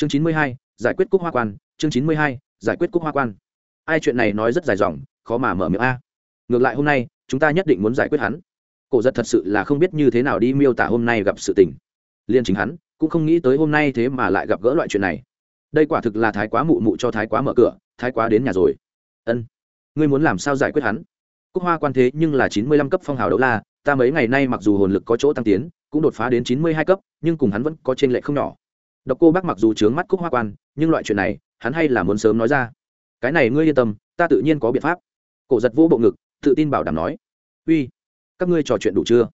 chương chín mươi hai, giải quyết cúc hoa quan. Chương chín mươi hai, giải quyết cúc hoa quan. Ai chuyện này nói rất dài dòng, khó mà mở miệng a. Ngược lại hôm nay, chúng ta nhất định muốn giải quyết hắn. Cổ giật thật sự là không biết như thế nào đi miêu tả hôm nay gặp sự tình. Liên chính hắn, cũng không nghĩ tới hôm nay thế mà lại gặp gỡ loại chuyện này. Đây quả thực là thái quá mụ mụ cho thái quá mở cửa, thái quá đến nhà rồi. Ân, ngươi muốn làm sao giải quyết hắn? Cúc hoa quan thế nhưng là chín mươi lăm cấp phong hào đấu la, ta mấy ngày nay mặc dù hồn lực có chỗ tăng tiến, cũng đột phá đến chín mươi hai cấp, nhưng cùng hắn vẫn có t r ê n lệ không nhỏ độc cô bác mặc dù trướng mắt cúc hoa quan, nhưng loại chuyện này, hắn hay là muốn sớm nói ra. Cái này ngươi yên tâm, ta tự nhiên có biện pháp. Cổ giật vô bộ ngực, tự tin bảo đảm nói. Uy, các ngươi trò chuyện đủ chưa?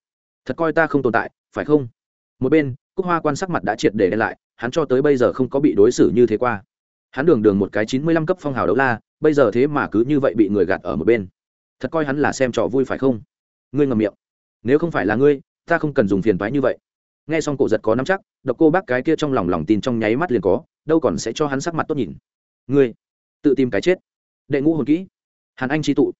Thật coi ta không tồn tại, phải không? Một bên, cúc hoa quan sắc mặt đã triệt để đen lại, hắn cho tới bây giờ không có bị đối xử như thế qua. Hắn đường đường một cái chín mươi lăm cấp phong hào đấu la, bây giờ thế mà cứ như vậy bị người gạt ở một bên. Thật coi hắn là xem trò vui phải không? Ngươi ngậm miệng. Nếu không phải là ngươi, ta không cần dùng phiền toái như vậy nghe xong cổ giật có nắm chắc, độc cô bác cái kia trong lòng lòng tin trong nháy mắt liền có, đâu còn sẽ cho hắn sắc mặt tốt nhìn. Ngươi, tự tìm cái chết. Đệ ngũ hồn kỹ. Hàn anh chi tụ.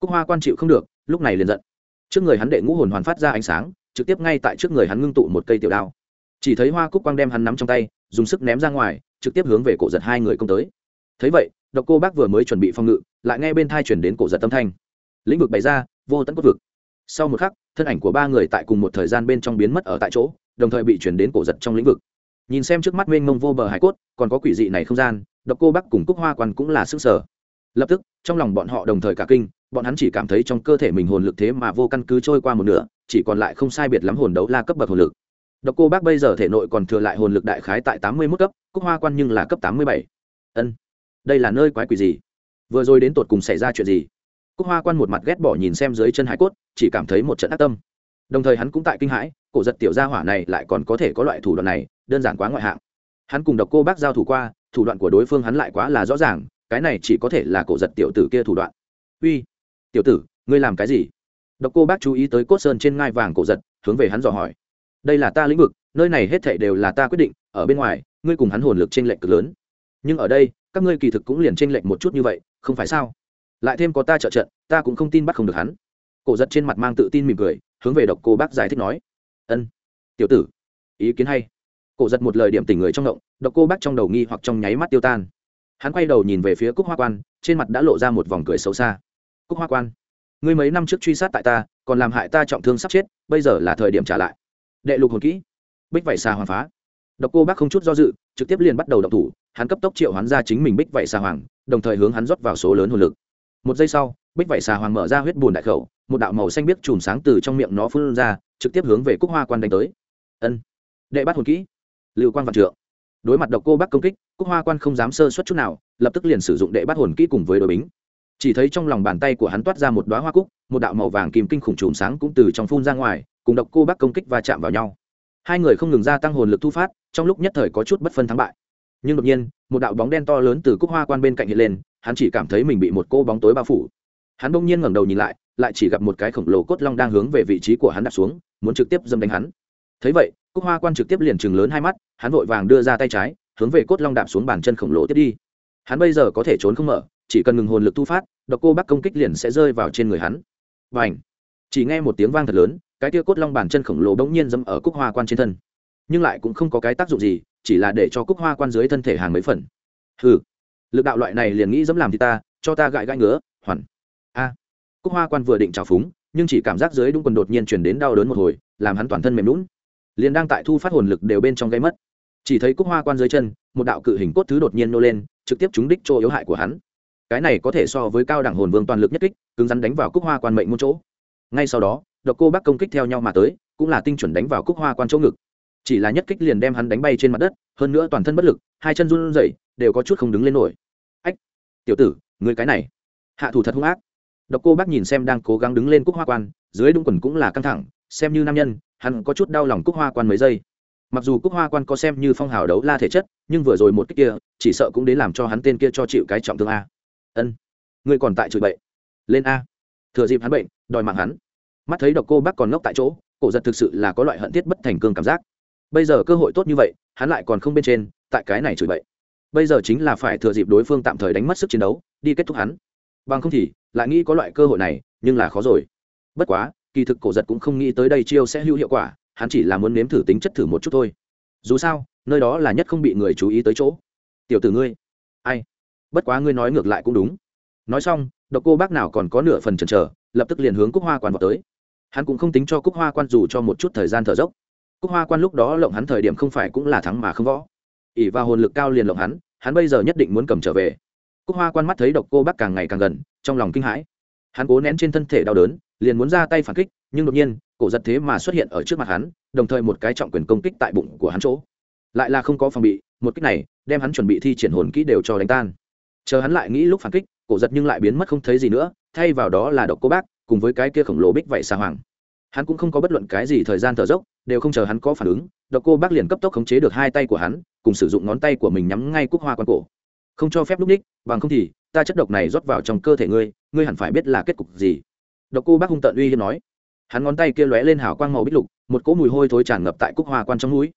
Cúc hoa quan chịu không được, lúc này liền giận. Trước người hắn đệ ngũ hồn hoàn phát ra ánh sáng, trực tiếp ngay tại trước người hắn ngưng tụ một cây tiểu đao. Chỉ thấy hoa cúc quang đem hắn nắm trong tay, dùng sức ném ra ngoài, trực tiếp hướng về cổ giật hai người công tới. Thấy vậy, độc cô bác vừa mới chuẩn bị phòng ngự, lại nghe bên thai chuyển đến cổ giật tâm thanh. Lĩnh vực bày ra, vô tận cốt vực. Sau một khắc, thân ảnh của ba người tại cùng một thời gian bên trong biến mất ở tại chỗ đồng thời bị chuyển đến cổ giật trong lĩnh vực. Nhìn xem trước mắt mênh mông vô bờ hải cốt, còn có quỷ dị này không gian, độc cô bắc cùng cúc hoa quan cũng là sức sở. Lập tức, trong lòng bọn họ đồng thời cả kinh, bọn hắn chỉ cảm thấy trong cơ thể mình hồn lực thế mà vô căn cứ trôi qua một nửa, chỉ còn lại không sai biệt lắm hồn đấu la cấp bậc hồn lực. Độc cô bác bây giờ thể nội còn thừa lại hồn lực đại khái tại tám mươi mức cấp, cúc hoa quan nhưng là cấp tám mươi bảy. Ân, đây là nơi quái quỷ gì? Vừa rồi đến tột cùng xảy ra chuyện gì? Cúc hoa quan một mặt ghét bỏ nhìn xem dưới chân hải cốt, chỉ cảm thấy một trận ác tâm. Đồng thời hắn cũng tại kinh hãi cổ giật tiểu gia hỏa này lại còn có thể có loại thủ đoạn này, đơn giản quá ngoại hạng. Hắn cùng độc cô bác giao thủ qua, thủ đoạn của đối phương hắn lại quá là rõ ràng, cái này chỉ có thể là cổ giật tiểu tử kia thủ đoạn. Uy, tiểu tử, ngươi làm cái gì? Độc cô bác chú ý tới cốt sơn trên ngai vàng cổ giật, hướng về hắn dò hỏi. Đây là ta lĩnh vực, nơi này hết thảy đều là ta quyết định, ở bên ngoài, ngươi cùng hắn hồn lực trên lệnh cực lớn. Nhưng ở đây, các ngươi kỳ thực cũng liền trên lệnh một chút như vậy, không phải sao? Lại thêm có ta trợ trận, ta cũng không tin bắt không được hắn. Cổ giật trên mặt mang tự tin mỉm cười, hướng về độc cô bác giải thích nói ân tiểu tử ý kiến hay cổ giật một lời điểm tình người trong động độc cô bác trong đầu nghi hoặc trong nháy mắt tiêu tan hắn quay đầu nhìn về phía cúc hoa quan trên mặt đã lộ ra một vòng cười xấu xa cúc hoa quan ngươi mấy năm trước truy sát tại ta còn làm hại ta trọng thương sắp chết bây giờ là thời điểm trả lại đệ lục hồn kỹ bích vảy xà hoàng phá độc cô bác không chút do dự trực tiếp liền bắt đầu độc thủ hắn cấp tốc triệu hắn ra chính mình bích vảy xà hoàng đồng thời hướng hắn rót vào số lớn hồn lực một giây sau bích vảy xà hoàng mở ra huyết bùn đại khẩu một đạo màu xanh biếc chùm sáng từ trong miệng nó phun ra trực tiếp hướng về cúc hoa quan đánh tới. Ân. Đệ bắt hồn kỹ. Lưu quan vạn trượng. Đối mặt độc cô bắc công kích, cúc hoa quan không dám sơ suất chút nào, lập tức liền sử dụng đệ bắt hồn kỹ cùng với đội bính. Chỉ thấy trong lòng bàn tay của hắn toát ra một đoá hoa cúc, một đạo màu vàng kìm kinh khủng chùm sáng cũng từ trong phun ra ngoài, cùng độc cô bắc công kích và chạm vào nhau. Hai người không ngừng gia tăng hồn lực thu phát, trong lúc nhất thời có chút bất phân thắng bại. Nhưng đột nhiên, một đạo bóng đen to lớn từ cúc hoa quan bên cạnh hiện lên, hắn chỉ cảm thấy mình bị một cô bóng tối bao phủ. Hắn bỗng nhiên ngẩng đầu nhìn lại lại chỉ gặp một cái khổng lồ cốt long đang hướng về vị trí của hắn đặt xuống muốn trực tiếp dâm đánh hắn. Thấy vậy, cúc hoa quan trực tiếp liền chừng lớn hai mắt, hắn vội vàng đưa ra tay trái, hướng về cốt long đạp xuống bàn chân khổng lồ tiếp đi. Hắn bây giờ có thể trốn không mở, chỉ cần ngừng hồn lực thu phát, độc cô bác công kích liền sẽ rơi vào trên người hắn. Và ảnh chỉ nghe một tiếng vang thật lớn, cái tia cốt long bàn chân khổng lồ bỗng nhiên dâm ở cúc hoa quan trên thân. Nhưng lại cũng không có cái tác dụng gì, chỉ là để cho cúc hoa quan dưới thân thể hàng mấy phần. Hừ! Lực đạo loại này liền nghĩ dẫm làm thì ta, cho ta gãi gãi ngứa, hoàn. A! Cúc hoa quan vừa định trào phúng nhưng chỉ cảm giác dưới đúng quần đột nhiên chuyển đến đau đớn một hồi, làm hắn toàn thân mềm lún liền đang tại thu phát hồn lực đều bên trong gây mất. Chỉ thấy cúc hoa quan dưới chân, một đạo cự hình cốt thứ đột nhiên nô lên, trực tiếp trúng đích chỗ yếu hại của hắn. Cái này có thể so với cao đẳng hồn vương toàn lực nhất kích, cứng rắn đánh vào cúc hoa quan mệnh một chỗ. Ngay sau đó, độc cô bác công kích theo nhau mà tới, cũng là tinh chuẩn đánh vào cúc hoa quan chỗ ngực. Chỉ là nhất kích liền đem hắn đánh bay trên mặt đất, hơn nữa toàn thân bất lực, hai chân run rẩy, đều có chút không đứng lên nổi. Ách, tiểu tử, người cái này. Hạ thủ thật hung ác độc cô bác nhìn xem đang cố gắng đứng lên cúc hoa quan, dưới đúng quần cũng là căng thẳng, xem như nam nhân, hắn có chút đau lòng cúc hoa quan mấy giây. Mặc dù cúc hoa quan có xem như phong hào đấu la thể chất, nhưng vừa rồi một cái kia, chỉ sợ cũng đến làm cho hắn tên kia cho chịu cái trọng thương a. Ân, ngươi còn tại chửi bậy. Lên a. Thừa dịp hắn bệnh, đòi mạng hắn. Mắt thấy độc cô bác còn ngốc tại chỗ, cổ giật thực sự là có loại hận thiết bất thành cương cảm giác. Bây giờ cơ hội tốt như vậy, hắn lại còn không bên trên, tại cái này chửi bậy. Bây giờ chính là phải thừa dịp đối phương tạm thời đánh mất sức chiến đấu, đi kết thúc hắn. Bằng không thì lại nghĩ có loại cơ hội này, nhưng là khó rồi. Bất quá, kỳ thực cổ giật cũng không nghĩ tới đây chiêu sẽ hữu hiệu quả, hắn chỉ là muốn nếm thử tính chất thử một chút thôi. Dù sao, nơi đó là nhất không bị người chú ý tới chỗ. Tiểu tử ngươi, ai? Bất quá ngươi nói ngược lại cũng đúng. Nói xong, độc cô bác nào còn có nửa phần chần chờ, lập tức liền hướng cúc hoa quan vào tới. Hắn cũng không tính cho cúc hoa quan dù cho một chút thời gian thở dốc. Cúc hoa quan lúc đó lộng hắn thời điểm không phải cũng là thắng mà không võ. ỉ và hồn lực cao liền lộng hắn hắn bây giờ nhất định muốn cầm trở về cúc hoa quan mắt thấy độc cô bác càng ngày càng gần, trong lòng kinh hãi. Hắn cố nén trên thân thể đau đớn, liền muốn ra tay phản kích, nhưng đột nhiên, cổ giật thế mà xuất hiện ở trước mặt hắn, đồng thời một cái trọng quyền công kích tại bụng của hắn chỗ. Lại là không có phòng bị, một kích này đem hắn chuẩn bị thi triển hồn kỹ đều cho đánh tan. Chờ hắn lại nghĩ lúc phản kích, cổ giật nhưng lại biến mất không thấy gì nữa, thay vào đó là độc cô bác, cùng với cái kia khổng lồ bích vậy xa hoàng. Hắn cũng không có bất luận cái gì thời gian thở dốc, đều không chờ hắn có phản ứng, độc cô bác liền cấp tốc khống chế được hai tay của hắn, cùng sử dụng ngón tay của mình nhắm ngay cúc hoa quan cổ không cho phép lúc ních, bằng không thì ta chất độc này rót vào trong cơ thể ngươi ngươi hẳn phải biết là kết cục gì. Độc cô bác hung tận uy hiếp nói. Hắn ngón tay kia lóe lên hào quang màu bích lục, một cỗ mùi hôi thối tràn ngập tại cúc hoa quan trong núi.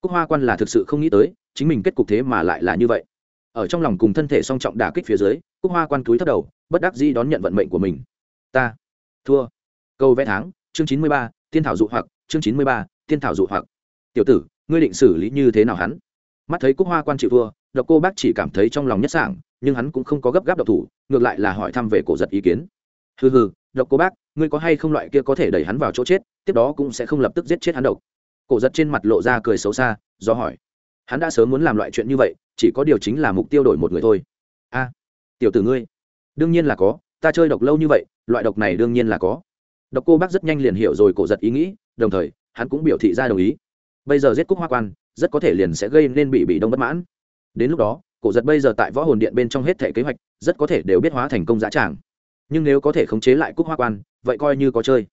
Cúc hoa quan là thực sự không nghĩ tới, chính mình kết cục thế mà lại là như vậy. Ở trong lòng cùng thân thể song trọng đả kích phía dưới, cúc hoa quan cúi thấp đầu, bất đắc dĩ đón nhận vận mệnh của mình. Ta, thua. Câu vẽ tháng, chương chín mươi ba, Thiên thảo dụ hoặc, chương chín mươi ba, Thiên thảo dụ hoặc. Tiểu tử, ngươi định xử lý như thế nào hắn? Mắt thấy cúc hoa quan chịu thua, độc cô bác chỉ cảm thấy trong lòng nhất sảng, nhưng hắn cũng không có gấp gáp độc thủ, ngược lại là hỏi thăm về cổ giật ý kiến. Hừ hừ, độc cô bác, ngươi có hay không loại kia có thể đẩy hắn vào chỗ chết, tiếp đó cũng sẽ không lập tức giết chết hắn độc. Cổ giật trên mặt lộ ra cười xấu xa, do hỏi. Hắn đã sớm muốn làm loại chuyện như vậy, chỉ có điều chính là mục tiêu đổi một người thôi. A, tiểu tử ngươi. Đương nhiên là có, ta chơi độc lâu như vậy, loại độc này đương nhiên là có. Độc cô bác rất nhanh liền hiểu rồi cổ giật ý nghĩ, đồng thời, hắn cũng biểu thị ra đồng ý bây giờ giết cúc hoa quan, rất có thể liền sẽ gây nên bị bị đông bất mãn. Đến lúc đó, cổ giật bây giờ tại võ hồn điện bên trong hết thể kế hoạch, rất có thể đều biết hóa thành công giá tràng. Nhưng nếu có thể khống chế lại cúc hoa quan, vậy coi như có chơi.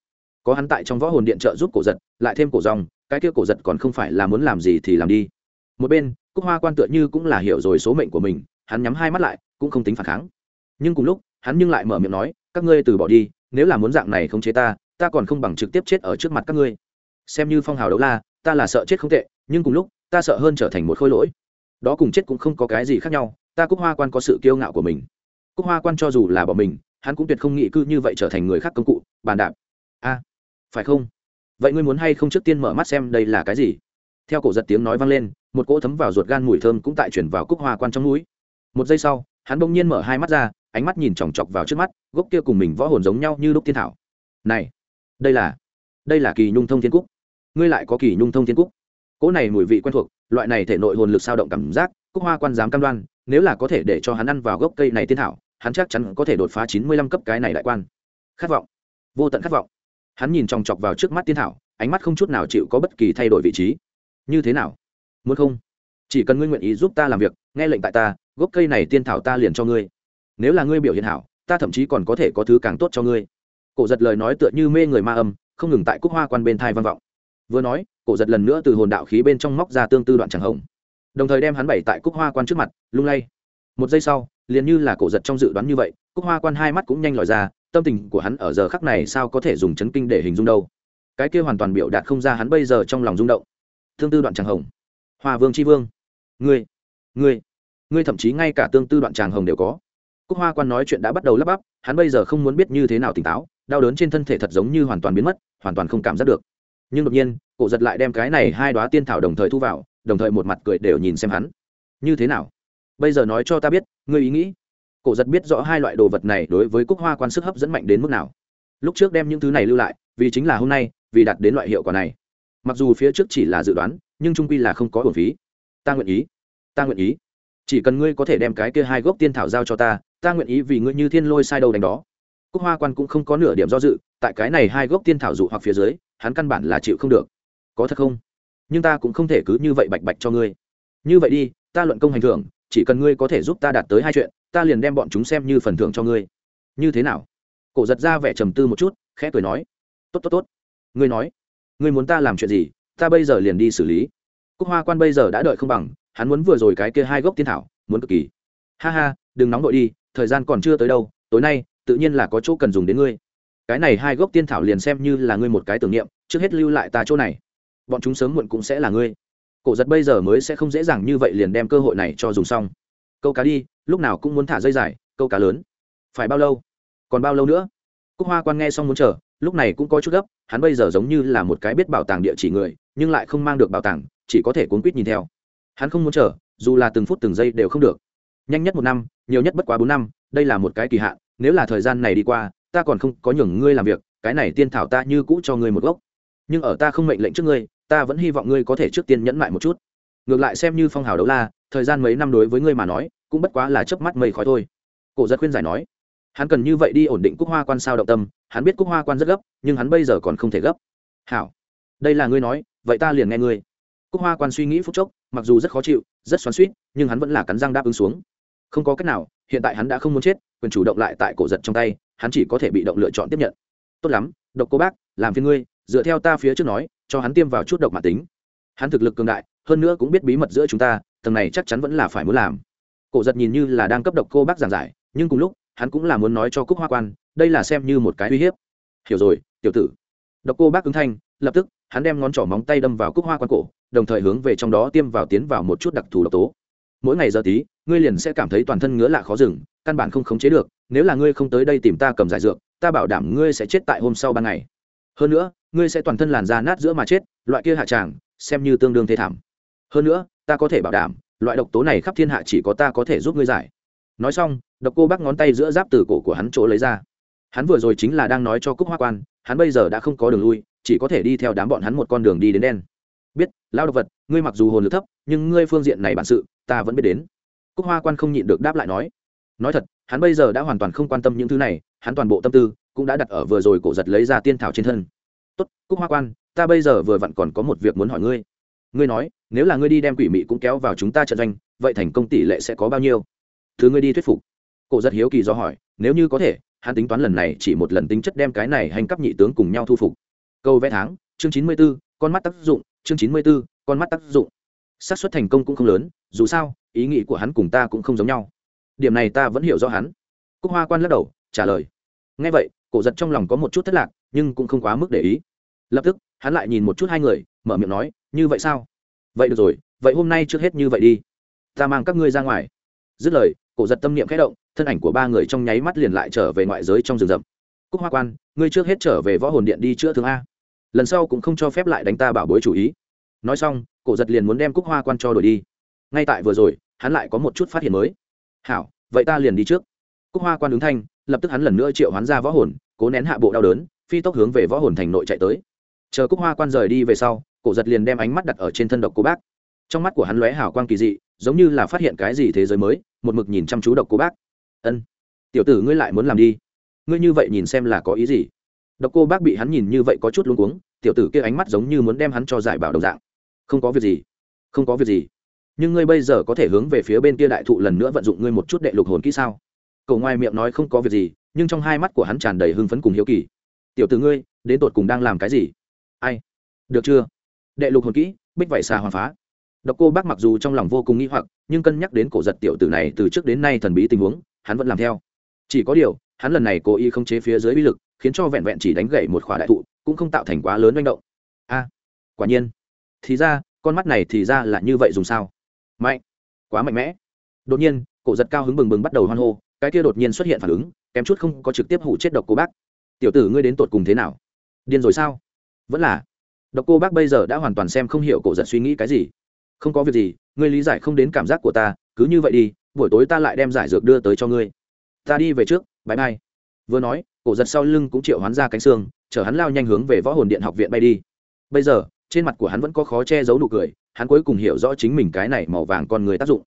Có hắn tại trong võ hồn điện trợ giúp cổ giật, lại thêm cổ dòng, cái kia cổ giật còn không phải là muốn làm gì thì làm đi. Một bên, cúc hoa quan tựa như cũng là hiểu rồi số mệnh của mình, hắn nhắm hai mắt lại, cũng không tính phản kháng. Nhưng cùng lúc, hắn nhưng lại mở miệng nói, các ngươi từ bỏ đi, nếu là muốn dạng này khống chế ta ta còn không bằng trực tiếp chết ở trước mặt các ngươi. Xem như phong hào đấu la ta là sợ chết không tệ, nhưng cùng lúc, ta sợ hơn trở thành một khôi lỗi. Đó cùng chết cũng không có cái gì khác nhau, ta cúc hoa quan có sự kiêu ngạo của mình. Cúc hoa quan cho dù là bỏ mình, hắn cũng tuyệt không nghĩ cư như vậy trở thành người khác công cụ, bàn đạp. A, phải không? Vậy ngươi muốn hay không trước tiên mở mắt xem đây là cái gì? Theo cổ giật tiếng nói vang lên, một cỗ thấm vào ruột gan mùi thơm cũng tại chuyển vào cúc hoa quan trong núi một giây sau, hắn bỗng nhiên mở hai mắt ra, ánh mắt nhìn chòng chọc vào trước mắt, gốc kia cùng mình võ hồn giống nhau như lúc thiên thảo. Này, đây là đây là kỳ nhung thông thiên cúc ngươi lại có kỳ nhung thông thiên cúc. Cỗ này mùi vị quen thuộc, loại này thể nội hồn lực sao động cảm giác, cúc hoa quan dám cam đoan, nếu là có thể để cho hắn ăn vào gốc cây này tiên thảo, hắn chắc chắn có thể đột phá chín mươi lăm cấp cái này đại quan. Khát vọng. Vô tận khát vọng. Hắn nhìn chòng chọc vào trước mắt tiên thảo, ánh mắt không chút nào chịu có bất kỳ thay đổi vị trí. Như thế nào? Muốn không? Chỉ cần ngươi nguyện ý giúp ta làm việc, nghe lệnh tại ta, gốc cây này tiên thảo ta liền cho ngươi. Nếu là ngươi biểu hiện hảo, ta thậm chí còn có thể có thứ càng tốt cho ngươi. Cổ giật lời nói tựa như mê người ma âm, không ngừng tại cúc hoa quan bên thai văn vọng vừa nói, cổ giật lần nữa từ hồn đạo khí bên trong móc ra tương tư đoạn tràng hồng. Đồng thời đem hắn bày tại cúc hoa quan trước mặt, lung lay. Một giây sau, liền như là cổ giật trong dự đoán như vậy, cúc hoa quan hai mắt cũng nhanh lòi ra, tâm tình của hắn ở giờ khắc này sao có thể dùng chấn kinh để hình dung đâu? Cái kia hoàn toàn biểu đạt không ra hắn bây giờ trong lòng rung động. Tương tư đoạn tràng hồng. Hoa vương tri vương. Ngươi ngươi ngươi thậm chí ngay cả tương tư đoạn tràng hồng đều có. Cúc hoa quan nói chuyện đã bắt đầu lắp bắp, hắn bây giờ không muốn biết như thế nào tỉnh táo, đau đớn trên thân thể thật giống như hoàn toàn biến mất, hoàn toàn không cảm giác được nhưng đột nhiên, cổ giật lại đem cái này hai đoá tiên thảo đồng thời thu vào, đồng thời một mặt cười đều nhìn xem hắn. Như thế nào? Bây giờ nói cho ta biết, ngươi ý nghĩ. Cổ giật biết rõ hai loại đồ vật này đối với cúc hoa quan sức hấp dẫn mạnh đến mức nào. Lúc trước đem những thứ này lưu lại, vì chính là hôm nay, vì đạt đến loại hiệu quả này. Mặc dù phía trước chỉ là dự đoán, nhưng trung quy là không có hồn phí. Ta nguyện ý. Ta nguyện ý. Chỉ cần ngươi có thể đem cái kia hai gốc tiên thảo giao cho ta ta nguyện ý vì ngươi như thiên lôi sai đầu đánh đó. Cúc hoa quan cũng không có nửa điểm do dự, tại cái này hai gốc tiên thảo dụ hoặc phía dưới hắn căn bản là chịu không được. Có thật không? Nhưng ta cũng không thể cứ như vậy bạch bạch cho ngươi. Như vậy đi, ta luận công hành thưởng, chỉ cần ngươi có thể giúp ta đạt tới hai chuyện, ta liền đem bọn chúng xem như phần thưởng cho ngươi. Như thế nào? Cổ giật ra vẻ trầm tư một chút, khẽ cười nói. Tốt tốt tốt. Ngươi nói. Ngươi muốn ta làm chuyện gì, ta bây giờ liền đi xử lý. Cúc hoa quan bây giờ đã đợi không bằng, hắn muốn vừa rồi cái kia hai gốc tiên thảo, muốn cực kỳ. Ha ha, đừng nóng đội đi, thời gian còn chưa tới đâu, tối nay, tự nhiên là có chỗ cần dùng đến ngươi cái này hai gốc tiên thảo liền xem như là ngươi một cái tưởng niệm, trước hết lưu lại ta chỗ này. Bọn chúng sớm muộn cũng sẽ là ngươi. Cổ giật bây giờ mới sẽ không dễ dàng như vậy liền đem cơ hội này cho dùng xong. Câu cá đi, lúc nào cũng muốn thả dây dài, câu cá lớn. Phải bao lâu? Còn bao lâu nữa? Cúc hoa quan nghe xong muốn chờ, lúc này cũng có chút gấp, hắn bây giờ giống như là một cái biết bảo tàng địa chỉ người, nhưng lại không mang được bảo tàng, chỉ có thể cuốn quýt nhìn theo. Hắn không muốn chờ, dù là từng phút từng giây đều không được. Nhanh nhất một năm, nhiều nhất bất quá bốn năm, đây là một cái kỳ hạn, nếu là thời gian này đi qua ta còn không có nhường ngươi làm việc, cái này tiên thảo ta như cũ cho ngươi một gốc. Nhưng ở ta không mệnh lệnh trước ngươi, ta vẫn hy vọng ngươi có thể trước tiên nhẫn lại một chút. Ngược lại xem như phong hào đấu la, thời gian mấy năm đối với ngươi mà nói, cũng bất quá là chớp mắt mây khói thôi. Cổ giật khuyên giải nói, hắn cần như vậy đi ổn định cúc hoa quan sao động tâm, hắn biết cúc hoa quan rất gấp, nhưng hắn bây giờ còn không thể gấp. Hảo, đây là ngươi nói, vậy ta liền nghe ngươi. Cúc hoa quan suy nghĩ phút chốc, mặc dù rất khó chịu, rất xoắn suýt nhưng hắn vẫn là cắn răng đáp ứng xuống không có cách nào, hiện tại hắn đã không muốn chết, quyền chủ động lại tại cổ giật trong tay, hắn chỉ có thể bị động lựa chọn tiếp nhận. Tốt lắm, độc cô bác, làm phiên ngươi, dựa theo ta phía trước nói, cho hắn tiêm vào chút độc mạng tính. Hắn thực lực cường đại, hơn nữa cũng biết bí mật giữa chúng ta, tầng này chắc chắn vẫn là phải muốn làm. Cổ giật nhìn như là đang cấp độc cô bác giảng giải, nhưng cùng lúc, hắn cũng là muốn nói cho cúc hoa quan, đây là xem như một cái uy hiếp. Hiểu rồi, tiểu tử. Độc cô bác ứng thanh, lập tức, hắn đem ngón trỏ móng tay đâm vào cúc hoa quan cổ, đồng thời hướng về trong đó tiêm vào tiến vào một chút đặc thù độc tố mỗi ngày giờ tí, ngươi liền sẽ cảm thấy toàn thân ngứa lạ khó dừng, căn bản không khống chế được, nếu là ngươi không tới đây tìm ta cầm giải dược, ta bảo đảm ngươi sẽ chết tại hôm sau ban ngày. Hơn nữa, ngươi sẽ toàn thân làn da nát giữa mà chết, loại kia hạ tràng, xem như tương đương thế thảm. Hơn nữa, ta có thể bảo đảm, loại độc tố này khắp thiên hạ chỉ có ta có thể giúp ngươi giải. Nói xong, độc cô bác ngón tay giữa giáp từ cổ của hắn chỗ lấy ra. Hắn vừa rồi chính là đang nói cho cúc hoa quan, hắn bây giờ đã không có đường lui, chỉ có thể đi theo đám bọn hắn một con đường đi đến đen. Biết lao độc vật, ngươi mặc dù hồn lực thấp, nhưng ngươi phương diện này bản sự ta vẫn biết đến. Cúc hoa quan không nhịn được đáp lại nói nói thật, hắn bây giờ đã hoàn toàn không quan tâm những thứ này, hắn toàn bộ tâm tư cũng đã đặt ở vừa rồi cổ giật lấy ra tiên thảo trên thân. Tốt, cúc hoa quan, ta bây giờ vừa vặn còn có một việc muốn hỏi ngươi. Ngươi nói, nếu là ngươi đi đem quỷ mị cũng kéo vào chúng ta trận doanh, vậy thành công tỷ lệ sẽ có bao nhiêu? Thứ ngươi đi thuyết phục. Cổ giật hiếu kỳ do hỏi, nếu như có thể, hắn tính toán lần này chỉ một lần tính chất đem cái này hành cấp nhị tướng cùng nhau thu phục. Câu vẽ tháng, chương chín mươi b ố con mắt tác dụng, chương chín mươi b ố con mắt tác dụng xác suất thành công cũng không lớn, dù sao, ý nghĩ của hắn cùng ta cũng không giống nhau. Điểm này ta vẫn hiểu rõ hắn. Cúc hoa quan lắc đầu, trả lời. Ngay vậy, cổ giật trong lòng có một chút thất lạc, nhưng cũng không quá mức để ý. Lập tức, hắn lại nhìn một chút hai người, mở miệng nói, như vậy sao? Vậy được rồi, vậy hôm nay trước hết như vậy đi. Ta mang các ngươi ra ngoài. Dứt lời, cổ giật tâm niệm khẽ động, thân ảnh của ba người trong nháy mắt liền lại trở về ngoại giới trong rừng rậm. Cúc hoa quan, ngươi trước hết trở về võ hồn điện đi chữa thương a. Lần sau cũng không cho phép lại đánh ta bảo bối chủ ý nói xong, cổ giật liền muốn đem cúc hoa quan cho đổi đi. Ngay tại vừa rồi, hắn lại có một chút phát hiện mới. Hảo, vậy ta liền đi trước. Cúc hoa quan ứng thanh, lập tức hắn lần nữa triệu hắn ra võ hồn, cố nén hạ bộ đau đớn, phi tốc hướng về võ hồn thành nội chạy tới. Chờ cúc hoa quan rời đi về sau, cổ giật liền đem ánh mắt đặt ở trên thân độc cô bác. Trong mắt của hắn lóe hào quang kỳ dị, giống như là phát hiện cái gì thế giới mới, một mực nhìn chăm chú độc cô bác. Ân, tiểu tử ngươi lại muốn làm đi. Ngươi như vậy nhìn xem là có ý gì? Độc cô bác bị hắn nhìn như vậy có chút luống cuống, tiểu tử kia ánh mắt giống như muốn đem hắn cho giải bảo đồng dạng không có việc gì. Không có việc gì. Nhưng ngươi bây giờ có thể hướng về phía bên kia đại thụ lần nữa vận dụng ngươi một chút đệ lục hồn kỹ sao? Cậu ngoài miệng nói không có việc gì, nhưng trong hai mắt của hắn tràn đầy hưng phấn cùng hiếu kỳ. Tiểu tử ngươi, đến tột cùng đang làm cái gì? Ai? Được chưa? Đệ lục hồn kỹ, bích vảy xà hoàn phá. Độc cô bác mặc dù trong lòng vô cùng nghĩ hoặc, nhưng cân nhắc đến cổ giật tiểu tử này từ trước đến nay thần bí tình huống, hắn vẫn làm theo. Chỉ có điều, hắn lần này cố ý không chế phía dưới uy lực, khiến cho vẹn vẹn chỉ đánh gậy một khỏa đại thụ, cũng không tạo thành quá lớn manh động. A, quả nhiên thì ra, con mắt này thì ra là như vậy dùng sao? Mạnh. Quá mạnh mẽ. Đột nhiên, cổ giật cao hứng bừng bừng bắt đầu hoan hô, cái kia đột nhiên xuất hiện phản ứng, kém chút không có trực tiếp hụ chết độc cô bác. Tiểu tử ngươi đến tột cùng thế nào? Điên rồi sao? Vẫn là. Độc cô bác bây giờ đã hoàn toàn xem không hiểu cổ giật suy nghĩ cái gì. Không có việc gì, ngươi lý giải không đến cảm giác của ta, cứ như vậy đi, buổi tối ta lại đem giải dược đưa tới cho ngươi. Ta đi về trước bãi bay vừa nói, cổ giật sau lưng cũng triệu hoán ra cánh xương, chở hắn lao nhanh hướng về võ hồn điện học viện bay đi. Bây giờ trên mặt của hắn vẫn có khó che giấu nụ cười, hắn cuối cùng hiểu rõ chính mình cái này màu vàng con người tác dụng.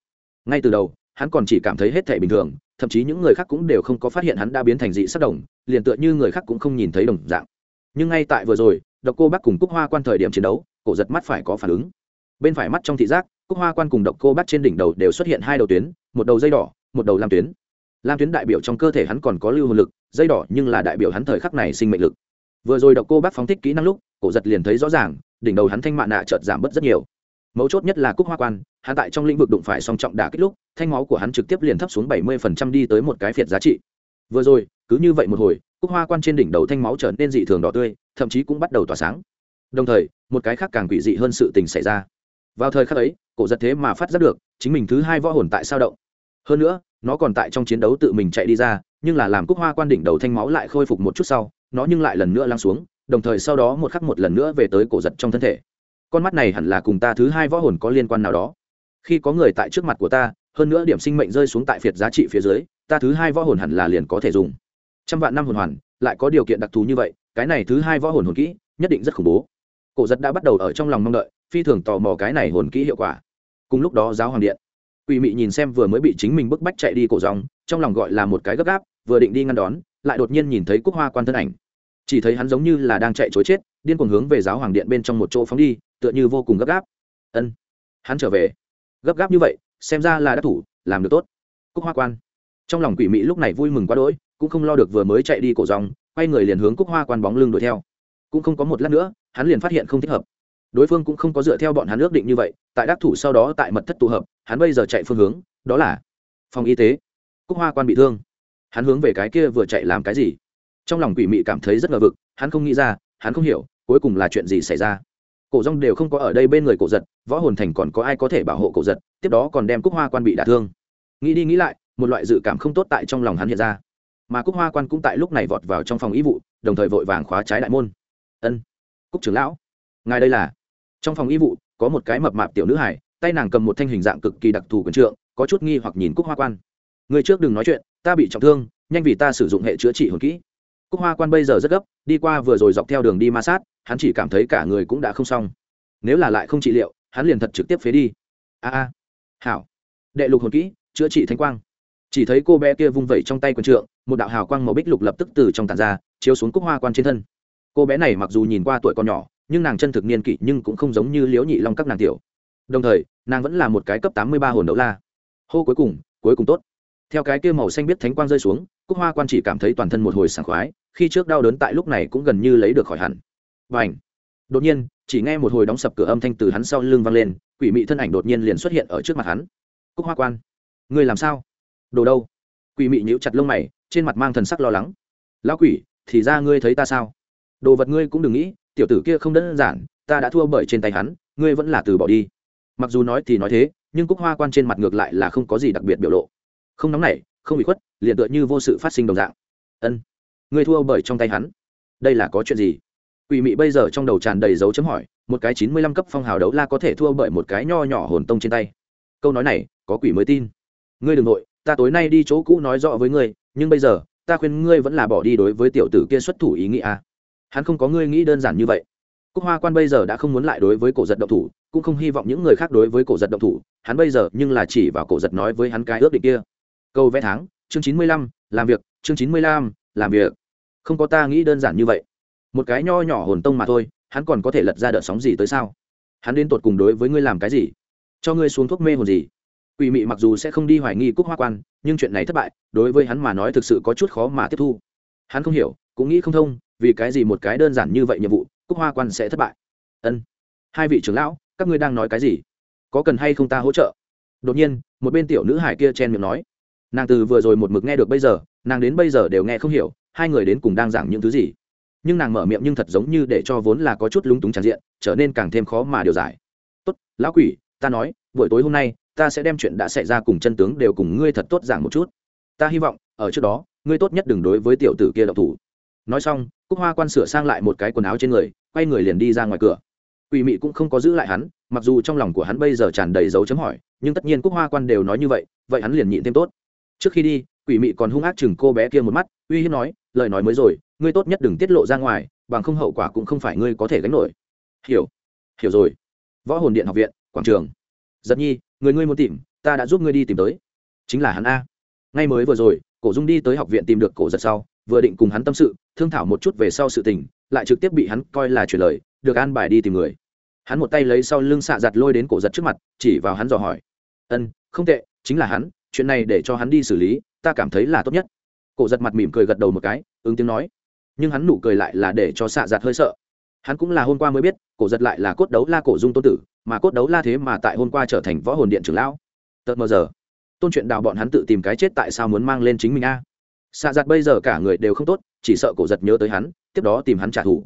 Ngay từ đầu, hắn còn chỉ cảm thấy hết thể bình thường, thậm chí những người khác cũng đều không có phát hiện hắn đã biến thành dị sắc đồng, liền tựa như người khác cũng không nhìn thấy đồng dạng. Nhưng ngay tại vừa rồi, độc cô bác cùng cúc hoa quan thời điểm chiến đấu, cổ giật mắt phải có phản ứng. Bên phải mắt trong thị giác, cúc hoa quan cùng độc cô bác trên đỉnh đầu đều xuất hiện hai đầu tuyến, một đầu dây đỏ, một đầu lam tuyến. Lam tuyến đại biểu trong cơ thể hắn còn có lưu hồn lực, dây đỏ nhưng là đại biểu hắn thời khắc này sinh mệnh lực. Vừa rồi độc cô bác phóng thích kỹ năng lúc, cổ giật liền thấy rõ ràng đỉnh đầu hắn thanh mạ nạ chợt giảm bớt rất nhiều. Mấu chốt nhất là cúc hoa quan, hắn tại trong lĩnh vực đụng phải song trọng đả kích lúc, thanh máu của hắn trực tiếp liền thấp xuống bảy mươi phần trăm đi tới một cái phiệt giá trị. Vừa rồi, cứ như vậy một hồi, cúc hoa quan trên đỉnh đầu thanh máu trở nên dị thường đỏ tươi, thậm chí cũng bắt đầu tỏa sáng. Đồng thời, một cái khác càng quỷ dị hơn sự tình xảy ra. Vào thời khắc ấy, cổ giật thế mà phát giác được, chính mình thứ hai võ hồn tại sao động. Hơn nữa, nó còn tại trong chiến đấu tự mình chạy đi ra, nhưng là làm cúc hoa quan đỉnh đầu thanh máu lại khôi phục một chút sau, nó nhưng lại lần nữa lăn xuống đồng thời sau đó một khắc một lần nữa về tới cổ giật trong thân thể. Con mắt này hẳn là cùng ta thứ hai võ hồn có liên quan nào đó. Khi có người tại trước mặt của ta, hơn nữa điểm sinh mệnh rơi xuống tại phiệt giá trị phía dưới, ta thứ hai võ hồn hẳn là liền có thể dùng. Trăm vạn năm hồn hoàn, lại có điều kiện đặc thù như vậy, cái này thứ hai võ hồn hồn kỹ, nhất định rất khủng bố. Cổ giật đã bắt đầu ở trong lòng mong đợi, phi thường tò mò cái này hồn kỹ hiệu quả. Cùng lúc đó giáo hoàng điện, quỷ mị nhìn xem vừa mới bị chính mình bức bách chạy đi cổ dòng, trong lòng gọi là một cái gấp gáp, vừa định đi ngăn đón, lại đột nhiên nhìn thấy cúc hoa quan thân ảnh chỉ thấy hắn giống như là đang chạy chối chết, điên cuồng hướng về giáo hoàng điện bên trong một chỗ phóng đi, tựa như vô cùng gấp gáp. Ân. Hắn trở về. Gấp gáp như vậy, xem ra là đã thủ, làm được tốt. Cúc hoa quan. Trong lòng quỷ mị lúc này vui mừng quá đỗi, cũng không lo được vừa mới chạy đi cổ dòng, quay người liền hướng cúc hoa quan bóng lưng đuổi theo. Cũng không có một lát nữa, hắn liền phát hiện không thích hợp. Đối phương cũng không có dựa theo bọn hắn ước định như vậy, tại đắc thủ sau đó tại mật thất tụ hợp, hắn bây giờ chạy phương hướng, đó là phòng y tế. Cúc hoa quan bị thương. Hắn hướng về cái kia vừa chạy làm cái gì? Trong lòng quỷ mị cảm thấy rất ngờ vực, hắn không nghĩ ra, hắn không hiểu, cuối cùng là chuyện gì xảy ra. Cổ rong đều không có ở đây bên người cổ giật, võ hồn thành còn có ai có thể bảo hộ cổ giật, tiếp đó còn đem cúc hoa quan bị đả thương. Nghĩ đi nghĩ lại, một loại dự cảm không tốt tại trong lòng hắn hiện ra. Mà cúc hoa quan cũng tại lúc này vọt vào trong phòng ý vụ, đồng thời vội vàng khóa trái đại môn. Ân, cúc trưởng lão, ngài đây là? Trong phòng y vụ, có một cái mập mạp tiểu nữ hải tay nàng cầm một thanh hình dạng cực kỳ đặc thù quần trượng, có chút nghi hoặc nhìn cúc hoa quan. Người trước đừng nói chuyện, ta bị trọng thương, nhanh vì ta sử dụng hệ chữa trị hồn kỹ cúc hoa quan bây giờ rất gấp, đi qua vừa rồi dọc theo đường đi ma sát, hắn chỉ cảm thấy cả người cũng đã không xong. Nếu là lại không trị liệu, hắn liền thật trực tiếp phế đi. A a. Hảo. Đệ lục hồn kỹ, chữa trị thánh quang. Chỉ thấy cô bé kia vung vẩy trong tay quần trượng, một đạo hào quang màu bích lục lập tức từ trong tàn ra, chiếu xuống cúc hoa quan trên thân. Cô bé này mặc dù nhìn qua tuổi còn nhỏ, nhưng nàng chân thực niên kỷ nhưng cũng không giống như liễu nhị long các nàng tiểu. Đồng thời, nàng vẫn là một cái cấp tám mươi ba hồn đấu la. Hô cuối cùng cuối cùng tốt. Theo cái kia màu xanh biết thánh quang rơi xuống, cúc hoa quan chỉ cảm thấy toàn thân một hồi sảng khoái khi trước đau đớn tại lúc này cũng gần như lấy được khỏi hẳn. Và ảnh đột nhiên, chỉ nghe một hồi đóng sập cửa âm thanh từ hắn sau lưng vang lên, quỷ mị thân ảnh đột nhiên liền xuất hiện ở trước mặt hắn. Cúc hoa quan! Người làm sao? Đồ đâu? Quỷ mị nhíu chặt lông mày, trên mặt mang thần sắc lo lắng. Lão quỷ, thì ra ngươi thấy ta sao? Đồ vật ngươi cũng đừng nghĩ, tiểu tử kia không đơn giản, ta đã thua bởi trên tay hắn, ngươi vẫn là từ bỏ đi. Mặc dù nói thì nói thế, nhưng cúc hoa quan trên mặt ngược lại là không có gì đặc biệt biểu lộ. Không nóng nảy, không bị khuất, liền tựa như vô sự phát sinh đồng dạng. Ân ngươi thua bởi trong tay hắn. Đây là có chuyện gì? Quỷ mị bây giờ trong đầu tràn đầy dấu chấm hỏi, một cái chín mươi lăm cấp phong hào đấu la có thể thua bởi một cái nho nhỏ hồn tông trên tay. Câu nói này, có quỷ mới tin. Ngươi đ ừ n g nội, ta tối nay đi chỗ cũ nói rõ với ngươi, nhưng bây giờ, ta khuyên ngươi vẫn là bỏ đi đối với tiểu tử kia xuất thủ ý nghĩa à hắn không có ngươi nghĩ đơn giản như vậy. Cúc hoa quan bây giờ đã không muốn lại đối với cổ giật động thủ, cũng không hy vọng những người khác đối với cổ giật động thủ, hắn bây giờ nhưng là chỉ vào cổ giật nói với hắn cái ước định kia. Câu vẽ tháng, chương chín mươi lăm, làm việc, chương chín mươi lăm, làm việc không có ta nghĩ đơn giản như vậy. Một cái nho nhỏ hồn tông mà thôi, hắn còn có thể lật ra đợt sóng gì tới sao? Hắn đến tột cùng đối với ngươi làm cái gì? Cho ngươi xuống thuốc mê hồn gì? Quỷ mị mặc dù sẽ không đi hoài nghi cúc hoa quan, nhưng chuyện này thất bại, đối với hắn mà nói thực sự có chút khó mà tiếp thu. Hắn không hiểu, cũng nghĩ không thông, vì cái gì một cái đơn giản như vậy nhiệm vụ, cúc hoa quan sẽ thất bại? Ân. Hai vị trưởng lão, các ngươi đang nói cái gì? Có cần hay không ta hỗ trợ? Đột nhiên, một bên tiểu nữ hải kia chen miệng nói. Nàng từ vừa rồi một mực nghe được bây giờ, nàng đến bây giờ đều nghe không hiểu hai người đến cùng đang giảng những thứ gì. Nhưng nàng mở miệng nhưng thật giống như để cho vốn là có chút lúng túng tràn diện, trở nên càng thêm khó mà điều giải. Tốt, lão quỷ, ta nói, buổi tối hôm nay, ta sẽ đem chuyện đã xảy ra cùng chân tướng đều cùng ngươi thật tốt giảng một chút. Ta hy vọng, ở trước đó, ngươi tốt nhất đừng đối với tiểu tử kia độc thủ. Nói xong, cúc hoa quan sửa sang lại một cái quần áo trên người, quay người liền đi ra ngoài cửa. Quỷ mị cũng không có giữ lại hắn, mặc dù trong lòng của hắn bây giờ tràn đầy dấu chấm hỏi, nhưng tất nhiên cúc hoa quan đều nói như vậy vậy hắn liền nhịn thêm tốt. Trước khi đi quỷ mị còn hung ác chừng cô bé kia một mắt, uy hiếp nói, lời nói mới rồi, ngươi tốt nhất đừng tiết lộ ra ngoài, bằng không hậu quả cũng không phải ngươi có thể gánh nổi. Hiểu hiểu rồi. Võ hồn điện học viện, quảng trường. Giật nhi, người ngươi muốn tìm, ta đã giúp ngươi đi tìm tới. Chính là hắn a. Ngay mới vừa rồi, cổ dung đi tới học viện tìm được cổ giật sau, vừa định cùng hắn tâm sự, thương thảo một chút về sau sự tình, lại trực tiếp bị hắn coi là chuyển lời, được an bài đi tìm người. Hắn một tay lấy sau lưng xạ giặt lôi đến cổ giật trước mặt, chỉ vào hắn dò hỏi. Ân, không tệ, chính là hắn, chuyện này để cho hắn đi xử lý ta cảm thấy là tốt nhất. Cổ giật mặt mỉm cười gật đầu một cái, ứng tiếng nói. Nhưng hắn nụ cười lại là để cho xạ giặt hơi sợ. Hắn cũng là hôm qua mới biết, cổ giật lại là cốt đấu la cổ dung tôn tử, mà cốt đấu la thế mà tại hôm qua trở thành võ hồn điện trưởng lão. Tật mờ giờ. Tôn chuyện đào bọn hắn tự tìm cái chết tại sao muốn mang lên chính mình a? Xạ giặt bây giờ cả người đều không tốt, chỉ sợ cổ giật nhớ tới hắn, tiếp đó tìm hắn trả thù.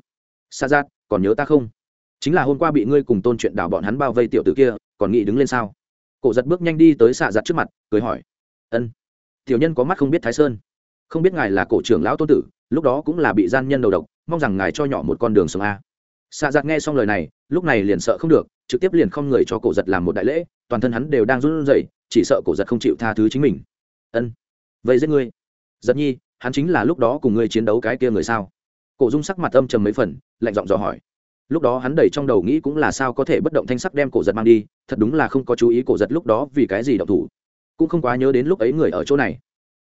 Xạ giặt còn nhớ ta không? Chính là hôm qua bị ngươi cùng tôn chuyện đào bọn hắn bao vây tiểu t ử kia, còn nghĩ đứng lên sao? Cổ giật bước nhanh đi tới xạ giặt trước mặt, cười hỏi. Ân tiểu nhân có mắt không biết thái sơn. Không biết ngài là cổ trưởng lão tôn tử, lúc đó cũng là bị gian nhân đầu độc, mong rằng ngài cho nhỏ một con đường sống a. Xạ giặt nghe xong lời này, lúc này liền sợ không được, trực tiếp liền không người cho cổ giật làm một đại lễ, toàn thân hắn đều đang run rẩy, chỉ sợ cổ giật không chịu tha thứ chính mình. Ân, vậy giết ngươi. Giật nhi, hắn chính là lúc đó cùng ngươi chiến đấu cái kia người sao? Cổ dung sắc mặt âm trầm mấy phần, lạnh giọng dò hỏi. Lúc đó hắn đầy trong đầu nghĩ cũng là sao có thể bất động thanh sắc đem cổ giật mang đi, thật đúng là không có chú ý cổ giật lúc đó vì cái gì động thủ cũng không quá nhớ đến lúc ấy người ở chỗ này.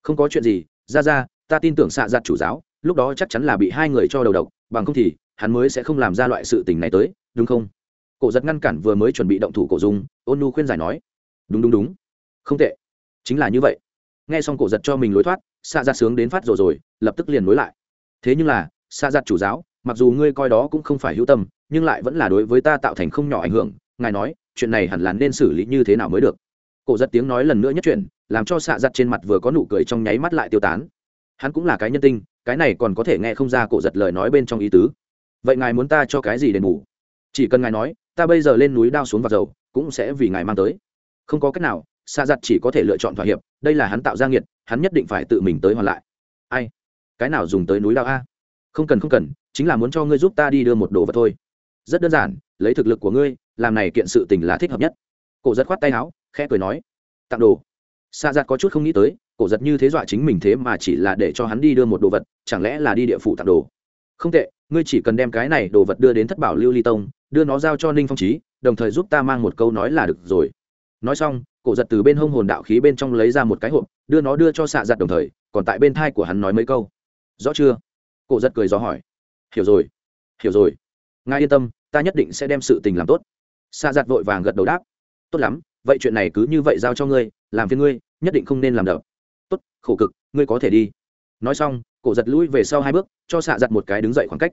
Không có chuyện gì, ra ra, ta tin tưởng xạ giặt chủ giáo, lúc đó chắc chắn là bị hai người cho đầu độc, bằng không thì, hắn mới sẽ không làm ra loại sự tình này tới, đúng không? Cổ giật ngăn cản vừa mới chuẩn bị động thủ cổ dung, ôn nu khuyên giải nói. Đúng đúng đúng. Không tệ. Chính là như vậy. Nghe xong cổ giật cho mình lối thoát, xạ giặt sướng đến phát rồi rồi, lập tức liền nối lại. Thế nhưng là, xạ giặt chủ giáo, mặc dù ngươi coi đó cũng không phải hữu tâm, nhưng lại vẫn là đối với ta tạo thành không nhỏ ảnh hưởng, ngài nói, chuyện này hẳn là nên xử lý như thế nào mới được? Cổ giật tiếng nói lần nữa nhất chuyện làm cho xạ giặt trên mặt vừa có nụ cười trong nháy mắt lại tiêu tán. Hắn cũng là cái nhân tinh, cái này còn có thể nghe không ra cổ giật lời nói bên trong ý tứ. Vậy ngài muốn ta cho cái gì đền bù? Chỉ cần ngài nói, ta bây giờ lên núi đao xuống vào dầu, cũng sẽ vì ngài mang tới. Không có cách nào, xạ giặt chỉ có thể lựa chọn thỏa hiệp, đây là hắn tạo ra nghiệt, hắn nhất định phải tự mình tới hoàn lại. Ai? Cái nào dùng tới núi đao a? Không cần không cần, chính là muốn cho ngươi giúp ta đi đưa một đồ vật thôi. Rất đơn giản, lấy thực lực của ngươi, làm này kiện sự tình là thích hợp nhất. Cổ giật khoát tay áo khẽ cười nói, tặng đồ. Xa giặt có chút không nghĩ tới, cổ giật như thế dọa chính mình thế mà chỉ là để cho hắn đi đưa một đồ vật, chẳng lẽ là đi địa phủ tặng đồ? Không tệ, ngươi chỉ cần đem cái này đồ vật đưa đến thất bảo lưu ly tông, đưa nó giao cho ninh phong trí đồng thời giúp ta mang một câu nói là được rồi. Nói xong, cổ giật từ bên hông hồn đạo khí bên trong lấy ra một cái hộp, đưa nó đưa cho xạ giặt đồng thời, còn tại bên thai của hắn nói mấy câu. Rõ chưa? Cổ giật cười gió hỏi. Hiểu rồi hiểu rồi. Ngài yên tâm, ta nhất định sẽ đem sự tình làm tốt. Xạ giặt vội vàng gật đầu đáp. Tốt lắm vậy chuyện này cứ như vậy giao cho ngươi, làm phiên ngươi, nhất định không nên làm đập. Tốt, khổ cực, ngươi có thể đi. Nói xong, cổ giật lui về sau hai bước, cho xạ giặt một cái đứng dậy khoảng cách.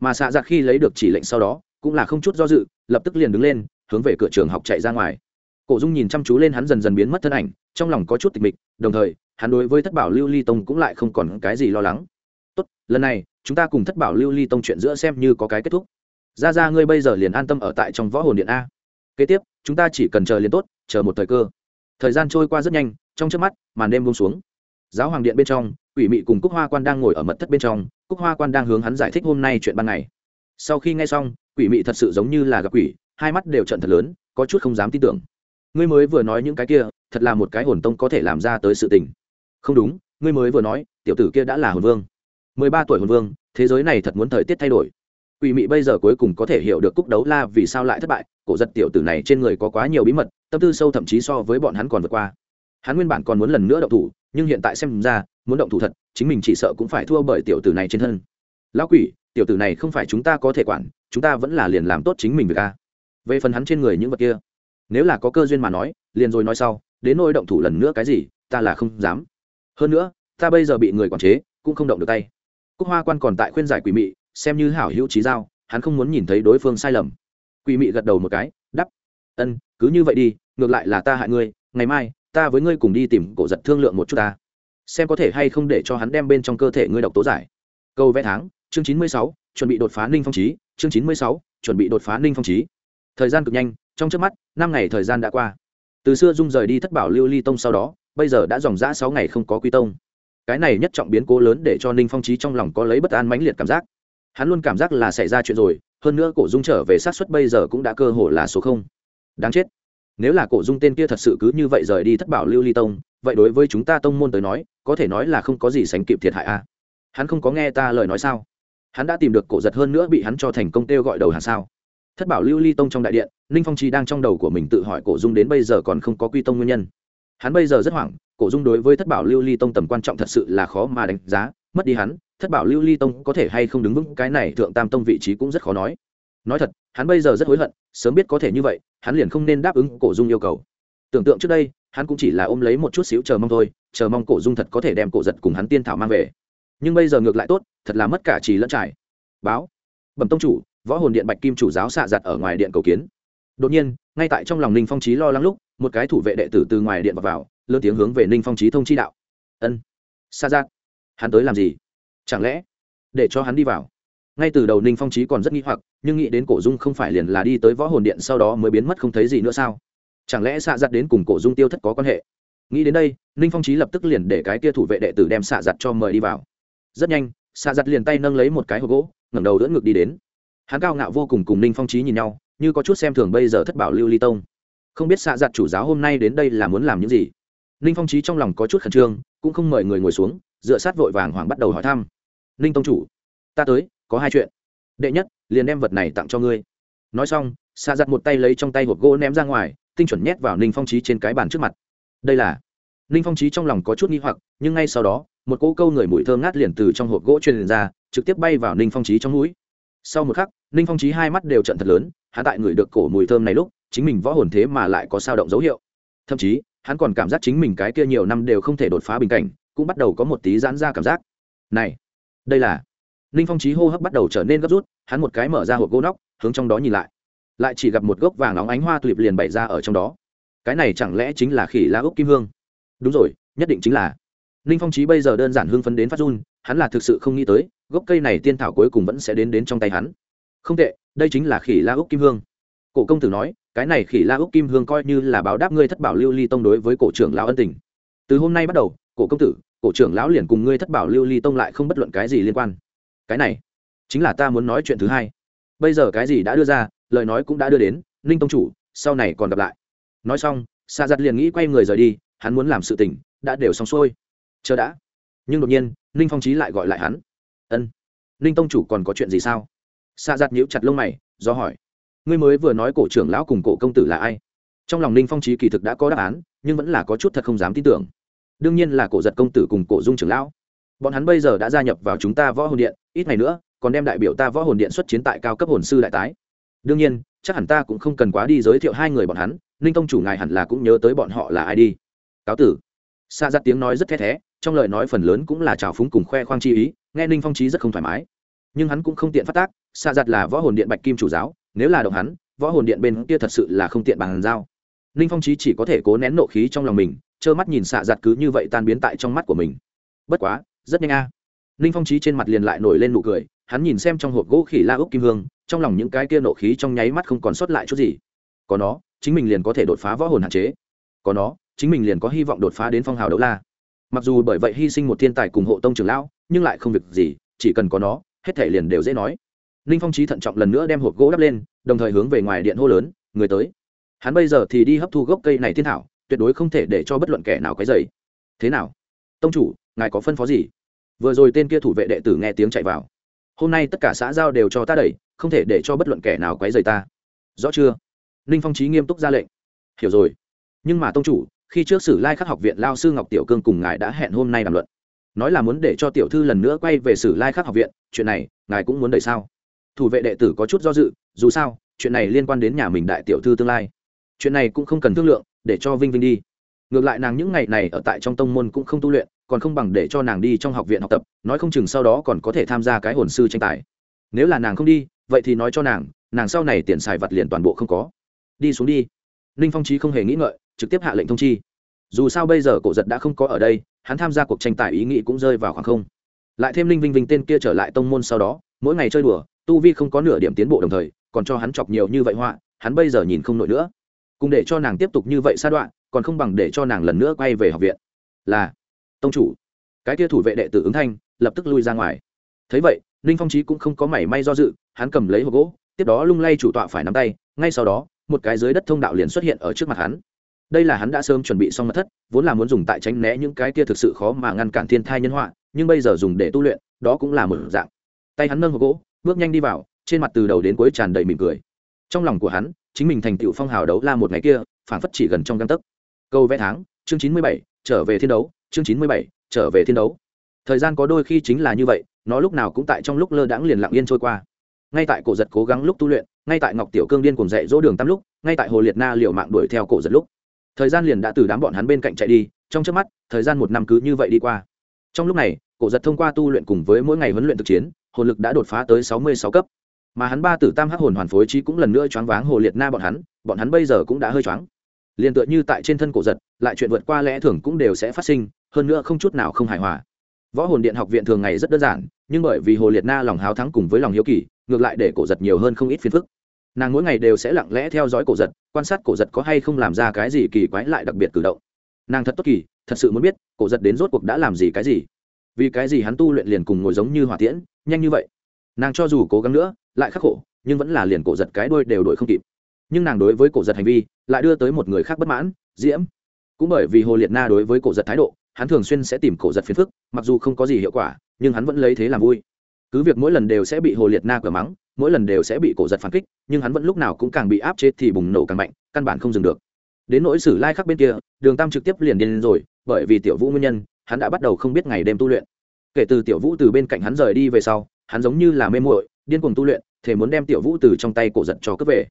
Mà xạ giặt khi lấy được chỉ lệnh sau đó, cũng là không chút do dự, lập tức liền đứng lên, hướng về cửa trường học chạy ra ngoài. Cổ dung nhìn chăm chú lên hắn dần dần biến mất thân ảnh, trong lòng có chút tịch mịch, đồng thời, hắn đối với thất bảo lưu ly tông cũng lại không còn cái gì lo lắng. Tốt, lần này, chúng ta cùng thất bảo lưu ly tông chuyện giữa xem như có cái kết thúc. Ra ra ngươi bây giờ liền an tâm ở tại trong võ hồn điện a kế tiếp, chúng ta chỉ cần chờ liền tốt, chờ một thời cơ. Thời gian trôi qua rất nhanh, trong trước mắt, màn đêm buông xuống. Giáo hoàng điện bên trong, quỷ mị cùng cúc hoa quan đang ngồi ở mật thất bên trong, cúc hoa quan đang hướng hắn giải thích hôm nay chuyện ban ngày. Sau khi nghe xong, quỷ mị thật sự giống như là gặp quỷ, hai mắt đều trận thật lớn, có chút không dám tin tưởng. Ngươi mới vừa nói những cái kia, thật là một cái hồn tông có thể làm ra tới sự tình. Không đúng, ngươi mới vừa nói, tiểu tử kia đã là hồn vương. Mười ba tuổi hồn vương, thế giới này thật muốn thời tiết thay đổi. Quỷ mị bây giờ cuối cùng có thể hiểu được cúc đấu la vì sao lại thất bại cổ giật tiểu tử này trên người có quá nhiều bí mật, tâm tư sâu thậm chí so với bọn hắn còn vượt qua. Hắn nguyên bản còn muốn lần nữa động thủ, nhưng hiện tại xem ra, muốn động thủ thật, chính mình chỉ sợ cũng phải thua bởi tiểu tử này trên thân. Lão quỷ, tiểu tử này không phải chúng ta có thể quản, chúng ta vẫn là liền làm tốt chính mình việc a. Về phần hắn trên người những vật kia, nếu là có cơ duyên mà nói, liền rồi nói sau, đến nỗi động thủ lần nữa cái gì, ta là không dám. Hơn nữa, ta bây giờ bị người quản chế, cũng không động được tay. Cúc hoa quan còn tại khuyên giải quỷ mị, xem như hảo hữu trí giao, hắn không muốn nhìn thấy đối phương sai lầm quỷ mị gật đầu một cái đắp ân, cứ như vậy đi, ngược lại là ta hại ngươi, ngày mai, ta với ngươi cùng đi tìm cổ giật thương lượng một chút ta. Xem có thể hay không để cho hắn đem bên trong cơ thể ngươi độc tố giải. Câu vẽ tháng, chương chín mươi sáu, chuẩn bị đột phá ninh phong trí chương chín mươi sáu, chuẩn bị đột phá ninh phong trí thời gian cực nhanh, trong trước mắt, năm ngày thời gian đã qua. Từ xưa dung rời đi thất bảo lưu ly tông sau đó, bây giờ đã dòng dã sáu ngày không có quy tông. Cái này nhất trọng biến cố lớn để cho ninh phong trí trong lòng có lấy bất an mãnh liệt cảm giác hắn luôn cảm giác là xảy ra chuyện rồi, hơn nữa cổ dung trở về sát xuất bây giờ cũng đã cơ hồ là số không. Đáng chết. Nếu là cổ dung tên kia thật sự cứ như vậy rời đi thất bảo lưu ly tông, vậy đối với chúng ta tông môn tới nói, có thể nói là không có gì sánh kịp thiệt hại a hắn không có nghe ta lời nói sao? Hắn đã tìm được cổ giật hơn nữa bị hắn cho thành công kêu gọi đầu hàng sao? Thất bảo lưu ly tông trong đại điện, ninh phong chi đang trong đầu của mình tự hỏi cổ dung đến bây giờ còn không có quy tông nguyên nhân. Hắn bây giờ rất hoảng, cổ dung đối với thất bảo lưu ly tông tầm quan trọng thật sự là khó mà đánh giá, mất đi hắn thất bảo lưu ly tông có thể hay không đứng vững cái này thượng tam tông vị trí cũng rất khó nói. Nói thật hắn bây giờ rất hối hận sớm biết có thể như vậy hắn liền không nên đáp ứng cổ dung yêu cầu. Tưởng tượng trước đây hắn cũng chỉ là ôm lấy một chút xíu chờ mong thôi chờ mong cổ dung thật có thể đem cổ giật cùng hắn tiên thảo mang về. Nhưng bây giờ ngược lại tốt thật là mất cả trì lẫn trải. Báo. Bẩm tông chủ võ hồn điện bạch kim chủ giáo xạ giặt ở ngoài điện cầu kiến. Đột nhiên ngay tại trong lòng ninh phong trí lo lắng lúc một cái thủ vệ đệ tử từ ngoài điện vào, vào lớn tiếng hướng về ninh phong trí thông chi đạo. Ân. Xa giặt. Hắn tới làm gì? Chẳng lẽ, để cho hắn đi vào? Ngay từ đầu ninh phong trí còn rất nghi hoặc, nhưng nghĩ đến cổ dung không phải liền là đi tới võ hồn điện sau đó mới biến mất không thấy gì nữa sao? Chẳng lẽ xạ giặt đến cùng cổ dung tiêu thất có quan hệ? Nghĩ đến đây, ninh phong trí lập tức liền để cái kia thủ vệ đệ tử đem xạ giặt cho mời đi vào. Rất nhanh, xạ giặt liền tay nâng lấy một cái hộp gỗ, ngẩng đầu đỡ ngực đi đến. Hắn cao ngạo vô cùng cùng ninh phong trí nhìn nhau, như có chút xem thường bây giờ thất bảo lưu ly tông. Không biết xạ giặt chủ giáo hôm nay đến đây là muốn làm những gì? Ninh phong trí trong lòng có chút khẩn trương, cũng không mời người ngồi xuống, dựa sát vội vàng hoàng bắt đầu hỏi thăm ninh tông chủ, ta tới, có hai chuyện. Đệ nhất, liền đem vật này tặng cho ngươi. Nói xong xạ giặt một tay lấy trong tay hộp gỗ ném ra ngoài, tinh chuẩn nhét vào ninh phong trí trên cái bàn trước mặt. Đây là ninh phong trí trong lòng có chút nghi hoặc, nhưng ngay sau đó, một cỗ câu người mùi thơm ngát liền từ trong hộp gỗ truyền ra, trực tiếp bay vào ninh phong trí trong mũi. Sau một khắc, ninh phong trí hai mắt đều trận thật lớn, hắn tại người được cổ mùi thơm này lúc, chính mình võ hồn thế mà lại có sao động dấu hiệu. Thậm chí, hắn còn cảm giác chính mình cái kia nhiều năm đều không thể đột phá bình cảnh, cũng bắt đầu có một tí giãn ra cảm giác. Này đây là ninh phong trí hô hấp bắt đầu trở nên gấp rút hắn một cái mở ra hộp gỗ nóc hướng trong đó nhìn lại lại chỉ gặp một gốc vàng óng ánh hoa tulip liền bày ra ở trong đó cái này chẳng lẽ chính là khỉ la ốc kim hương đúng rồi nhất định chính là ninh phong trí bây giờ đơn giản hưng phấn đến phát run hắn là thực sự không nghĩ tới gốc cây này tiên thảo cuối cùng vẫn sẽ đến đến trong tay hắn không tệ đây chính là khỉ la ốc kim hương cổ công tử nói cái này khỉ la ốc kim hương coi như là báo đáp ngươi thất bảo lưu ly tông đối với cổ trưởng lão ân tình từ hôm nay bắt đầu cổ công tử cổ trưởng lão liền cùng ngươi thất bảo lưu ly tông lại không bất luận cái gì liên quan. Cái này, chính là ta muốn nói chuyện thứ hai. Bây giờ cái gì đã đưa ra, lời nói cũng đã đưa đến, ninh tông chủ, sau này còn gặp lại. Nói xong xa giặt liền nghĩ quay người rời đi, hắn muốn làm sự tình, đã đều xong xuôi. Chờ đã. Nhưng đột nhiên, ninh phong trí lại gọi lại hắn. Ân. Ninh tông chủ còn có chuyện gì sao? Xa giặt nhíu chặt lông mày, do hỏi. Ngươi mới vừa nói cổ trưởng lão cùng cổ công tử là ai? Trong lòng ninh phong trí kỳ thực đã có đáp án, nhưng vẫn là có chút thật không dám tin tưởng đương nhiên là cổ giật công tử cùng cổ dung trưởng lão. Bọn hắn bây giờ đã gia nhập vào chúng ta võ hồn điện, ít ngày nữa, còn đem đại biểu ta võ hồn điện xuất chiến tại cao cấp hồn sư đại tái. Đương nhiên, chắc hẳn ta cũng không cần quá đi giới thiệu hai người bọn hắn, ninh tông chủ ngài hẳn là cũng nhớ tới bọn họ là ai đi. Cáo tử. Xa ra tiếng nói rất thét thé, trong lời nói phần lớn cũng là trào phúng cùng khoe khoang chi ý, nghe ninh phong trí rất không thoải mái. Nhưng hắn cũng không tiện phát tác xa giặt là võ hồn điện bạch kim chủ giáo, nếu là động hắn, võ hồn điện bên kia thật sự là không tiện bàn giao. Ninh phong trí chỉ có thể cố nén nộ khí trong lòng mình trơ mắt nhìn xạ giặt cứ như vậy tan biến tại trong mắt của mình. Bất quá, rất nhanh a. À. ninh phong trí trên mặt liền lại nổi lên nụ cười, hắn nhìn xem trong hộp gỗ khỉ la úc kim hương, trong lòng những cái kia nộ khí trong nháy mắt không còn sót lại chút gì. Có nó, chính mình liền có thể đột phá võ hồn hạn chế. Có nó, chính mình liền có hy vọng đột phá đến phong hào đấu la. Mặc dù bởi vậy hy sinh một thiên tài cùng hộ tông trường lão, nhưng lại không việc gì, chỉ cần có nó, hết thể liền đều dễ nói. Ninh phong trí thận trọng lần nữa đem hộp gỗ đắp lên, đồng thời hướng về ngoài điện hô lớn, người tới. Hắn bây giờ thì đi hấp thu gốc cây này thiên thảo tuyệt đối không thể để cho bất luận kẻ nào cái dày thế nào? Tông chủ, ngài có phân phó gì? Vừa rồi tên kia thủ vệ đệ tử nghe tiếng chạy vào. Hôm nay tất cả xã giao đều cho ta đẩy, không thể để cho bất luận kẻ nào quấy rầy ta. Rõ chưa? Ninh phong trí nghiêm túc ra lệnh. Hiểu rồi. Nhưng mà tông chủ, khi trước sử lai khắc học viện lao sư ngọc tiểu cương cùng ngài đã hẹn hôm nay đàm luận. Nói là muốn để cho tiểu thư lần nữa quay về sử lai khắc học viện, chuyện này, ngài cũng muốn đẩy sao? Thủ vệ đệ tử có chút do dự, dù sao, chuyện này liên quan đến nhà mình đại tiểu thư tương lai. Chuyện này cũng không cần thương lượng để cho vinh vinh đi. Ngược lại nàng những ngày này ở tại trong tông môn cũng không tu luyện, còn không bằng để cho nàng đi trong học viện học tập, nói không chừng sau đó còn có thể tham gia cái hồn sư tranh tài. Nếu là nàng không đi, vậy thì nói cho nàng nàng sau này tiền xài vật liền toàn bộ không có. Đi xuống đi. Ninh phong trí không hề nghĩ ngợi, trực tiếp hạ lệnh thông chi. Dù sao bây giờ cổ giật đã không có ở đây, hắn tham gia cuộc tranh tài ý nghĩ cũng rơi vào khoảng không. Lại thêm ninh vinh vinh tên kia trở lại tông môn sau đó, mỗi ngày chơi đùa, tu vi không có nửa điểm tiến bộ đồng thời, còn cho hắn chọc nhiều như vậy họa, hắn bây giờ nhìn không nổi nữa cùng để cho nàng tiếp tục như vậy sa đoạn, còn không bằng để cho nàng lần nữa quay về học viện. Là, tông chủ. Cái kia thủ vệ đệ tử ứng thanh, lập tức lui ra ngoài. Thấy vậy, ninh phong trí cũng không có mảy may do dự, hắn cầm lấy hộp gỗ, tiếp đó lung lay chủ tọa phải nắm tay, ngay sau đó, một cái dưới đất thông đạo liền xuất hiện ở trước mặt hắn. Đây là hắn đã sớm chuẩn bị xong mật thất, vốn là muốn dùng tại tránh né những cái kia thực sự khó mà ngăn cản thiên thai nhân họa, nhưng bây giờ dùng để tu luyện, đó cũng là một dạng. Tay hắn nâng hộp gỗ, bước nhanh đi vào, trên mặt từ đầu đến cuối tràn đầy mỉm cười. Trong lòng của hắn chính mình thành tựu phong hào đấu la một ngày kia phản phất chỉ gần trong găng tấc. Câu vẽ tháng, chương chín mươi bảy, trở về thiên đấu, chương chín mươi bảy, trở về thiên đấu. Thời gian có đôi khi chính là như vậy, nó lúc nào cũng tại trong lúc lơ đãng liền lặng yên trôi qua. Ngay tại cổ giật cố gắng lúc tu luyện, ngay tại ngọc tiểu cương điên cùng dạy dỗ đường tam lúc, ngay tại hồ liệt na liều mạng đuổi theo cổ giật lúc. Thời gian liền đã từ đám bọn hắn bên cạnh chạy đi, trong trước mắt, thời gian một năm cứ như vậy đi qua. Trong lúc này, cổ giật thông qua tu luyện cùng với mỗi ngày huấn luyện thực chiến, hồn lực đã đột phá tới sáu mươi sáu cấp mà hắn ba tử tam hắc hồn hoàn phối trí cũng lần nữa choáng váng hồ liệt na bọn hắn bọn hắn bây giờ cũng đã hơi choáng. Liền tựa như tại trên thân cổ giật, lại chuyện vượt qua lẽ thường cũng đều sẽ phát sinh, hơn nữa không chút nào không hài hòa. Võ hồn điện học viện thường ngày rất đơn giản, nhưng bởi vì hồ liệt na lòng háo thắng cùng với lòng hiếu kỳ, ngược lại để cổ giật nhiều hơn không ít phiền phức. Nàng mỗi ngày đều sẽ lặng lẽ theo dõi cổ giật, quan sát cổ giật có hay không làm ra cái gì kỳ quái lại đặc biệt cử động. Nàng thật tốt kỳ, thật sự muốn biết, cổ giật đến rốt cuộc đã làm gì cái gì. Vì cái gì hắn tu luyện liền cùng ngồi giống như hỏa tiễn, nhanh như vậy. Nàng cho dù cố gắng nữa lại khắc khổ, nhưng vẫn là liền cổ giật cái đuôi đều đổi không kịp. Nhưng nàng đối với cổ giật hành vi, lại đưa tới một người khác bất mãn, diễm. Cũng bởi vì hồ liệt na đối với cổ giật thái độ, hắn thường xuyên sẽ tìm cổ giật phiền phức, mặc dù không có gì hiệu quả, nhưng hắn vẫn lấy thế làm vui. Cứ việc mỗi lần đều sẽ bị hồ liệt na cửa mắng, mỗi lần đều sẽ bị cổ giật phản kích, nhưng hắn vẫn lúc nào cũng càng bị áp chế thì bùng nổ càng mạnh, căn bản không dừng được. Đến nỗi sử lai khắc bên kia, đường tam trực tiếp liền điên rồi, bởi vì tiểu vũ nguyên nhân, hắn đã bắt đầu không biết ngày đêm tu luyện. Kể từ tiểu vũ từ bên cạnh hắn rời đi về sau, hắn giống như là mê muội điên cuồng tu luyện thể muốn đem tiểu vũ từ trong tay cổ giật cho cướp về.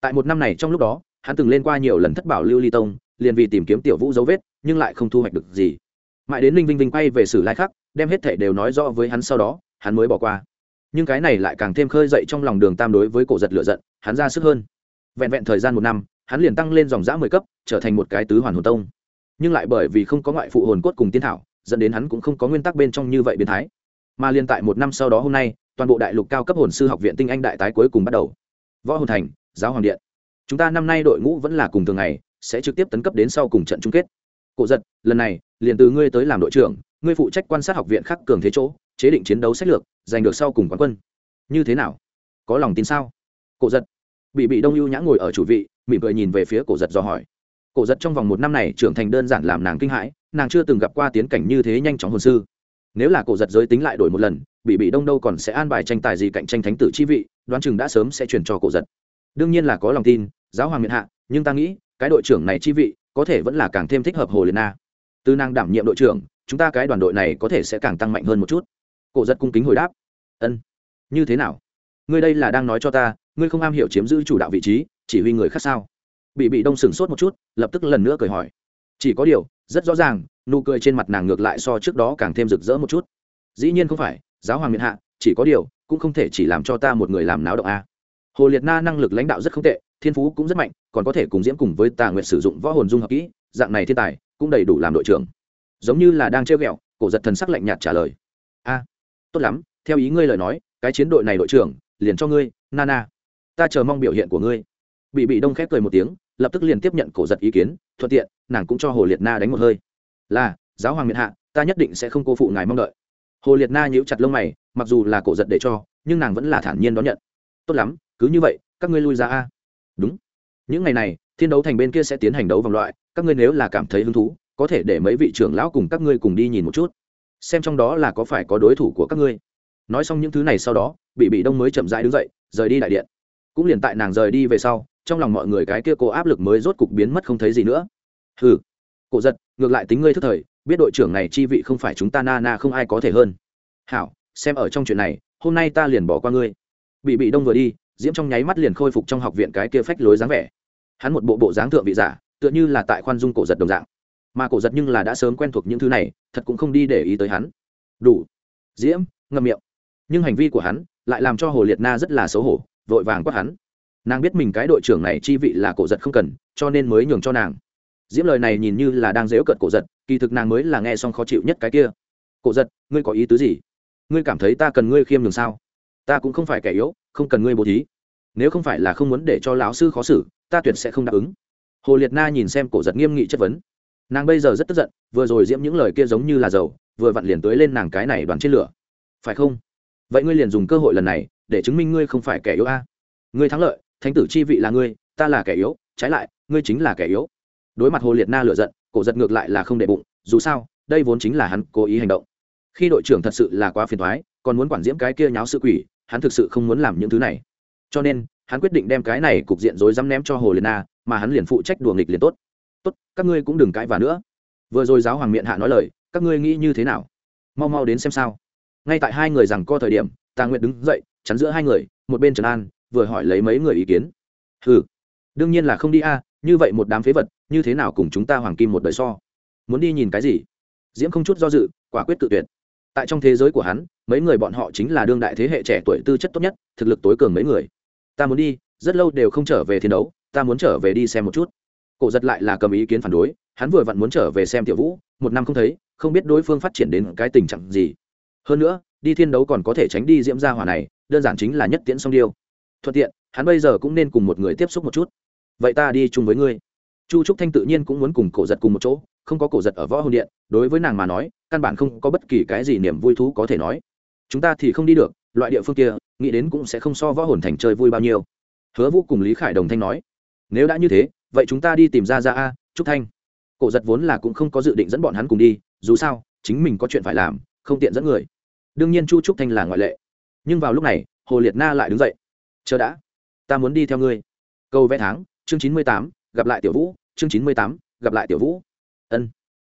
Tại một năm này trong lúc đó, hắn từng lên qua nhiều lần thất bảo lưu ly tông, liền vì tìm kiếm tiểu vũ dấu vết, nhưng lại không thu hoạch được gì. Mãi đến linh vinh vinh quay về sử lai khắc, đem hết thể đều nói rõ với hắn sau đó, hắn mới bỏ qua. Nhưng cái này lại càng thêm khơi dậy trong lòng đường tam đối với cổ giật lựa giận, hắn ra sức hơn. Vẹn vẹn thời gian một năm, hắn liền tăng lên dòng giã mười cấp, trở thành một cái tứ hoàn hồn tông. Nhưng lại bởi vì không có ngoại phụ hồn cốt cùng tiên thảo, dẫn đến hắn cũng không có nguyên tắc bên trong như vậy biến thái. Mà liên tại một năm sau đó hôm nay toàn bộ đại lục cao cấp hồn sư học viện tinh anh đại tái cuối cùng bắt đầu. Võ hồn thành, giáo hoàng điện. Chúng ta năm nay đội ngũ vẫn là cùng thường ngày, sẽ trực tiếp tấn cấp đến sau cùng trận chung kết. Cổ giật, lần này, liền từ ngươi tới làm đội trưởng, ngươi phụ trách quan sát học viện khắc cường thế chỗ, chế định chiến đấu sách lược, giành được sau cùng quán quân. Như thế nào? Có lòng tin sao? Cổ giật. Bị bị đông ưu nhã ngồi ở chủ vị, mỉm cười nhìn về phía cổ giật do hỏi. Cổ giật trong vòng một năm này trưởng thành đơn giản làm nàng kinh hãi, nàng chưa từng gặp qua tiến cảnh như thế nhanh chóng hồn sư. Nếu là cổ giật giới tính lại đổi một lần bị bị đông đâu còn sẽ an bài tranh tài gì cạnh tranh thánh tử chi vị, đoán chừng đã sớm sẽ chuyển cho cổ giật. Đương nhiên là có lòng tin, giáo hoàng miền hạ, nhưng ta nghĩ, cái đội trưởng này chi vị, có thể vẫn là càng thêm thích hợp hồ liệt na. Từ năng đảm nhiệm đội trưởng, chúng ta cái đoàn đội này có thể sẽ càng tăng mạnh hơn một chút. Cổ giật cung kính hồi đáp. Ân. Như thế nào? Ngươi đây là đang nói cho ta, ngươi không am hiểu chiếm giữ chủ đạo vị trí, chỉ huy người khác sao? Bị bị đông sửng sốt một chút, lập tức lần nữa cười hỏi. Chỉ có điều, rất rõ ràng, nụ cười trên mặt nàng ngược lại so trước đó càng thêm rực rỡ một chút. Dĩ nhiên không phải giáo hoàng miền hạ, chỉ có điều, cũng không thể chỉ làm cho ta một người làm náo động a. Hồ liệt na năng lực lãnh đạo rất không tệ, thiên phú cũng rất mạnh, còn có thể cùng diễm cùng với tà nguyện sử dụng võ hồn dung hợp kỹ, dạng này thiên tài, cũng đầy đủ làm đội trưởng. Giống như là đang treo ghẹo, cổ giật thần sắc lạnh nhạt trả lời. A, tốt lắm, theo ý ngươi lời nói, cái chiến đội này đội trưởng, liền cho ngươi nana ta chờ mong biểu hiện của ngươi. Bị bị đông khép cười một tiếng, lập tức liền tiếp nhận cổ giật ý kiến, thuận tiện, nàng cũng cho hồ liệt na đánh một hơi. Là, giáo hoàng miệt hạ, ta nhất định sẽ không cô phụ ngài mong đợi hồ liệt na nhíu chặt lông mày, mặc dù là cổ giật để cho, nhưng nàng vẫn là thản nhiên đón nhận. Tốt lắm, cứ như vậy, các ngươi lui ra a. Đúng. Những ngày này, thiên đấu thành bên kia sẽ tiến hành đấu vòng loại, các ngươi nếu là cảm thấy hứng thú, có thể để mấy vị trưởng lão cùng các ngươi cùng đi nhìn một chút. Xem trong đó là có phải có đối thủ của các ngươi. Nói xong những thứ này sau đó, bị bị đông mới chậm rãi đứng dậy, rời đi đại điện. Cũng liền tại nàng rời đi về sau, trong lòng mọi người cái kia cố áp lực mới rốt cục biến mất không thấy gì nữa. Hừ. Cổ giật, ngược lại tính ngươi thức thời biết đội trưởng này chi vị không phải chúng ta na na không ai có thể hơn. Hảo, xem ở trong chuyện này, hôm nay ta liền bỏ qua ngươi. Bị bị đông vừa đi, diễm trong nháy mắt liền khôi phục trong học viện cái kia phách lối dáng vẻ. Hắn một bộ bộ dáng thượng vị giả, tựa như là tại khoan dung cổ giật đồng dạng. Mà cổ giật nhưng là đã sớm quen thuộc những thứ này, thật cũng không đi để ý tới hắn. Đủ. Diễm, ngậm miệng. Nhưng hành vi của hắn lại làm cho hồ liệt na rất là xấu hổ, vội vàng quát hắn. Nàng biết mình cái đội trưởng này chi vị là cổ giật không cần, cho nên mới nhường cho nàng. Diễm lời này nhìn như là đang dễu cợt cổ giật kỳ thực nàng mới là nghe xong khó chịu nhất cái kia. Cổ giật, ngươi có ý tứ gì? Ngươi cảm thấy ta cần ngươi khiêm nhường sao? Ta cũng không phải kẻ yếu, không cần ngươi bố thí. Nếu không phải là không muốn để cho lão sư khó xử, ta tuyệt sẽ không đáp ứng. Hồ liệt na nhìn xem cổ giật nghiêm nghị chất vấn. Nàng bây giờ rất tức giận, vừa rồi diễm những lời kia giống như là dầu, vừa vặn liền tới lên nàng cái này đoàn trên lửa. Phải không? Vậy ngươi liền dùng cơ hội lần này, để chứng minh ngươi không phải kẻ yếu a. Ngươi thắng lợi, thánh tử chi vị là ngươi, ta là kẻ yếu, trái lại, ngươi chính là kẻ yếu. Đối mặt hồ liệt na lựa giận cổ giật ngược lại là không để bụng, dù sao, đây vốn chính là hắn cố ý hành động. Khi đội trưởng thật sự là quá phiền thoái còn muốn quản diễm cái kia nháo sự quỷ, hắn thực sự không muốn làm những thứ này. Cho nên, hắn quyết định đem cái này cục diện rối rắm ném cho hồ liệt na, mà hắn liền phụ trách đùa nghịch liền tốt. Tốt, các ngươi cũng đừng cãi vả nữa. Vừa rồi giáo hoàng miệng hạ nói lời, các ngươi nghĩ như thế nào? Mau mau đến xem sao. Ngay tại hai người rằng co thời điểm, tà nguyệt đứng dậy, chắn giữa hai người, một bên trần an vừa hỏi lấy mấy người ý kiến. Ừ đương nhiên là không đi a, như vậy một đám phế vật như thế nào cùng chúng ta hoàng kim một đời so? Muốn đi nhìn cái gì? Diễm không chút do dự, quả quyết tự tuyệt. Tại trong thế giới của hắn, mấy người bọn họ chính là đương đại thế hệ trẻ tuổi tư chất tốt nhất, thực lực tối cường mấy người. Ta muốn đi, rất lâu đều không trở về thi đấu, ta muốn trở về đi xem một chút. Cổ giật lại là cầm ý kiến phản đối, hắn vừa vặn muốn trở về xem tiểu vũ, một năm không thấy, không biết đối phương phát triển đến cái tình trạng gì. Hơn nữa, đi thiên đấu còn có thể tránh đi diễm gia hỏa này, đơn giản chính là nhất tiễn song điêu. Thuận tiện, hắn bây giờ cũng nên cùng một người tiếp xúc một chút. Vậy ta đi chung với ngươi chu trúc thanh tự nhiên cũng muốn cùng cổ giật cùng một chỗ, không có cổ giật ở võ hồn điện, đối với nàng mà nói, căn bản không có bất kỳ cái gì niềm vui thú có thể nói. Chúng ta thì không đi được, loại địa phương kia, nghĩ đến cũng sẽ không so võ hồn thành chơi vui bao nhiêu. Hứa vũ cùng lý khải đồng thanh nói, nếu đã như thế, vậy chúng ta đi tìm ra ra a, trúc thanh. Cổ giật vốn là cũng không có dự định dẫn bọn hắn cùng đi, dù sao, chính mình có chuyện phải làm, không tiện dẫn người. Đương nhiên chu trúc thanh là ngoại lệ. Nhưng vào lúc này, hồ liệt na lại đứng dậy. Chờ đã, ta muốn đi theo ngươi. Câu vẽ tháng, chương chín mươi tám gặp lại tiểu vũ, chương chín mươi tám, gặp lại tiểu vũ. Ân,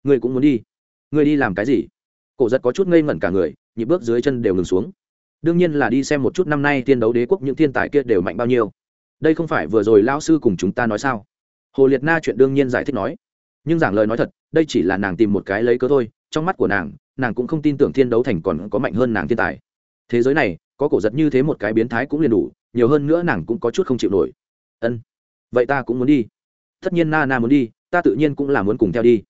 ngươi cũng muốn đi. Ngươi đi làm cái gì? Cổ giật có chút ngây ngẩn cả người, nhịp bước dưới chân đều ngừng xuống. Đương nhiên là đi xem một chút năm nay tiên đấu đế quốc những thiên tài kia đều mạnh bao nhiêu. Đây không phải vừa rồi lao sư cùng chúng ta nói sao? Hồ liệt na chuyện đương nhiên giải thích nói. Nhưng giảng lời nói thật, đây chỉ là nàng tìm một cái lấy cớ thôi, trong mắt của nàng nàng cũng không tin tưởng thiên đấu thành còn có mạnh hơn nàng thiên tài. Thế giới này, có cổ giật như thế một cái biến thái cũng liền đủ, nhiều hơn nữa nàng cũng có chút không chịu nổi. Ân, vậy ta cũng muốn đi tất nhiên na na muốn đi, ta tự nhiên cũng là muốn cùng theo đi.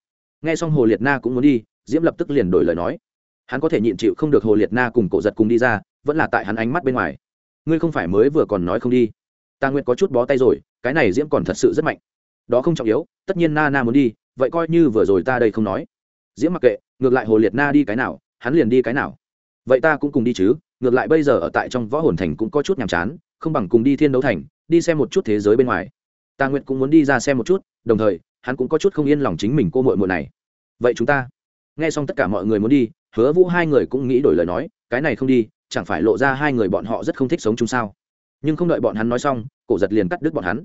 Nghe xong hồ liệt na cũng muốn đi, diễm lập tức liền đổi lời nói. Hắn có thể nhịn chịu không được hồ liệt na cùng cổ giật cùng đi ra, vẫn là tại hắn ánh mắt bên ngoài. Ngươi không phải mới vừa còn nói không đi. Ta nguyện có chút bó tay rồi, cái này diễm còn thật sự rất mạnh. Đó không trọng yếu, tất nhiên na na muốn đi, vậy coi như vừa rồi ta đây không nói. Diễm mặc kệ, ngược lại hồ liệt na đi cái nào, hắn liền đi cái nào. Vậy ta cũng cùng đi chứ, ngược lại bây giờ ở tại trong võ hồn thành cũng có chút nhàm chán, không bằng cùng đi thiên đấu thành, đi xem một chút thế giới bên ngoài ta nguyện cũng muốn đi ra xem một chút, đồng thời, hắn cũng có chút không yên lòng chính mình cô mội mội này. Vậy chúng ta, nghe xong tất cả mọi người muốn đi, hứa vũ hai người cũng nghĩ đổi lời nói, cái này không đi, chẳng phải lộ ra hai người bọn họ rất không thích sống chung sao? Nhưng không đợi bọn hắn nói xong, cổ giật liền cắt đứt bọn hắn.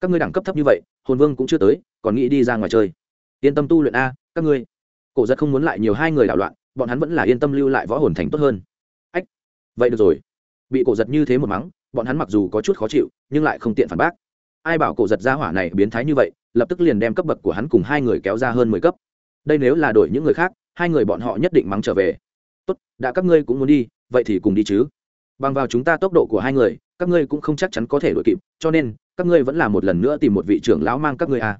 Các ngươi đẳng cấp thấp như vậy, hồn vương cũng chưa tới, còn nghĩ đi ra ngoài chơi. Yên tâm tu luyện a, các ngươi. Cổ giật không muốn lại nhiều hai người đảo loạn, bọn hắn vẫn là yên tâm lưu lại võ hồn thành tốt hơn. Ách, vậy được rồi. Bị cổ giật như thế một mắng, bọn hắn mặc dù có chút khó chịu, nhưng lại không tiện phản bác ai bảo cổ giật ra hỏa này biến thái như vậy, lập tức liền đem cấp bậc của hắn cùng hai người kéo ra hơn mười cấp. Đây nếu là đổi những người khác, hai người bọn họ nhất định mắng trở về. Tốt, đã các ngươi cũng muốn đi, vậy thì cùng đi chứ. Bằng vào chúng ta tốc độ của hai người, các ngươi cũng không chắc chắn có thể đuổi kịp, cho nên, các ngươi vẫn là một lần nữa tìm một vị trưởng lão mang các ngươi à.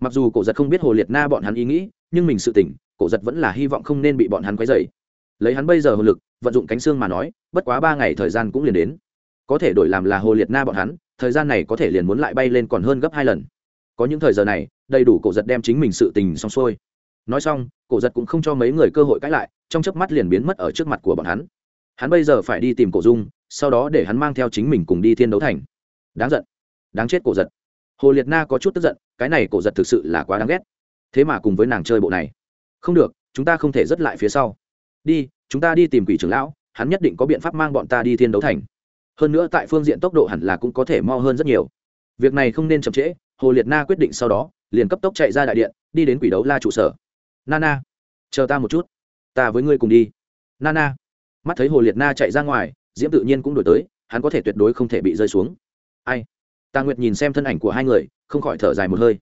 mặc dù cổ giật không biết hồ liệt na bọn hắn ý nghĩ, nhưng mình sự tỉnh, cổ giật vẫn là hy vọng không nên bị bọn hắn quấy dày lấy hắn bây giờ hồ lực, vận dụng cánh xương mà nói, bất quá ba ngày thời gian cũng liền đến. Có thể đổi làm là hồ liệt na bọn hắn thời gian này có thể liền muốn lại bay lên còn hơn gấp hai lần. Có những thời giờ này, đầy đủ cổ giật đem chính mình sự tình xong xuôi. Nói xong, cổ giật cũng không cho mấy người cơ hội cãi lại, trong chớp mắt liền biến mất ở trước mặt của bọn hắn. Hắn bây giờ phải đi tìm cổ dung, sau đó để hắn mang theo chính mình cùng đi thiên đấu thành. Đáng giận. Đáng chết cổ giật. Hồ liệt na có chút tức giận, cái này cổ giật thực sự là quá đáng ghét. Thế mà cùng với nàng chơi bộ này. Không được, chúng ta không thể dứt lại phía sau. Đi, chúng ta đi tìm quỷ trưởng lão, hắn nhất định có biện pháp mang bọn ta đi thiên đấu thành hơn nữa tại phương diện tốc độ hẳn là cũng có thể mo hơn rất nhiều. Việc này không nên chậm trễ, hồ liệt na quyết định sau đó, liền cấp tốc chạy ra đại điện, đi đến quỷ đấu la trụ sở. Nana, chờ ta một chút. Ta với ngươi cùng đi. Nana, mắt thấy hồ liệt na chạy ra ngoài, diễm tự nhiên cũng đổi tới, hắn có thể tuyệt đối không thể bị rơi xuống. Ai? Ta nguyệt nhìn xem thân ảnh của hai người, không khỏi thở dài một hơi.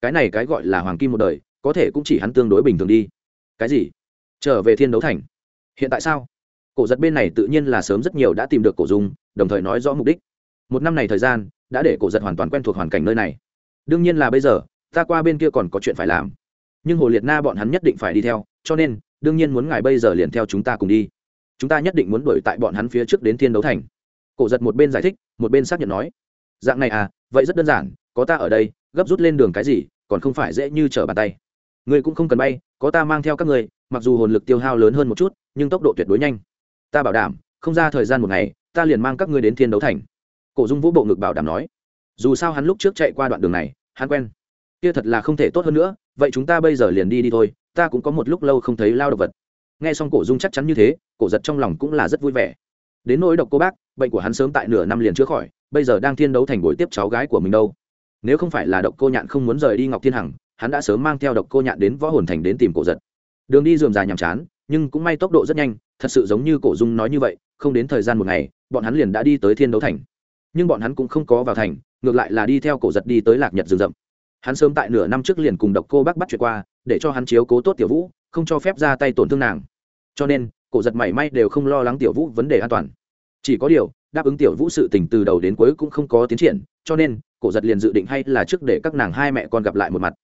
Cái này cái gọi là hoàng kim một đời, có thể cũng chỉ hắn tương đối bình thường đi. Cái gì? Trở về thiên đấu thành. Hiện tại sao? Cổ giật bên này tự nhiên là sớm rất nhiều đã tìm được cổ dung đồng thời nói rõ mục đích. Một năm này thời gian, đã để cổ giật hoàn toàn quen thuộc hoàn cảnh nơi này. Đương nhiên là bây giờ, ta qua bên kia còn có chuyện phải làm. Nhưng hồ liệt na bọn hắn nhất định phải đi theo, cho nên, đương nhiên muốn ngài bây giờ liền theo chúng ta cùng đi. Chúng ta nhất định muốn đuổi tại bọn hắn phía trước đến thiên đấu thành. Cổ giật một bên giải thích, một bên xác nhận nói. Dạng này à vậy rất đơn giản, có ta ở đây, gấp rút lên đường cái gì, còn không phải dễ như trở bàn tay. Người cũng không cần bay, có ta mang theo các người mặc dù hồn lực tiêu hao lớn hơn một chút, nhưng tốc độ tuyệt đối nhanh. Ta bảo đảm, không ra thời gian một ngày ta liền mang các ngươi đến thiên đấu thành. Cổ dung vũ bộ ngực bảo đảm nói. Dù sao hắn lúc trước chạy qua đoạn đường này, hắn quen. Kia thật là không thể tốt hơn nữa, vậy chúng ta bây giờ liền đi đi thôi, ta cũng có một lúc lâu không thấy lao động vật. Nghe xong cổ dung chắc chắn như thế, cổ giật trong lòng cũng là rất vui vẻ. Đến nỗi độc cô bác, bệnh của hắn sớm tại nửa năm liền chữa khỏi, bây giờ đang thiên đấu thành buổi tiếp cháu gái của mình đâu. Nếu không phải là độc cô nhạn không muốn rời đi ngọc thiên hằng, hắn đã sớm mang theo độc cô nhạn đến võ hồn thành đến tìm cổ giật. Đường đi dườm dài nhàm chán, nhưng cũng may tốc độ rất nhanh, thật sự giống như cổ dung nói như vậy, không đến thời gian một ngày bọn hắn liền đã đi tới thiên đấu thành. Nhưng bọn hắn cũng không có vào thành, ngược lại là đi theo cổ giật đi tới lạc nhật rừng rậm. Hắn sớm tại nửa năm trước liền cùng độc cô bác bắt chuyện qua, để cho hắn chiếu cố tốt tiểu vũ, không cho phép ra tay tổn thương nàng. Cho nên, cổ giật mảy may đều không lo lắng tiểu vũ vấn đề an toàn. Chỉ có điều, đáp ứng tiểu vũ sự tình từ đầu đến cuối cũng không có tiến triển, cho nên, cổ giật liền dự định hay là trước để các nàng hai mẹ con gặp lại một mặt.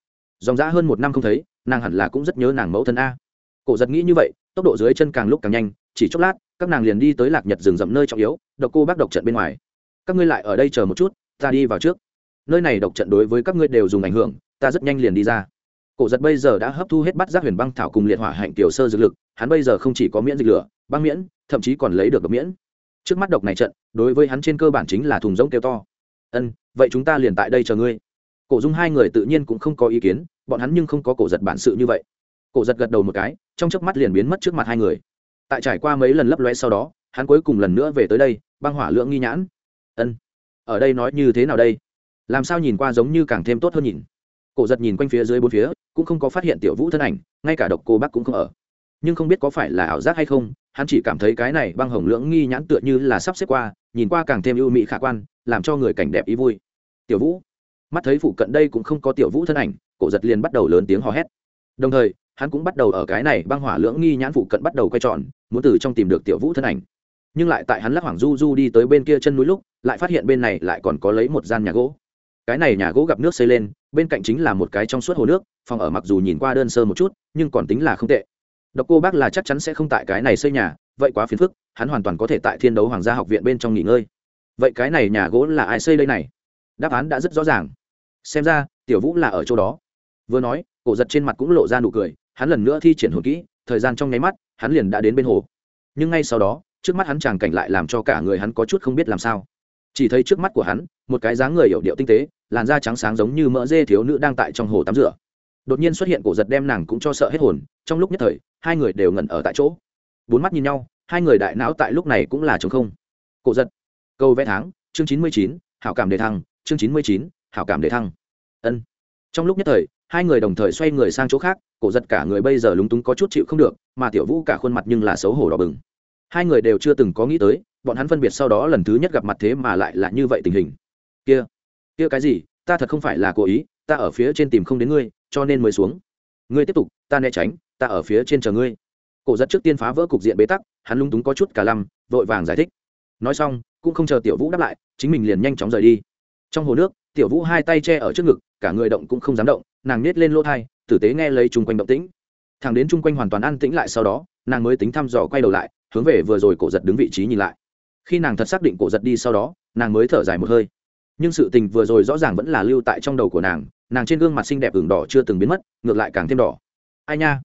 Dòng dã hơn một năm không thấy, nàng hẳn là cũng rất nhớ nàng mẫu thân a. Cổ giật nghĩ như vậy tốc độ dưới chân càng lúc càng nhanh, chỉ chốc lát, các nàng liền đi tới lạc nhật rừng rậm nơi trọng yếu, độc cô bác độc trận bên ngoài. Các ngươi lại ở đây chờ một chút, ta đi vào trước. Nơi này độc trận đối với các ngươi đều dùng ảnh hưởng, ta rất nhanh liền đi ra. Cổ giật bây giờ đã hấp thu hết bắt giác huyền băng thảo cùng liệt hỏa hạnh tiểu sơ dược lực, hắn bây giờ không chỉ có miễn dịch lửa, băng miễn, thậm chí còn lấy được độc miễn. Trước mắt độc này trận, đối với hắn trên cơ bản chính là thùng rỗng kêu to. Ân, vậy chúng ta liền tại đây chờ ngươi. Cổ dung hai người tự nhiên cũng không có ý kiến, bọn hắn nhưng không có cổ giật bản sự như vậy. Cổ giật gật đầu một cái trong chớp mắt liền biến mất trước mặt hai người. Tại trải qua mấy lần lấp loe sau đó, hắn cuối cùng lần nữa về tới đây, băng hỏa lượng nghi nhãn. Ân, ở đây nói như thế nào đây? Làm sao nhìn qua giống như càng thêm tốt hơn nhìn? Cổ giật nhìn quanh phía dưới bốn phía, cũng không có phát hiện tiểu vũ thân ảnh, ngay cả độc cô bác cũng không ở. Nhưng không biết có phải là ảo giác hay không, hắn chỉ cảm thấy cái này băng hồng lưỡng nghi nhãn tựa như là sắp xếp qua, nhìn qua càng thêm ưu mỹ khả quan, làm cho người cảnh đẹp ý vui. Tiểu vũ, mắt thấy phụ cận đây cũng không có tiểu vũ thân ảnh, cổ giật liền bắt đầu lớn tiếng hò hét. Đồng thời hắn cũng bắt đầu ở cái này băng hỏa lưỡng nghi nhãn phụ cận bắt đầu quay tròn, muốn từ trong tìm được tiểu vũ thân ảnh. Nhưng lại tại hắn lắc hoảng du du đi tới bên kia chân núi lúc, lại phát hiện bên này lại còn có lấy một gian nhà gỗ. Cái này nhà gỗ gặp nước xây lên, bên cạnh chính là một cái trong suốt hồ nước, phòng ở mặc dù nhìn qua đơn sơ một chút, nhưng còn tính là không tệ. Độc cô bác là chắc chắn sẽ không tại cái này xây nhà, vậy quá phiền phức, hắn hoàn toàn có thể tại thiên đấu hoàng gia học viện bên trong nghỉ ngơi. Vậy cái này nhà gỗ là ai xây đây này? Đáp án đã rất rõ ràng. Xem ra, tiểu vũ là ở chỗ đó. Vừa nói, cổ giật trên mặt cũng lộ ra nụ cười hắn lần nữa thi triển hồn kỹ, thời gian trong nháy mắt, hắn liền đã đến bên hồ. Nhưng ngay sau đó, trước mắt hắn chàng cảnh lại làm cho cả người hắn có chút không biết làm sao. Chỉ thấy trước mắt của hắn, một cái dáng người hiểu điệu tinh tế, làn da trắng sáng giống như mỡ dê thiếu nữ đang tại trong hồ tắm rửa. Đột nhiên xuất hiện cổ giật đem nàng cũng cho sợ hết hồn, trong lúc nhất thời, hai người đều ngẩn ở tại chỗ. Bốn mắt nhìn nhau, hai người đại não tại lúc này cũng là chống không. Cổ giật, câu vẽ tháng, chương chín mươi chín, hảo cảm đề thăng, chương chín mươi chín, hảo cảm đề thăng. Ân. Trong lúc nhất thời hai người đồng thời xoay người sang chỗ khác, cổ giật cả người bây giờ lúng túng có chút chịu không được, mà tiểu vũ cả khuôn mặt nhưng là xấu hổ đỏ bừng. Hai người đều chưa từng có nghĩ tới, bọn hắn phân biệt sau đó lần thứ nhất gặp mặt thế mà lại là như vậy tình hình. Kia kia cái gì? Ta thật không phải là cố ý, ta ở phía trên tìm không đến ngươi, cho nên mới xuống. Ngươi tiếp tục, ta né tránh, ta ở phía trên chờ ngươi. Cổ giật trước tiên phá vỡ cục diện bế tắc, hắn lung túng có chút cả lăm, vội vàng giải thích. Nói xong, cũng không chờ tiểu vũ đáp lại, chính mình liền nhanh chóng rời đi. Trong hồ nước, tiểu vũ hai tay che ở trước ngực, cả người động cũng không dám động nàng nết lên lỗ thai, tử tế nghe lấy chung quanh động tĩnh. Thằng đến chung quanh hoàn toàn an tĩnh lại sau đó, nàng mới tính thăm dò quay đầu lại, hướng về vừa rồi cổ giật đứng vị trí nhìn lại. Khi nàng thật xác định cổ giật đi sau đó, nàng mới thở dài một hơi. Nhưng sự tình vừa rồi rõ ràng vẫn là lưu tại trong đầu của nàng nàng trên gương mặt xinh đẹp ửng đỏ chưa từng biến mất, ngược lại càng thêm đỏ. Ai nha?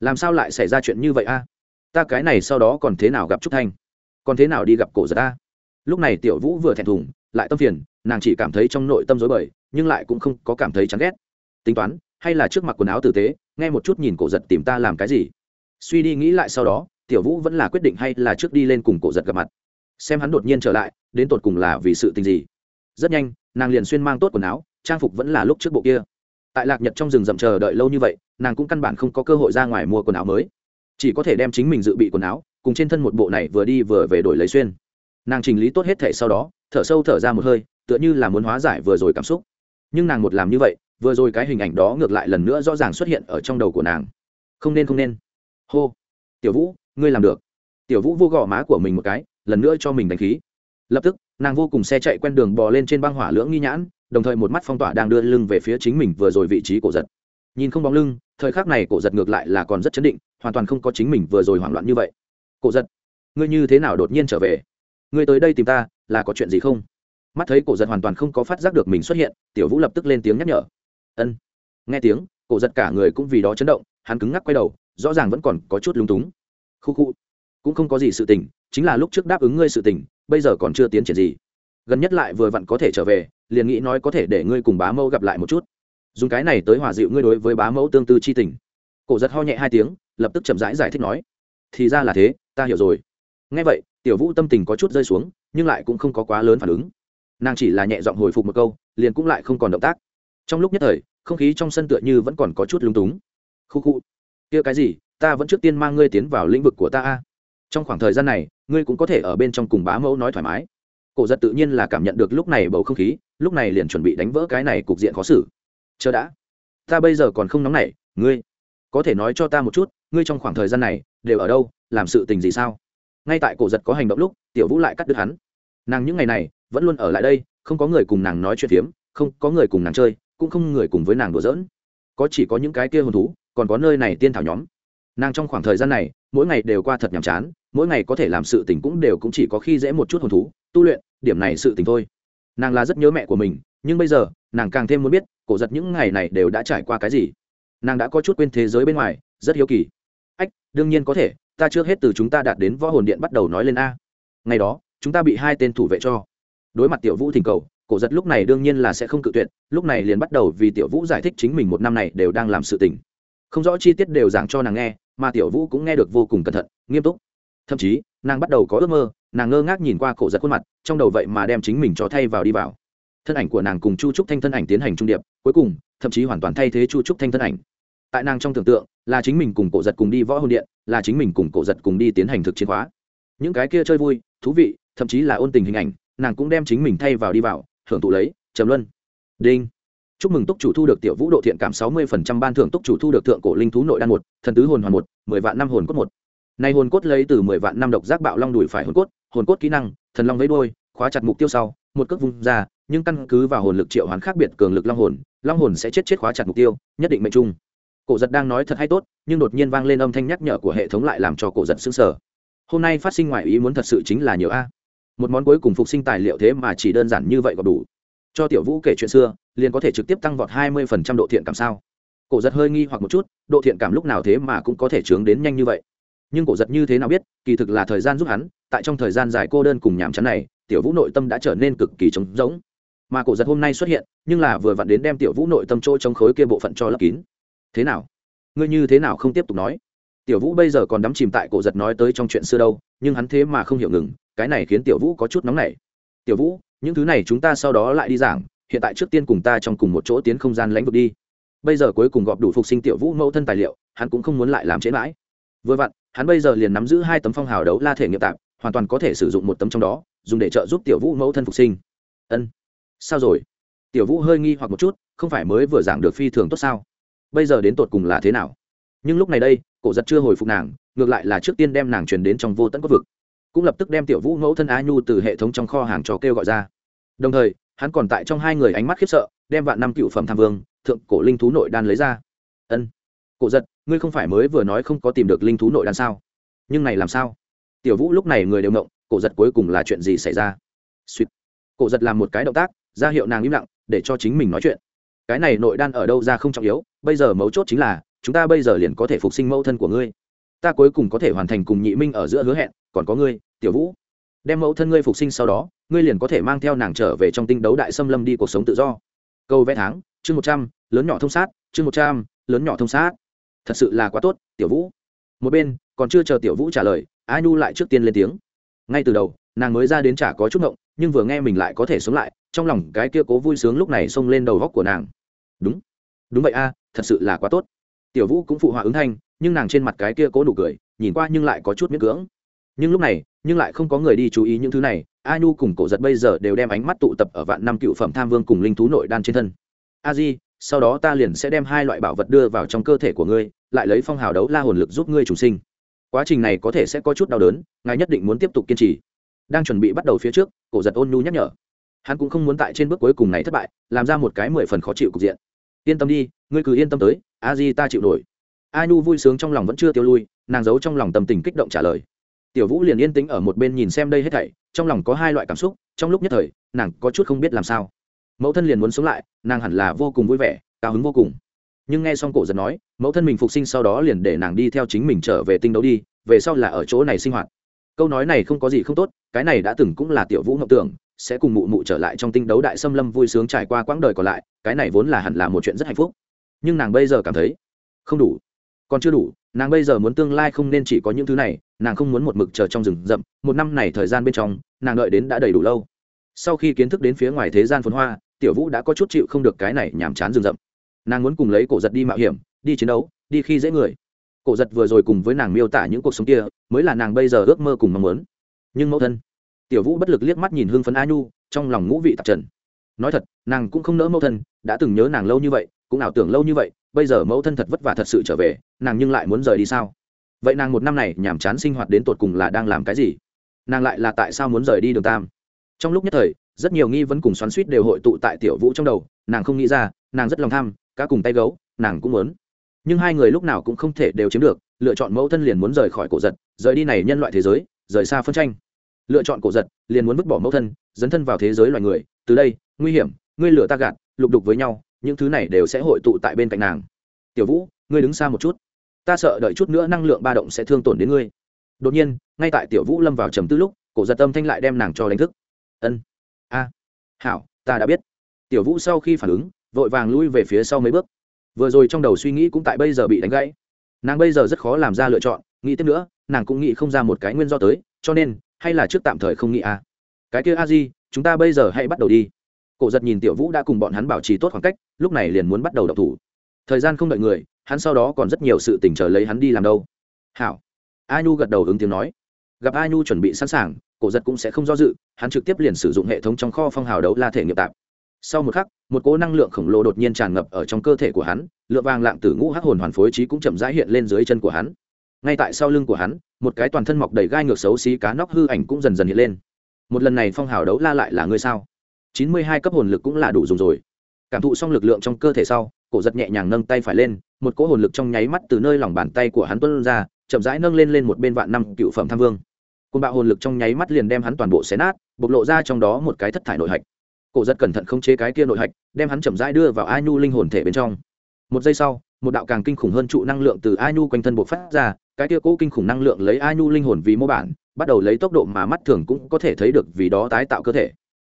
Làm sao lại xảy ra chuyện như vậy a? Ta cái này sau đó còn thế nào gặp trúc thanh? Còn thế nào đi gặp cổ giật ta lúc này tiểu vũ vừa thẹn thùng, lại tâm phiền, nàng chỉ cảm thấy trong nội tâm dối bời, nhưng lại cũng không có cảm thấy chán ghét tính toán, hay là trước mặt quần áo tử tế, nghe một chút nhìn cổ giật tìm ta làm cái gì? Suy đi nghĩ lại sau đó, tiểu vũ vẫn là quyết định hay là trước đi lên cùng cổ giật gặp mặt. Xem hắn đột nhiên trở lại, đến tột cùng là vì sự tình gì? Rất nhanh, nàng liền xuyên mang tốt quần áo, trang phục vẫn là lúc trước bộ kia. Tại lạc nhật trong rừng rậm chờ đợi lâu như vậy, nàng cũng căn bản không có cơ hội ra ngoài mua quần áo mới. Chỉ có thể đem chính mình dự bị quần áo, cùng trên thân một bộ này vừa đi vừa về đổi lấy xuyên. Nàng chỉnh lý tốt hết thể sau đó, thở sâu thở ra một hơi, tựa như là muốn hóa giải vừa rồi cảm xúc. Nhưng nàng một làm như vậy vừa rồi cái hình ảnh đó ngược lại lần nữa rõ ràng xuất hiện ở trong đầu của nàng. Không nên không nên. Hô. Tiểu vũ, ngươi làm được. Tiểu vũ vô gò má của mình một cái, lần nữa cho mình đánh khí. Lập tức, nàng vô cùng xe chạy quen đường bò lên trên băng hỏa lưỡng nghi nhãn, đồng thời một mắt phong tỏa đang đưa lưng về phía chính mình vừa rồi vị trí cổ giật. Nhìn không bóng lưng, thời khắc này cổ giật ngược lại là còn rất chấn định, hoàn toàn không có chính mình vừa rồi hoảng loạn như vậy. Cổ giật, ngươi như thế nào đột nhiên trở về? Ngươi tới đây tìm ta, là có chuyện gì không? Mắt thấy cổ giật hoàn toàn không có phát giác được mình xuất hiện, tiểu vũ lập tức lên tiếng nhắc nhở ân. Nghe tiếng cổ giật cả người cũng vì đó chấn động hắn cứng ngắc quay đầu rõ ràng vẫn còn có chút lung túng. Khu khu cũng không có gì sự tình chính là lúc trước đáp ứng ngươi sự tình bây giờ còn chưa tiến triển gì. Gần nhất lại vừa vặn có thể trở về liền nghĩ nói có thể để ngươi cùng bá mẫu gặp lại một chút. Dùng cái này tới hòa dịu ngươi đối với bá mẫu tương tư chi tình. Cổ giật ho nhẹ hai tiếng lập tức chậm rãi giải, giải thích nói. Thì ra là thế ta hiểu rồi. Ngay vậy tiểu vũ tâm tình có chút rơi xuống nhưng lại cũng không có quá lớn phản ứng. Nàng chỉ là nhẹ giọng hồi phục một câu liền cũng lại không còn động tác trong lúc nhất thời, không khí trong sân tựa như vẫn còn có chút lung túng. Khu khu. Kia cái gì? Ta vẫn trước tiên mang ngươi tiến vào lĩnh vực của ta a. Trong khoảng thời gian này, ngươi cũng có thể ở bên trong cùng bá mẫu nói thoải mái. Cổ giật tự nhiên là cảm nhận được lúc này bầu không khí, lúc này liền chuẩn bị đánh vỡ cái này cục diện khó xử. Chờ đã. Ta bây giờ còn không nóng nảy, ngươi. Có thể nói cho ta một chút, ngươi trong khoảng thời gian này, đều ở đâu, làm sự tình gì sao? Ngay tại cổ giật có hành động lúc, tiểu vũ lại cắt đứt hắn. Nàng những ngày này, vẫn luôn ở lại đây, không có người cùng nàng nói chuyện phiếm, không có người cùng nàng chơi cũng không người cùng với nàng đùa giỡn. Có chỉ có những cái kia hồn thú, còn có nơi này tiên thảo nhóm. Nàng trong khoảng thời gian này, mỗi ngày đều qua thật nhàm chán, mỗi ngày có thể làm sự tình cũng đều cũng chỉ có khi dễ một chút hồn thú, tu luyện, điểm này sự tình thôi. Nàng là rất nhớ mẹ của mình, nhưng bây giờ, nàng càng thêm muốn biết, cổ giật những ngày này đều đã trải qua cái gì. Nàng đã có chút quên thế giới bên ngoài, rất hiếu kỳ. Ách, đương nhiên có thể, ta trước hết từ chúng ta đạt đến võ hồn điện bắt đầu nói lên a. Ngày đó, chúng ta bị hai tên thủ vệ cho. Đối mặt tiểu vũ thỉnh cầu cổ giật lúc này đương nhiên là sẽ không cự tuyệt, lúc này liền bắt đầu vì tiểu vũ giải thích chính mình một năm này đều đang làm sự tình. Không rõ chi tiết đều giảng cho nàng nghe, mà tiểu vũ cũng nghe được vô cùng cẩn thận, nghiêm túc. Thậm chí, nàng bắt đầu có ước mơ, nàng ngơ ngác nhìn qua cổ giật khuôn mặt, trong đầu vậy mà đem chính mình cho thay vào đi vào. Thân ảnh của nàng cùng chu trúc thanh thân ảnh tiến hành trung điệp, cuối cùng, thậm chí hoàn toàn thay thế chu trúc thanh thân ảnh. Tại nàng trong tưởng tượng, là chính mình cùng cổ giật cùng đi võ hồn điện, là chính mình cùng cổ giật cùng đi tiến hành thực chiến khóa. Những cái kia chơi vui, thú vị, thậm chí là ôn tình hình ảnh, nàng cũng đem chính mình thay vào đi vào hưởng thụ lấy, trầm luân. Đinh. Chúc mừng túc chủ thu được tiểu vũ độ thiện cảm sáu mươi phần trăm ban thưởng túc chủ thu được thượng cổ linh thú nội đan một, thần tứ hồn hoàn một, mười vạn năm hồn cốt một. Này hồn cốt lấy từ mười vạn năm độc giác bạo long đùi phải hồn cốt hồn cốt kỹ năng, thần long lấy đôi khóa chặt mục tiêu sau, một cước vung ra, nhưng căn cứ vào hồn lực triệu hoán khác biệt cường lực long hồn long hồn sẽ chết chết khóa chặt mục tiêu, nhất định mệnh trung. Cổ giật đang nói thật hay tốt, nhưng đột nhiên vang lên âm thanh nhắc nhở của hệ thống lại làm cho cổ giật sững sờ. Hôm nay phát sinh ngoại ý muốn thật sự chính là nhiều a một món cuối cùng phục sinh tài liệu thế mà chỉ đơn giản như vậy có đủ. Cho tiểu vũ kể chuyện xưa, liền có thể trực tiếp tăng vọt hai mươi phần trăm độ thiện cảm sao? Cổ giật hơi nghi hoặc một chút, độ thiện cảm lúc nào thế mà cũng có thể trướng đến nhanh như vậy. Nhưng cổ giật như thế nào biết, kỳ thực là thời gian giúp hắn, tại trong thời gian dài cô đơn cùng nhàm chán này, tiểu vũ nội tâm đã trở nên cực kỳ trống rỗng. Mà cổ giật hôm nay xuất hiện, nhưng là vừa vặn đến đem tiểu vũ nội tâm trôi trong khối kia bộ phận cho lấp kín. Thế nào? Ngươi như thế nào không tiếp tục nói? Tiểu vũ bây giờ còn đắm chìm tại cổ giật nói tới trong chuyện xưa đâu, nhưng hắn thế mà không hiểu ngừng cái này khiến tiểu vũ có chút nóng nảy. Tiểu vũ, những thứ này chúng ta sau đó lại đi giảng, hiện tại trước tiên cùng ta trong cùng một chỗ tiến không gian lãnh vực đi. Bây giờ cuối cùng gọp đủ phục sinh tiểu vũ mẫu thân tài liệu, hắn cũng không muốn lại làm chế mãi. Vừa vặn, hắn bây giờ liền nắm giữ hai tấm phong hào đấu la thể nghiệp tạp, hoàn toàn có thể sử dụng một tấm trong đó, dùng để trợ giúp tiểu vũ mẫu thân phục sinh. Ân. Sao rồi? Tiểu vũ hơi nghi hoặc một chút, không phải mới vừa giảng được phi thường tốt sao? Bây giờ đến tột cùng là thế nào? Nhưng lúc này đây, cổ giật chưa hồi phục nàng, ngược lại là trước tiên đem nàng truyền đến trong vô tận quốc vực cũng lập tức đem tiểu vũ mẫu thân á nhu từ hệ thống trong kho hàng cho kêu gọi ra. Đồng thời, hắn còn tại trong hai người ánh mắt khiếp sợ, đem vạn năm cựu phẩm tham vương, thượng cổ linh thú nội đan lấy ra. Ân. Cổ giật, ngươi không phải mới vừa nói không có tìm được linh thú nội đan sao? Nhưng này làm sao? Tiểu vũ lúc này người đều ngộng, cổ giật cuối cùng là chuyện gì xảy ra? Suýt cổ giật làm một cái động tác, ra hiệu nàng im lặng, để cho chính mình nói chuyện. Cái này nội đan ở đâu ra không trọng yếu, bây giờ mấu chốt chính là, chúng ta bây giờ liền có thể phục sinh mẫu thân của ngươi. Ta cuối cùng có thể hoàn thành cùng nhị minh ở giữa hứa hẹn còn có ngươi, tiểu vũ. Đem mẫu thân ngươi phục sinh sau đó, ngươi liền có thể mang theo nàng trở về trong tinh đấu đại xâm lâm đi cuộc sống tự do. Câu vẽ tháng, chương một trăm, lớn nhỏ thông sát, chương một trăm, lớn nhỏ thông sát. Thật sự là quá tốt, tiểu vũ. Một bên, còn chưa chờ tiểu vũ trả lời a nhu lại trước tiên lên tiếng. Ngay từ đầu, nàng mới ra đến chả có chút ngộng, nhưng vừa nghe mình lại có thể sống lại, trong lòng cái kia cố vui sướng lúc này xông lên đầu góc của nàng. Đúng. Đúng vậy a, thật sự là quá tốt. Tiểu vũ cũng phụ họa ứng thanh, nhưng nàng trên mặt cái kia cố nụ cười, nhìn qua nhưng lại có chút miễn cưỡng nhưng lúc này, nhưng lại không có người đi chú ý những thứ này, a nhu cùng cổ giật bây giờ đều đem ánh mắt tụ tập ở vạn năm cựu phẩm tham vương cùng linh thú nội đan trên thân. A di, sau đó ta liền sẽ đem hai loại bảo vật đưa vào trong cơ thể của ngươi, lại lấy phong hào đấu la hồn lực giúp ngươi chủ sinh. Quá trình này có thể sẽ có chút đau đớn, ngài nhất định muốn tiếp tục kiên trì. Đang chuẩn bị bắt đầu phía trước, cổ giật ôn nhu nhắc nhở. Hắn cũng không muốn tại trên bước cuối cùng này thất bại, làm ra một cái mười phần khó chịu cục diện. Yên tâm đi, ngươi cứ yên tâm tới, a di ta chịu nổi. A nhu vui sướng trong lòng vẫn chưa tiêu lui, nàng giấu trong lòng tâm tình kích động trả lời tiểu vũ liền yên tĩnh ở một bên nhìn xem đây hết thảy, trong lòng có hai loại cảm xúc, trong lúc nhất thời, nàng có chút không biết làm sao. Mẫu thân liền muốn sống lại, nàng hẳn là vô cùng vui vẻ, cao hứng vô cùng. Nhưng nghe xong cổ giật nói, mẫu thân mình phục sinh sau đó liền để nàng đi theo chính mình trở về tinh đấu đi, về sau là ở chỗ này sinh hoạt. Câu nói này không có gì không tốt, cái này đã từng cũng là tiểu vũ ngọc tưởng, sẽ cùng mụ mụ trở lại trong tinh đấu đại xâm lâm vui sướng trải qua quãng đời còn lại, cái này vốn là hẳn là một chuyện rất hạnh phúc. Nhưng nàng bây giờ cảm thấy, không đủ, còn chưa đủ nàng bây giờ muốn tương lai không nên chỉ có những thứ này, nàng không muốn một mực chờ trong rừng rậm, một năm này thời gian bên trong, nàng đợi đến đã đầy đủ lâu. Sau khi kiến thức đến phía ngoài thế gian phồn hoa, tiểu vũ đã có chút chịu không được cái này nhàm chán rừng rậm. Nàng muốn cùng lấy cổ giật đi mạo hiểm, đi chiến đấu, đi khi dễ người. Cổ giật vừa rồi cùng với nàng miêu tả những cuộc sống kia, mới là nàng bây giờ ước mơ cùng mong muốn. Nhưng mẫu thân, tiểu vũ bất lực liếc mắt nhìn hương phấn a nhu, trong lòng ngũ vị tạp trần. Nói thật, nàng cũng không nỡ mẫu thân, đã từng nhớ nàng lâu như vậy, cũng ảo tưởng lâu như vậy bây giờ mẫu thân thật vất vả thật sự trở về, nàng nhưng lại muốn rời đi sao? Vậy nàng một năm này nhàm chán sinh hoạt đến tột cùng là đang làm cái gì? Nàng lại là tại sao muốn rời đi đường tam? Trong lúc nhất thời, rất nhiều nghi vấn cùng xoắn suýt đều hội tụ tại tiểu vũ trong đầu, nàng không nghĩ ra, nàng rất lòng tham, cá cùng tay gấu, nàng cũng muốn. Nhưng hai người lúc nào cũng không thể đều chiếm được, lựa chọn mẫu thân liền muốn rời khỏi cổ giật, rời đi này nhân loại thế giới, rời xa phân tranh. Lựa chọn cổ giật, liền muốn vứt bỏ mẫu thân, dấn thân vào thế giới loài người, từ đây, nguy hiểm, ngươi lửa ta gạt, lục đục với nhau những thứ này đều sẽ hội tụ tại bên cạnh nàng. Tiểu vũ, ngươi đứng xa một chút. Ta sợ đợi chút nữa năng lượng ba động sẽ thương tổn đến ngươi. Đột nhiên, ngay tại tiểu vũ lâm vào trầm tư lúc, cổ giật tâm thanh lại đem nàng cho đánh thức. Ân. A. Hảo, ta đã biết. Tiểu vũ sau khi phản ứng, vội vàng lui về phía sau mấy bước. Vừa rồi trong đầu suy nghĩ cũng tại bây giờ bị đánh gãy. Nàng bây giờ rất khó làm ra lựa chọn, nghĩ tiếp nữa, nàng cũng nghĩ không ra một cái nguyên do tới, cho nên, hay là trước tạm thời không nghĩ a. Cái kia a di, chúng ta bây giờ hãy bắt đầu đi cổ giật nhìn tiểu vũ đã cùng bọn hắn bảo trì tốt khoảng cách, lúc này liền muốn bắt đầu đọc thủ. Thời gian không đợi người, hắn sau đó còn rất nhiều sự tình chờ lấy hắn đi làm đâu. Hảo. A nhu gật đầu ứng tiếng nói. Gặp a nhu chuẩn bị sẵn sàng, cổ giật cũng sẽ không do dự, hắn trực tiếp liền sử dụng hệ thống trong kho phong hào đấu la thể nghiệp tạp. Sau một khắc, một cỗ năng lượng khổng lồ đột nhiên tràn ngập ở trong cơ thể của hắn, lựa vàng lạng tử ngũ hắc hồn hoàn phối trí cũng chậm rãi hiện lên dưới chân của hắn. Ngay tại sau lưng của hắn, một cái toàn thân mọc đầy gai ngược xấu xí cá nóc hư ảnh cũng dần dần hiện lên. Một lần này phong hào đấu la lại là ngươi sao? Chín mươi hai cấp hồn lực cũng là đủ dùng rồi. Cảm thụ xong lực lượng trong cơ thể sau, cổ giật nhẹ nhàng nâng tay phải lên, một cỗ hồn lực trong nháy mắt từ nơi lòng bàn tay của hắn tuân ra, chậm rãi nâng lên lên một bên vạn năm cựu phẩm tham vương. Côn bạo hồn lực trong nháy mắt liền đem hắn toàn bộ xé nát, bộc lộ ra trong đó một cái thất thải nội hạch. Cổ giật cẩn thận không chế cái kia nội hạch, đem hắn chậm rãi đưa vào a nhu linh hồn thể bên trong. Một giây sau, một đạo càng kinh khủng hơn trụ năng lượng từ a nhu quanh thân bộc phát ra, cái kia cỗ kinh khủng năng lượng lấy a nhu linh hồn vì mô bản, bắt đầu lấy tốc độ mà mắt thường cũng có thể thấy được vì đó tái tạo cơ thể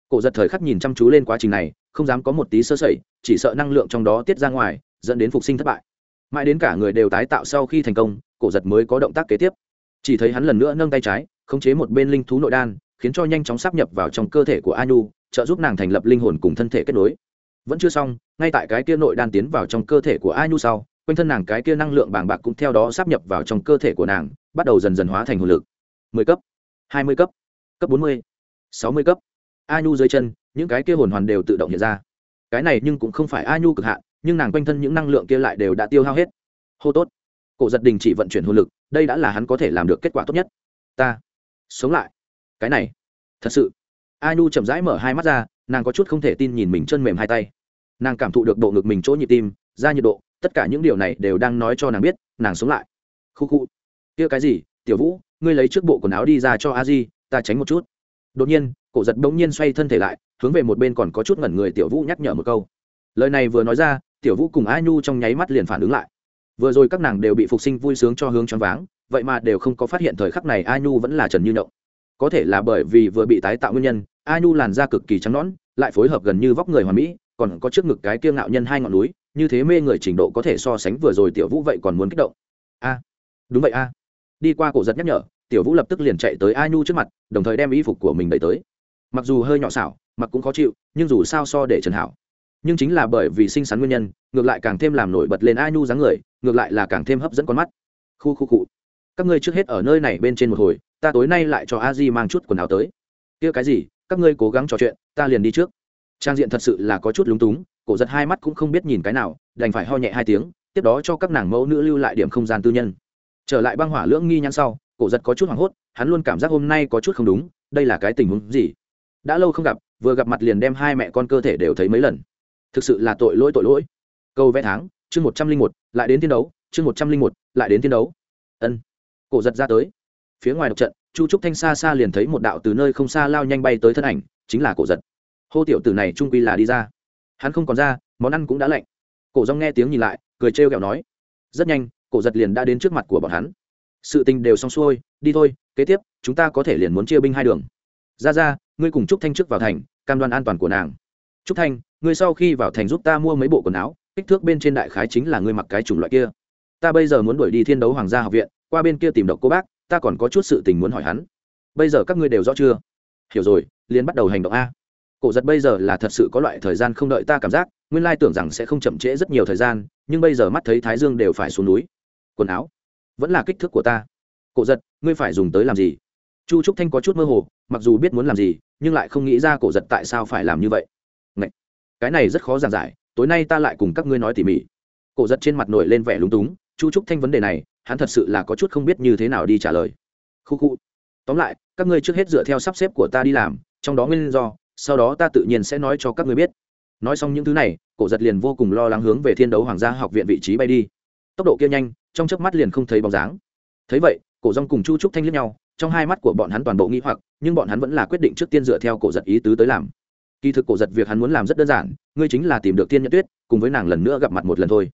cổ giật thời khắc nhìn chăm chú lên quá trình này, không dám có một tí sơ sẩy, chỉ sợ năng lượng trong đó tiết ra ngoài, dẫn đến phục sinh thất bại. Mãi đến cả người đều tái tạo sau khi thành công, cổ giật mới có động tác kế tiếp. Chỉ thấy hắn lần nữa nâng tay trái, khống chế một bên linh thú nội đan, khiến cho nhanh chóng sắp nhập vào trong cơ thể của a nhu trợ giúp nàng thành lập linh hồn cùng thân thể kết nối. Vẫn chưa xong, ngay tại cái kia nội đan tiến vào trong cơ thể của a nhu sau, quanh thân nàng cái kia năng lượng bàng bạc cũng theo đó sắp nhập vào trong cơ thể của nàng, bắt đầu dần dần hóa thành hồn lực. Mười cấp, hai mươi cấp cấp bốn mươi, sáu mươi cấp a nhu dưới chân, những cái kia hồn hoàn đều tự động hiện ra. Cái này nhưng cũng không phải a nhu cực hạn, nhưng nàng quanh thân những năng lượng kia lại đều đã tiêu hao hết. Hô tốt. Cổ giật đình chỉ vận chuyển hồn lực, đây đã là hắn có thể làm được kết quả tốt nhất. Ta. Sống lại. Cái này. Thật sự. A nhu chậm rãi mở hai mắt ra, nàng có chút không thể tin nhìn mình chân mềm hai tay. Nàng cảm thụ được độ ngực mình chỗ nhịp tim, ra nhiệt độ, tất cả những điều này đều đang nói cho nàng biết, nàng sống lại. Khu khu. Kia cái gì? Tiểu vũ, ngươi lấy trước bộ quần áo đi ra cho a di, ta tránh một chút. Đột nhiên cổ giật bỗng nhiên xoay thân thể lại, hướng về một bên còn có chút ngẩn người tiểu vũ nhắc nhở một câu. Lời này vừa nói ra, tiểu vũ cùng a nhu trong nháy mắt liền phản ứng lại. Vừa rồi các nàng đều bị phục sinh vui sướng cho hướng choáng váng, vậy mà đều không có phát hiện thời khắc này a nhu vẫn là trần như nhộng có thể là bởi vì vừa bị tái tạo nguyên nhân, a nhu làn da cực kỳ trắng nõn, lại phối hợp gần như vóc người hoàn mỹ, còn có trước ngực cái kiêng ngạo nhân hai ngọn núi, như thế mê người trình độ có thể so sánh vừa rồi tiểu vũ vậy còn muốn kích động. A, đúng vậy a. Đi qua cổ giật nhắc nhở, tiểu vũ lập tức liền chạy tới a nhu trước mặt, đồng thời đem y phục của mình đẩy tới mặc dù hơi nhỏ xảo, mặc cũng khó chịu, nhưng dù sao so để trần hảo. Nhưng chính là bởi vì sinh sắn nguyên nhân, ngược lại càng thêm làm nổi bật lên a nhu dáng người, ngược lại là càng thêm hấp dẫn con mắt. Khu khu cụ các ngươi trước hết ở nơi này bên trên một hồi, ta tối nay lại cho a di mang chút quần áo tới. Kia cái gì, các ngươi cố gắng trò chuyện, ta liền đi trước. Trang diện thật sự là có chút lúng túng, cổ giật hai mắt cũng không biết nhìn cái nào, đành phải ho nhẹ hai tiếng, tiếp đó cho các nàng mẫu nữ lưu lại điểm không gian tư nhân. Trở lại băng hỏa lưỡng nghi nhăn sau, cổ giật có chút hoảng hốt, hắn luôn cảm giác hôm nay có chút không đúng, đây là cái tình huống gì? Đã lâu không gặp, vừa gặp mặt liền đem hai mẹ con cơ thể đều thấy mấy lần. Thực sự là tội lỗi tội lỗi. Câu vẽ tháng, chương một trăm linh một, lại đến thiên đấu, chương một trăm linh một, lại đến thiên đấu. Ân. Cổ giật ra tới. Phía ngoài độc trận, chu trúc thanh xa xa liền thấy một đạo từ nơi không xa lao nhanh bay tới thân ảnh, chính là cổ giật. Hô tiểu tử này trung quy là đi ra. Hắn không còn ra, món ăn cũng đã lạnh. Cổ rong nghe tiếng nhìn lại, cười trêu ghẹo nói. Rất nhanh, cổ giật liền đã đến trước mặt của bọn hắn. Sự tình đều xong xuôi, đi thôi, kế tiếp, chúng ta có thể liền muốn chia binh hai đường ra ra, ngươi cùng trúc thanh trước vào thành, cam đoan an toàn của nàng. Trúc thanh, ngươi sau khi vào thành giúp ta mua mấy bộ quần áo, kích thước bên trên đại khái chính là ngươi mặc cái chủng loại kia. Ta bây giờ muốn đuổi đi thiên đấu hoàng gia học viện, qua bên kia tìm độc cô bác, ta còn có chút sự tình muốn hỏi hắn. Bây giờ các ngươi đều rõ chưa? Hiểu rồi, liền bắt đầu hành động a. Cổ giật bây giờ là thật sự có loại thời gian không đợi ta cảm giác, nguyên lai tưởng rằng sẽ không chậm trễ rất nhiều thời gian, nhưng bây giờ mắt thấy thái dương đều phải xuống núi. Quần áo vẫn là kích thước của ta. Cổ giật, ngươi phải dùng tới làm gì? Chu trúc thanh có chút mơ hồ, mặc dù biết muốn làm gì, nhưng lại không nghĩ ra cổ giật tại sao phải làm như vậy. Ngậy! cái này rất khó giảng giải, tối nay ta lại cùng các ngươi nói tỉ mỉ. Cổ giật trên mặt nổi lên vẻ lúng túng, chu trúc thanh vấn đề này, hắn thật sự là có chút không biết như thế nào đi trả lời. Khu khu! Tóm lại, các ngươi trước hết dựa theo sắp xếp của ta đi làm, trong đó nguyên do, sau đó ta tự nhiên sẽ nói cho các ngươi biết. Nói xong những thứ này, cổ giật liền vô cùng lo lắng hướng về thiên đấu hoàng gia học viện vị trí bay đi. Tốc độ kia nhanh, trong chớp mắt liền không thấy bóng dáng. Thấy vậy, cổ rong cùng chu trúc thanh liếc nhau trong hai mắt của bọn hắn toàn bộ nghi hoặc, nhưng bọn hắn vẫn là quyết định trước tiên dựa theo cổ giật ý tứ tới làm. Kỳ thực cổ giật việc hắn muốn làm rất đơn giản, ngươi chính là tìm được tiên nhật tuyết, cùng với nàng lần nữa gặp mặt một lần thôi.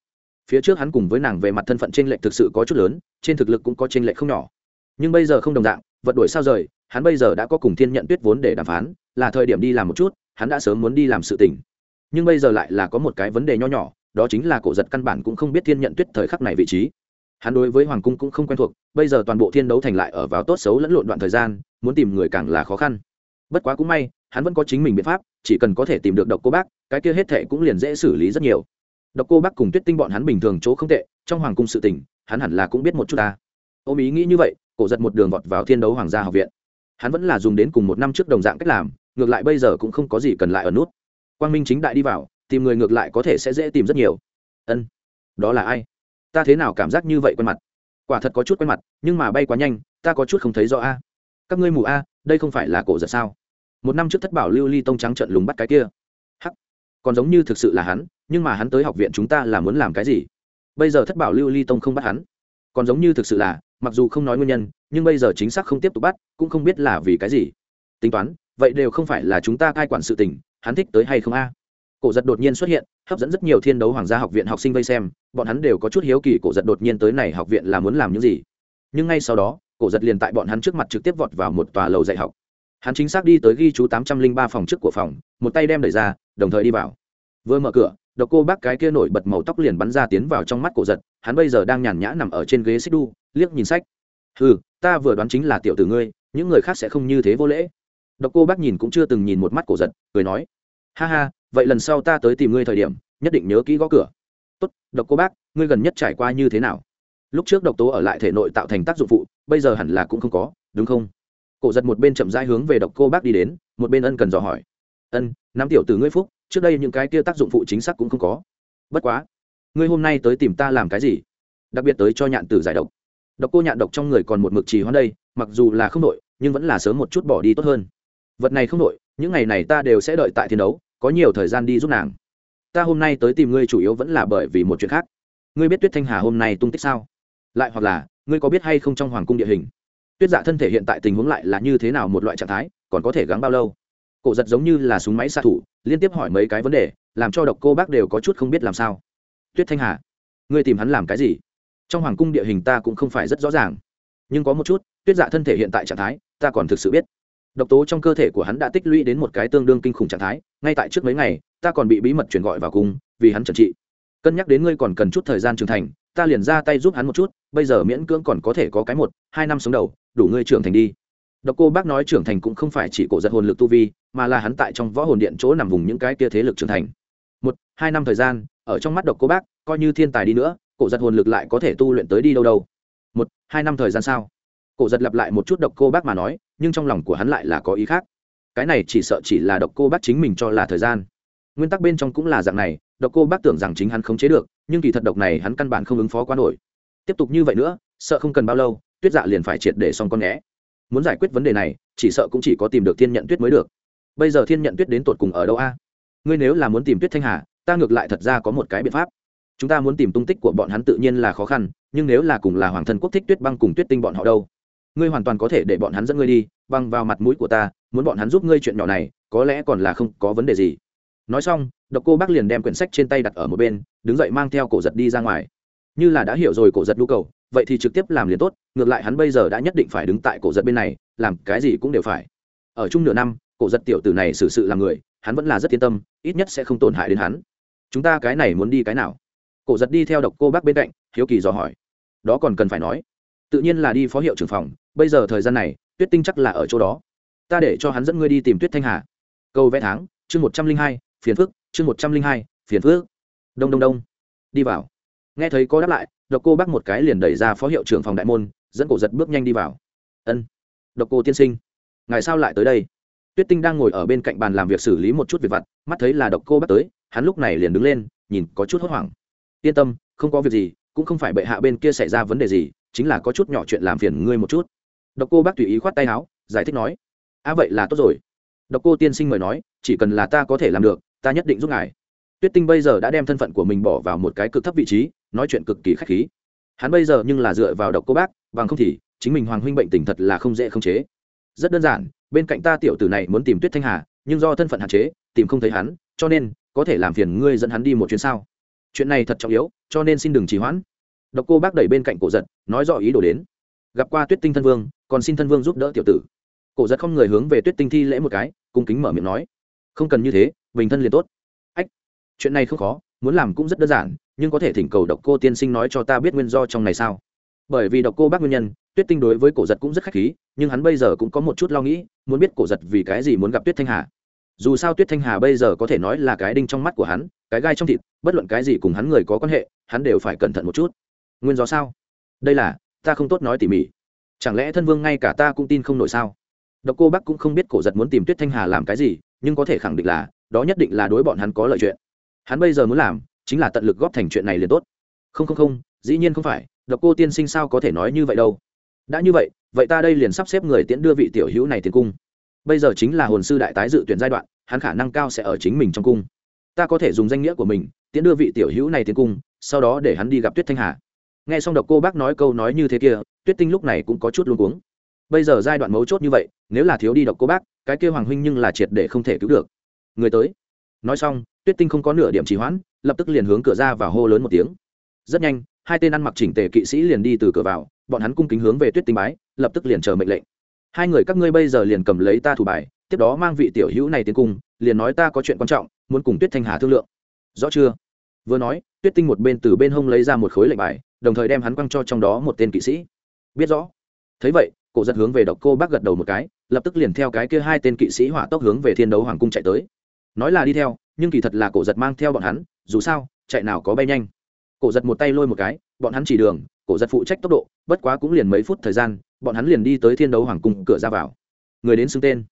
Phía trước hắn cùng với nàng về mặt thân phận t r ê n lệch thực sự có chút lớn, trên thực lực cũng có t r ê n lệch không nhỏ. Nhưng bây giờ không đồng dạng, vật đổi sao rời, hắn bây giờ đã có cùng thiên nhận tuyết vốn để đàm phán, là thời điểm đi làm một chút, hắn đã sớm muốn đi làm sự tình. Nhưng bây giờ lại là có một cái vấn đề nho nhỏ, đó chính là cổ giật căn bản cũng không biết thiên nhận tuyết thời khắc này vị trí hắn đối với hoàng cung cũng không quen thuộc, bây giờ toàn bộ thiên đấu thành lại ở vào tốt xấu lẫn lộn đoạn thời gian, muốn tìm người càng là khó khăn. Bất quá cũng may, hắn vẫn có chính mình biện pháp, chỉ cần có thể tìm được độc cô bác, cái kia hết thệ cũng liền dễ xử lý rất nhiều. Độc cô bác cùng tuyết tinh bọn hắn bình thường chỗ không tệ, trong hoàng cung sự tình, hắn hẳn là cũng biết một chút ta. Ôm ý nghĩ như vậy, cổ giật một đường vọt vào thiên đấu hoàng gia học viện. Hắn vẫn là dùng đến cùng một năm trước đồng dạng cách làm, ngược lại bây giờ cũng không có gì cần lại ở nút. Quang minh chính đại đi vào, tìm người ngược lại có thể sẽ dễ tìm rất nhiều. Ân, đó là ai? Ta thế nào cảm giác như vậy quen mặt? Quả thật có chút quen mặt, nhưng mà bay quá nhanh, ta có chút không thấy rõ a. Các ngươi mù a, đây không phải là cổ giật sao? Một năm trước thất bảo lưu ly tông trắng trận lùng bắt cái kia. Hắc. Còn giống như thực sự là hắn, nhưng mà hắn tới học viện chúng ta là muốn làm cái gì? Bây giờ thất bảo lưu ly tông không bắt hắn. Còn giống như thực sự là, mặc dù không nói nguyên nhân, nhưng bây giờ chính xác không tiếp tục bắt, cũng không biết là vì cái gì. Tính toán, vậy đều không phải là chúng ta cai quản sự tình, hắn thích tới hay không a? Cổ giật đột nhiên xuất hiện, hấp dẫn rất nhiều thiên đấu hoàng gia học viện học sinh vây xem, bọn hắn đều có chút hiếu kỳ cổ giật đột nhiên tới này học viện là muốn làm những gì. Nhưng ngay sau đó, cổ giật liền tại bọn hắn trước mặt trực tiếp vọt vào một tòa lầu dạy học. Hắn chính xác đi tới ghi chú tám trăm linh ba phòng trước của phòng, một tay đem đẩy ra, đồng thời đi vào. Vừa mở cửa, độc cô bác cái kia nổi bật màu tóc liền bắn ra tiến vào trong mắt cổ giật, hắn bây giờ đang nhàn nhã nằm ở trên ghế xích đu, liếc nhìn sách. Ừ ta vừa đoán chính là tiểu tử ngươi, những người khác sẽ không như thế vô lễ. Độc cô bác nhìn cũng chưa từng nhìn một mắt cổ giật, cười nói, ha ha vậy lần sau ta tới tìm ngươi thời điểm, nhất định nhớ kỹ gõ cửa. Tốt, độc cô bác, ngươi gần nhất trải qua như thế nào? Lúc trước độc tố ở lại thể nội tạo thành tác dụng phụ, bây giờ hẳn là cũng không có, đúng không? Cổ giật một bên chậm rãi hướng về độc cô bác đi đến, một bên ân cần dò hỏi. Ân năm tiểu từ ngươi phúc, trước đây những cái kia tác dụng phụ chính xác cũng không có. Bất quá, ngươi hôm nay tới tìm ta làm cái gì? Đặc biệt tới cho nhạn tử giải độc. Độc cô nhạn độc trong người còn một mực trì hoãn đây, mặc dù là không nội nhưng vẫn là sớm một chút bỏ đi tốt hơn. Vật này không nội những ngày này ta đều sẽ đợi tại thi đấu có nhiều thời gian đi giúp nàng. Ta hôm nay tới tìm ngươi chủ yếu vẫn là bởi vì một chuyện khác. Ngươi biết tuyết thanh hà hôm nay tung tích sao? Lại hoặc là, ngươi có biết hay không trong hoàng cung địa hình? Tuyết dạ thân thể hiện tại tình huống lại là như thế nào một loại trạng thái, còn có thể gắng bao lâu? Cổ giật giống như là súng máy xạ thủ, liên tiếp hỏi mấy cái vấn đề, làm cho độc cô bác đều có chút không biết làm sao. Tuyết thanh hà, ngươi tìm hắn làm cái gì? Trong hoàng cung địa hình ta cũng không phải rất rõ ràng. Nhưng có một chút, tuyết dạ thân thể hiện tại trạng thái, ta còn thực sự biết độc tố trong cơ thể của hắn đã tích lũy đến một cái tương đương kinh khủng trạng thái, ngay tại trước mấy ngày, ta còn bị bí mật chuyển gọi vào cung vì hắn trần trị. Cân nhắc đến ngươi còn cần chút thời gian trưởng thành, ta liền ra tay giúp hắn một chút, bây giờ miễn cưỡng còn có thể có cái một, hai năm sống đầu, đủ ngươi trưởng thành đi. Độc cô bác nói trưởng thành cũng không phải chỉ cổ giật hồn lực tu vi, mà là hắn tại trong võ hồn điện chỗ nằm vùng những cái kia thế lực trưởng thành. Một, hai năm thời gian, ở trong mắt độc cô bác, coi như thiên tài đi nữa, cổ giật hồn lực lại có thể tu luyện tới đi đâu đâu. Một, hai năm thời gian sao? Cổ giật lặp lại một chút độc cô bác mà nói nhưng trong lòng của hắn lại là có ý khác. Cái này chỉ sợ chỉ là độc cô bác chính mình cho là thời gian. Nguyên tắc bên trong cũng là dạng này, độc cô bác tưởng rằng chính hắn không chế được, nhưng kỳ thật độc này hắn căn bản không ứng phó quá nổi. Tiếp tục như vậy nữa, sợ không cần bao lâu, tuyết dạ liền phải triệt để xong con né muốn giải quyết vấn đề này, chỉ sợ cũng chỉ có tìm được thiên nhận tuyết mới được. Bây giờ thiên nhận tuyết đến tột cùng ở đâu a? Ngươi nếu là muốn tìm tuyết thanh hà, ta ngược lại thật ra có một cái biện pháp. Chúng ta muốn tìm tung tích của bọn hắn tự nhiên là khó khăn, nhưng nếu là cùng là hoàng thân quốc thích tuyết băng cùng tuyết tinh bọn họ đâu? Ngươi hoàn toàn có thể để bọn hắn dẫn ngươi đi, băng vào mặt mũi của ta, muốn bọn hắn giúp ngươi chuyện nhỏ này, có lẽ còn là không có vấn đề gì. Nói xong, độc cô bác liền đem quyển sách trên tay đặt ở một bên, đứng dậy mang theo cổ giật đi ra ngoài. Như là đã hiểu rồi cổ giật nhu cầu, vậy thì trực tiếp làm liền tốt, ngược lại hắn bây giờ đã nhất định phải đứng tại cổ giật bên này, làm cái gì cũng đều phải. Ở chung nửa năm, cổ giật tiểu tử này xử sự làm người, hắn vẫn là rất yên tâm, ít nhất sẽ không tổn hại đến hắn. Chúng ta cái này muốn đi cái nào? Cổ giật đi theo độc cô bác bên cạnh, hiếu kỳ dò hỏi. Đó còn cần phải nói. Tự nhiên là đi phó hiệu trưởng phòng bây giờ thời gian này, tuyết tinh chắc là ở chỗ đó. Ta để cho hắn dẫn ngươi đi tìm tuyết thanh hà. Câu vẽ tháng, chương một trăm linh hai, phiền phước chương một trăm linh hai, phiền phước đông đông đông. Đi vào. Nghe thấy có đáp lại, độc cô bác một cái liền đẩy ra phó hiệu trưởng phòng đại môn, dẫn cổ giật bước nhanh đi vào. Ân. Độc cô tiên sinh ngày sao lại tới đây? Tuyết tinh đang ngồi ở bên cạnh bàn làm việc xử lý một chút việc vặt, mắt thấy là độc cô bác tới, hắn lúc này liền đứng lên, nhìn có chút hốt hoảng. Yên tâm, không có việc gì, cũng không phải bệ hạ bên kia xảy ra vấn đề gì, chính là có chút nhỏ chuyện làm phiền ngươi một chút độc cô bác tùy ý khoát tay áo, giải thích nói à vậy là tốt rồi. Độc cô tiên sinh mời nói, chỉ cần là ta có thể làm được, ta nhất định giúp ngài. Tuyết tinh bây giờ đã đem thân phận của mình bỏ vào một cái cực thấp vị trí, nói chuyện cực kỳ khách khí. Hắn bây giờ nhưng là dựa vào độc cô bác, bằng không thì chính mình hoàng huynh bệnh tình thật là không dễ không chế. Rất đơn giản, bên cạnh ta tiểu tử này muốn tìm tuyết thanh hà, nhưng do thân phận hạn chế, tìm không thấy hắn, cho nên có thể làm phiền ngươi dẫn hắn đi một chuyến sao? Chuyện này thật trọng yếu, cho nên xin đừng trì hoãn. Độc cô bác đẩy bên cạnh cổ giật, nói rõ ý đồ đến gặp qua tuyết tinh thân vương, còn xin thân vương giúp đỡ tiểu tử. Cổ giật không người hướng về tuyết tinh thi lễ một cái, cung kính mở miệng nói. Không cần như thế, bình thân liền tốt. Ách, chuyện này không khó, muốn làm cũng rất đơn giản, nhưng có thể thỉnh cầu độc cô tiên sinh nói cho ta biết nguyên do trong này sao? Bởi vì độc cô bác nguyên nhân, tuyết tinh đối với cổ giật cũng rất khách khí, nhưng hắn bây giờ cũng có một chút lo nghĩ, muốn biết cổ giật vì cái gì muốn gặp tuyết thanh hà. Dù sao tuyết thanh hà bây giờ có thể nói là cái đinh trong mắt của hắn, cái gai trong thịt, bất luận cái gì cùng hắn người có quan hệ, hắn đều phải cẩn thận một chút. Nguyên do sao? Đây là ta không tốt nói tỉ mỉ. Chẳng lẽ thân vương ngay cả ta cũng tin không nổi sao? Độc cô bắc cũng không biết cổ giật muốn tìm tuyết thanh hà làm cái gì, nhưng có thể khẳng định là, đó nhất định là đối bọn hắn có lợi chuyện. Hắn bây giờ muốn làm, chính là tận lực góp thành chuyện này liền tốt. Không không không, dĩ nhiên không phải, độc cô tiên sinh sao có thể nói như vậy đâu? Đã như vậy vậy ta đây liền sắp xếp người tiễn đưa vị tiểu hữu này tiến cung. Bây giờ chính là hồn sư đại tái dự tuyển giai đoạn, hắn khả năng cao sẽ ở chính mình trong cung. Ta có thể dùng danh nghĩa của mình, tiễn đưa vị tiểu hữu này tiến cung, sau đó để hắn đi gặp tuyết thanh hà nghe xong độc cô bác nói câu nói như thế kia, tuyết tinh lúc này cũng có chút luôn cuống. Bây giờ giai đoạn mấu chốt như vậy, nếu là thiếu đi độc cô bác, cái kia hoàng huynh nhưng là triệt để không thể cứu được. Người tới. Nói xong, tuyết tinh không có nửa điểm trì hoãn, lập tức liền hướng cửa ra và hô lớn một tiếng. Rất nhanh, hai tên ăn mặc chỉnh tề kỵ sĩ liền đi từ cửa vào, bọn hắn cung kính hướng về tuyết tinh bái, lập tức liền chờ mệnh lệnh. Hai người các ngươi bây giờ liền cầm lấy ta thủ bài, tiếp đó mang vị tiểu hữu này tiến cung, liền nói ta có chuyện quan trọng, muốn cùng tuyết thanh hà thương lượng. Rõ chưa? Vừa nói, tuyết tinh một bên từ bên hông lấy ra một khối lệnh bài đồng thời đem hắn quăng cho trong đó một tên kỵ sĩ. Biết rõ. Thấy vậy, cổ giật hướng về độc cô bác gật đầu một cái, lập tức liền theo cái kia hai tên kỵ sĩ hỏa tốc hướng về thiên đấu hoàng cung chạy tới. Nói là đi theo, nhưng kỳ thật là cổ giật mang theo bọn hắn, dù sao, chạy nào có bay nhanh. Cổ giật một tay lôi một cái, bọn hắn chỉ đường, cổ giật phụ trách tốc độ, bất quá cũng liền mấy phút thời gian, bọn hắn liền đi tới thiên đấu hoàng cung cửa ra vào. Người đến xưng tên.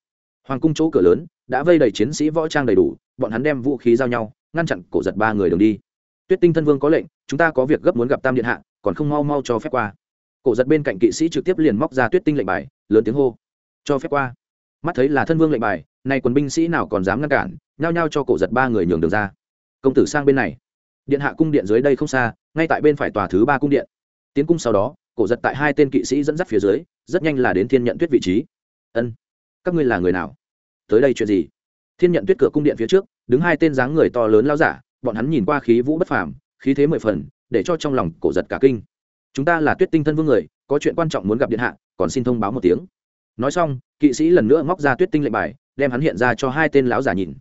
Hoàng cung chỗ cửa lớn, đã vây đầy chiến sĩ võ trang đầy đủ, bọn hắn đem vũ khí giao nhau, ngăn chặn cổ giật ba người đường đi. Tuyết tinh thân vương có lệnh chúng ta có việc gấp muốn gặp tam điện hạ, còn không mau mau cho phép qua. Cổ giật bên cạnh kỵ sĩ trực tiếp liền móc ra tuyết tinh lệnh bài, lớn tiếng hô. Cho phép qua. Mắt thấy là thân vương lệnh bài, nay quân binh sĩ nào còn dám ngăn cản, nhao nhao cho cổ giật ba người nhường đường ra. Công tử sang bên này. Điện hạ cung điện dưới đây không xa, ngay tại bên phải tòa thứ ba cung điện. Tiến cung sau đó, cổ giật tại hai tên kỵ sĩ dẫn dắt phía dưới, rất nhanh là đến thiên nhận tuyết vị trí. Ân, các ngươi là người nào? Tới đây chuyện gì? Thiên nhận tuyết cửa cung điện phía trước, đứng hai tên dáng người to lớn lao giả, bọn hắn nhìn qua khí vũ bất phàm khí thế mười phần, để cho trong lòng cổ giật cả kinh. Chúng ta là tuyết tinh thân vương người, có chuyện quan trọng muốn gặp điện hạ, còn xin thông báo một tiếng. Nói xong, kỵ sĩ lần nữa móc ra tuyết tinh lệnh bài, đem hắn hiện ra cho hai tên lão giả nhìn.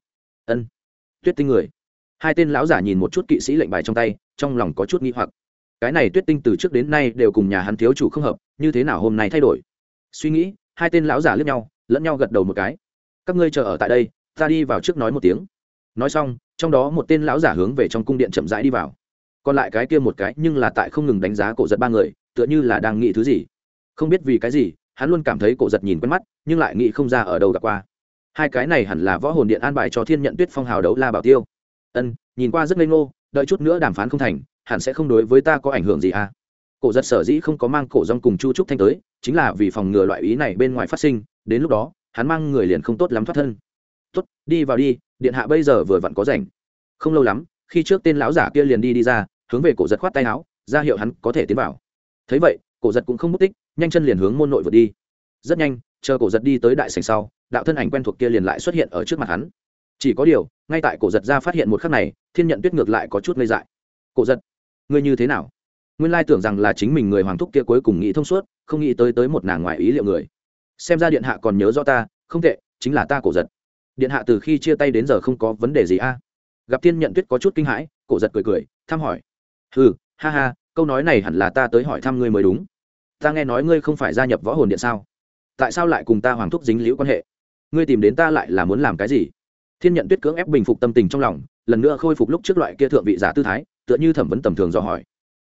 Ân, tuyết tinh người. Hai tên lão giả nhìn một chút kỵ sĩ lệnh bài trong tay, trong lòng có chút nghi hoặc. Cái này tuyết tinh từ trước đến nay đều cùng nhà hắn thiếu chủ không hợp, như thế nào hôm nay thay đổi? Suy nghĩ, hai tên lão giả lướt nhau, lẫn nhau gật đầu một cái. Các ngươi chờ ở tại đây, ta đi vào trước nói một tiếng. Nói xong, trong đó một tên lão giả hướng về trong cung điện chậm rãi đi vào còn lại cái kia một cái nhưng là tại không ngừng đánh giá cổ giật ba người, tựa như là đang nghĩ thứ gì. Không biết vì cái gì, hắn luôn cảm thấy cổ giật nhìn quen mắt, nhưng lại nghĩ không ra ở đâu gặp qua. Hai cái này hẳn là võ hồn điện an bài cho thiên nhận tuyết phong hào đấu la bảo tiêu. Ân, nhìn qua rất ngây ngô, đợi chút nữa đàm phán không thành, hẳn sẽ không đối với ta có ảnh hưởng gì à? Cổ giật sở dĩ không có mang cổ rong cùng chu trúc thanh tới, chính là vì phòng ngừa loại ý này bên ngoài phát sinh, đến lúc đó, hắn mang người liền không tốt lắm thoát thân. Tốt, đi vào đi, điện hạ bây giờ vừa vặn có rảnh. Không lâu lắm khi trước tên lão giả kia liền đi đi ra, hướng về cổ giật khoát tay áo, ra hiệu hắn có thể tiến vào. Thấy vậy, cổ giật cũng không mất tích, nhanh chân liền hướng môn nội vượt đi. Rất nhanh, chờ cổ giật đi tới đại sành sau, đạo thân ảnh quen thuộc kia liền lại xuất hiện ở trước mặt hắn. Chỉ có điều, ngay tại cổ giật ra phát hiện một khắc này, thiên nhận tuyết ngược lại có chút ngây dại. Cổ giật, ngươi như thế nào? Nguyên lai tưởng rằng là chính mình người hoàng thúc kia cuối cùng nghĩ thông suốt, không nghĩ tới tới một nàng ngoài ý liệu người. Xem ra điện hạ còn nhớ rõ ta, không tệ, chính là ta cổ giật. Điện hạ từ khi chia tay đến giờ không có vấn đề gì a gặp thiên nhận tuyết có chút kinh hãi cổ giật cười cười thăm hỏi. Ừ ha ha câu nói này hẳn là ta tới hỏi thăm ngươi mới đúng. Ta nghe nói ngươi không phải gia nhập võ hồn điện sao? Tại sao lại cùng ta hoàng thúc dính liễu quan hệ? Ngươi tìm đến ta lại là muốn làm cái gì? Thiên nhận tuyết cưỡng ép bình phục tâm tình trong lòng lần nữa khôi phục lúc trước loại kia thượng vị giả tư thái tựa như thẩm vấn tầm thường do hỏi.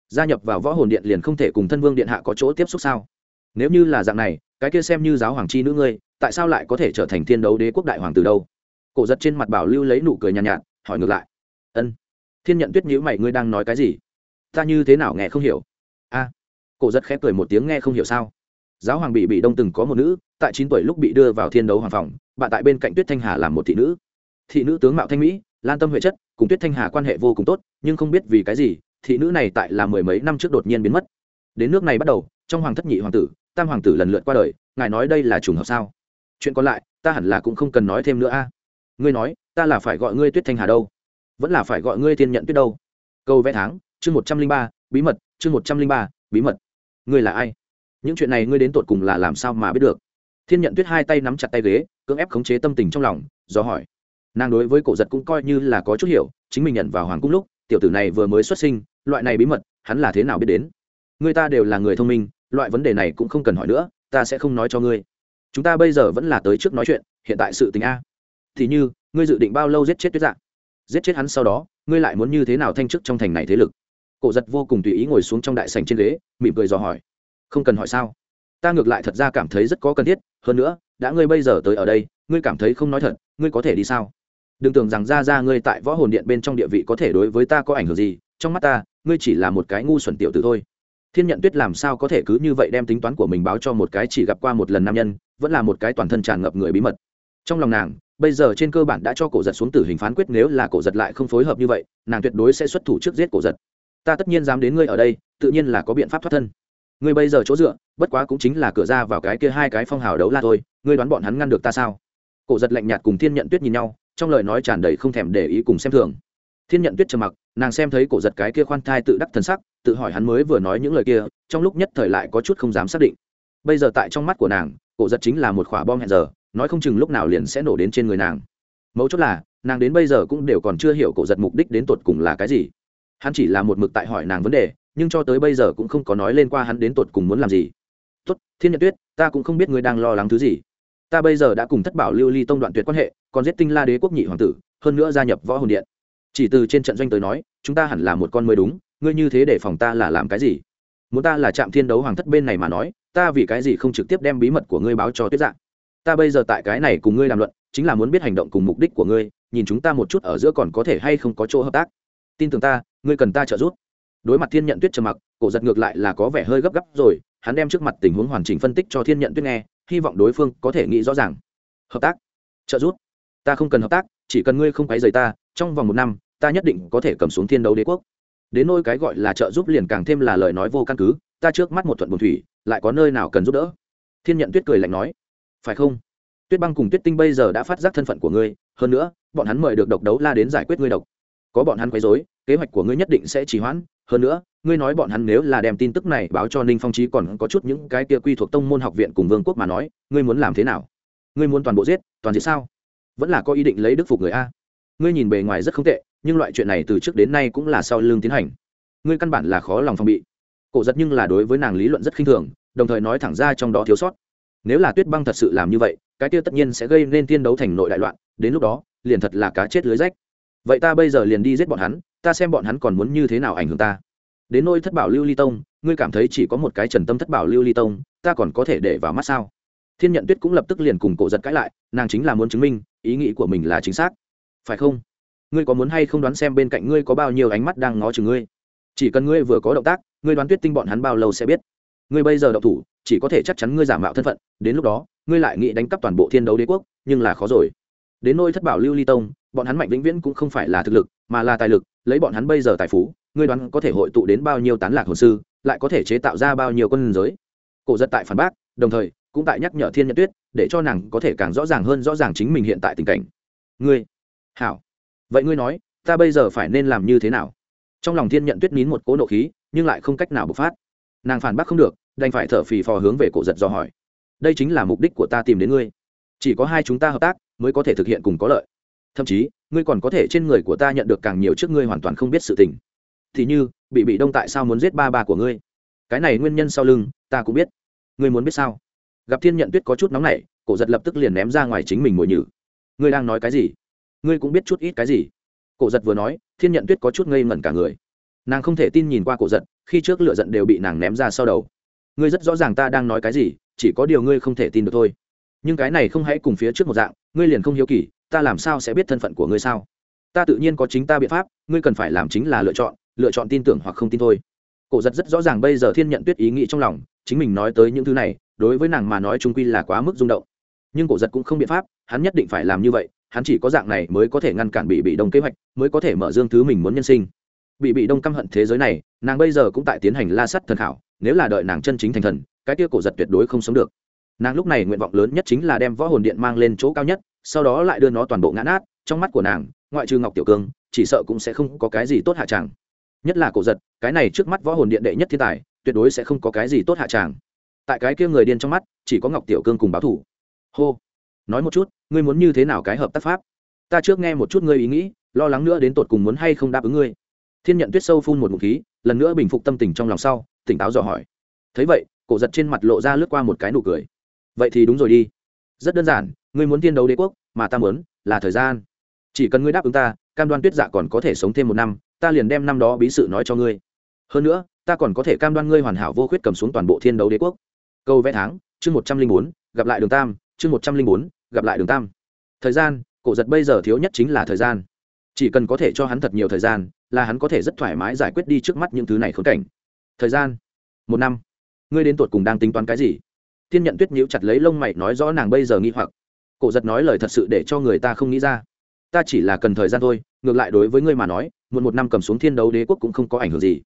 Gia nhập vào võ hồn điện liền không thể cùng thân vương điện hạ có chỗ tiếp xúc sao? Nếu như là dạng này cái kia xem như giáo hoàng chi nữ ngươi tại sao lại có thể trở thành thiên đấu đế quốc đại hoàng từ đâu? Cổ giật trên mặt bảo lưu lấy nụ cười nhàn nhạt, nhạt hỏi ngược lại. Ân. Thiên nhận tuyết nhữ mày, ngươi đang nói cái gì? Ta như thế nào nghe không hiểu? A. Cổ giật khép cười một tiếng, nghe không hiểu sao? Giáo hoàng bị bị đông từng có một nữ, tại chín tuổi lúc bị đưa vào thiên đấu hoàng phòng, bạn tại bên cạnh tuyết thanh hà làm một thị nữ. Thị nữ tướng mạo thanh mỹ, lan tâm huệ chất, cùng tuyết thanh hà quan hệ vô cùng tốt, nhưng không biết vì cái gì, thị nữ này tại là mười mấy năm trước đột nhiên biến mất. Đến nước này bắt đầu, trong hoàng thất nhị hoàng tử, tam hoàng tử lần lượt qua đời, ngài nói đây là trùng hợp sao? Chuyện còn lại, ta hẳn là cũng không cần nói thêm nữa a ngươi nói, ta là phải gọi ngươi tuyết thanh hà đâu? Vẫn là phải gọi ngươi thiên nhận tuyết đâu? Câu vẽ tháng, chương một trăm linh ba, bí mật, chương một trăm linh ba, bí mật. Ngươi là ai? Những chuyện này ngươi đến tột cùng là làm sao mà biết được? Thiên nhận tuyết hai tay nắm chặt tay ghế, cưỡng ép khống chế tâm tình trong lòng, do hỏi. Nàng đối với cổ giật cũng coi như là có chút hiểu, chính mình nhận vào hoàng cung lúc, tiểu tử này vừa mới xuất sinh, loại này bí mật, hắn là thế nào biết đến? Người ta đều là người thông minh, loại vấn đề này cũng không cần hỏi nữa, ta sẽ không nói cho ngươi. Chúng ta bây giờ vẫn là tới trước nói chuyện, hiện tại sự tình a thì như, ngươi dự định bao lâu giết chết tuyết dạng? Giết chết hắn sau đó, ngươi lại muốn như thế nào thanh chức trong thành này thế lực? Cổ giật vô cùng tùy ý ngồi xuống trong đại sành trên ghế, mỉm cười dò hỏi. Không cần hỏi sao? Ta ngược lại thật ra cảm thấy rất có cần thiết, hơn nữa, đã ngươi bây giờ tới ở đây, ngươi cảm thấy không nói thật, ngươi có thể đi sao? Đừng tưởng rằng ra ra ngươi tại võ hồn điện bên trong địa vị có thể đối với ta có ảnh hưởng gì, trong mắt ta, ngươi chỉ là một cái ngu xuẩn tiểu tử thôi. Thiên nhận tuyết làm sao có thể cứ như vậy đem tính toán của mình báo cho một cái chỉ gặp qua một lần nam nhân, vẫn là một cái toàn thân tràn ngập người bí mật. Trong lòng nàng bây giờ trên cơ bản đã cho cổ giật xuống tử hình phán quyết nếu là cổ giật lại không phối hợp như vậy, nàng tuyệt đối sẽ xuất thủ trước giết cổ giật. Ta tất nhiên dám đến ngươi ở đây, tự nhiên là có biện pháp thoát thân. Ngươi bây giờ chỗ dựa, bất quá cũng chính là cửa ra vào cái kia hai cái phong hào đấu la thôi, ngươi đoán bọn hắn ngăn được ta sao? Cổ giật lạnh nhạt cùng thiên nhận tuyết nhìn nhau, trong lời nói tràn đầy không thèm để ý cùng xem thường. Thiên nhận tuyết trầm mặc, nàng xem thấy cổ giật cái kia khoan thai tự đắc thần sắc, tự hỏi hắn mới vừa nói những lời kia, trong lúc nhất thời lại có chút không dám xác định. Bây giờ tại trong mắt của nàng, cổ giật chính là một khỏa bom hẹn giờ nói không chừng lúc nào liền sẽ nổ đến trên người nàng. Mấu chốt là, nàng đến bây giờ cũng đều còn chưa hiểu cổ giật mục đích đến tột cùng là cái gì. Hắn chỉ là một mực tại hỏi nàng vấn đề, nhưng cho tới bây giờ cũng không có nói lên qua hắn đến tột cùng muốn làm gì. Tốt, thiên nhật tuyết, ta cũng không biết ngươi đang lo lắng thứ gì. Ta bây giờ đã cùng thất bảo lưu ly tông đoạn tuyệt quan hệ, còn giết tinh la đế quốc nhị hoàng tử, hơn nữa gia nhập võ hồn điện. Chỉ từ trên trận doanh tới nói, chúng ta hẳn là một con mới đúng, ngươi như thế để phòng ta là làm cái gì? Muốn ta là trạm thiên đấu hoàng thất bên này mà nói, ta vì cái gì không trực tiếp đem bí mật của ngươi báo cho tuyết dạng ta bây giờ tại cái này cùng ngươi làm luận, chính là muốn biết hành động cùng mục đích của ngươi, nhìn chúng ta một chút ở giữa còn có thể hay không có chỗ hợp tác. Tin tưởng ta, ngươi cần ta trợ giúp. Đối mặt thiên nhận tuyết trầm mặc, cổ giật ngược lại là có vẻ hơi gấp gáp rồi, hắn đem trước mặt tình huống hoàn chỉnh phân tích cho thiên nhận tuyết nghe, hy vọng đối phương có thể nghĩ rõ ràng. Hợp tác? Trợ giúp? Ta không cần hợp tác, chỉ cần ngươi không quấy rầy ta, trong vòng một năm, ta nhất định có thể cầm xuống thiên đấu đế quốc. Đến nôi cái gọi là trợ giúp liền càng thêm là lời nói vô căn cứ, ta trước mắt một thuận buồn thủy, lại có nơi nào cần giúp đỡ? Thiên nhận tuyết cười lạnh nói phải không? Tuyết băng cùng tuyết tinh bây giờ đã phát giác thân phận của ngươi, hơn nữa, bọn hắn mời được độc đấu la đến giải quyết ngươi độc. Có bọn hắn quấy dối kế hoạch của ngươi nhất định sẽ trì hoãn. Hơn nữa, ngươi nói bọn hắn nếu là đem tin tức này báo cho ninh phong trí còn có chút những cái kia quy thuộc tông môn học viện cùng vương quốc mà nói, ngươi muốn làm thế nào? Ngươi muốn toàn bộ giết, toàn diệt sao? Vẫn là có ý định lấy đức phục người a. Ngươi nhìn bề ngoài rất không tệ, nhưng loại chuyện này từ trước đến nay cũng là sau lương tiến hành. Ngươi căn bản là khó lòng phòng bị. Cổ giật nhưng là đối với nàng lý luận rất khinh thường, đồng thời nói thẳng ra trong đó thiếu sót nếu là tuyết băng thật sự làm như vậy, cái tiêu tất nhiên sẽ gây nên tiên đấu thành nội đại loạn, đến lúc đó, liền thật là cá chết lưới rách. Vậy ta bây giờ liền đi giết bọn hắn, ta xem bọn hắn còn muốn như thế nào ảnh hưởng ta. Đến nôi thất bảo lưu ly tông, ngươi cảm thấy chỉ có một cái trần tâm thất bảo lưu ly tông, ta còn có thể để vào mắt sao? Thiên nhận tuyết cũng lập tức liền cùng cổ giật cãi lại, nàng chính là muốn chứng minh, ý nghĩ của mình là chính xác. Phải không? Ngươi có muốn hay không đoán xem bên cạnh ngươi có bao nhiêu ánh mắt đang ngó chừng ngươi? Chỉ cần ngươi vừa có động tác, ngươi đoán tuyết tinh bọn hắn bao lâu sẽ biết ngươi bây giờ động thủ, chỉ có thể chắc chắn ngươi giả mạo thân phận, đến lúc đó, ngươi lại nghĩ đánh cắp toàn bộ thiên đấu đế quốc, nhưng là khó rồi. Đến nôi thất bảo lưu ly tông, bọn hắn mạnh vĩnh viễn cũng không phải là thực lực, mà là tài lực, lấy bọn hắn bây giờ tài phú, ngươi đoán có thể hội tụ đến bao nhiêu tán lạc hồ sư, lại có thể chế tạo ra bao nhiêu quân giới. Cổ giật tại phản bác, đồng thời, cũng tại nhắc nhở thiên nhật tuyết, để cho nàng có thể càng rõ ràng hơn rõ ràng chính mình hiện tại tình cảnh. Ngươi, hảo, vậy ngươi nói, ta bây giờ phải nên làm như thế nào? Trong lòng thiên nhận tuyết nín một cố nộ khí, nhưng lại không cách nào bộc phát nàng phản bác không được, đành phải thở phì phò hướng về cổ giật dò hỏi. Đây chính là mục đích của ta tìm đến ngươi. Chỉ có hai chúng ta hợp tác, mới có thể thực hiện cùng có lợi. Thậm chí, ngươi còn có thể trên người của ta nhận được càng nhiều trước ngươi hoàn toàn không biết sự tình. Thì như, bị bị đông tại sao muốn giết ba ba của ngươi? Cái này nguyên nhân sau lưng, ta cũng biết. Ngươi muốn biết sao? Gặp thiên nhận tuyết có chút nóng nảy, cổ giật lập tức liền ném ra ngoài chính mình mồi nhử. Ngươi đang nói cái gì? Ngươi cũng biết chút ít cái gì? Cổ giật vừa nói, thiên nhận tuyết có chút ngây ngẩn cả người nàng không thể tin nhìn qua cổ giận, khi trước lựa giận đều bị nàng ném ra sau đầu. Ngươi rất rõ ràng ta đang nói cái gì, chỉ có điều ngươi không thể tin được thôi. Nhưng cái này không hãy cùng phía trước một dạng, ngươi liền không hiếu kỳ, ta làm sao sẽ biết thân phận của ngươi sao? Ta tự nhiên có chính ta biện pháp, ngươi cần phải làm chính là lựa chọn lựa chọn tin tưởng hoặc không tin thôi. Cổ giật rất rõ ràng bây giờ thiên nhận tuyết ý nghĩ trong lòng, chính mình nói tới những thứ này, đối với nàng mà nói trung quy là quá mức rung động. Nhưng cổ giật cũng không biện pháp, hắn nhất định phải làm như vậy, hắn chỉ có dạng này mới có thể ngăn cản bị bị đông kế hoạch, mới có thể mở dương thứ mình muốn nhân sinh bị bị đông căm hận thế giới này, nàng bây giờ cũng tại tiến hành la sắt thần khảo, nếu là đợi nàng chân chính thành thần, cái kia cổ giật tuyệt đối không sống được. Nàng lúc này nguyện vọng lớn nhất chính là đem võ hồn điện mang lên chỗ cao nhất, sau đó lại đưa nó toàn bộ ngã nát, trong mắt của nàng, ngoại trừ ngọc tiểu cương, chỉ sợ cũng sẽ không có cái gì tốt hạ tràng. Nhất là cổ giật, cái này trước mắt võ hồn điện đệ nhất thiên tài, tuyệt đối sẽ không có cái gì tốt hạ tràng. Tại cái kia người điên trong mắt, chỉ có ngọc tiểu cương cùng báo thủ. Hô. Nói một chút, ngươi muốn như thế nào cái hợp tác pháp? Ta trước nghe một chút ngươi ý nghĩ, lo lắng nữa đến tột cùng muốn hay không đáp ứng ngươi thiên nhận tuyết sâu phun một ngụm khí, lần nữa bình phục tâm tình trong lòng sau, tỉnh táo dò hỏi. Thấy vậy, cổ giật trên mặt lộ ra lướt qua một cái nụ cười. Vậy thì đúng rồi đi. Rất đơn giản, ngươi muốn tiên đấu đế quốc, mà ta muốn là thời gian. Chỉ cần ngươi đáp ứng ta, cam đoan tuyết dạ còn có thể sống thêm một năm, ta liền đem năm đó bí sự nói cho ngươi. Hơn nữa, ta còn có thể cam đoan ngươi hoàn hảo vô khuyết cầm xuống toàn bộ thiên đấu đế quốc. Câu vẽ tháng, chương một trăm linh bốn, gặp lại đường tam, chương một trăm linh bốn, gặp lại đường tam. Thời gian, cổ giật bây giờ thiếu nhất chính là thời gian chỉ cần có thể cho hắn thật nhiều thời gian, là hắn có thể rất thoải mái giải quyết đi trước mắt những thứ này khốn cảnh. Thời gian? Một năm. Ngươi đến tuột cùng đang tính toán cái gì? Thiên nhận tuyết nhíu chặt lấy lông mày nói rõ nàng bây giờ nghi hoặc. Cổ giật nói lời thật sự để cho người ta không nghĩ ra. Ta chỉ là cần thời gian thôi, ngược lại đối với ngươi mà nói một một năm cầm xuống thiên đấu đế quốc cũng không có ảnh hưởng gì.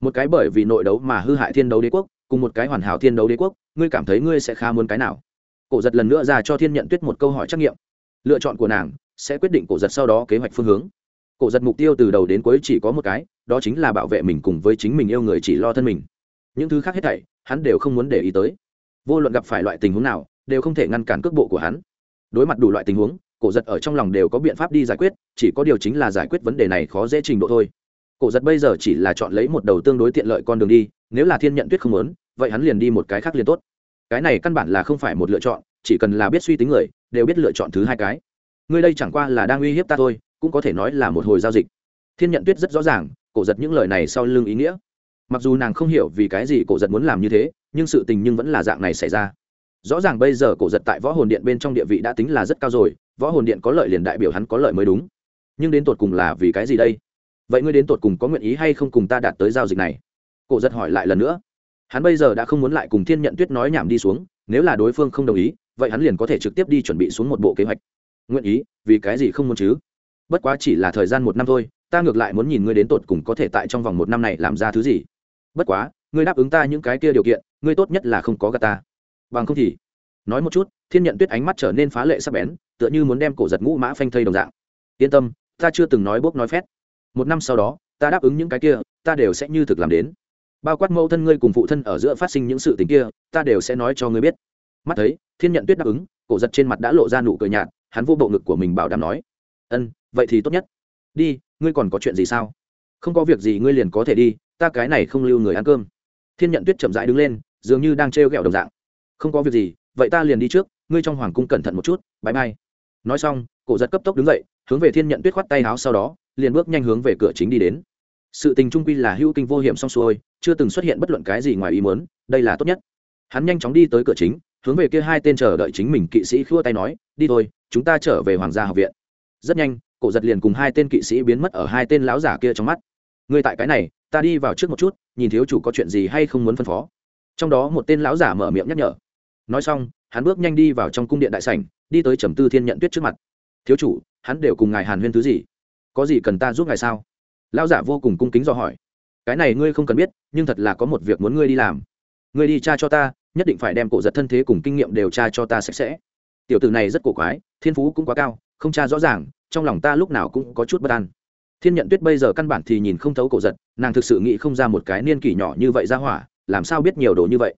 Một cái bởi vì nội đấu mà hư hại thiên đấu đế quốc, cùng một cái hoàn hảo thiên đấu đế quốc, ngươi cảm thấy ngươi sẽ khá muốn cái nào? Cổ giật lần nữa ra cho thiên nhận tuyết một câu hỏi trắc nghiệm. Lựa chọn của nàng sẽ quyết định cổ giật sau đó kế hoạch phương hướng. Cổ giật mục tiêu từ đầu đến cuối chỉ có một cái, đó chính là bảo vệ mình cùng với chính mình yêu người chỉ lo thân mình. Những thứ khác hết thảy, hắn đều không muốn để ý tới. Vô luận gặp phải loại tình huống nào, đều không thể ngăn cản cước bộ của hắn. Đối mặt đủ loại tình huống, cổ giật ở trong lòng đều có biện pháp đi giải quyết, chỉ có điều chính là giải quyết vấn đề này khó dễ trình độ thôi. Cổ giật bây giờ chỉ là chọn lấy một đầu tương đối tiện lợi con đường đi, nếu là thiên nhận tuyết không muốn, vậy hắn liền đi một cái khác liền tốt. Cái này căn bản là không phải một lựa chọn, chỉ cần là biết suy tính người, đều biết lựa chọn thứ hai cái ngươi đây chẳng qua là đang uy hiếp ta thôi, cũng có thể nói là một hồi giao dịch. Thiên nhận tuyết rất rõ ràng, cổ giật những lời này sau lưng ý nghĩa. Mặc dù nàng không hiểu vì cái gì cổ giật muốn làm như thế, nhưng sự tình nhưng vẫn là dạng này xảy ra. Rõ ràng bây giờ cổ giật tại võ hồn điện bên trong địa vị đã tính là rất cao rồi, võ hồn điện có lợi liền đại biểu hắn có lợi mới đúng. Nhưng đến tột cùng là vì cái gì đây? Vậy ngươi đến tột cùng có nguyện ý hay không cùng ta đạt tới giao dịch này? Cổ giật hỏi lại lần nữa. Hắn bây giờ đã không muốn lại cùng thiên nhận tuyết nói nhảm đi xuống, nếu là đối phương không đồng ý, vậy hắn liền có thể trực tiếp đi chuẩn bị xuống một bộ kế hoạch nguyện ý, vì cái gì không muốn chứ? Bất quá chỉ là thời gian một năm thôi, ta ngược lại muốn nhìn ngươi đến tột cùng có thể tại trong vòng một năm này làm ra thứ gì. Bất quá, ngươi đáp ứng ta những cái kia điều kiện, ngươi tốt nhất là không có gà ta. Bằng không thì, nói một chút, thiên nhận tuyết ánh mắt trở nên phá lệ sắc bén, tựa như muốn đem cổ giật ngũ mã phanh thây đồng dạng. Yên tâm, ta chưa từng nói bốc nói phét. Một năm sau đó, ta đáp ứng những cái kia, ta đều sẽ như thực làm đến. Bao quát mẫu thân ngươi cùng phụ thân ở giữa phát sinh những sự tình kia, ta đều sẽ nói cho ngươi biết. Mắt thấy, thiên nhận tuyết đáp ứng, cổ giật trên mặt đã lộ ra nụ cười nhạt hắn vô bộ ngực của mình bảo đảm nói, ân, vậy thì tốt nhất. Đi, ngươi còn có chuyện gì sao? Không có việc gì, ngươi liền có thể đi, ta cái này không lưu người ăn cơm. Thiên nhận tuyết chậm rãi đứng lên, dường như đang trêu ghẹo đồng dạng. Không có việc gì, vậy ta liền đi trước, ngươi trong hoàng cung cẩn thận một chút bãi mai nói xong, cổ giật cấp tốc đứng dậy, hướng về thiên nhận tuyết khoát tay áo sau đó, liền bước nhanh hướng về cửa chính đi đến. Sự tình trung quy là hữu kinh vô hiểm xong xuôi, chưa từng xuất hiện bất luận cái gì ngoài ý muốn, đây là tốt nhất. Hắn nhanh chóng đi tới cửa chính, hướng về kia hai tên chờ đợi chính mình kỵ sĩ khua tay nói, đi thôi chúng ta trở về hoàng gia học viện. Rất nhanh, cổ giật liền cùng hai tên kỵ sĩ biến mất ở hai tên lão giả kia trong mắt. Ngươi tại cái này, ta đi vào trước một chút, nhìn thiếu chủ có chuyện gì hay không muốn phân phó. Trong đó một tên lão giả mở miệng nhắc nhở. Nói xong, hắn bước nhanh đi vào trong cung điện đại sảnh, đi tới trầm tư thiên nhận tuyết trước mặt. Thiếu chủ, hắn đều cùng ngài hàn huyên thứ gì? Có gì cần ta giúp ngài sao? Lão giả vô cùng cung kính do hỏi. Cái này ngươi không cần biết, nhưng thật là có một việc muốn ngươi đi làm. Ngươi đi tra cho ta, nhất định phải đem cổ giật thân thế cùng kinh nghiệm đều tra cho ta sạch sẽ tiểu tử này rất cổ quái, thiên phú cũng quá cao, không tra rõ ràng, trong lòng ta lúc nào cũng có chút bất an. Thiên nhận tuyết bây giờ căn bản thì nhìn không thấu cổ giật, nàng thực sự nghĩ không ra một cái niên kỷ nhỏ như vậy ra hỏa, làm sao biết nhiều đồ như vậy.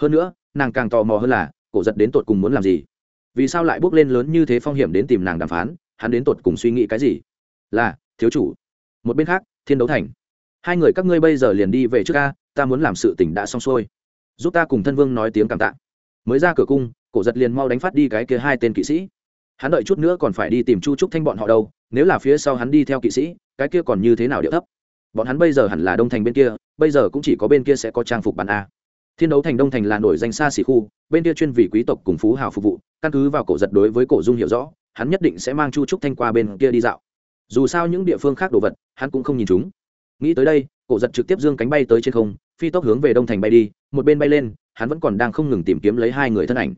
Hơn nữa, nàng càng tò mò hơn là, cổ giật đến tột cùng muốn làm gì? Vì sao lại bước lên lớn như thế phong hiểm đến tìm nàng đàm phán, hắn đến tột cùng suy nghĩ cái gì? Là, thiếu chủ. Một bên khác, thiên đấu thành. Hai người các ngươi bây giờ liền đi về trước ca ta muốn làm sự tỉnh đã xong xuôi. Giúp ta cùng thân vương nói tiếng cảm tạ. Mới ra cửa cung cổ giật liền mau đánh phát đi cái kia hai tên kỵ sĩ. Hắn đợi chút nữa còn phải đi tìm chu trúc thanh bọn họ đâu, nếu là phía sau hắn đi theo kỵ sĩ, cái kia còn như thế nào điệu thấp? Bọn hắn bây giờ hẳn là đông thành bên kia, bây giờ cũng chỉ có bên kia sẽ có trang phục bản a. Thiên đấu thành đông thành là nổi danh xa xỉ khu, bên kia chuyên vì quý tộc cùng phú hào phục vụ, căn cứ vào cổ giật đối với cổ dung hiểu rõ, hắn nhất định sẽ mang chu trúc thanh qua bên kia đi dạo. Dù sao những địa phương khác đồ vật, hắn cũng không nhìn chúng. Nghĩ tới đây, cổ giật trực tiếp dương cánh bay tới trên không, phi tốc hướng về đông thành bay đi, một bên bay lên, hắn vẫn còn đang không ngừng tìm kiếm lấy hai người thân ảnh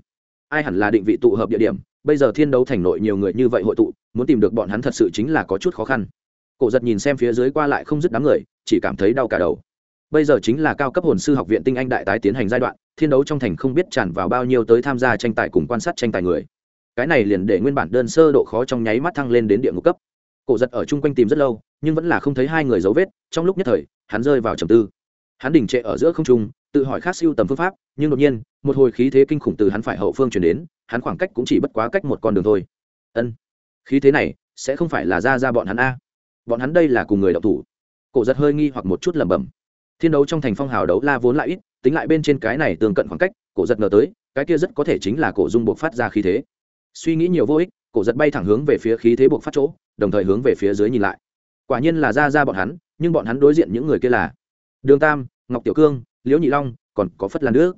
ai hẳn là định vị tụ hợp địa điểm, bây giờ thiên đấu thành nội nhiều người như vậy hội tụ, muốn tìm được bọn hắn thật sự chính là có chút khó khăn. Cổ giật nhìn xem phía dưới qua lại không dứt đám người, chỉ cảm thấy đau cả đầu. Bây giờ chính là cao cấp hồn sư học viện tinh anh đại tái tiến hành giai đoạn, thiên đấu trong thành không biết tràn vào bao nhiêu tới tham gia tranh tài cùng quan sát tranh tài người. Cái này liền để nguyên bản đơn sơ độ khó trong nháy mắt thăng lên đến địa ngục cấp. Cổ giật ở chung quanh tìm rất lâu, nhưng vẫn là không thấy hai người dấu vết, trong lúc nhất thời, hắn rơi vào trầm tư. Hắn đình trệ ở giữa không trung, tự hỏi khác siêu tầm phương pháp, nhưng đột nhiên một hồi khí thế kinh khủng từ hắn phải hậu phương chuyển đến, hắn khoảng cách cũng chỉ bất quá cách một con đường thôi. Ân, khí thế này sẽ không phải là ra ra bọn hắn a. Bọn hắn đây là cùng người đậu thủ. Cổ giật hơi nghi hoặc một chút lẩm bẩm. Thiên đấu trong thành phong hào đấu la vốn lại ít, tính lại bên trên cái này tương cận khoảng cách, cổ giật ngờ tới, cái kia rất có thể chính là cổ dung buộc phát ra khí thế. Suy nghĩ nhiều vô ích, cổ giật bay thẳng hướng về phía khí thế buộc phát chỗ, đồng thời hướng về phía dưới nhìn lại. Quả nhiên là ra ra bọn hắn, nhưng bọn hắn đối diện những người kia là đường tam, ngọc tiểu cương, liễu nhị long, còn có phất lan nước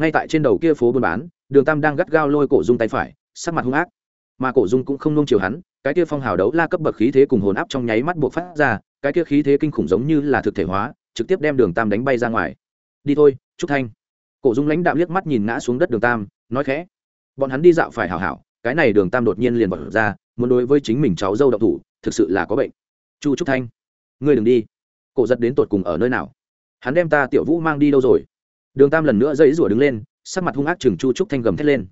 ngay tại trên đầu kia phố buôn bán, đường tam đang gắt gao lôi cổ dung tay phải, sắc mặt hung ác. Mà cổ dung cũng không nông chiều hắn, cái kia phong hào đấu la cấp bậc khí thế cùng hồn áp trong nháy mắt buộc phát ra, cái kia khí thế kinh khủng giống như là thực thể hóa, trực tiếp đem đường tam đánh bay ra ngoài. Đi thôi, trúc thanh. Cổ dung lãnh đạm liếc mắt nhìn ngã xuống đất đường tam, nói khẽ. Bọn hắn đi dạo phải hảo hảo, cái này đường tam đột nhiên liền bật ra, muốn đối với chính mình cháu dâu độc thủ, thực sự là có bệnh. Chu trúc thanh, ngươi đừng đi. Cổ giật đến tột cùng ở nơi nào? Hắn đem ta tiểu vũ mang đi đâu rồi? Đường tam lần nữa dãy rủa đứng lên, sắc mặt hung ác chừng chu trúc thanh gầm thét lên.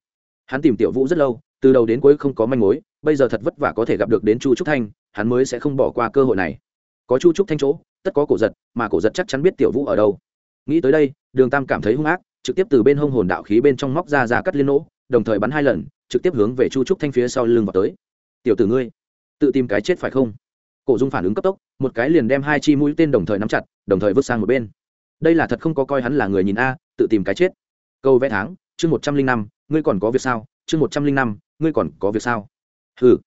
Hắn tìm tiểu vũ rất lâu, từ đầu đến cuối không có manh mối, bây giờ thật vất vả có thể gặp được đến chu trúc thanh, hắn mới sẽ không bỏ qua cơ hội này. Có chu trúc thanh chỗ, tất có cổ giật, mà cổ giật chắc chắn biết tiểu vũ ở đâu. Nghĩ tới đây, đường tam cảm thấy hung ác, trực tiếp từ bên hông hồn đạo khí bên trong móc ra ra cắt liên nỗ, đồng thời bắn hai lần, trực tiếp hướng về chu trúc thanh phía sau lưng vào tới. Tiểu tử ngươi, tự tìm cái chết phải không? Cổ dung phản ứng cấp tốc, một cái liền đem hai chi mũi tên đồng thời nắm chặt, đồng thời vứt sang một bên đây là thật không có coi hắn là người nhìn a, tự tìm cái chết. Câu vẽ tháng, chương một trăm linh năm, ngươi còn có việc sao? Chương một trăm linh năm, ngươi còn có việc sao? Hừ.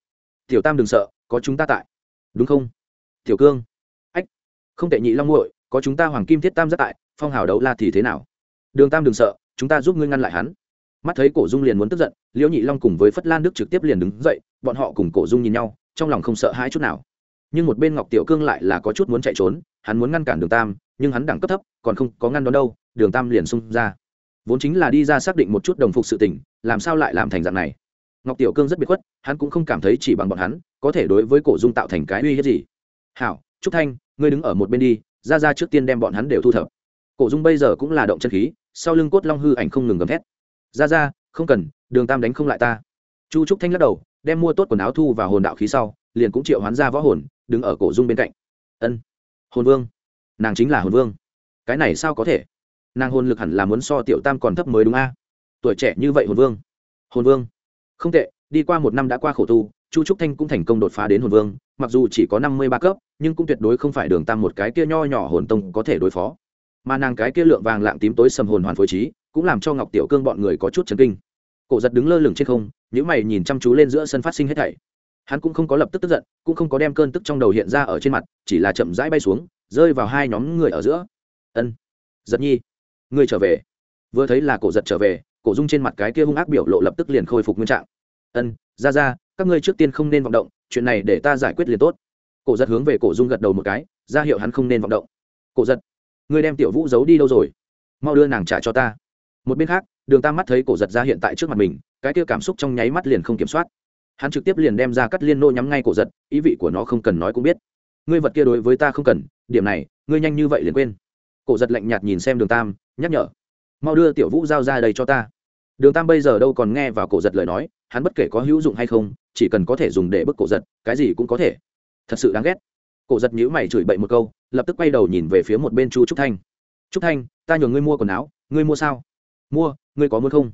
Tiểu tam đừng sợ, có chúng ta tại. Đúng không? Tiểu cương. Ách. Không tệ nhị long muội, có chúng ta hoàng kim thiết tam rất tại, phong hào đấu la thì thế nào? Đường tam đừng sợ, chúng ta giúp ngươi ngăn lại hắn. Mắt thấy cổ dung liền muốn tức giận, liễu nhị long cùng với phất lan đức trực tiếp liền đứng dậy, bọn họ cùng cổ dung nhìn nhau, trong lòng không sợ hãi chút nào. Nhưng một bên ngọc tiểu cương lại là có chút muốn chạy trốn hắn muốn ngăn cản đường tam, nhưng hắn đẳng cấp thấp, còn không có ngăn đón đâu, đường tam liền xung ra. Vốn chính là đi ra xác định một chút đồng phục sự tình, làm sao lại làm thành dạng này? Ngọc tiểu cương rất biệt khuất, hắn cũng không cảm thấy chỉ bằng bọn hắn, có thể đối với cổ dung tạo thành cái uy hiếp gì. Hảo, trúc thanh, ngươi đứng ở một bên đi, ra ra trước tiên đem bọn hắn đều thu thập. Cổ dung bây giờ cũng là động chân khí, sau lưng cốt long hư ảnh không ngừng gầm thét. Ra ra, không cần, đường tam đánh không lại ta. Chu trúc thanh lắc đầu, đem mua tốt quần áo thu và hồn đạo khí sau, liền cũng triệu hoán ra võ hồn, đứng ở cổ dung bên cạnh. Ân hồn vương. Nàng chính là hồn vương. Cái này sao có thể? Nàng hồn lực hẳn là muốn so tiểu tam còn thấp mới đúng a. Tuổi trẻ như vậy hồn vương. Hồn vương. Không tệ, đi qua một năm đã qua khổ tu, chu trúc thanh cũng thành công đột phá đến hồn vương, mặc dù chỉ có năm mươi ba cấp, nhưng cũng tuyệt đối không phải đường tam một cái kia nho nhỏ hồn tông có thể đối phó. Mà nàng cái kia lượng vàng lạng tím tối sầm hồn hoàn phối trí, cũng làm cho ngọc tiểu cương bọn người có chút chấn kinh. Cổ giật đứng lơ lửng trên không những mày nhìn chăm chú lên giữa sân phát sinh hết thảy hắn cũng không có lập tức tức giận, cũng không có đem cơn tức trong đầu hiện ra ở trên mặt, chỉ là chậm rãi bay xuống, rơi vào hai nhóm người ở giữa. Ân, giật nhi, ngươi trở về. Vừa thấy là cổ giật trở về, cổ dung trên mặt cái kia hung ác biểu lộ lập tức liền khôi phục nguyên trạng. Ân, ra ra, các ngươi trước tiên không nên vọng động, chuyện này để ta giải quyết liền tốt. Cổ giật hướng về cổ dung gật đầu một cái, ra hiệu hắn không nên vọng động. Cổ giật, ngươi đem tiểu vũ giấu đi đâu rồi? Mau đưa nàng trả cho ta. Một bên khác, đường tam mắt thấy cổ giật ra hiện tại trước mặt mình, cái kia cảm xúc trong nháy mắt liền không kiểm soát hắn trực tiếp liền đem ra cắt liên nô nhắm ngay cổ giật, ý vị của nó không cần nói cũng biết. Ngươi vật kia đối với ta không cần, điểm này, ngươi nhanh như vậy liền quên. Cổ giật lạnh nhạt nhìn xem đường tam, nhắc nhở. Mau đưa tiểu vũ giao ra đây cho ta. Đường tam bây giờ đâu còn nghe vào cổ giật lời nói, hắn bất kể có hữu dụng hay không, chỉ cần có thể dùng để bức cổ giật, cái gì cũng có thể. Thật sự đáng ghét. Cổ giật nhữ mày chửi bậy một câu, lập tức quay đầu nhìn về phía một bên chu trúc thanh. Trúc thanh, ta nhờ ngươi mua quần áo, ngươi mua sao? Mua, ngươi có muốn không?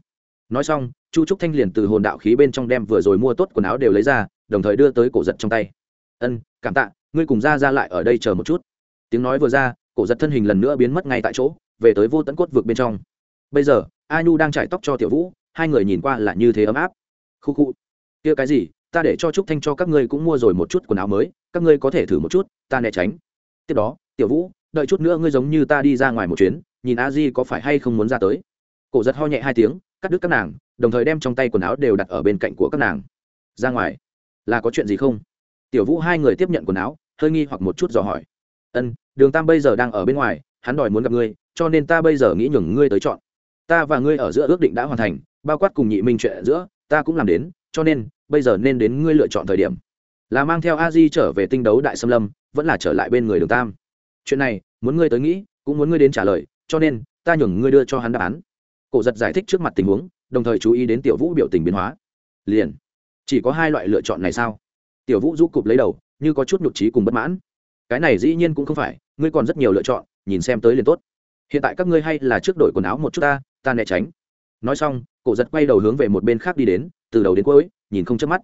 Nói xong, chu trúc thanh liền từ hồn đạo khí bên trong đem vừa rồi mua tốt quần áo đều lấy ra, đồng thời đưa tới cổ giật trong tay. Ân, cảm tạ, ngươi cùng ra ra lại ở đây chờ một chút. Tiếng nói vừa ra, cổ giật thân hình lần nữa biến mất ngay tại chỗ, về tới vô tận cốt vực bên trong. Bây giờ, a nhu đang trải tóc cho tiểu vũ, hai người nhìn qua là như thế ấm áp. Khu khu, kia cái gì, ta để cho trúc thanh cho các ngươi cũng mua rồi một chút quần áo mới, các ngươi có thể thử một chút, ta né tránh. Tiếp đó, tiểu vũ, đợi chút nữa ngươi giống như ta đi ra ngoài một chuyến, nhìn a di có phải hay không muốn ra tới. Cổ giật ho nhẹ hai tiếng cắt đứt các nàng, đồng thời đem trong tay quần áo đều đặt ở bên cạnh của các nàng. Ra ngoài, là có chuyện gì không? Tiểu vũ hai người tiếp nhận quần áo, hơi nghi hoặc một chút dò hỏi. Ân, đường tam bây giờ đang ở bên ngoài, hắn đòi muốn gặp ngươi, cho nên ta bây giờ nghĩ nhường ngươi tới chọn. Ta và ngươi ở giữa ước định đã hoàn thành, bao quát cùng nhị minh chuyện ở giữa, ta cũng làm đến, cho nên, bây giờ nên đến ngươi lựa chọn thời điểm. Là mang theo a di trở về tinh đấu đại xâm lâm, vẫn là trở lại bên người đường tam. Chuyện này, muốn ngươi tới nghĩ, cũng muốn ngươi đến trả lời, cho nên, ta nhường ngươi đưa cho hắn đáp án cổ giật giải thích trước mặt tình huống, đồng thời chú ý đến tiểu vũ biểu tình biến hóa. Liền, chỉ có hai loại lựa chọn này sao? Tiểu vũ rút cụp lấy đầu, như có chút nhục trí cùng bất mãn. Cái này dĩ nhiên cũng không phải, ngươi còn rất nhiều lựa chọn, nhìn xem tới liền tốt. Hiện tại các ngươi hay là trước đổi quần áo một chút ta ta né tránh. Nói xong, cổ giật quay đầu hướng về một bên khác đi đến, từ đầu đến cuối, nhìn không chớp mắt.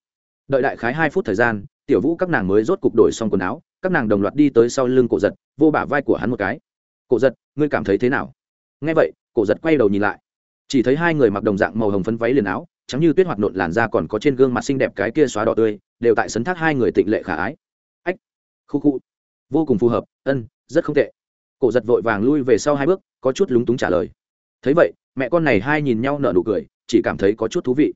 Đợi đại khái hai phút thời gian, tiểu vũ các nàng mới rốt cục đổi xong quần áo, các nàng đồng loạt đi tới sau lưng cổ giật, vô bả vai của hắn một cái. Cổ giật, ngươi cảm thấy thế nào? Nghe vậy, cổ giật quay đầu nhìn lại chỉ thấy hai người mặc đồng dạng màu hồng phấn váy liền áo, trắng như tuyết hoạt nộn làn da còn có trên gương mặt xinh đẹp cái kia xóa đỏ tươi, đều tại sấn thác hai người tịnh lệ khả ái. Ách, khu khu. Vô cùng phù hợp, ân, rất không tệ. Cổ giật vội vàng lui về sau hai bước, có chút lúng túng trả lời. Thấy vậy, mẹ con này hai nhìn nhau nở nụ cười, chỉ cảm thấy có chút thú vị.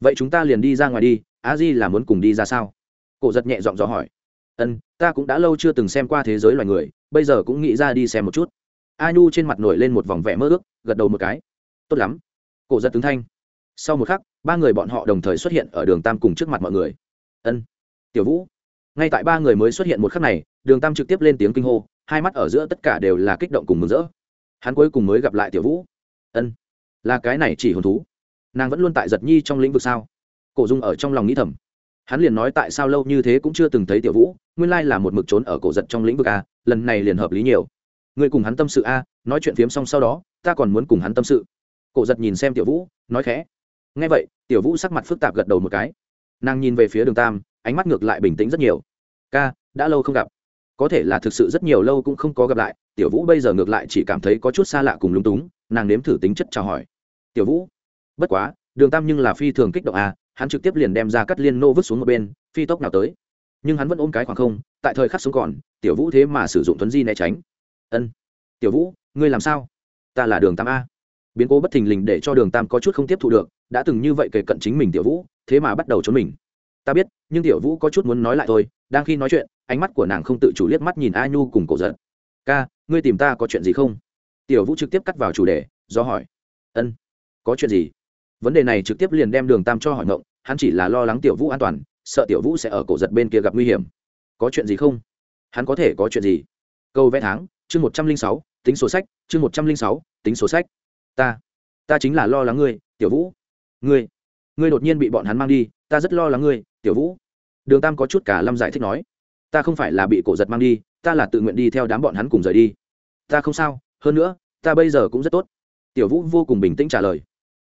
Vậy chúng ta liền đi ra ngoài đi, a di là muốn cùng đi ra sao? Cổ giật nhẹ giọng dò hỏi. Ân, ta cũng đã lâu chưa từng xem qua thế giới loài người, bây giờ cũng nghĩ ra đi xem một chút. A nhu trên mặt nổi lên một vòng vẻ mơ ước, gật đầu một cái tốt lắm. Cổ giật tướng thanh. Sau một khắc, ba người bọn họ đồng thời xuất hiện ở đường tam cùng trước mặt mọi người. Ân, tiểu vũ. Ngay tại ba người mới xuất hiện một khắc này, đường tam trực tiếp lên tiếng kinh hô, hai mắt ở giữa tất cả đều là kích động cùng mừng rỡ. Hắn cuối cùng mới gặp lại tiểu vũ. Ân, là cái này chỉ hồn thú. Nàng vẫn luôn tại giật nhi trong lĩnh vực sao? Cổ dung ở trong lòng nghĩ thầm. Hắn liền nói tại sao lâu như thế cũng chưa từng thấy tiểu vũ, nguyên lai là một mực trốn ở cổ giật trong lĩnh vực a, lần này liền hợp lý nhiều. Người cùng hắn tâm sự a, nói chuyện phiếm xong sau đó, ta còn muốn cùng hắn tâm sự cổ giật nhìn xem tiểu vũ, nói khẽ. Ngay vậy, tiểu vũ sắc mặt phức tạp gật đầu một cái. Nàng nhìn về phía đường tam, ánh mắt ngược lại bình tĩnh rất nhiều. Ca, đã lâu không gặp. Có thể là thực sự rất nhiều lâu cũng không có gặp lại. Tiểu vũ bây giờ ngược lại chỉ cảm thấy có chút xa lạ cùng lung túng, nàng nếm thử tính chất chào hỏi. Tiểu vũ, bất quá, đường tam nhưng là phi thường kích động à hắn trực tiếp liền đem ra cắt liên nô vứt xuống một bên, phi tốc nào tới. Nhưng hắn vẫn ôm cái khoảng không, tại thời khắc xuống còn, tiểu vũ thế mà sử dụng tuấn di né tránh. Ân, tiểu vũ, ngươi làm sao? Ta là đường tam a biến cố bất thình lình để cho đường tam có chút không tiếp thu được, đã từng như vậy kể cận chính mình tiểu vũ, thế mà bắt đầu trốn mình. Ta biết, nhưng tiểu vũ có chút muốn nói lại thôi, đang khi nói chuyện, ánh mắt của nàng không tự chủ liếc mắt nhìn a nhu cùng cổ giận. Ca, ngươi tìm ta có chuyện gì không? Tiểu vũ trực tiếp cắt vào chủ đề, do hỏi. Ân, có chuyện gì? Vấn đề này trực tiếp liền đem đường tam cho hỏi ngộng, hắn chỉ là lo lắng tiểu vũ an toàn, sợ tiểu vũ sẽ ở cổ giật bên kia gặp nguy hiểm. Có chuyện gì không? Hắn có thể có chuyện gì? Câu vẽ tháng, chương một trăm linh sáu, tính sổ sách, chương một trăm linh sáu, tính sổ sách ta ta chính là lo lắng ngươi, tiểu vũ. Ngươi ngươi đột nhiên bị bọn hắn mang đi, ta rất lo lắng ngươi, tiểu vũ. Đường tam có chút cả lâm giải thích nói. Ta không phải là bị cổ giật mang đi, ta là tự nguyện đi theo đám bọn hắn cùng rời đi. Ta không sao, hơn nữa, ta bây giờ cũng rất tốt. Tiểu vũ vô cùng bình tĩnh trả lời.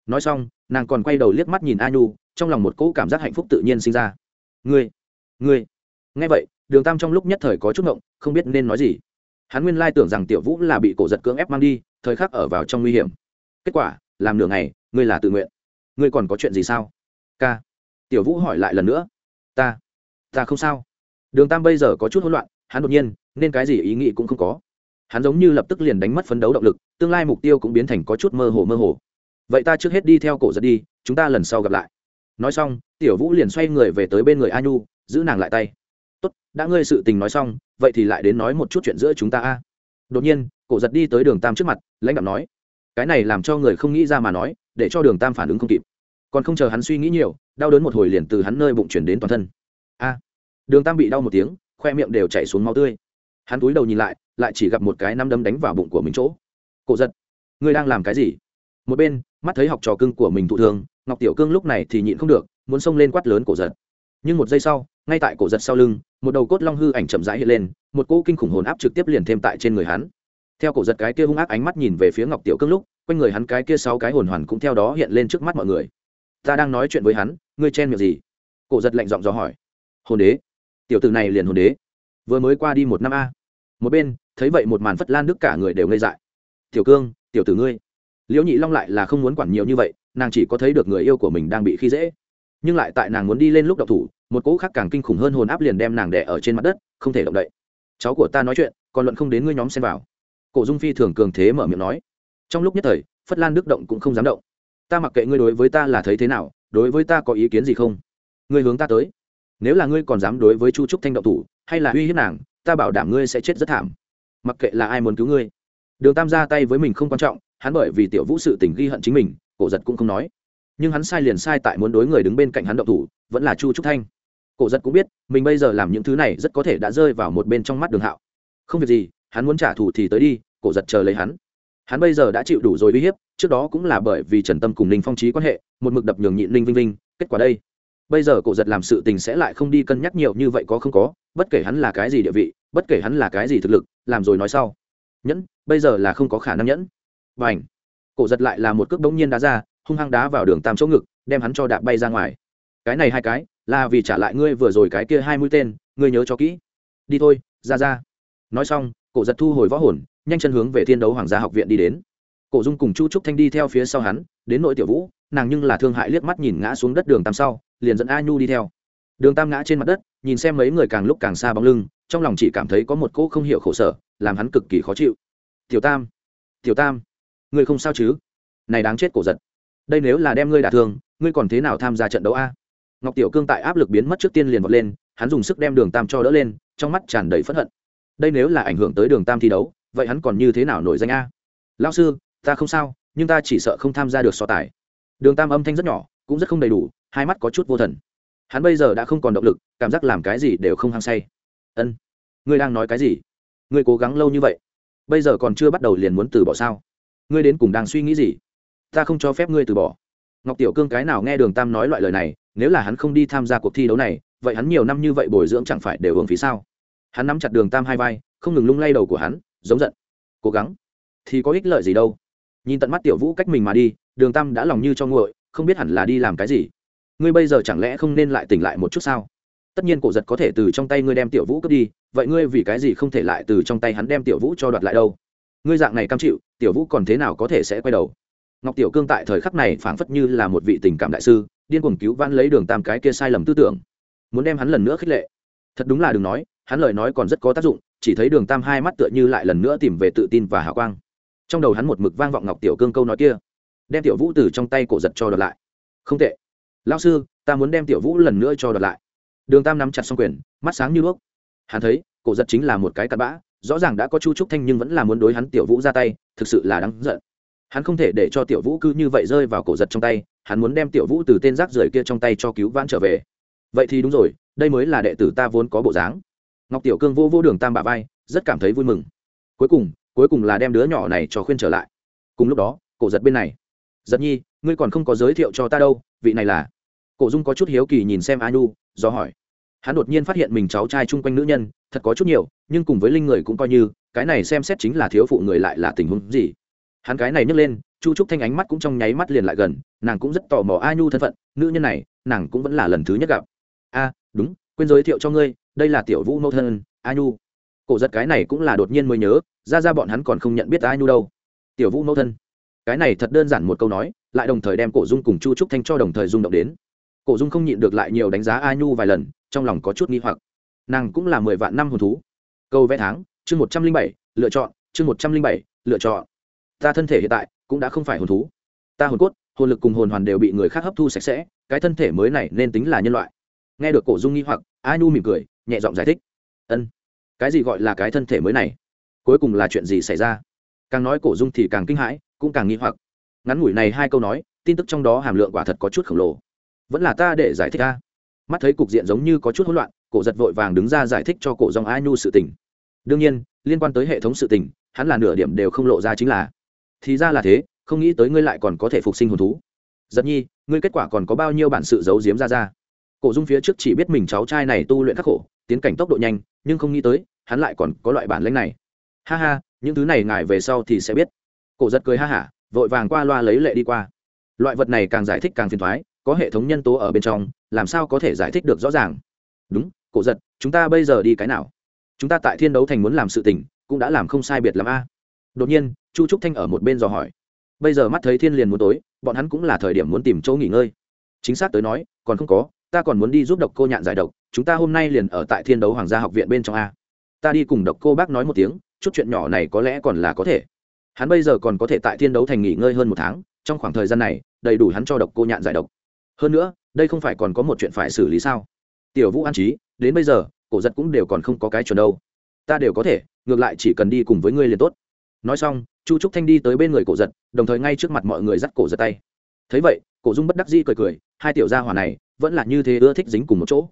Nói xong, nàng còn quay đầu liếc mắt nhìn a nhu, trong lòng một cỗ cảm giác hạnh phúc tự nhiên sinh ra. Ngươi ngươi. Nghe vậy, đường tam trong lúc nhất thời có chút ngộng, không biết nên nói gì. Hắn nguyên lai tưởng rằng tiểu vũ là bị cổ giật cưỡng ép mang đi, thời khắc ở vào trong nguy hiểm kết quả, làm nửa ngày, ngươi là tự nguyện. Ngươi còn có chuyện gì sao? Ca. Tiểu vũ hỏi lại lần nữa. Ta. Ta không sao. Đường tam bây giờ có chút hỗn loạn, hắn đột nhiên, nên cái gì ý nghĩ cũng không có. Hắn giống như lập tức liền đánh mất phấn đấu động lực, tương lai mục tiêu cũng biến thành có chút mơ hồ mơ hồ. Vậy ta trước hết đi theo cổ giật đi, chúng ta lần sau gặp lại. Nói xong, tiểu vũ liền xoay người về tới bên người a nhu, giữ nàng lại tay. Tốt, đã ngươi sự tình nói xong, vậy thì lại đến nói một chút chuyện giữa chúng ta a. Đột nhiên, cổ giật đi tới đường tam trước mặt, lãnh đạo nói cái này làm cho người không nghĩ ra mà nói, để cho đường tam phản ứng không kịp. Còn không chờ hắn suy nghĩ nhiều, đau đớn một hồi liền từ hắn nơi bụng chuyển đến toàn thân. A! Đường tam bị đau một tiếng, khoe miệng đều chảy xuống máu tươi. Hắn túi đầu nhìn lại lại chỉ gặp một cái năm đấm đánh vào bụng của mình chỗ. Cổ giật! Ngươi đang làm cái gì? Một bên, mắt thấy học trò cưng của mình thụ thương, ngọc tiểu cương lúc này thì nhịn không được, muốn xông lên quát lớn cổ giật. Nhưng một giây sau, ngay tại cổ giật sau lưng, một đầu cốt long hư ảnh chậm rãi hiện lên, một cỗ kinh khủng hồn áp trực tiếp liền thêm tại trên người hắn theo cổ giật cái kia hung ác ánh mắt nhìn về phía ngọc tiểu cương lúc, quanh người hắn cái kia sáu cái hồn hoàn cũng theo đó hiện lên trước mắt mọi người. Ta đang nói chuyện với hắn, ngươi chen miệng gì? Cổ giật lạnh giọng dò hỏi. Hồn đế? Tiểu tử này liền hồn đế. Vừa mới qua đi một năm a. Một bên, thấy vậy một màn phất lan đức cả người đều ngây dại. Tiểu cương, tiểu tử ngươi. Liễu nhị long lại là không muốn quản nhiều như vậy, nàng chỉ có thấy được người yêu của mình đang bị khi dễ. Nhưng lại tại nàng muốn đi lên lúc đậu thủ, một cỗ khác càng kinh khủng hơn hồn áp liền đem nàng đẻ ở trên mặt đất, không thể động đậy. Cháu của ta nói chuyện, còn luận không đến ngươi nhóm xem vào cổ dung phi thường cường thế mở miệng nói. Trong lúc nhất thời, phất lan đức động cũng không dám động. Ta mặc kệ ngươi đối với ta là thấy thế nào, đối với ta có ý kiến gì không? Ngươi hướng ta tới. Nếu là ngươi còn dám đối với chu trúc thanh động thủ, hay là uy hiếp nàng, ta bảo đảm ngươi sẽ chết rất thảm. Mặc kệ là ai muốn cứu ngươi. Đường tam ra tay với mình không quan trọng, hắn bởi vì tiểu vũ sự tình ghi hận chính mình, cổ giật cũng không nói. Nhưng hắn sai liền sai tại muốn đối người đứng bên cạnh hắn động thủ, vẫn là chu trúc thanh. Cổ giật cũng biết, mình bây giờ làm những thứ này rất có thể đã rơi vào một bên trong mắt đường hạo. Không việc gì hắn muốn trả thù thì tới đi, cổ giật chờ lấy hắn. Hắn bây giờ đã chịu đủ rồi uy hiếp, trước đó cũng là bởi vì trần tâm cùng ninh phong trí quan hệ, một mực đập nhường nhịn ninh vinh vinh, kết quả đây. Bây giờ cổ giật làm sự tình sẽ lại không đi cân nhắc nhiều như vậy có không có, bất kể hắn là cái gì địa vị, bất kể hắn là cái gì thực lực, làm rồi nói sau. Nhẫn, bây giờ là không có khả năng nhẫn. Và ảnh cổ giật lại là một cước bỗng nhiên đá ra, hung hăng đá vào đường tam chỗ ngực, đem hắn cho đạp bay ra ngoài. Cái này hai cái, là vì trả lại ngươi vừa rồi cái kia hai mũi tên, ngươi nhớ cho kỹ. Đi thôi, ra ra. Nói xong cổ giật thu hồi võ hồn, nhanh chân hướng về thiên đấu hoàng gia học viện đi đến. Cổ dung cùng chu trúc thanh đi theo phía sau hắn, đến nội tiểu vũ, nàng nhưng là thương hại liếc mắt nhìn ngã xuống đất đường tam sau, liền dẫn a nhu đi theo. Đường tam ngã trên mặt đất, nhìn xem mấy người càng lúc càng xa bóng lưng, trong lòng chỉ cảm thấy có một cỗ không hiểu khổ sở, làm hắn cực kỳ khó chịu. Tiểu tam tiểu tam, ngươi không sao chứ? Này đáng chết cổ giật. Đây nếu là đem ngươi đả thương, ngươi còn thế nào tham gia trận đấu a? Ngọc tiểu cương tại áp lực biến mất trước tiên liền vọt lên, hắn dùng sức đem đường tam cho đỡ lên, trong mắt tràn đầy phẫn hận đây nếu là ảnh hưởng tới đường tam thi đấu, vậy hắn còn như thế nào nổi danh a? Lao sư, ta không sao, nhưng ta chỉ sợ không tham gia được so tài. Đường tam âm thanh rất nhỏ, cũng rất không đầy đủ, hai mắt có chút vô thần. Hắn bây giờ đã không còn động lực, cảm giác làm cái gì đều không hăng say. Ân, ngươi đang nói cái gì? Ngươi cố gắng lâu như vậy, bây giờ còn chưa bắt đầu liền muốn từ bỏ sao? Ngươi đến cùng đang suy nghĩ gì? Ta không cho phép ngươi từ bỏ. Ngọc tiểu cương cái nào nghe đường tam nói loại lời này, nếu là hắn không đi tham gia cuộc thi đấu này, vậy hắn nhiều năm như vậy bồi dưỡng chẳng phải đều hưởng phí sao? Hắn nắm chặt đường tam hai vai, không ngừng lung lay đầu của hắn, giống giận. Cố gắng. Thì có ích lợi gì đâu. Nhìn tận mắt tiểu vũ cách mình mà đi, đường tam đã lòng như cho nguội, không biết hẳn là đi làm cái gì. Ngươi bây giờ chẳng lẽ không nên lại tỉnh lại một chút sao? Tất nhiên cổ giật có thể từ trong tay ngươi đem tiểu vũ cướp đi, vậy ngươi vì cái gì không thể lại từ trong tay hắn đem tiểu vũ cho đoạt lại đâu? Ngươi dạng này cam chịu, tiểu vũ còn thế nào có thể sẽ quay đầu? Ngọc tiểu cương tại thời khắc này phảng phất như là một vị tình cảm đại sư, điên cuồng cứu vãn lấy đường tam cái kia sai lầm tư tưởng. Muốn đem hắn lần nữa khích lệ thật đúng là đừng nói, hắn lời nói còn rất có tác dụng, chỉ thấy đường tam hai mắt tựa như lại lần nữa tìm về tự tin và hào quang. Trong đầu hắn một mực vang vọng ngọc tiểu cương câu nói kia. Đem tiểu vũ từ trong tay cổ giật cho đợt lại. Không tệ. Lao sư, ta muốn đem tiểu vũ lần nữa cho đợt lại. Đường tam nắm chặt xong quyền, mắt sáng như đuốc. Hắn thấy, cổ giật chính là một cái cặn bã, rõ ràng đã có chu trúc thanh nhưng vẫn là muốn đối hắn tiểu vũ ra tay, thực sự là đáng giận. Hắn không thể để cho tiểu vũ cứ như vậy rơi vào cổ giật trong tay, hắn muốn đem tiểu vũ từ tên rác rưởi kia trong tay cho cứu vãn trở về. Vậy thì đúng rồi đây mới là đệ tử ta vốn có bộ dáng. Ngọc tiểu cương vô vô đường tam bà vai, rất cảm thấy vui mừng. Cuối cùng cuối cùng là đem đứa nhỏ này cho khuyên trở lại. Cùng lúc đó, cổ giật bên này. Giật nhi, ngươi còn không có giới thiệu cho ta đâu, vị này là. Cổ dung có chút hiếu kỳ nhìn xem a nhu, do hỏi. Hắn đột nhiên phát hiện mình cháu trai chung quanh nữ nhân, thật có chút nhiều, nhưng cùng với linh người cũng coi như, cái này xem xét chính là thiếu phụ người lại là tình huống gì. Hắn cái này nhấc lên, chu trúc thanh ánh mắt cũng trong nháy mắt liền lại gần, nàng cũng rất tò mò a nhu thân phận, nữ nhân này, nàng cũng vẫn là lần thứ nhất gặp. A đúng, quên giới thiệu cho ngươi, đây là tiểu vũ mẫu thân, a nhu. Cổ giật cái này cũng là đột nhiên mới nhớ, ra ra bọn hắn còn không nhận biết a nhu đâu. Tiểu vũ mẫu thân. Cái này thật đơn giản một câu nói, lại đồng thời đem cổ dung cùng chu trúc thanh cho đồng thời rung động đến. Cổ dung không nhịn được lại nhiều đánh giá a nhu vài lần, trong lòng có chút nghi hoặc. Nàng cũng là mười vạn năm hồn thú. Câu vẽ tháng, chương một trăm linh bảy, lựa chọn, chương một trăm linh bảy, lựa chọn. Ta thân thể hiện tại cũng đã không phải hồn thú. Ta hồn cốt, hồn lực cùng hồn hoàn đều bị người khác hấp thu sạch sẽ, cái thân thể mới này nên tính là nhân loại nghe được cổ dung nghi hoặc, a nhu mỉm cười, nhẹ giọng giải thích. Ân, cái gì gọi là cái thân thể mới này? Cuối cùng là chuyện gì xảy ra? Càng nói cổ dung thì càng kinh hãi, cũng càng nghi hoặc. Ngắn ngủi này hai câu nói, tin tức trong đó hàm lượng quả thật có chút khổng lồ. Vẫn là ta để giải thích a. Mắt thấy cục diện giống như có chút hỗn loạn, cổ giật vội vàng đứng ra giải thích cho cổ dòng a nhu sự tình. Đương nhiên, liên quan tới hệ thống sự tình, hắn là nửa điểm đều không lộ ra chính là. Thì ra là thế, không nghĩ tới ngươi lại còn có thể phục sinh hồn thú. Giật nhi, ngươi kết quả còn có bao nhiêu bản sự giấu giếm ra ra? Cổ dung phía trước chỉ biết mình cháu trai này tu luyện khắc khổ, tiến cảnh tốc độ nhanh, nhưng không nghĩ tới, hắn lại còn có loại bản lĩnh này. Ha ha, những thứ này ngài về sau thì sẽ biết. Cổ giật cười ha hả, vội vàng qua loa lấy lệ đi qua. Loại vật này càng giải thích càng phiền thoái có hệ thống nhân tố ở bên trong, làm sao có thể giải thích được rõ ràng? Đúng, cổ giật, chúng ta bây giờ đi cái nào? Chúng ta tại thiên đấu thành muốn làm sự tình, cũng đã làm không sai biệt l a. Đột nhiên, chu trúc thanh ở một bên dò hỏi. Bây giờ mắt thấy thiên liền muốn tối, bọn hắn cũng là thời điểm muốn tìm chỗ nghỉ ngơi. Chính xác tới nói, còn không có ta còn muốn đi giúp độc cô nhạn giải độc, chúng ta hôm nay liền ở tại thiên đấu hoàng gia học viện bên trong a. Ta đi cùng độc cô bác nói một tiếng, chút chuyện nhỏ này có lẽ còn là có thể. Hắn bây giờ còn có thể tại thiên đấu thành nghỉ ngơi hơn một tháng, trong khoảng thời gian này, đầy đủ hắn cho độc cô nhạn giải độc. Hơn nữa, đây không phải còn có một chuyện phải xử lý sao? Tiểu vũ an trí đến bây giờ, cổ giật cũng đều còn không có cái chuẩn đâu. Ta đều có thể, ngược lại chỉ cần đi cùng với ngươi liền tốt. Nói xong, chu trúc thanh đi tới bên người cổ giật, đồng thời ngay trước mặt mọi người dắt cổ giật tay thấy vậy, cổ dung bất đắc dĩ cười cười, hai tiểu gia hỏa này vẫn là như thế ưa thích dính cùng một chỗ.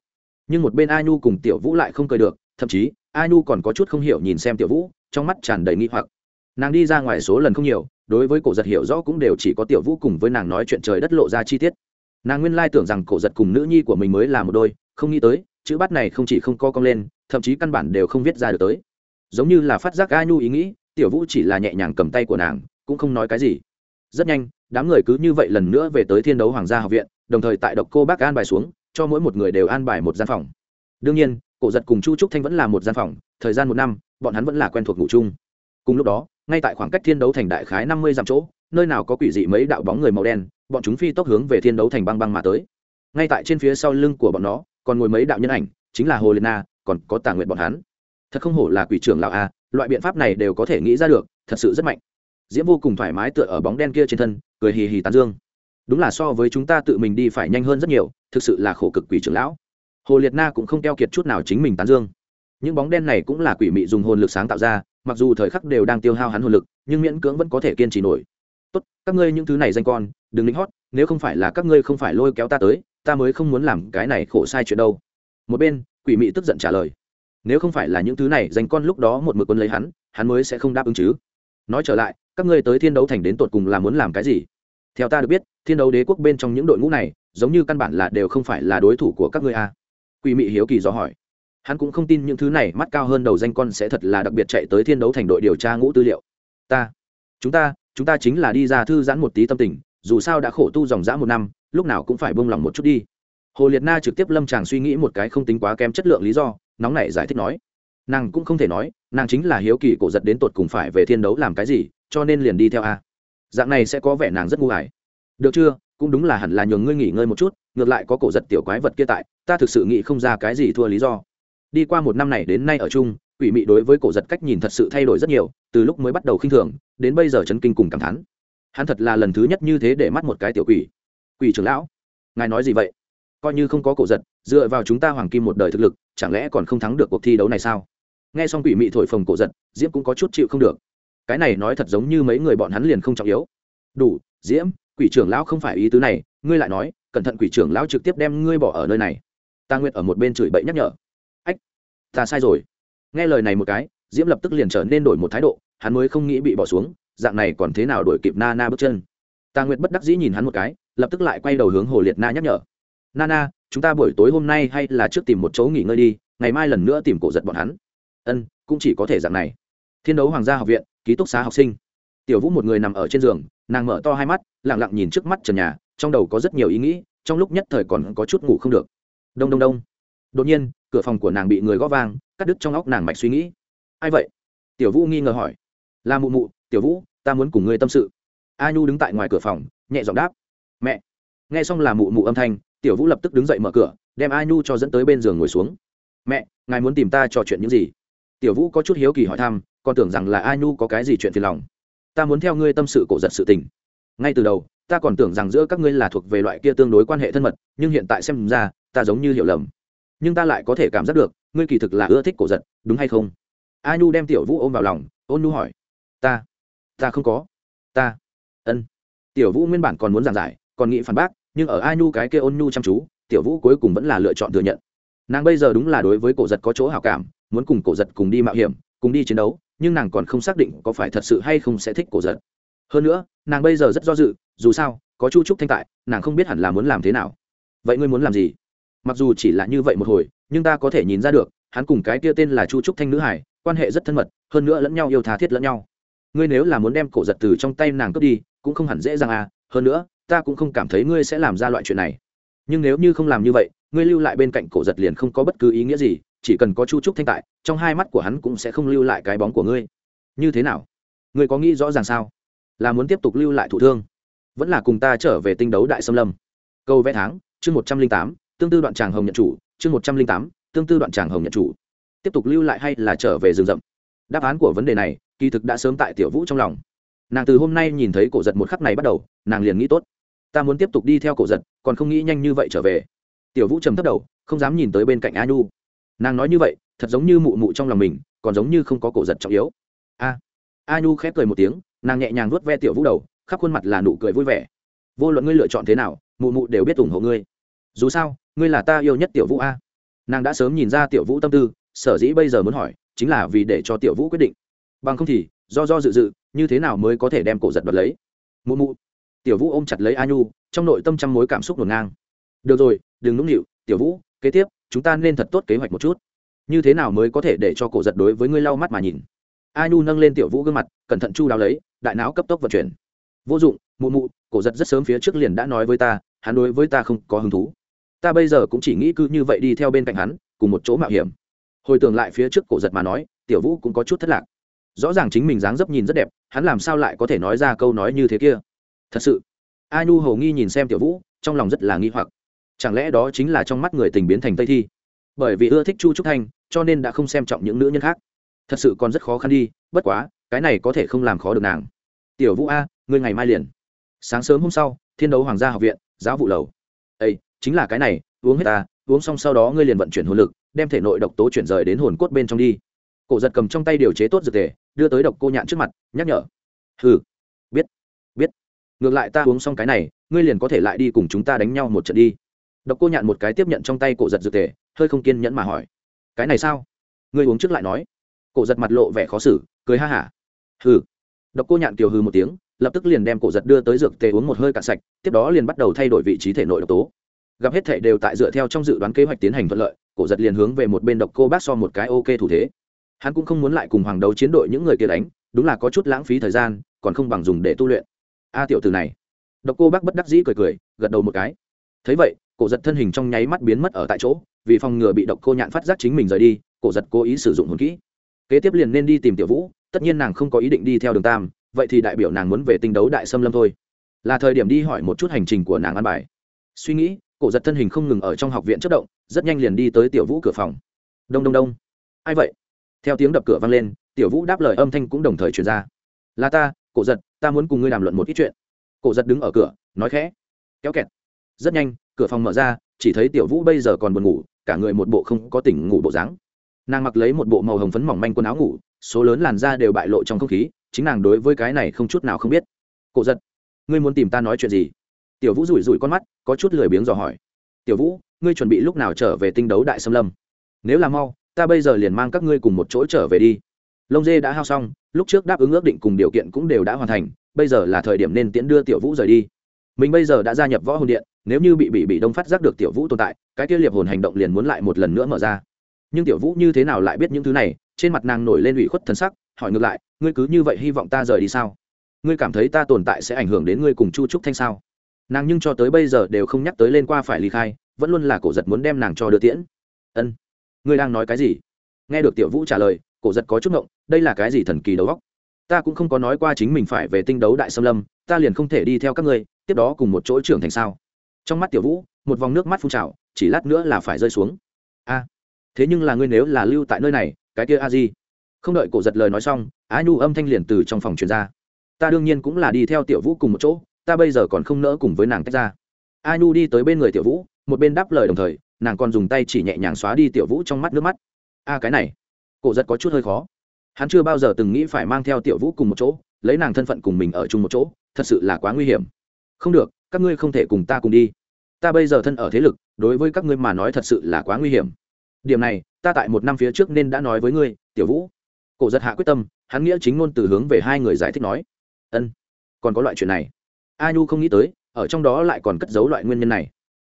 Nhưng một bên a nhu cùng tiểu vũ lại không cười được, thậm chí, a nhu còn có chút không hiểu nhìn xem tiểu vũ, trong mắt tràn đầy nghi hoặc. Nàng đi ra ngoài số lần không nhiều, đối với cổ giật hiểu rõ cũng đều chỉ có tiểu vũ cùng với nàng nói chuyện trời đất lộ ra chi tiết. Nàng nguyên lai tưởng rằng cổ giật cùng nữ nhi của mình mới là một đôi, không nghĩ tới, chữ bắt này không chỉ không co cong lên, thậm chí căn bản đều không viết ra được tới. Giống như là phát giác a nhu ý nghĩ, tiểu vũ chỉ là nhẹ nhàng cầm tay của nàng, cũng không nói cái gì rất nhanh, đám người cứ như vậy lần nữa về tới thiên đấu hoàng gia học viện, đồng thời tại độc cô bác an bài xuống, cho mỗi một người đều an bài một gian phòng. Đương nhiên, cổ giật cùng chu trúc thanh vẫn là một gian phòng, thời gian một năm, bọn hắn vẫn là quen thuộc ngủ chung. Cùng lúc đó, ngay tại khoảng cách thiên đấu thành đại khái năm mươi dặm chỗ, nơi nào có quỷ dị mấy đạo bóng người màu đen, bọn chúng phi tốc hướng về thiên đấu thành băng băng mà tới. Ngay tại trên phía sau lưng của bọn nó, còn ngồi mấy đạo nhân ảnh, chính là hồ liệt na, còn có tà nguyện bọn hắn. Thật không hổ là quỷ trưởng lão a, loại biện pháp này đều có thể nghĩ ra được, thật sự rất mạnh diễm vô cùng thoải mái tựa ở bóng đen kia trên thân, cười hì hì tán dương. Đúng là so với chúng ta tự mình đi phải nhanh hơn rất nhiều, thực sự là khổ cực quỷ trưởng lão. Hồ liệt na cũng không keo kiệt chút nào chính mình tán dương. Những bóng đen này cũng là quỷ mị dùng hồn lực sáng tạo ra, mặc dù thời khắc đều đang tiêu hao hắn hồn lực, nhưng miễn cưỡng vẫn có thể kiên trì nổi. Tốt, các ngươi những thứ này danh con, đừng lính hót, nếu không phải là các ngươi không phải lôi kéo ta tới, ta mới không muốn làm cái này khổ sai chuyện đâu. Một bên, quỷ mị tức giận trả lời. Nếu không phải là những thứ này danh con lúc đó một mực quân lấy hắn hắn mới sẽ không đáp ứng chứ nói trở lại, các ngươi tới thiên đấu thành đến tột cùng là muốn làm cái gì? Theo ta được biết, thiên đấu đế quốc bên trong những đội ngũ này, giống như căn bản là đều không phải là đối thủ của các ngươi a. Quỷ mị hiếu kỳ do hỏi. Hắn cũng không tin những thứ này, mắt cao hơn đầu danh con sẽ thật là đặc biệt chạy tới thiên đấu thành đội điều tra ngũ tư liệu. Ta, chúng ta chúng ta chính là đi ra thư giãn một tí tâm tình, dù sao đã khổ tu dòng dã một năm, lúc nào cũng phải bông lòng một chút đi. Hồ liệt na trực tiếp lâm tràng suy nghĩ một cái không tính quá kém chất lượng lý do, nóng nảy giải thích nói nàng cũng không thể nói, nàng chính là hiếu kỳ cổ giật đến tột cùng phải về thiên đấu làm cái gì, cho nên liền đi theo a. Dạng này sẽ có vẻ nàng rất ngu ải được chưa? Cũng đúng là hẳn là nhường ngươi nghỉ ngơi một chút, ngược lại có cổ giật tiểu quái vật kia tại, ta thực sự nghĩ không ra cái gì thua lý do. Đi qua một năm này đến nay ở chung, quỷ mị đối với cổ giật cách nhìn thật sự thay đổi rất nhiều, từ lúc mới bắt đầu khinh thường, đến bây giờ chấn kinh cùng cảm thán. Hắn thật là lần thứ nhất như thế để mắt một cái tiểu quỷ. Quỷ trưởng lão, ngài nói gì vậy? Coi như không có cổ giật, dựa vào chúng ta hoàng kim một đời thực lực, chẳng lẽ còn không thắng được cuộc thi đấu này sao? Nghe xong quỷ mị thổi phồng cổ giật, diễm cũng có chút chịu không được. Cái này nói thật giống như mấy người bọn hắn liền không trọng yếu. Đủ, diễm, quỷ trưởng lão không phải ý tứ này, ngươi lại nói, cẩn thận quỷ trưởng lão trực tiếp đem ngươi bỏ ở nơi này. Ta nguyện ở một bên chửi bậy nhắc nhở. Ách, ta sai rồi. Nghe lời này một cái, diễm lập tức liền trở nên đổi một thái độ, hắn mới không nghĩ bị bỏ xuống, dạng này còn thế nào đổi kịp na na bước chân. Ta nguyện bất đắc dĩ nhìn hắn một cái, lập tức lại quay đầu hướng hồ liệt na nhắc nhở. Na na, chúng ta buổi tối hôm nay hay là trước tìm một chỗ nghỉ ngơi đi, ngày mai lần nữa tìm cổ giật bọn hắn ân, cũng chỉ có thể dạng này. Thiên đấu hoàng gia học viện, ký túc xá học sinh. Tiểu vũ một người nằm ở trên giường, nàng mở to hai mắt lẳng lặng nhìn trước mắt trần nhà, trong đầu có rất nhiều ý nghĩ, trong lúc nhất thời còn có chút ngủ không được. Đông đông đông. Đột nhiên, cửa phòng của nàng bị người gõ vang, cắt đứt trong óc nàng mạch suy nghĩ. Ai vậy? Tiểu vũ nghi ngờ hỏi. Là mụ mụ, tiểu vũ, ta muốn cùng ngươi tâm sự. A nhu đứng tại ngoài cửa phòng, nhẹ giọng đáp. Mẹ. Nghe xong là mụ mụ âm thanh, tiểu vũ lập tức đứng dậy mở cửa, đem a nhu cho dẫn tới bên giường ngồi xuống. Mẹ, ngài muốn tìm ta trò chuyện những gì? Tiểu vũ có chút hiếu kỳ hỏi thăm, còn tưởng rằng là a nhu có cái gì chuyện phiền lòng. Ta muốn theo ngươi tâm sự cổ giật sự tình. Ngay từ đầu, ta còn tưởng rằng giữa các ngươi là thuộc về loại kia tương đối quan hệ thân mật, nhưng hiện tại xem ra, ta giống như hiểu lầm. Nhưng ta lại có thể cảm giác được, ngươi kỳ thực là ưa thích cổ giật, đúng hay không? A nhu đem tiểu vũ ôm vào lòng, ôn nhu hỏi. Ta ta không có. Ta, ân. Tiểu vũ nguyên bản còn muốn giảng giải, còn nghĩ phản bác, nhưng ở a nhu cái kia ôn nhu chăm chú, tiểu vũ cuối cùng vẫn là lựa chọn thừa nhận. Nàng bây giờ đúng là đối với cổ giật có chỗ hảo cảm muốn cùng cổ giật cùng đi mạo hiểm, cùng đi chiến đấu, nhưng nàng còn không xác định có phải thật sự hay không sẽ thích cổ giật. Hơn nữa, nàng bây giờ rất do dự, dù sao, có chu trúc thanh tại, nàng không biết hẳn là muốn làm thế nào. Vậy ngươi muốn làm gì? Mặc dù chỉ là như vậy một hồi, nhưng ta có thể nhìn ra được, hắn cùng cái kia tên là chu trúc thanh nữ hải, quan hệ rất thân mật, hơn nữa lẫn nhau yêu tha thiết lẫn nhau. Ngươi nếu là muốn đem cổ giật từ trong tay nàng cướp đi, cũng không hẳn dễ dàng à hơn nữa, ta cũng không cảm thấy ngươi sẽ làm ra loại chuyện này. Nhưng nếu như không làm như vậy, ngươi lưu lại bên cạnh cổ giật liền không có bất cứ ý nghĩa gì chỉ cần có chu trúc thanh tại, trong hai mắt của hắn cũng sẽ không lưu lại cái bóng của ngươi. Như thế nào? Ngươi có nghĩ rõ ràng sao? Là muốn tiếp tục lưu lại thủ thương, vẫn là cùng ta trở về tinh đấu đại xâm lâm? Câu vẽ tháng, chương một trăm linh tám, tương tư đoạn tràng hồng nhận chủ, chương một trăm linh tám, tương tư đoạn tràng hồng nhận chủ. Tiếp tục lưu lại hay là trở về rừng rậm? Đáp án của vấn đề này, kỳ thực đã sớm tại tiểu vũ trong lòng. Nàng từ hôm nay nhìn thấy cổ giật một khắc này bắt đầu, nàng liền nghĩ tốt. Ta muốn tiếp tục đi theo cổ giật, còn không nghĩ nhanh như vậy trở về. Tiểu vũ trầm thấp đầu, không dám nhìn tới bên cạnh a nhu nàng nói như vậy, thật giống như mụ mụ trong lòng mình, còn giống như không có cổ giật trọng yếu. A a nhu khép cười một tiếng, nàng nhẹ nhàng vuốt ve tiểu vũ đầu, khắp khuôn mặt là nụ cười vui vẻ. Vô luận ngươi lựa chọn thế nào, mụ mụ đều biết ủng hộ ngươi. Dù sao, ngươi là ta yêu nhất tiểu vũ a. Nàng đã sớm nhìn ra tiểu vũ tâm tư, sở dĩ bây giờ muốn hỏi, chính là vì để cho tiểu vũ quyết định. Bằng không thì, do do dự dự, như thế nào mới có thể đem cổ giật đoạt lấy? Mụ mụ. Tiểu vũ ôm chặt lấy a nhu, trong nội tâm trăm mối cảm xúc ngổn ngang. Được rồi, đừng nũng nịu, tiểu vũ, kế tiếp chúng ta nên thật tốt kế hoạch một chút. Như thế nào mới có thể để cho cổ giật đối với ngươi lau mắt mà nhìn? A nhu nâng lên tiểu vũ gương mặt, cẩn thận chu đáo lấy, đại não cấp tốc vận chuyển. Vô dụng, mụ mụ, cổ giật rất sớm phía trước liền đã nói với ta, hắn đối với ta không có hứng thú. Ta bây giờ cũng chỉ nghĩ cứ như vậy đi theo bên cạnh hắn, cùng một chỗ mạo hiểm. Hồi tưởng lại phía trước cổ giật mà nói, tiểu vũ cũng có chút thất lạc. Rõ ràng chính mình dáng dấp nhìn rất đẹp, hắn làm sao lại có thể nói ra câu nói như thế kia? Thật sự, a nhu hầu nghi nhìn xem tiểu vũ, trong lòng rất là nghi hoặc chẳng lẽ đó chính là trong mắt người tình biến thành tây thi? Bởi vì ưa thích chu trúc thanh, cho nên đã không xem trọng những nữ nhân khác. Thật sự còn rất khó khăn đi, bất quá, cái này có thể không làm khó được nàng. Tiểu vũ a, ngươi ngày mai liền. Sáng sớm hôm sau, thiên đấu hoàng gia học viện, giáo vụ lầu. Ây chính là cái này, uống hết ta, uống xong sau đó ngươi liền vận chuyển hồn lực, đem thể nội độc tố chuyển rời đến hồn cốt bên trong đi. Cổ giật cầm trong tay điều chế tốt dược tề đưa tới độc cô nhạn trước mặt, nhắc nhở. Hừ, biết biết. Ngược lại ta uống xong cái này, ngươi liền có thể lại đi cùng chúng ta đánh nhau một trận đi độc cô nhạn một cái tiếp nhận trong tay cổ giật dược tề, hơi không kiên nhẫn mà hỏi, cái này sao? Ngươi uống trước lại nói. Cổ giật mặt lộ vẻ khó xử, cười ha hả. Hừ. Độc cô nhạn kiều hừ một tiếng, lập tức liền đem cổ giật đưa tới dược tề uống một hơi cạn sạch, tiếp đó liền bắt đầu thay đổi vị trí thể nội độc tố. Gặp hết thể đều tại dựa theo trong dự đoán kế hoạch tiến hành thuận lợi, cổ giật liền hướng về một bên độc cô bác so một cái ok thủ thế. Hắn cũng không muốn lại cùng hoàng đấu chiến đội những người kia đánh, đúng là có chút lãng phí thời gian, còn không bằng dùng để tu luyện. A tiểu từ này. Độc cô bác bất đắc dĩ cười cười, gật đầu một cái. Thấy vậy cổ giật thân hình trong nháy mắt biến mất ở tại chỗ, vì phòng ngừa bị độc cô nhạn phát giác chính mình rời đi, cổ giật cố ý sử dụng hồn kỹ. Kế tiếp liền nên đi tìm tiểu vũ, tất nhiên nàng không có ý định đi theo đường tam, vậy thì đại biểu nàng muốn về tinh đấu đại xâm lâm thôi. Là thời điểm đi hỏi một chút hành trình của nàng ăn bài. Suy nghĩ, cổ giật thân hình không ngừng ở trong học viện chất động, rất nhanh liền đi tới tiểu vũ cửa phòng. Đông đông đông. Ai vậy? Theo tiếng đập cửa vang lên, tiểu vũ đáp lời âm thanh cũng đồng thời truyền ra. Là ta, cổ giật, ta muốn cùng ngươi đàm luận một ít chuyện. Cổ giật đứng ở cửa, nói khẽ. Kéo kẹt. Rất nhanh cửa phòng mở ra, chỉ thấy tiểu vũ bây giờ còn buồn ngủ, cả người một bộ không có tỉnh ngủ bộ dáng. Nàng mặc lấy một bộ màu hồng phấn mỏng manh quần áo ngủ, số lớn làn da đều bại lộ trong không khí, chính nàng đối với cái này không chút nào không biết. Cổ giật, ngươi muốn tìm ta nói chuyện gì? Tiểu vũ rủi rủi con mắt, có chút lười biếng dò hỏi. Tiểu vũ, ngươi chuẩn bị lúc nào trở về tinh đấu đại xâm lâm? Nếu là mau, ta bây giờ liền mang các ngươi cùng một chỗ trở về đi. Lông dê đã hao xong, lúc trước đáp ứng ước định cùng điều kiện cũng đều đã hoàn thành, bây giờ là thời điểm nên tiễn đưa tiểu vũ rời đi. Mình bây giờ đã gia nhập võ hồn điện nếu như bị bị bị đông phát giác được tiểu vũ tồn tại, cái kia liệp hồn hành động liền muốn lại một lần nữa mở ra. Nhưng tiểu vũ như thế nào lại biết những thứ này? Trên mặt nàng nổi lên ủy khuất thần sắc, hỏi ngược lại, ngươi cứ như vậy hy vọng ta rời đi sao? Ngươi cảm thấy ta tồn tại sẽ ảnh hưởng đến ngươi cùng chu trúc thanh sao? Nàng nhưng cho tới bây giờ đều không nhắc tới lên qua phải ly khai, vẫn luôn là cổ giật muốn đem nàng cho đưa tiễn. Ân, ngươi đang nói cái gì? Nghe được tiểu vũ trả lời, cổ giật có chút ngộng, đây là cái gì thần kỳ đầu góc ta cũng không có nói qua chính mình phải về tinh đấu đại xâm lâm, ta liền không thể đi theo các ngươi, tiếp đó cùng một chỗ trưởng thành sao? Trong mắt tiểu vũ, một vòng nước mắt phun trào, chỉ lát nữa là phải rơi xuống. A, thế nhưng là ngươi nếu là lưu tại nơi này, cái kia a di? Không đợi cổ giật lời nói xong, á nhu âm thanh liền từ trong phòng truyền ra. Ta đương nhiên cũng là đi theo tiểu vũ cùng một chỗ, ta bây giờ còn không nỡ cùng với nàng tách ra. A nhu đi tới bên người tiểu vũ, một bên đáp lời đồng thời, nàng còn dùng tay chỉ nhẹ nhàng xóa đi tiểu vũ trong mắt nước mắt. A, cái này, cổ giật có chút hơi khó. Hắn chưa bao giờ từng nghĩ phải mang theo tiểu vũ cùng một chỗ, lấy nàng thân phận cùng mình ở chung một chỗ, thật sự là quá nguy hiểm. Không được các ngươi không thể cùng ta cùng đi. Ta bây giờ thân ở thế lực, đối với các ngươi mà nói thật sự là quá nguy hiểm. Điểm này, ta tại một năm phía trước nên đã nói với ngươi, tiểu vũ. Cổ giật hạ quyết tâm, hắn nghĩa chính ngôn từ hướng về hai người giải thích nói. Ân, còn có loại chuyện này. A nhu không nghĩ tới, ở trong đó lại còn cất giấu loại nguyên nhân này.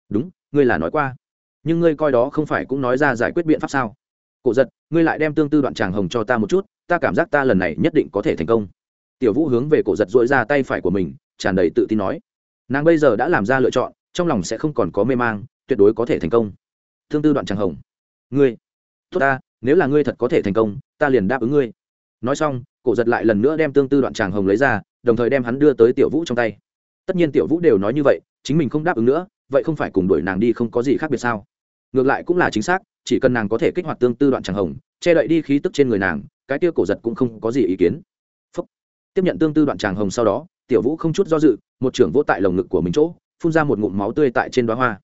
Đúng, ngươi là nói qua, nhưng ngươi coi đó không phải cũng nói ra giải quyết biện pháp sao? Cổ giật, ngươi lại đem tương tư đoạn tràng hồng cho ta một chút, ta cảm giác ta lần này nhất định có thể thành công. Tiểu vũ hướng về cổ giật dội ra tay phải của mình, tràn đầy tự tin nói nàng bây giờ đã làm ra lựa chọn, trong lòng sẽ không còn có mê mang, tuyệt đối có thể thành công. Tương tư đoạn tràng hồng. Ngươi. Tốt ta, nếu là ngươi thật có thể thành công, ta liền đáp ứng ngươi. Nói xong, cổ giật lại lần nữa đem tương tư đoạn tràng hồng lấy ra, đồng thời đem hắn đưa tới tiểu vũ trong tay. Tất nhiên tiểu vũ đều nói như vậy, chính mình không đáp ứng nữa, vậy không phải cùng đuổi nàng đi không có gì khác biệt sao? Ngược lại cũng là chính xác, chỉ cần nàng có thể kích hoạt tương tư đoạn tràng hồng, che đậy đi khí tức trên người nàng, cái kia cổ giật cũng không có gì ý kiến. Phúc. tiếp nhận tương tư đoạn tràng hồng sau đó tiểu vũ không chút do dự, một trưởng vỗ tại lồng ngực của mình chỗ, phun ra một ngụm máu tươi tại trên đoá hoa.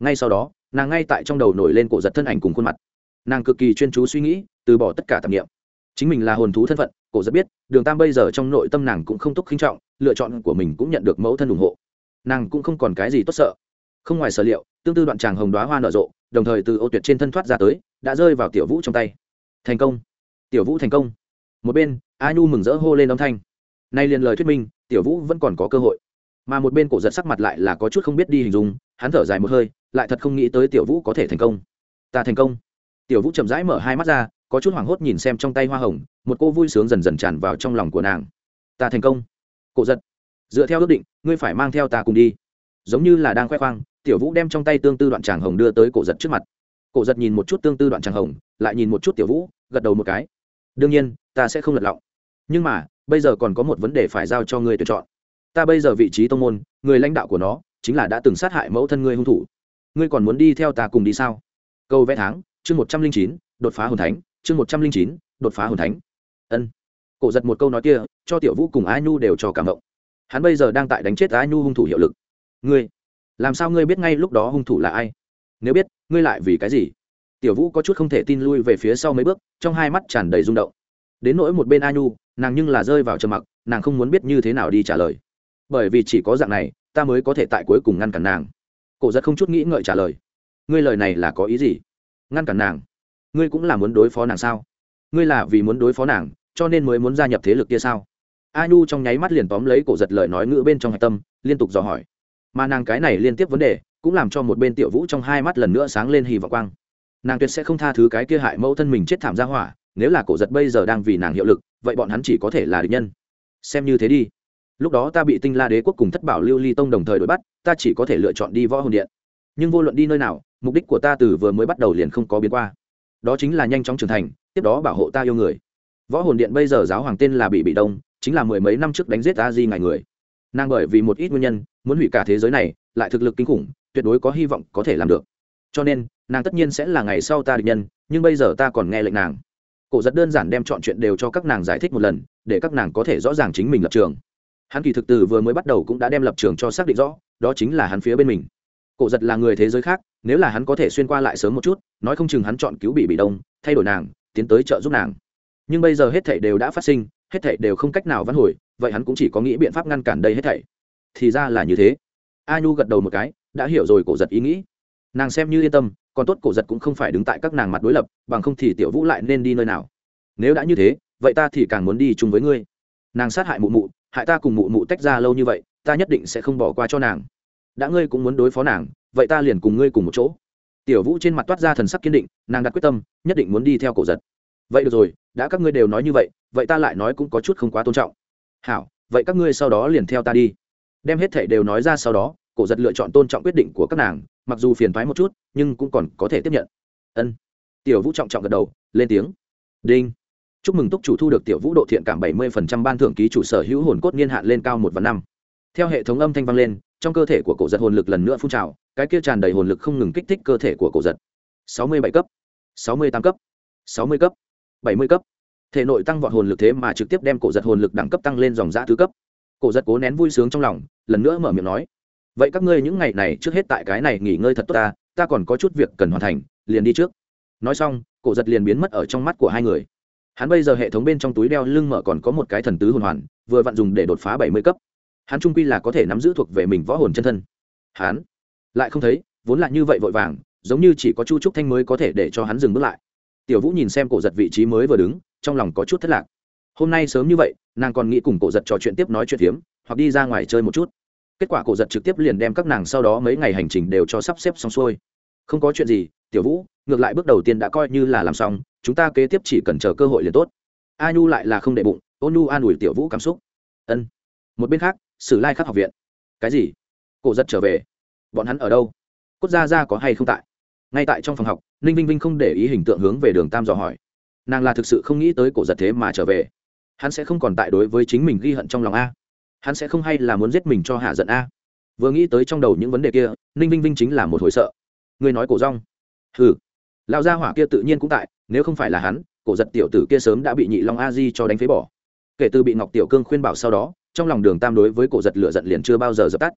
Ngay sau đó, nàng ngay tại trong đầu nổi lên cổ giật thân ảnh cùng khuôn mặt. Nàng cực kỳ chuyên chú suy nghĩ, từ bỏ tất cả tạp nghiệm chính mình là hồn thú thân phận, cổ rất biết, đường tam bây giờ trong nội tâm nàng cũng không túc khinh trọng, lựa chọn của mình cũng nhận được mẫu thân ủng hộ. Nàng cũng không còn cái gì tốt sợ. Không ngoài sở liệu, tương tư đoạn tràng hồng đoá hoa nở rộ, đồng thời từ ô tuyệt trên thân thoát ra tới, đã rơi vào tiểu vũ trong tay. Thành công. Tiểu vũ thành công. Một bên, a nhu mừng rỡ hô lên âm thanh nay liền lời thuyết minh, tiểu vũ vẫn còn có cơ hội. Mà một bên cổ giật sắc mặt lại là có chút không biết đi hình dung, hắn thở dài một hơi, lại thật không nghĩ tới tiểu vũ có thể thành công. Ta thành công. Tiểu vũ chậm rãi mở hai mắt ra, có chút hoảng hốt nhìn xem trong tay hoa hồng, một cô vui sướng dần dần tràn vào trong lòng của nàng. Ta thành công. Cổ giật, dựa theo ước định, ngươi phải mang theo ta cùng đi. Giống như là đang khoe khoang, tiểu vũ đem trong tay tương tư đoạn tràng hồng đưa tới cổ giật trước mặt. Cổ giật nhìn một chút tương tư đoạn tràng hồng, lại nhìn một chút tiểu vũ, gật đầu một cái. Đương nhiên, ta sẽ không lật lọng. Nhưng mà bây giờ còn có một vấn đề phải giao cho ngươi tuyển chọn. Ta bây giờ vị trí tông môn, người lãnh đạo của nó chính là đã từng sát hại mẫu thân ngươi hung thủ. Ngươi còn muốn đi theo ta cùng đi sao? Câu vẽ tháng, chương một trăm linh chín, đột phá hồn thánh, chương một trăm linh chín, đột phá hồn thánh. Ân. Cổ giật một câu nói kia, cho tiểu vũ cùng a nhu đều cho cảm động. Hắn bây giờ đang tại đánh chết a nhu hung thủ hiệu lực. Ngươi, làm sao ngươi biết ngay lúc đó hung thủ là ai? Nếu biết, ngươi lại vì cái gì? Tiểu vũ có chút không thể tin lui về phía sau mấy bước, trong hai mắt tràn đầy rung động đến nỗi một bên a nhu, nàng nhưng là rơi vào trầm mặc, nàng không muốn biết như thế nào đi trả lời. Bởi vì chỉ có dạng này, ta mới có thể tại cuối cùng ngăn cản nàng. Cổ giật không chút nghĩ ngợi trả lời. Ngươi lời này là có ý gì? Ngăn cản nàng? Ngươi cũng là muốn đối phó nàng sao? Ngươi là vì muốn đối phó nàng, cho nên mới muốn gia nhập thế lực kia sao? A nhu trong nháy mắt liền tóm lấy cổ giật lời nói ngữ bên trong hạch tâm, liên tục dò hỏi. Mà nàng cái này liên tiếp vấn đề, cũng làm cho một bên tiểu vũ trong hai mắt lần nữa sáng lên hy vọng quang. Nàng tuyệt sẽ không tha thứ cái kia hại mẫu thân mình chết thảm ra hỏa nếu là cổ giật bây giờ đang vì nàng hiệu lực, vậy bọn hắn chỉ có thể là địch nhân. Xem như thế đi. Lúc đó ta bị tinh la đế quốc cùng thất bảo lưu ly tông đồng thời đuổi bắt, ta chỉ có thể lựa chọn đi võ hồn điện. Nhưng vô luận đi nơi nào, mục đích của ta từ vừa mới bắt đầu liền không có biến qua. Đó chính là nhanh chóng trưởng thành, tiếp đó bảo hộ ta yêu người. Võ hồn điện bây giờ giáo hoàng tên là bị bị đông, chính là mười mấy năm trước đánh giết ta di ngày người. Nàng bởi vì một ít nguyên nhân, muốn hủy cả thế giới này, lại thực lực kinh khủng, tuyệt đối có hy vọng có thể làm được. Cho nên, nàng tất nhiên sẽ là ngày sau ta địch nhân, nhưng bây giờ ta còn nghe lệnh nàng cổ giật đơn giản đem chọn chuyện đều cho các nàng giải thích một lần, để các nàng có thể rõ ràng chính mình lập trường. Hắn kỳ thực từ vừa mới bắt đầu cũng đã đem lập trường cho xác định rõ, đó chính là hắn phía bên mình. Cổ giật là người thế giới khác, nếu là hắn có thể xuyên qua lại sớm một chút, nói không chừng hắn chọn cứu bị bị đông, thay đổi nàng, tiến tới trợ giúp nàng. Nhưng bây giờ hết thảy đều đã phát sinh, hết thảy đều không cách nào vãn hồi, vậy hắn cũng chỉ có nghĩ biện pháp ngăn cản đây hết thảy. Thì ra là như thế. A nhu gật đầu một cái, đã hiểu rồi cổ giật ý nghĩ. Nàng xem như yên tâm còn tốt cổ giật cũng không phải đứng tại các nàng mặt đối lập, bằng không thì tiểu vũ lại nên đi nơi nào. Nếu đã như thế, vậy ta thì càng muốn đi chung với ngươi. Nàng sát hại mụ mụ, hại ta cùng mụ mụ tách ra lâu như vậy, ta nhất định sẽ không bỏ qua cho nàng. Đã ngươi cũng muốn đối phó nàng, vậy ta liền cùng ngươi cùng một chỗ. Tiểu vũ trên mặt toát ra thần sắc kiên định, nàng đặt quyết tâm, nhất định muốn đi theo cổ giật. Vậy được rồi, đã các ngươi đều nói như vậy vậy ta lại nói cũng có chút không quá tôn trọng. Hảo, vậy các ngươi sau đó liền theo ta đi. Đem hết thể đều nói ra sau đó cổ giật lựa chọn tôn trọng quyết định của các nàng, mặc dù phiền thoái một chút, nhưng cũng còn có thể tiếp nhận. Ân. Tiểu vũ trọng trọng gật đầu, lên tiếng. Đinh. Chúc mừng túc chủ thu được tiểu vũ độ thiện cảm bảy mươi phần trăm ban thưởng ký chủ sở hữu hồn cốt niên hạn lên cao một và năm. Theo hệ thống âm thanh vang lên, trong cơ thể của cổ giật hồn lực lần nữa phun trào, cái kia tràn đầy hồn lực không ngừng kích thích cơ thể của cổ giật. Sáu mươi bảy cấp. Sáu mươi tám cấp. Sáu mươi cấp. Bảy mươi cấp. Thể nội tăng vọt hồn lực thế mà trực tiếp đem cổ giật hồn lực đẳng cấp tăng lên dòng giã thứ cấp. Cổ giật cố nén vui sướng trong lòng, lần nữa mở miệng nói vậy các ngươi những ngày này trước hết tại cái này nghỉ ngơi thật tốt ta ta còn có chút việc cần hoàn thành, liền đi trước. Nói xong, cổ giật liền biến mất ở trong mắt của hai người. Hắn bây giờ hệ thống bên trong túi đeo lưng mở còn có một cái thần tứ hồn hoàn, vừa vặn dùng để đột phá bảy mươi cấp. Hắn trung quy là có thể nắm giữ thuộc về mình võ hồn chân thân. Hắn lại không thấy, vốn là như vậy vội vàng, giống như chỉ có chu trúc thanh mới có thể để cho hắn dừng bước lại. Tiểu vũ nhìn xem cổ giật vị trí mới vừa đứng, trong lòng có chút thất lạc. Hôm nay sớm như vậy, nàng còn nghĩ cùng cổ giật trò chuyện tiếp nói chuyện hiếm hoặc đi ra ngoài chơi một chút kết quả cổ giật trực tiếp liền đem các nàng sau đó mấy ngày hành trình đều cho sắp xếp xong xuôi. Không có chuyện gì, tiểu vũ, ngược lại bước đầu tiên đã coi như là làm xong, chúng ta kế tiếp chỉ cần chờ cơ hội liền tốt. A nhu lại là không đệ bụng ôn nhu an ủi tiểu vũ cảm xúc. Ân. Một bên khác, sử lai khắc học viện. Cái gì? Cổ giật trở về. Bọn hắn ở đâu? Cốt gia gia có hay không tại? Ngay tại trong phòng học, ninh vinh vinh không để ý hình tượng hướng về đường tam dò hỏi. Nàng là thực sự không nghĩ tới cổ giật thế mà trở về. Hắn sẽ không còn tại đối với chính mình ghi hận trong lòng a hắn sẽ không hay là muốn giết mình cho hạ giận a? Vừa nghĩ tới trong đầu những vấn đề kia, ninh vinh vinh chính là một hồi sợ. Người nói cổ rong. Hừ. Lão gia hỏa kia tự nhiên cũng tại, nếu không phải là hắn, cổ giật tiểu tử kia sớm đã bị nhị long a di cho đánh phế bỏ. Kể từ bị ngọc tiểu cương khuyên bảo sau đó, trong lòng đường tam đối với cổ giật lửa giận liền chưa bao giờ dập tắt.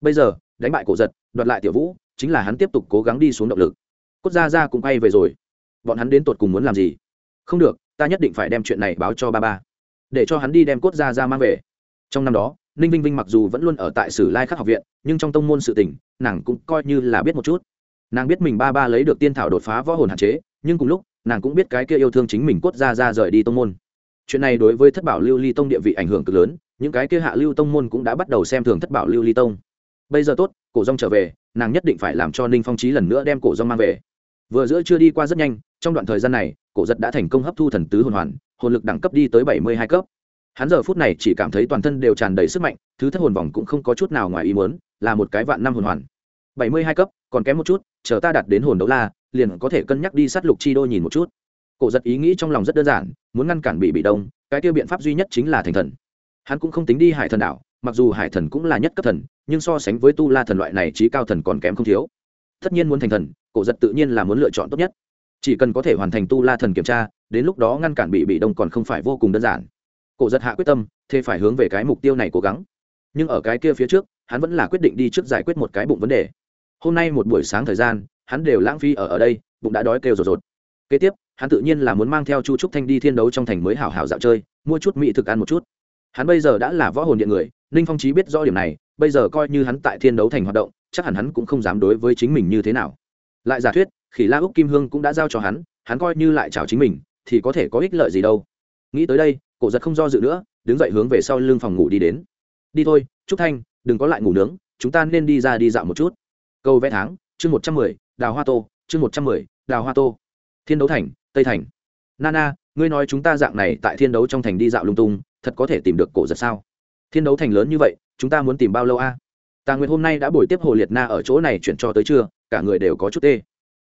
Bây giờ, đánh bại cổ giật, đoạt lại tiểu vũ, chính là hắn tiếp tục cố gắng đi xuống động lực. Cốt gia ra cũng quay về rồi. Bọn hắn đến tột cùng muốn làm gì? Không được, ta nhất định phải đem chuyện này báo cho ba ba. Để cho hắn đi đem cốt gia ra mang về trong năm đó, ninh vinh vinh mặc dù vẫn luôn ở tại sử lai khắc học viện, nhưng trong tông môn sự tình, nàng cũng coi như là biết một chút. Nàng biết mình ba ba lấy được tiên thảo đột phá võ hồn hạn chế, nhưng cùng lúc, nàng cũng biết cái kia yêu thương chính mình cốt ra ra rời đi tông môn. Chuyện này đối với thất bảo lưu ly tông địa vị ảnh hưởng cực lớn, những cái kia hạ lưu tông môn cũng đã bắt đầu xem thường thất bảo lưu ly tông. Bây giờ tốt, cổ rong trở về, nàng nhất định phải làm cho ninh phong trí lần nữa đem cổ rong mang về. Vừa giữa chưa đi qua rất nhanh, trong đoạn thời gian này, cổ giật đã thành công hấp thu thần tứ hồn hoàn, hồn lực đẳng cấp đi tới bảy mươi hai cấp hắn giờ phút này chỉ cảm thấy toàn thân đều tràn đầy sức mạnh, thứ thất hồn vòng cũng không có chút nào ngoài ý muốn, là một cái vạn năm hồn hoàn. Bảy mươi hai cấp, còn kém một chút, chờ ta đạt đến hồn đấu la, liền có thể cân nhắc đi sát lục chi đô nhìn một chút. Cổ giật ý nghĩ trong lòng rất đơn giản, muốn ngăn cản bị bị đông, cái tiêu biện pháp duy nhất chính là thành thần. Hắn cũng không tính đi hải thần đảo, mặc dù hải thần cũng là nhất cấp thần, nhưng so sánh với tu la thần loại này trí cao thần còn kém không thiếu. Tất nhiên muốn thành thần, cổ giật tự nhiên là muốn lựa chọn tốt nhất. Chỉ cần có thể hoàn thành tu la thần kiểm tra, đến lúc đó ngăn cản bị bị đông còn không phải vô cùng đơn giản cổ giật hạ quyết tâm thế phải hướng về cái mục tiêu này cố gắng. Nhưng ở cái kia phía trước, hắn vẫn là quyết định đi trước giải quyết một cái bụng vấn đề. Hôm nay một buổi sáng thời gian, hắn đều lãng phí ở ở đây, bụng đã đói kêu rột rột. Kế tiếp, hắn tự nhiên là muốn mang theo chu trúc thanh đi thiên đấu trong thành mới hảo hảo dạo chơi, mua chút mỹ thực ăn một chút. Hắn bây giờ đã là võ hồn điện người, ninh phong trí biết rõ điểm này, bây giờ coi như hắn tại thiên đấu thành hoạt động, chắc hẳn hắn cũng không dám đối với chính mình như thế nào. Lại giả thuyết, khỉ la úc kim hương cũng đã giao cho hắn hắn coi như lại chào chính mình, thì có thể có ích lợi gì đâu. Nghĩ tới đây cổ giật không do dự nữa, đứng dậy hướng về sau lưng phòng ngủ đi đến. Đi thôi, trúc thanh, đừng có lại ngủ nướng, chúng ta nên đi ra đi dạo một chút. Câu vẽ tháng, chương một trăm mười, đào hoa tô, chương một trăm mười, đào hoa tô. Thiên đấu thành, tây thành. Nana, ngươi nói chúng ta dạng này tại thiên đấu trong thành đi dạo lung tung, thật có thể tìm được cổ giật sao? Thiên đấu thành lớn như vậy, chúng ta muốn tìm bao lâu a? À? tà nguyệt hôm nay đã buổi tiếp hồ liệt na ở chỗ này chuyển cho tới trưa, cả người đều có chút tê.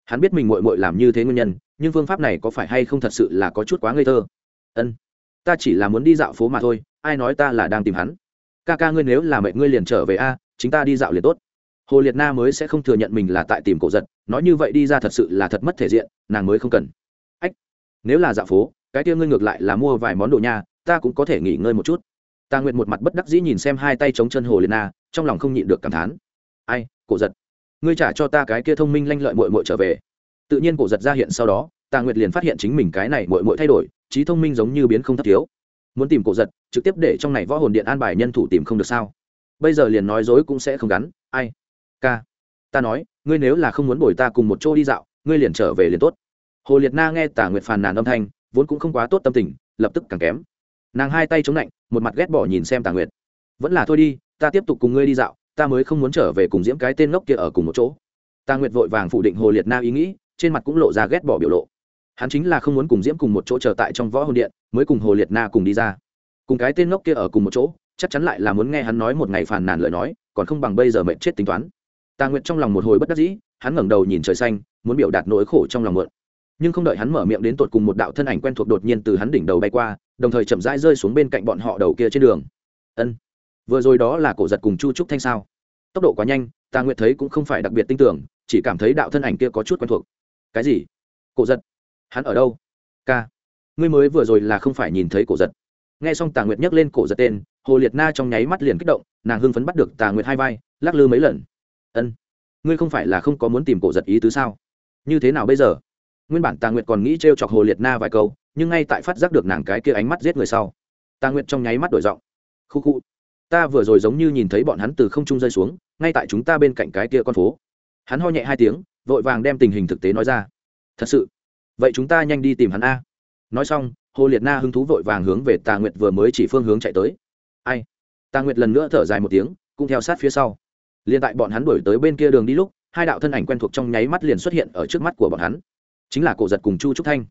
Hắn biết mình mội mội làm như thế nguyên nhân, nhưng phương pháp này có phải hay không thật sự là có chút quá ngây thơ. Ân ta chỉ là muốn đi dạo phố mà thôi, ai nói ta là đang tìm hắn? Ca ca ngươi nếu là mẹ ngươi liền trở về a, chính ta đi dạo liền tốt. Hồ liệt na mới sẽ không thừa nhận mình là tại tìm cổ giật, nói như vậy đi ra thật sự là thật mất thể diện, nàng mới không cần. Ách, nếu là dạo phố, cái kia ngươi ngược lại là mua vài món đồ nha, ta cũng có thể nghỉ ngơi một chút. Ta nguyện một mặt bất đắc dĩ nhìn xem hai tay chống chân hồ liệt na, trong lòng không nhịn được cảm thán. Ai, cổ giật, ngươi trả cho ta cái kia thông minh lanh lợi mội mội trở về. Tự nhiên cổ giật ra hiện sau đó tà nguyệt liền phát hiện chính mình cái này mội mội thay đổi, trí thông minh giống như biến không thất thiếu. Muốn tìm cổ giật, trực tiếp để trong này võ hồn điện an bài nhân thủ tìm không được sao? Bây giờ liền nói dối cũng sẽ không gắn, ai? Ca, ta nói, ngươi nếu là không muốn bồi ta cùng một chỗ đi dạo, ngươi liền trở về liền tốt. Hồ liệt na nghe tả nguyệt phàn nàn âm thanh, vốn cũng không quá tốt tâm tình, lập tức càng kém. Nàng hai tay chống lạnh một mặt ghét bỏ nhìn xem Tả nguyệt. Vẫn là thôi đi, ta tiếp tục cùng ngươi đi dạo, ta mới không muốn trở về cùng diễm cái tên ngốc kia ở cùng một chỗ. Tà nguyệt vội vàng phủ định hồ liệt na ý nghĩ, trên mặt cũng lộ ra ghét bỏ biểu lộ hắn chính là không muốn cùng diễm cùng một chỗ chờ tại trong võ hồn điện, mới cùng hồ liệt na cùng đi ra. Cùng cái tên ngốc kia ở cùng một chỗ, chắc chắn lại là muốn nghe hắn nói một ngày phàn nàn lời nói, còn không bằng bây giờ mệnh chết tính toán. Tà nguyệt trong lòng một hồi bất đắc dĩ, hắn ngẩng đầu nhìn trời xanh, muốn biểu đạt nỗi khổ trong lòng mượn. Nhưng không đợi hắn mở miệng đến tột cùng một đạo thân ảnh quen thuộc đột nhiên từ hắn đỉnh đầu bay qua, đồng thời chậm rãi rơi xuống bên cạnh bọn họ đầu kia trên đường. Ân, vừa rồi đó là cổ giật cùng chu trúc thanh sao? Tốc độ quá nhanh, tà nguyệt thấy cũng không phải đặc biệt tin tưởng, chỉ cảm thấy đạo thân ảnh kia có chút quen thuộc. Cái gì? Cổ giật hắn ở đâu? Ca ngươi mới vừa rồi là không phải nhìn thấy cổ giật. Nghe xong tà nguyệt nhắc lên cổ giật tên, hồ liệt na trong nháy mắt liền kích động, nàng hưng phấn bắt được tà nguyệt hai vai, lắc lư mấy lần. Ân, ngươi không phải là không có muốn tìm cổ giật ý tứ sao? Như thế nào bây giờ? Nguyên bản tà nguyệt còn nghĩ t r e o chọc hồ liệt na vài câu, nhưng ngay tại phát giác được nàng cái kia ánh mắt giết người sau, tà nguyệt trong nháy mắt đổi giọng. Khu khu, ta vừa rồi giống như nhìn thấy bọn hắn từ không trung rơi xuống, ngay tại chúng ta bên cạnh cái kia con phố. Hắn ho nhẹ hai tiếng, vội vàng đem tình hình thực tế nói ra. Thật sự vậy chúng ta nhanh đi tìm hắn a. Nói xong, hồ liệt na hứng thú vội vàng hướng về tà nguyệt vừa mới chỉ phương hướng chạy tới. Ai? Tà nguyệt lần nữa thở dài một tiếng, cũng theo sát phía sau. Liền tại bọn hắn đuổi tới bên kia đường đi lúc, hai đạo thân ảnh quen thuộc trong nháy mắt liền xuất hiện ở trước mắt của bọn hắn. Chính là cổ giật cùng chu trúc thanh.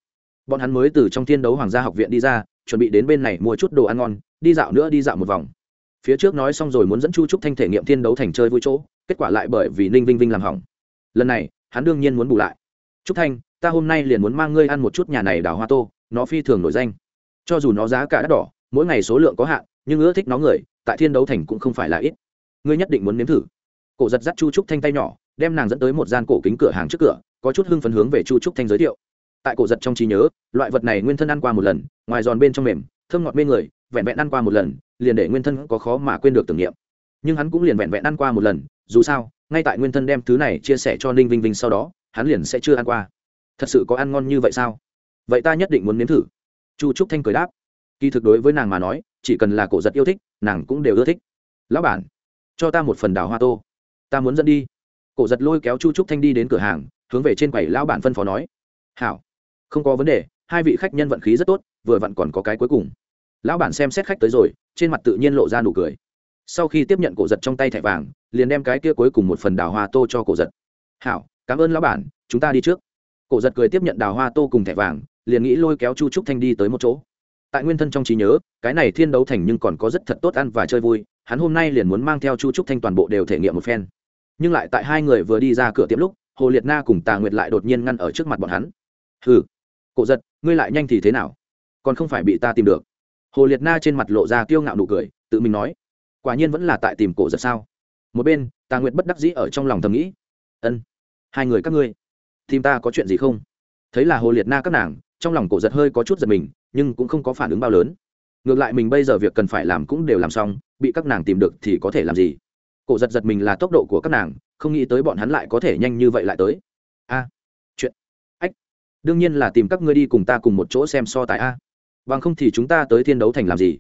Bọn hắn mới từ trong thiên đấu hoàng gia học viện đi ra, chuẩn bị đến bên này mua chút đồ ăn ngon, đi dạo nữa đi dạo một vòng. Phía trước nói xong rồi muốn dẫn chu trúc thanh thể nghiệm thiên đấu thành chơi vui chỗ, kết quả lại bởi vì ninh vinh vinh làm hỏng. Lần này, hắn đương nhiên muốn bù lại. Trúc thanh ta hôm nay liền muốn mang ngươi ăn một chút nhà này đào hoa tô, nó phi thường nổi danh. Cho dù nó giá cả đắt đỏ, mỗi ngày số lượng có hạn, nhưng ưa thích nó người, tại thiên đấu thành cũng không phải là ít. Ngươi nhất định muốn nếm thử. Cổ giật dắt chu trúc thanh tay nhỏ, đem nàng dẫn tới một gian cổ kính cửa hàng trước cửa, có chút hưng phấn hướng về chu trúc thanh giới thiệu. Tại cổ giật trong trí nhớ, loại vật này nguyên thân ăn qua một lần, ngoài giòn bên trong mềm, thơm ngọt bên người, vẹn vẹn ăn qua một lần, liền để nguyên thân có khó mà quên được tưởng niệm. Nhưng hắn cũng liền vẹn vẹn ăn qua một lần, dù sao, ngay tại nguyên thân đem thứ này chia sẻ cho ninh vinh vinh sau đó, hắn liền sẽ chưa ăn qua thật sự có ăn ngon như vậy sao? Vậy ta nhất định muốn nếm thử. Chu trúc thanh cười đáp. Kỳ thực đối với nàng mà nói, chỉ cần là cổ giật yêu thích, nàng cũng đều ưa thích. Lão bản, cho ta một phần đào hoa tô. Ta muốn dẫn đi. Cổ giật lôi kéo chu trúc thanh đi đến cửa hàng, hướng về trên quầy lão bản phân phó nói. Hảo. Không có vấn đề, hai vị khách nhân vận khí rất tốt, vừa vặn còn có cái cuối cùng. Lão bản xem xét khách tới rồi, trên mặt tự nhiên lộ ra nụ cười. Sau khi tiếp nhận cổ giật trong tay thẻ vàng, liền đem cái kia cuối cùng một phần đào hoa tô cho cổ giật. Hảo, cảm ơn lão bản, chúng ta đi trước cổ giật cười tiếp nhận đào hoa tô cùng thẻ vàng, liền nghĩ lôi kéo chu trúc thanh đi tới một chỗ. Tại nguyên thân trong trí nhớ, cái này thiên đấu thành nhưng còn có rất thật tốt ăn và chơi vui, hắn hôm nay liền muốn mang theo chu trúc thanh toàn bộ đều thể nghiệm một phen. Nhưng lại tại hai người vừa đi ra cửa tiệm lúc, hồ liệt na cùng tà nguyệt lại đột nhiên ngăn ở trước mặt bọn hắn. Hừ, cổ giật, ngươi lại nhanh thì thế nào? Còn không phải bị ta tìm được. Hồ liệt na trên mặt lộ ra kiêu ngạo nụ cười, tự mình nói, quả nhiên vẫn là tại tìm cổ giật sao? Một bên, tà nguyệt bất đắc dĩ ở trong lòng thầm nghĩ, ân, hai người các ngươi tìm ta có chuyện gì không? Thấy là hồ liệt na các nàng, trong lòng cổ giật hơi có chút giật mình, nhưng cũng không có phản ứng bao lớn. Ngược lại mình bây giờ việc cần phải làm cũng đều làm xong, bị các nàng tìm được thì có thể làm gì? Cổ giật giật mình là tốc độ của các nàng, không nghĩ tới bọn hắn lại có thể nhanh như vậy lại tới. A, chuyện. Ách, đương nhiên là tìm các ngươi đi cùng ta cùng một chỗ xem so tài a. Bằng không thì chúng ta tới thiên đấu thành làm gì?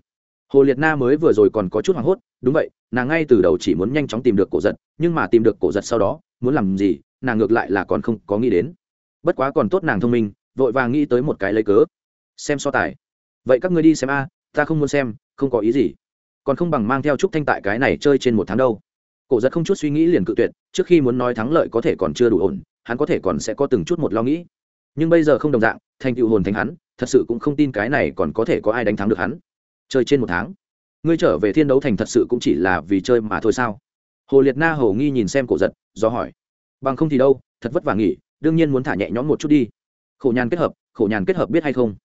Hồ liệt na mới vừa rồi còn có chút hoảng hốt, đúng vậy, nàng ngay từ đầu chỉ muốn nhanh chóng tìm được cổ giật, nhưng mà tìm được cổ giật sau đó, muốn làm gì nàng ngược lại là còn không có nghĩ đến. Bất quá còn tốt nàng thông minh, vội vàng nghĩ tới một cái lấy cớ. Xem so tài. Vậy các ngươi đi xem a, ta không muốn xem, không có ý gì. Còn không bằng mang theo trúc thanh tại cái này chơi trên một tháng đâu. Cổ giật không chút suy nghĩ liền cự tuyệt, trước khi muốn nói thắng lợi có thể còn chưa đủ ổn, hắn có thể còn sẽ có từng chút một lo nghĩ. Nhưng bây giờ không đồng dạng, thành tựu hồn thành hắn, thật sự cũng không tin cái này còn có thể có ai đánh thắng được hắn. Chơi trên một tháng. Ngươi trở về thiên đấu thành thật sự cũng chỉ là vì chơi mà thôi sao? Hồ liệt na hầu nghi nhìn xem cổ giật, do hỏi bằng không thì đâu, thật vất vả nghỉ, đương nhiên muốn thả nhẹ nhõm một chút đi. Khổ nhàn kết hợp, khổ nhàn kết hợp biết hay không?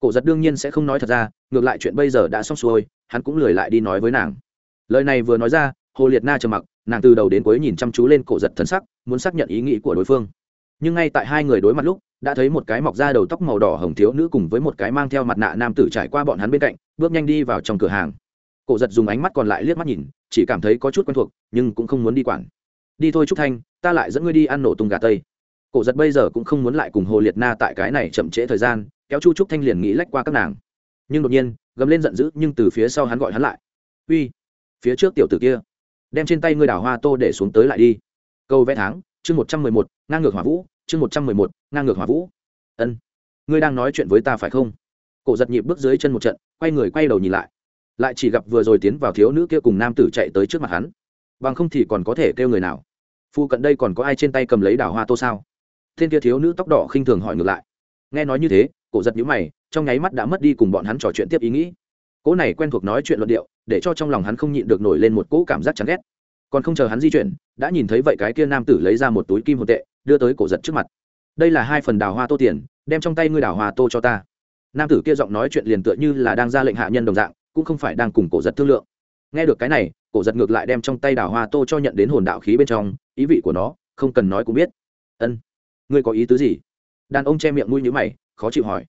Cổ giật đương nhiên sẽ không nói thật ra, ngược lại chuyện bây giờ đã xong xuôi, hắn cũng lười lại đi nói với nàng. Lời này vừa nói ra, hồ liệt na trầm mặc, nàng từ đầu đến cuối nhìn chăm chú lên cổ giật thân sắc, muốn xác nhận ý nghĩ của đối phương. Nhưng ngay tại hai người đối mặt lúc, đã thấy một cái mọc ra đầu tóc màu đỏ hồng thiếu nữ cùng với một cái mang theo mặt nạ nam tử trải qua bọn hắn bên cạnh, bước nhanh đi vào trong cửa hàng. Cổ giật dùng ánh mắt còn lại liếc mắt nhìn, chỉ cảm thấy có chút quen thuộc, nhưng cũng không muốn đi quản đi thôi trúc thanh, ta lại dẫn ngươi đi ăn nổ tung gà tây. Cổ giật bây giờ cũng không muốn lại cùng hồ liệt na tại cái này chậm trễ thời gian, kéo chu trúc thanh liền nghĩ lách qua các nàng. Nhưng đột nhiên, gầm lên giận dữ, nhưng từ phía sau hắn gọi hắn lại. Uy, phía trước tiểu tử kia, đem trên tay ngươi đào hoa tô để xuống tới lại đi. Câu vẽ tháng, chương một trăm mười một, ngang ngược hỏa vũ, chương một trăm mười một, ngang ngược hỏa vũ. Ân, ngươi đang nói chuyện với ta phải không? Cổ giật nhịp bước dưới chân một trận, quay người quay đầu nhìn lại. Lại chỉ gặp vừa rồi tiến vào thiếu nữ kia cùng nam tử chạy tới trước mặt hắn bằng không thì còn có thể kêu người nào? Phụ cận đây còn có ai trên tay cầm lấy đào hoa tô sao? Thiên kia thiếu nữ tóc đỏ khinh thường hỏi ngược lại. Nghe nói như thế, cổ giật nhữ mày, trong nháy mắt đã mất đi cùng bọn hắn trò chuyện tiếp ý nghĩ. Cỗ này quen thuộc nói chuyện luận điệu, để cho trong lòng hắn không nhịn được nổi lên một cỗ cảm giác chán ghét. Còn không chờ hắn di chuyển, đã nhìn thấy vậy cái kia nam tử lấy ra một túi kim hồn tệ, đưa tới cổ giật trước mặt. Đây là hai phần đào hoa tô tiền, đem trong tay ngươi đào hoa tô cho ta. Nam tử kia giọng nói chuyện liền tựa như là đang ra lệnh hạ nhân đồng dạng, cũng không phải đang cùng cổ giật thương lượng. Nghe được cái này cổ giật ngược lại đem trong tay đào hoa tô cho nhận đến hồn đạo khí bên trong, ý vị của nó, không cần nói cũng biết. Ân, ngươi có ý tứ gì? Đàn ông che miệng mũi nhữ mày, khó chịu hỏi.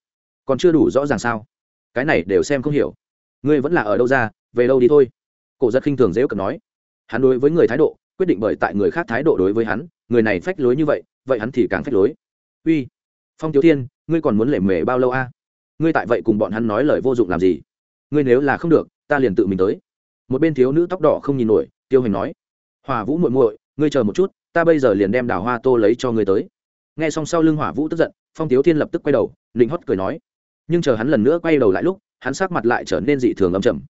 Còn chưa đủ rõ ràng sao? Cái này đều xem không hiểu. Ngươi vẫn là ở đâu ra? Về đâu đi thôi. Cổ giật khinh thường dễ cận nói. Hắn đối với người thái độ, quyết định bởi tại người khác thái độ đối với hắn, người này phách lối như vậy vậy hắn thì càng phách lối. Uy, phong tiểu thiên, ngươi còn muốn lệ mề bao lâu a? Ngươi tại vậy cùng bọn hắn nói lời vô dụng làm gì? Ngươi nếu là không được, ta liền tự mình tới một bên thiếu nữ tóc đỏ không nhìn nổi, tiêu hành nói hòa vũ muội muội, ngươi chờ một chút, ta bây giờ liền đem đào hoa tô lấy cho ngươi tới. Nghe xong sau lưng hỏa vũ tức giận, phong tiếu thiên lập tức quay đầu định hót cười nói, nhưng chờ hắn lần nữa quay đầu lại lúc, hắn sắc mặt lại trở nên dị thường âm chầm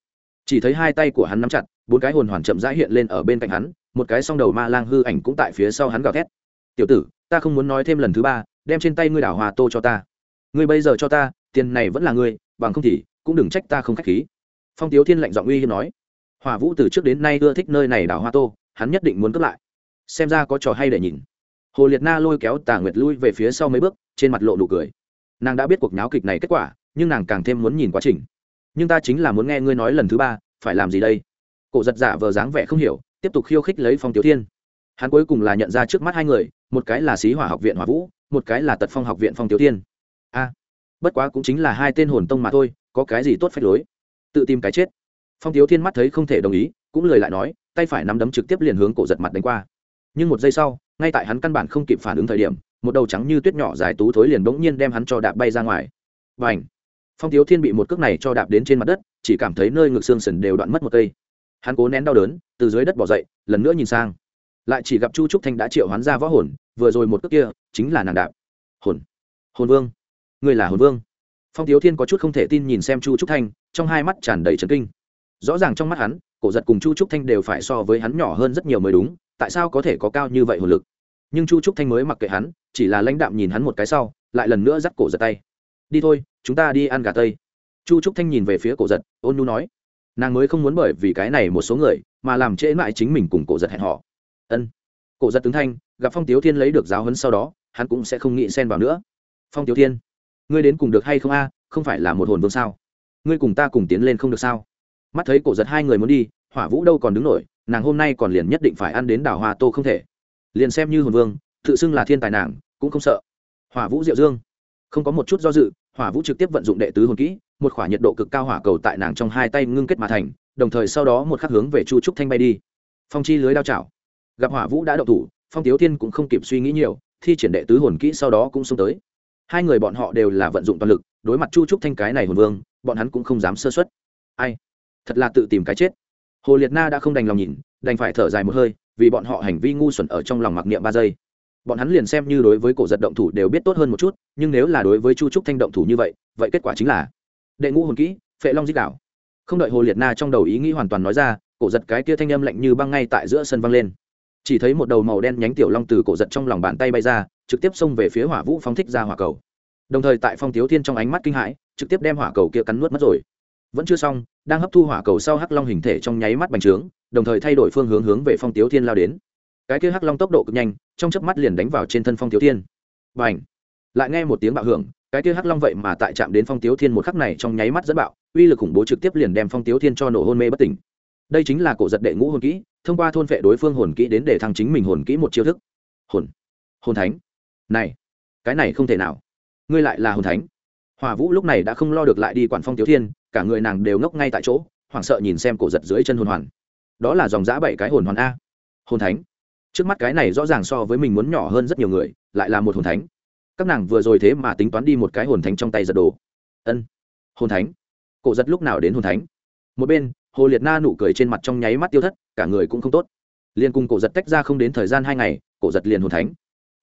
chỉ thấy hai tay của hắn nắm chặt, bốn cái hồn hoàn chậm rãi hiện lên ở bên cạnh hắn, một cái song đầu ma lang hư ảnh cũng tại phía sau hắn gào thét. Tiểu tử, ta không muốn nói thêm lần thứ ba, đem trên tay ngươi đảo hòa tô cho ta. Ngươi bây giờ cho ta, tiền này vẫn là ngươi, bằng không thì cũng đừng trách ta không k h á c h khí. Phong tiếu thiên lạnh giọng uy hiếp nói hòa vũ từ trước đến nay ưa thích nơi này đào hoa tô, hắn nhất định muốn cướp lại. Xem ra có trò hay để nhìn. Hồ liệt na lôi kéo tà nguyệt lui về phía sau mấy bước, trên mặt lộ nụ cười. Nàng đã biết cuộc nháo kịch này kết quả, nhưng nàng càng thêm muốn nhìn quá trình. Nhưng ta chính là muốn nghe ngươi nói lần thứ ba, phải làm gì đây? Cổ giật giả vờ dáng vẻ không hiểu, tiếp tục khiêu khích lấy phong tiểu thiên. Hắn cuối cùng là nhận ra trước mắt hai người, một cái là sĩ hỏa học viện hỏa vũ, một cái là tật phong học viện phong tiểu thiên. A, bất quá cũng chính là hai tên hồn tông mà thôi, có cái gì tốt phách lối? Tự tìm cái chết phong thiếu thiên mắt thấy không thể đồng ý, cũng lời lại nói, tay phải nắm đấm trực tiếp liền hướng cổ giật mặt đánh qua. Nhưng một giây sau, ngay tại hắn căn bản không kịp phản ứng thời điểm, một đầu trắng như tuyết nhỏ dài tú thối liền bỗng nhiên đem hắn cho đạp bay ra ngoài. Và ảnh phong thiếu thiên bị một cước này cho đạp đến trên mặt đất, chỉ cảm thấy nơi ngực xương sần đều đoạn mất một cây. Hắn cố nén đau đớn, từ dưới đất bỏ dậy, lần nữa nhìn sang. Lại chỉ gặp chu trúc thanh đã triệu hoán ra võ hồn, vừa rồi một cước kia, chính là nàng đạp. Hồn! Hồn vương! Người là hồn vương! Phong thiếu thiên có chút không thể tin nhìn xem chu trúc thanh, trong hai mắt tràn đầy trấn kinh rõ ràng trong mắt hắn, cổ giật cùng chu trúc thanh đều phải so với hắn nhỏ hơn rất nhiều mới đúng, tại sao có thể có cao như vậy hồn lực? Nhưng chu trúc thanh mới mặc kệ hắn, chỉ là lãnh đạm nhìn hắn một cái sau, lại lần nữa dắt cổ giật tay. Đi thôi, chúng ta đi ăn gà tây. Chu trúc thanh nhìn về phía cổ giật, ôn nhu nói. Nàng mới không muốn bởi vì cái này một số người, mà làm trễ mãi chính mình cùng cổ giật hẹn họ ân. Cổ giật tướng thanh, gặp phong tiếu thiên lấy được giáo huấn sau đó, hắn cũng sẽ không nghĩ xen vào nữa. Phong tiếu thiên, ngươi đến cùng được hay không a? Không phải là một hồn vương sao? Ngươi cùng ta cùng tiến lên không được sao? Mắt thấy cổ giật hai người muốn đi, hỏa vũ đâu còn đứng nổi, nàng hôm nay còn liền nhất định phải ăn đến đảo hoa tô không thể. Liền xem như hồn vương, tự xưng là thiên tài nàng, cũng không sợ. Hỏa vũ diệu dương. Không có một chút do dự, hỏa vũ trực tiếp vận dụng đệ tứ hồn kỹ, một khỏa nhiệt độ cực cao hỏa cầu tại nàng trong hai tay ngưng kết mà thành, đồng thời sau đó một khắc hướng về chu trúc thanh bay đi. Phong chi lưới đao chảo. Gặp hỏa vũ đã đậu thủ, phong tiếu thiên cũng không kịp suy nghĩ nhiều, thi triển đệ tứ hồn kỹ sau đó cũng xông tới. Hai người bọn họ đều là vận dụng toàn lực, đối mặt chu trúc thanh cái này hồn vương, bọn hắn cũng không dám sơ xuất ai? Thật là tự tìm cái chết. Hồ liệt na đã không đành lòng nhìn, đành phải thở dài một hơi, vì bọn họ hành vi ngu xuẩn ở trong lòng mặc niệm ba giây. Bọn hắn liền xem như đối với cổ giật động thủ đều biết tốt hơn một chút, nhưng nếu là đối với chu trúc thanh động thủ như vậy vậy kết quả chính là đệ ngũ hồn kỹ, phệ long dích đảo không đợi hồ liệt na trong đầu ý nghĩ hoàn toàn nói ra, cổ giật cái kia thanh âm lạnh như băng ngay tại giữa sân văng lên. Chỉ thấy một đầu màu đen nhánh tiểu long từ cổ giật trong lòng bàn tay bay ra, trực tiếp xông về phía hỏa vũ phóng thích ra hỏa cầu. Đồng thời tại phong tiếu thiên trong ánh mắt kinh hãi, trực tiếp đem hỏa cầu kia cắn nuốt mất rồi vẫn chưa xong, đang hấp thu hỏa cầu sau hắc long hình thể trong nháy mắt bành trướng, đồng thời thay đổi phương hướng hướng về phong tiếu thiên lao đến. Cái kia hắc long tốc độ cực nhanh, trong chớp mắt liền đánh vào trên thân phong tiếu thiên. Và ảnh lại nghe một tiếng bạo hưởng, cái kia hắc long vậy mà tại chạm đến phong tiếu thiên một khắc này trong nháy mắt dẫn bạo, uy lực khủng bố trực tiếp liền đem phong tiếu thiên cho nổ hôn mê bất tỉnh. Đây chính là cổ giật đệ ngũ hồn kỹ, thông qua thôn vệ đối phương hồn kỹ đến để thăng chính mình hồn kỹ một chiêu thức. Hồn! Hồn thánh! Này! Cái này không thể nào. Ngươi lại là hồn thánh! Hòa vũ lúc này đã không lo được lại đi quản phong tiếu thiên, cả người nàng đều ngốc ngay tại chỗ, hoảng sợ nhìn xem cổ giật dưới chân hồn hoàn. Đó là dòng giã bảy cái hồn hoàn a. Hồn thánh. Trước mắt cái này rõ ràng so với mình muốn nhỏ hơn rất nhiều người, lại là một hồn thánh. Các nàng vừa rồi thế mà tính toán đi một cái hồn thánh trong tay giật đồ. Ân. Hồn thánh. Cổ giật lúc nào đến hồn thánh? Một bên, hồ liệt na nụ cười trên mặt trong nháy mắt tiêu thất, cả người cũng không tốt. Liền cùng cổ giật tách ra không đến thời gian hai ngày, cổ giật liền hồn thánh.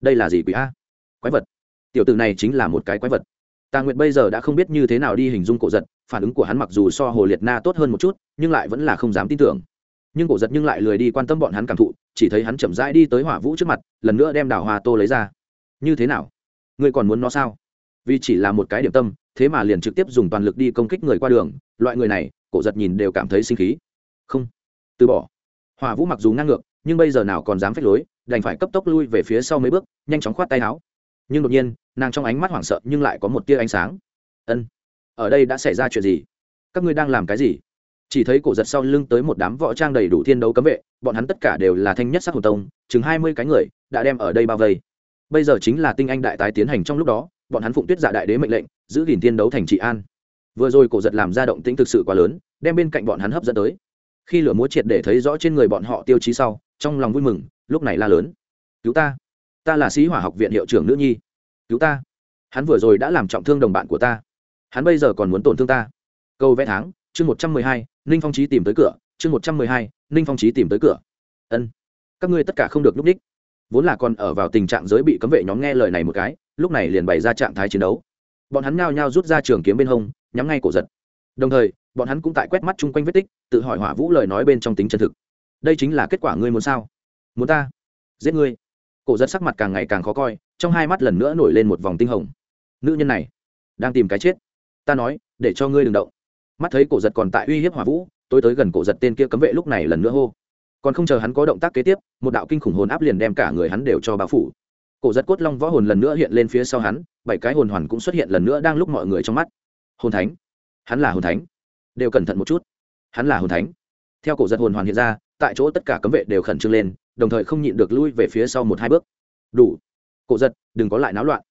Đây là gì quỷ a? Quái vật. Tiểu t này chính là một cái quái vật tà nguyệt bây giờ đã không biết như thế nào đi hình dung cổ giật, phản ứng của hắn mặc dù so hồ liệt na tốt hơn một chút, nhưng lại vẫn là không dám tin tưởng. Nhưng cổ giật nhưng lại lười đi quan tâm bọn hắn cảm thụ, chỉ thấy hắn chậm rãi đi tới hỏa vũ trước mặt, lần nữa đem đảo hoa tô lấy ra. Như thế nào? Ngươi còn muốn nó sao? Vì chỉ là một cái điểm tâm, thế mà liền trực tiếp dùng toàn lực đi công kích người qua đường, loại người này, cổ giật nhìn đều cảm thấy sinh khí. Không, từ bỏ. Hỏa vũ mặc dù ngang ngược, nhưng bây giờ nào còn dám phép lối, đành phải cấp tốc lui về phía sau mấy bước, nhanh chóng khoát tay áo. Nhưng đột nhiên nàng trong ánh mắt hoảng sợ nhưng lại có một tia ánh sáng. Ân, ở đây đã xảy ra chuyện gì? Các ngươi đang làm cái gì? Chỉ thấy cổ giật sau lưng tới một đám võ trang đầy đủ thiên đấu cấm vệ, bọn hắn tất cả đều là thanh nhất sắc hồ tông, chừng hai mươi cái người, đã đem ở đây bao vây. Bây giờ chính là tinh anh đại tái tiến hành trong lúc đó, bọn hắn phụng tuyết dạ đại đế mệnh lệnh, giữ gìn thiên đấu thành trị an. Vừa rồi cổ giật làm ra động tĩnh thực sự quá lớn, đem bên cạnh bọn hắn hấp dẫn tới. Khi lửa múa triệt để thấy rõ trên người bọn họ tiêu chí sau, trong lòng vui mừng, lúc này la lớn. Cứu ta ta là sĩ hỏa học viện hiệu trưởng nữ nhi cứu ta. Hắn vừa rồi đã làm trọng thương đồng bạn của ta. Hắn bây giờ còn muốn tổn thương ta. Câu vẽ tháng, chương một trăm mười hai, ninh phong trí tìm tới cửa. Chương một trăm mười hai, ninh phong trí tìm tới cửa. Ân. Các ngươi tất cả không được núp ních. Vốn là còn ở vào tình trạng giới bị cấm vệ nhóm nghe lời này một cái, lúc này liền bày ra trạng thái chiến đấu. Bọn hắn nhao nhao rút ra trường kiếm bên hông, nhắm ngay cổ giật. Đồng thời, bọn hắn cũng tại quét mắt chung quanh vết tích, tự hỏi hỏa vũ lời nói bên trong tính chân thực. Đây chính là kết quả ngươi muốn sao? Muốn ta giết ngươi? Cổ giật sắc mặt càng ngày càng khó coi, trong hai mắt lần nữa nổi lên một vòng tinh hồng. Nữ nhân này, đang tìm cái chết. Ta nói, để cho ngươi đừng động. Mắt thấy cổ giật còn tại uy hiếp hỏa vũ, tôi tới gần cổ giật tên kia cấm vệ lúc này lần nữa hô. Còn không chờ hắn có động tác kế tiếp, một đạo kinh khủng hồn áp liền đem cả người hắn đều cho bao phủ. Cổ giật cốt long võ hồn lần nữa hiện lên phía sau hắn, bảy cái hồn hoàn cũng xuất hiện lần nữa đang lúc mọi người trong mắt. Hồn thánh? Hắn là hồn thánh. Đều cẩn thận một chút. Hắn là hồn thánh. Theo cổ giật hồn hoàn hiện ra, tại chỗ tất cả cấm vệ đều khẩn trương lên đồng thời không nhịn được lui về phía sau một hai bước. Đủ. Cổ giật, đừng có lại náo loạn.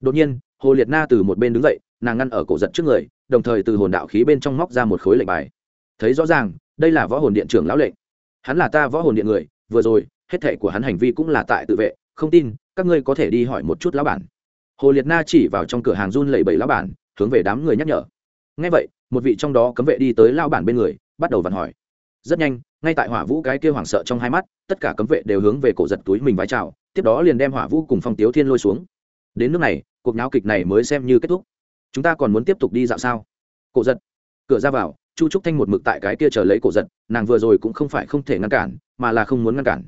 Đột nhiên, hồ liệt na từ một bên đứng dậy, nàng ngăn ở cổ giật trước người, đồng thời từ hồn đạo khí bên trong móc ra một khối lệnh bài. Thấy rõ ràng, đây là võ hồn điện trưởng lão lệnh. Hắn là ta võ hồn điện người, vừa rồi, hết thệ của hắn hành vi cũng là tại tự vệ. Không tin, các ngươi có thể đi hỏi một chút lão bản. Hồ liệt na chỉ vào trong cửa hàng run lẩy bẩy lão bản, hướng về đám người nhắc nhở. Ngay vậy, một vị trong đó cấm vệ đi tới lão bản bên người, bắt đầu vặn hỏi rất nhanh, ngay tại hỏa vũ cái kia hoảng sợ trong hai mắt, tất cả cấm vệ đều hướng về cổ giật túi mình vái chào, tiếp đó liền đem hỏa vũ cùng phong tiếu thiên lôi xuống. Đến nước này, cuộc náo kịch này mới xem như kết thúc. Chúng ta còn muốn tiếp tục đi dạo sao? Cổ giật. Cửa ra vào, chu trúc thanh một mực tại cái kia chờ lấy cổ giật, nàng vừa rồi cũng không phải không thể ngăn cản, mà là không muốn ngăn cản.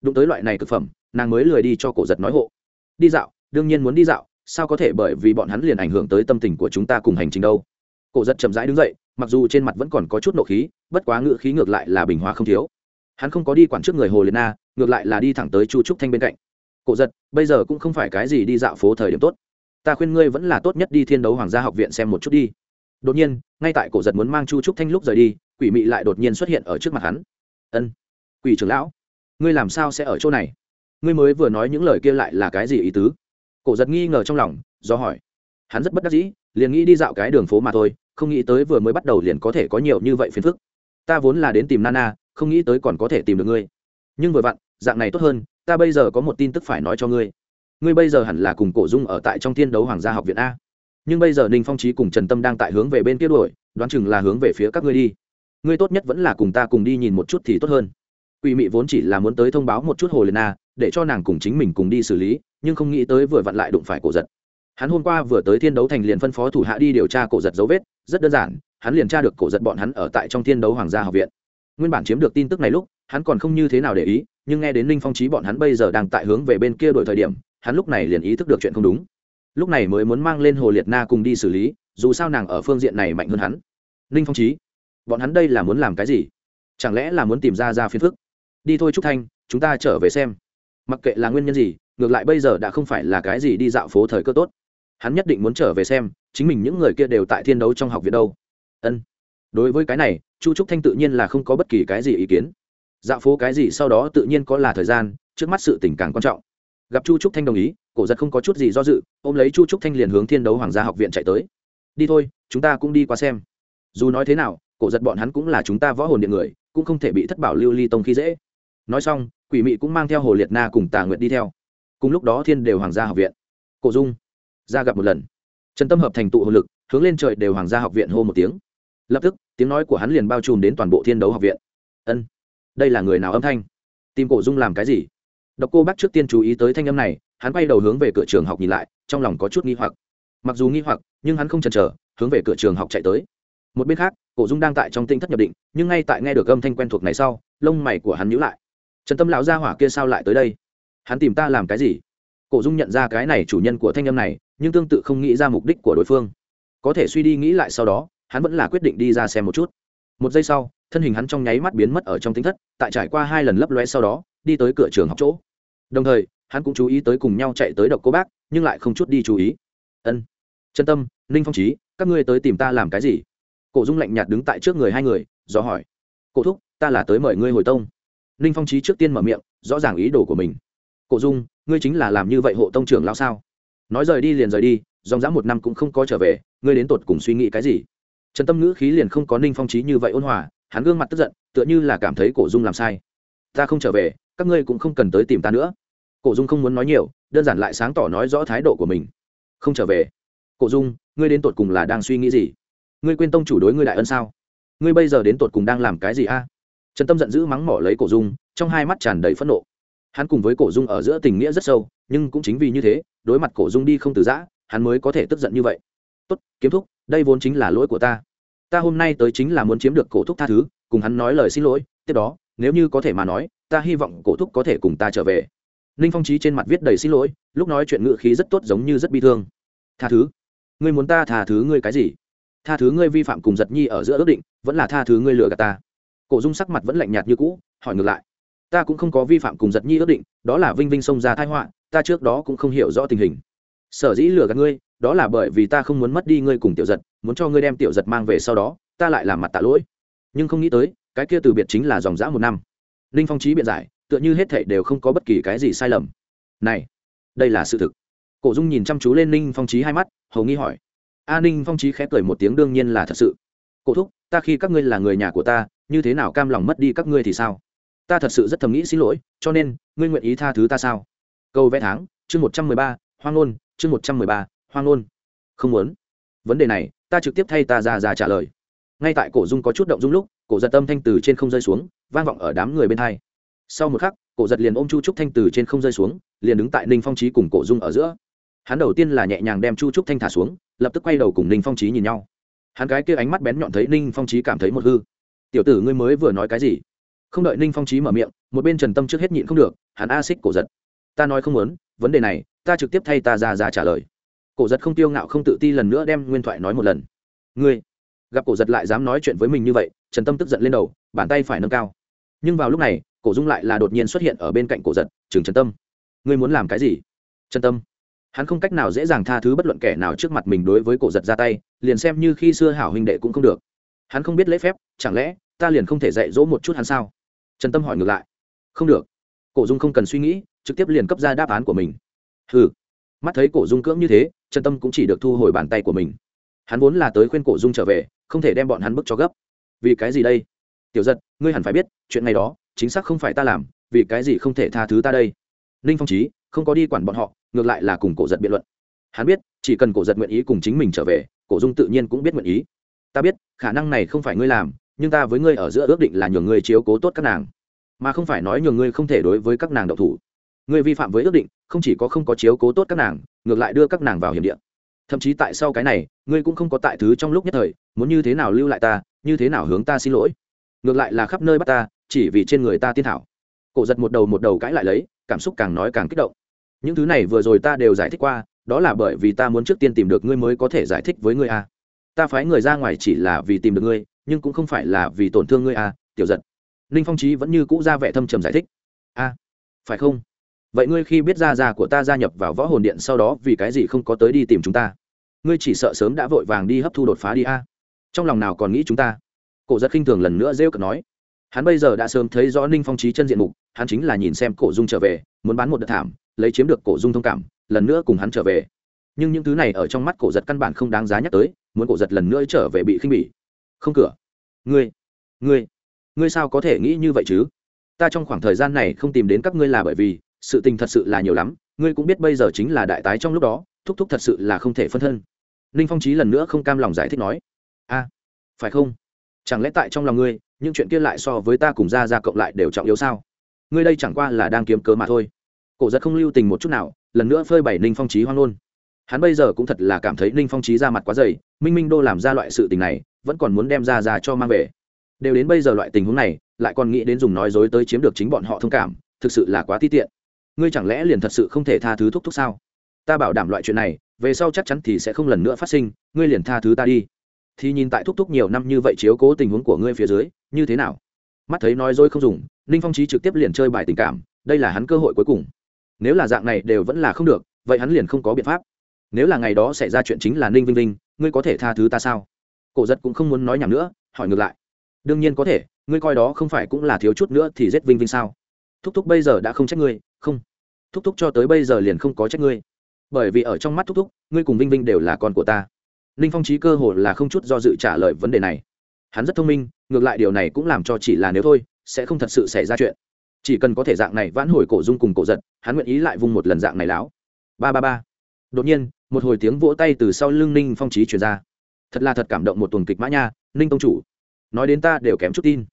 Đụng tới loại này thực phẩm, nàng mới lười đi cho cổ giật nói hộ. Đi dạo, đương nhiên muốn đi dạo, sao có thể bởi vì bọn hắn liền ảnh hưởng tới tâm tình của chúng ta cùng hành trình đâu? Cổ giật chậm rãi đứng dậy mặc dù trên mặt vẫn còn có chút nộ khí, bất quá ngự khí ngược lại là bình hóa không thiếu. Hắn không có đi quản trước người hồ liệt na ngược lại là đi thẳng tới chu trúc thanh bên cạnh. Cổ giật, bây giờ cũng không phải cái gì đi dạo phố thời điểm tốt. Ta khuyên ngươi vẫn là tốt nhất đi thiên đấu hoàng gia học viện xem một chút đi. Đột nhiên, ngay tại cổ giật muốn mang chu trúc thanh lúc rời đi, quỷ mị lại đột nhiên xuất hiện ở trước mặt hắn. Ân, quỷ trưởng lão, ngươi làm sao sẽ ở chỗ này? Ngươi mới vừa nói những lời kia lại là cái gì ý tứ? Cổ giật nghi ngờ trong lòng, do hỏi. Hắn rất bất đắc dĩ, liền nghĩ đi dạo cái đường phố mà thôi không nghĩ tới vừa mới bắt đầu liền có thể có nhiều như vậy phiền phức. Ta vốn là đến tìm nana, không nghĩ tới còn có thể tìm được ngươi. Nhưng vừa vặn, dạng này tốt hơn, ta bây giờ có một tin tức phải nói cho ngươi. Ngươi bây giờ hẳn là cùng cổ dung ở tại trong thiên đấu hoàng gia học viện a. Nhưng bây giờ ninh phong trí cùng trần tâm đang tại hướng về bên kia đuổi, đoán chừng là hướng về phía các ngươi đi. Ngươi tốt nhất vẫn là cùng ta cùng đi nhìn một chút thì tốt hơn. Quỷ mị vốn chỉ là muốn tới thông báo một chút hồ liệt để cho nàng cùng chính mình cùng đi xử lý, nhưng không nghĩ tới vừa vặn lại đụng phải cổ giật. Hắn hôm qua vừa tới thiên đấu thành liền phân phó thủ hạ đi điều tra cổ giật dấu vết rất đơn giản, hắn liền tra được cổ giật bọn hắn ở tại trong thiên đấu hoàng gia học viện. Nguyên bản chiếm được tin tức này lúc, hắn còn không như thế nào để ý, nhưng nghe đến ninh phong trí bọn hắn bây giờ đang tại hướng về bên kia đổi thời điểm, hắn lúc này liền ý thức được chuyện không đúng. Lúc này mới muốn mang lên hồ liệt na cùng đi xử lý, dù sao nàng ở phương diện này mạnh hơn hắn. Ninh phong trí bọn hắn đây là muốn làm cái gì? Chẳng lẽ là muốn tìm ra ra phiền phức? Đi thôi trúc thanh, chúng ta trở về xem. Mặc kệ là nguyên nhân gì, ngược lại bây giờ đã không phải là cái gì đi dạo phố thời cơ tốt. Hắn nhất định muốn trở về xem chính mình những người kia đều tại thiên đấu trong học viện đâu. Ân. Đối với cái này, chu trúc thanh tự nhiên là không có bất kỳ cái gì ý kiến. Dạo phố cái gì sau đó tự nhiên có là thời gian, trước mắt sự tình càng quan trọng. Gặp chu trúc thanh đồng ý, cổ giật không có chút gì do dự, ôm lấy chu trúc thanh liền hướng thiên đấu hoàng gia học viện chạy tới. Đi thôi, chúng ta cũng đi qua xem. Dù nói thế nào, cổ giật bọn hắn cũng là chúng ta võ hồn điện người, cũng không thể bị thất bảo lưu ly tông khi dễ. Nói xong, quỷ mị cũng mang theo hồ liệt na cùng tà nguyện đi theo. Cùng lúc đó thiên đều hoàng gia học viện. Cổ dung, ra gặp một lần trần tâm hợp thành tụ hồn lực, hướng lên trời đều hoàng gia học viện hô một tiếng. Lập tức, tiếng nói của hắn liền bao trùm đến toàn bộ thiên đấu học viện. Ân, đây là người nào âm thanh? Tìm cổ dung làm cái gì? Độc cô bác trước tiên chú ý tới thanh âm này, hắn quay đầu hướng về cửa trường học nhìn lại, trong lòng có chút nghi hoặc. Mặc dù nghi hoặc, nhưng hắn không chần chờ, hướng về cửa trường học chạy tới. Một bên khác, cổ dung đang tại trong tinh thất nhập định, nhưng ngay tại nghe được âm thanh quen thuộc này sau, lông mày của hắn nhíu lại. Trần tâm lão gia hỏa kia sao lại tới đây? Hắn tìm ta làm cái gì? Cổ dung nhận ra cái này chủ nhân của thanh âm này, nhưng tương tự không nghĩ ra mục đích của đối phương. Có thể suy đi nghĩ lại sau đó, hắn vẫn là quyết định đi ra xem một chút. Một giây sau, thân hình hắn trong nháy mắt biến mất ở trong tính thất, tại trải qua hai lần lấp loe sau đó, đi tới cửa trường học chỗ. Đồng thời, hắn cũng chú ý tới cùng nhau chạy tới độc cô bác, nhưng lại không chút đi chú ý. Ân, chân tâm, ninh phong trí các ngươi tới tìm ta làm cái gì? Cổ dung lạnh nhạt đứng tại trước người hai người, do hỏi. Cổ thúc, ta là tới mời ngươi hồi tông. Ninh phong trí trước tiên mở miệng, rõ ràng ý đồ của mình cổ dung, ngươi chính là làm như vậy hộ tông trưởng lão sao? Nói rời đi liền rời đi, dòng dã một năm cũng không có trở về, ngươi đến tột cùng suy nghĩ cái gì? Trần tâm ngữ khí liền không có ninh phong trí như vậy ôn hòa, hắn gương mặt tức giận, tựa như là cảm thấy cổ dung làm sai. Ta không trở về, các ngươi cũng không cần tới tìm ta nữa. Cổ dung không muốn nói nhiều, đơn giản lại sáng tỏ nói rõ thái độ của mình. Không trở về. Cổ dung, ngươi đến tột cùng là đang suy nghĩ gì? Ngươi quên tông chủ đối ngươi đại ân sao? Ngươi bây giờ đến tột cùng đang làm cái gì a? Trần tâm giận dữ mắng mỏ lấy cổ dung, trong hai mắt tràn đầy phẫn nộ hắn cùng với cổ dung ở giữa tình nghĩa rất sâu, nhưng cũng chính vì như thế, đối mặt cổ dung đi không từ giã, hắn mới có thể tức giận như vậy. Tốt, kiếm thúc, đây vốn chính là lỗi của ta. Ta hôm nay tới chính là muốn chiếm được cổ thúc tha thứ, cùng hắn nói lời xin lỗi, tiếp đó, nếu như có thể mà nói, ta hy vọng cổ thúc có thể cùng ta trở về. Ninh phong trí trên mặt viết đầy xin lỗi, lúc nói chuyện ngự khí rất tốt giống như rất bi thương. Tha thứ? Ngươi muốn ta tha thứ ngươi cái gì? Tha thứ ngươi vi phạm cùng giật nhi ở giữa ước định, vẫn là tha thứ ngươi lừa gạt ta. Cổ dung sắc mặt vẫn lạnh nhạt như cũ, hỏi ngược lại ta cũng không có vi phạm cùng giật nhi ước định, đó là vinh vinh xông ra thái họa, ta trước đó cũng không hiểu rõ tình hình. Sở dĩ lừa gạt ngươi, đó là bởi vì ta không muốn mất đi ngươi cùng tiểu giật, muốn cho ngươi đem tiểu giật mang về sau đó, ta lại làm mặt tạ lỗi. Nhưng không nghĩ tới, cái kia từ biệt chính là dòng dã một năm. Ninh phong trí biện giải, tựa như hết thảy đều không có bất kỳ cái gì sai lầm. Này, đây là sự thực. Cổ dung nhìn chăm chú lên ninh phong trí hai mắt, hầu nghi hỏi. A, ninh phong trí khép cười một tiếng đương nhiên là thật sự. Cổ thúc, ta khi các ngươi là người nhà của ta, như thế nào cam lòng mất đi các ngươi thì sao? Ta thật sự rất thầm nghĩ xin lỗi, cho nên, ngươi nguyện ý tha thứ ta sao? Câu vẽ tháng, chương một trăm mười ba, hoang ngôn, chương một trăm mười ba, hoang ngôn. Không muốn. Vấn đề này, ta trực tiếp thay ta ra ra trả lời. Ngay tại cổ dung có chút động dung lúc, cổ giật tâm thanh từ trên không rơi xuống, vang vọng ở đám người bên hai. Sau một khắc, cổ giật liền ôm chu trúc thanh từ trên không rơi xuống, liền đứng tại ninh phong trí cùng cổ dung ở giữa. Hắn đầu tiên là nhẹ nhàng đem chu trúc thanh thả xuống, lập tức quay đầu cùng ninh phong trí nhìn nhau. Hắn cái kia ánh mắt bén nhọn thấy ninh phong trí cảm thấy một hư. Tiểu tử ngươi mới vừa nói cái gì? Không đợi ninh phong trí mở miệng, một bên trần tâm trước hết nhịn không được, hắn a xích cổ giật. Ta nói không muốn, vấn đề này, ta trực tiếp thay ta ra ra trả lời. Cổ giật không tiêu ngạo không tự ti lần nữa đem nguyên thoại nói một lần. Ngươi, gặp cổ giật lại dám nói chuyện với mình như vậy, trần tâm tức giận lên đầu, bàn tay phải nâng cao. Nhưng vào lúc này, cổ dung lại là đột nhiên xuất hiện ở bên cạnh cổ giật chừng trần tâm, ngươi muốn làm cái gì? Trần tâm. Hắn không cách nào dễ dàng tha thứ bất luận kẻ nào trước mặt mình đối với cổ giật ra tay, liền xem như khi xưa hảo huynh đệ cũng không được. Hắn không biết lễ phép, chẳng lẽ ta liền không thể dạy dỗ một chút hắn sao? Trần tâm hỏi ngược lại. Không được. Cổ dung không cần suy nghĩ, trực tiếp liền cấp ra đáp án của mình. Hừ. Mắt thấy cổ dung cưỡng như thế, trần tâm cũng chỉ được thu hồi bàn tay của mình. Hắn vốn là tới khuyên cổ dung trở về, không thể đem bọn hắn bức cho gấp. Vì cái gì đây? Tiểu giật, ngươi hẳn phải biết, chuyện này đó, chính xác không phải ta làm, vì cái gì không thể tha thứ ta đây? Ninh phong trí không có đi quản bọn họ, ngược lại là cùng cổ giật biện luận. Hắn biết, chỉ cần cổ giật nguyện ý cùng chính mình trở về, cổ dung tự nhiên cũng biết nguyện ý. Ta biết, khả năng này không phải ngươi làm nhưng ta với ngươi ở giữa ước định là nhường ngươi chiếu cố tốt các nàng, mà không phải nói nhường ngươi không thể đối với các nàng đậu thủ. Ngươi vi phạm với ước định, không chỉ có không có chiếu cố tốt các nàng, ngược lại đưa các nàng vào hiểm địa. Thậm chí tại sau cái này, ngươi cũng không có tại thứ trong lúc nhất thời, muốn như thế nào lưu lại ta, như thế nào hướng ta xin lỗi. Ngược lại là khắp nơi bắt ta, chỉ vì trên người ta tiên thảo. Cổ giật một đầu một đầu cãi lại lấy, cảm xúc càng nói càng kích động. Những thứ này vừa rồi ta đều giải thích qua, đó là bởi vì ta muốn trước tiên tìm được ngươi mới có thể giải thích với ngươi a ta phái người ra ngoài chỉ là vì tìm được ngươi nhưng cũng không phải là vì tổn thương ngươi à, tiểu giật. Ninh phong trí vẫn như cũ ra vẻ thâm trầm giải thích. A phải không? Vậy ngươi khi biết ra ra của ta gia nhập vào võ hồn điện sau đó vì cái gì không có tới đi tìm chúng ta? Ngươi chỉ sợ sớm đã vội vàng đi hấp thu đột phá đi a trong lòng nào còn nghĩ chúng ta? Cổ giật khinh thường lần nữa rêu cực nói. Hắn bây giờ đã sớm thấy rõ ninh phong trí chân diện mục hắn chính là nhìn xem cổ dung trở về muốn bán một đợt thảm lấy chiếm được cổ dung thông cảm lần nữa cùng hắn trở về. Nhưng những thứ này ở trong mắt cổ giật căn bản không đáng giá nhắc tới muốn cổ giật lần nữa trở về bị khinh bỉ không cửa. Ngươi ngươi ngươi sao có thể nghĩ như vậy chứ? Ta trong khoảng thời gian này không tìm đến các ngươi là bởi vì sự tình thật sự là nhiều lắm, ngươi cũng biết bây giờ chính là đại tái trong lúc đó, thúc thúc thật sự là không thể phân thân. Ninh phong trí lần nữa không cam lòng giải thích nói, a, phải không? Chẳng lẽ tại trong lòng ngươi, những chuyện kia lại so với ta cùng ra ra cộng lại đều trọng yếu sao? Ngươi đây chẳng qua là đang kiếm cớ mà thôi. Cổ giật không lưu tình một chút nào, lần nữa phơi bày ninh phong trí hoang ngôn. Hắn bây giờ cũng thật là cảm thấy ninh phong trí ra mặt quá dày, minh minh đô làm ra loại sự tình này vẫn còn muốn đem ra ra cho mang về. Đều đến bây giờ loại tình huống này, lại còn nghĩ đến dùng nói dối tới chiếm được chính bọn họ thông cảm, thực sự là quá ti tiện. Ngươi chẳng lẽ liền thật sự không thể tha thứ thúc thúc sao? Ta bảo đảm loại chuyện này, về sau chắc chắn thì sẽ không lần nữa phát sinh, ngươi liền tha thứ ta đi. Thì nhìn tại thúc thúc nhiều năm như vậy chiếu cố tình huống của ngươi phía dưới, như thế nào? Mắt thấy nói dối không dùng, ninh phong trí trực tiếp liền chơi bài tình cảm, đây là hắn cơ hội cuối cùng. Nếu là dạng này đều vẫn là không được, vậy hắn liền không có biện pháp. Nếu là ngày đó xảy ra chuyện chính là ninh vinh linh ngươi có thể tha thứ ta sao? Cổ giật cũng không muốn nói nhảm nữa, hỏi ngược lại. Đương nhiên có thể, ngươi coi đó không phải cũng là thiếu chút nữa thì giết vinh vinh sao? Thúc thúc bây giờ đã không trách ngươi, không. Thúc thúc cho tới bây giờ liền không có trách ngươi. Bởi vì ở trong mắt thúc thúc, ngươi cùng vinh vinh đều là con của ta. Ninh phong trí cơ hồ là không chút do dự trả lời vấn đề này. Hắn rất thông minh, ngược lại điều này cũng làm cho chỉ là nếu thôi, sẽ không thật sự xảy ra chuyện. Chỉ cần có thể dạng này vãn hồi cổ dung cùng cổ giật, hắn nguyện ý lại vung một lần dạng này láo. Ba ba ba. Đột nhiên, một hồi tiếng vỗ tay từ sau lưng ninh phong trí truyền ra thật là thật cảm động một tuần kịch mã nha, ninh tông chủ. Nói đến ta đều kém chút tin.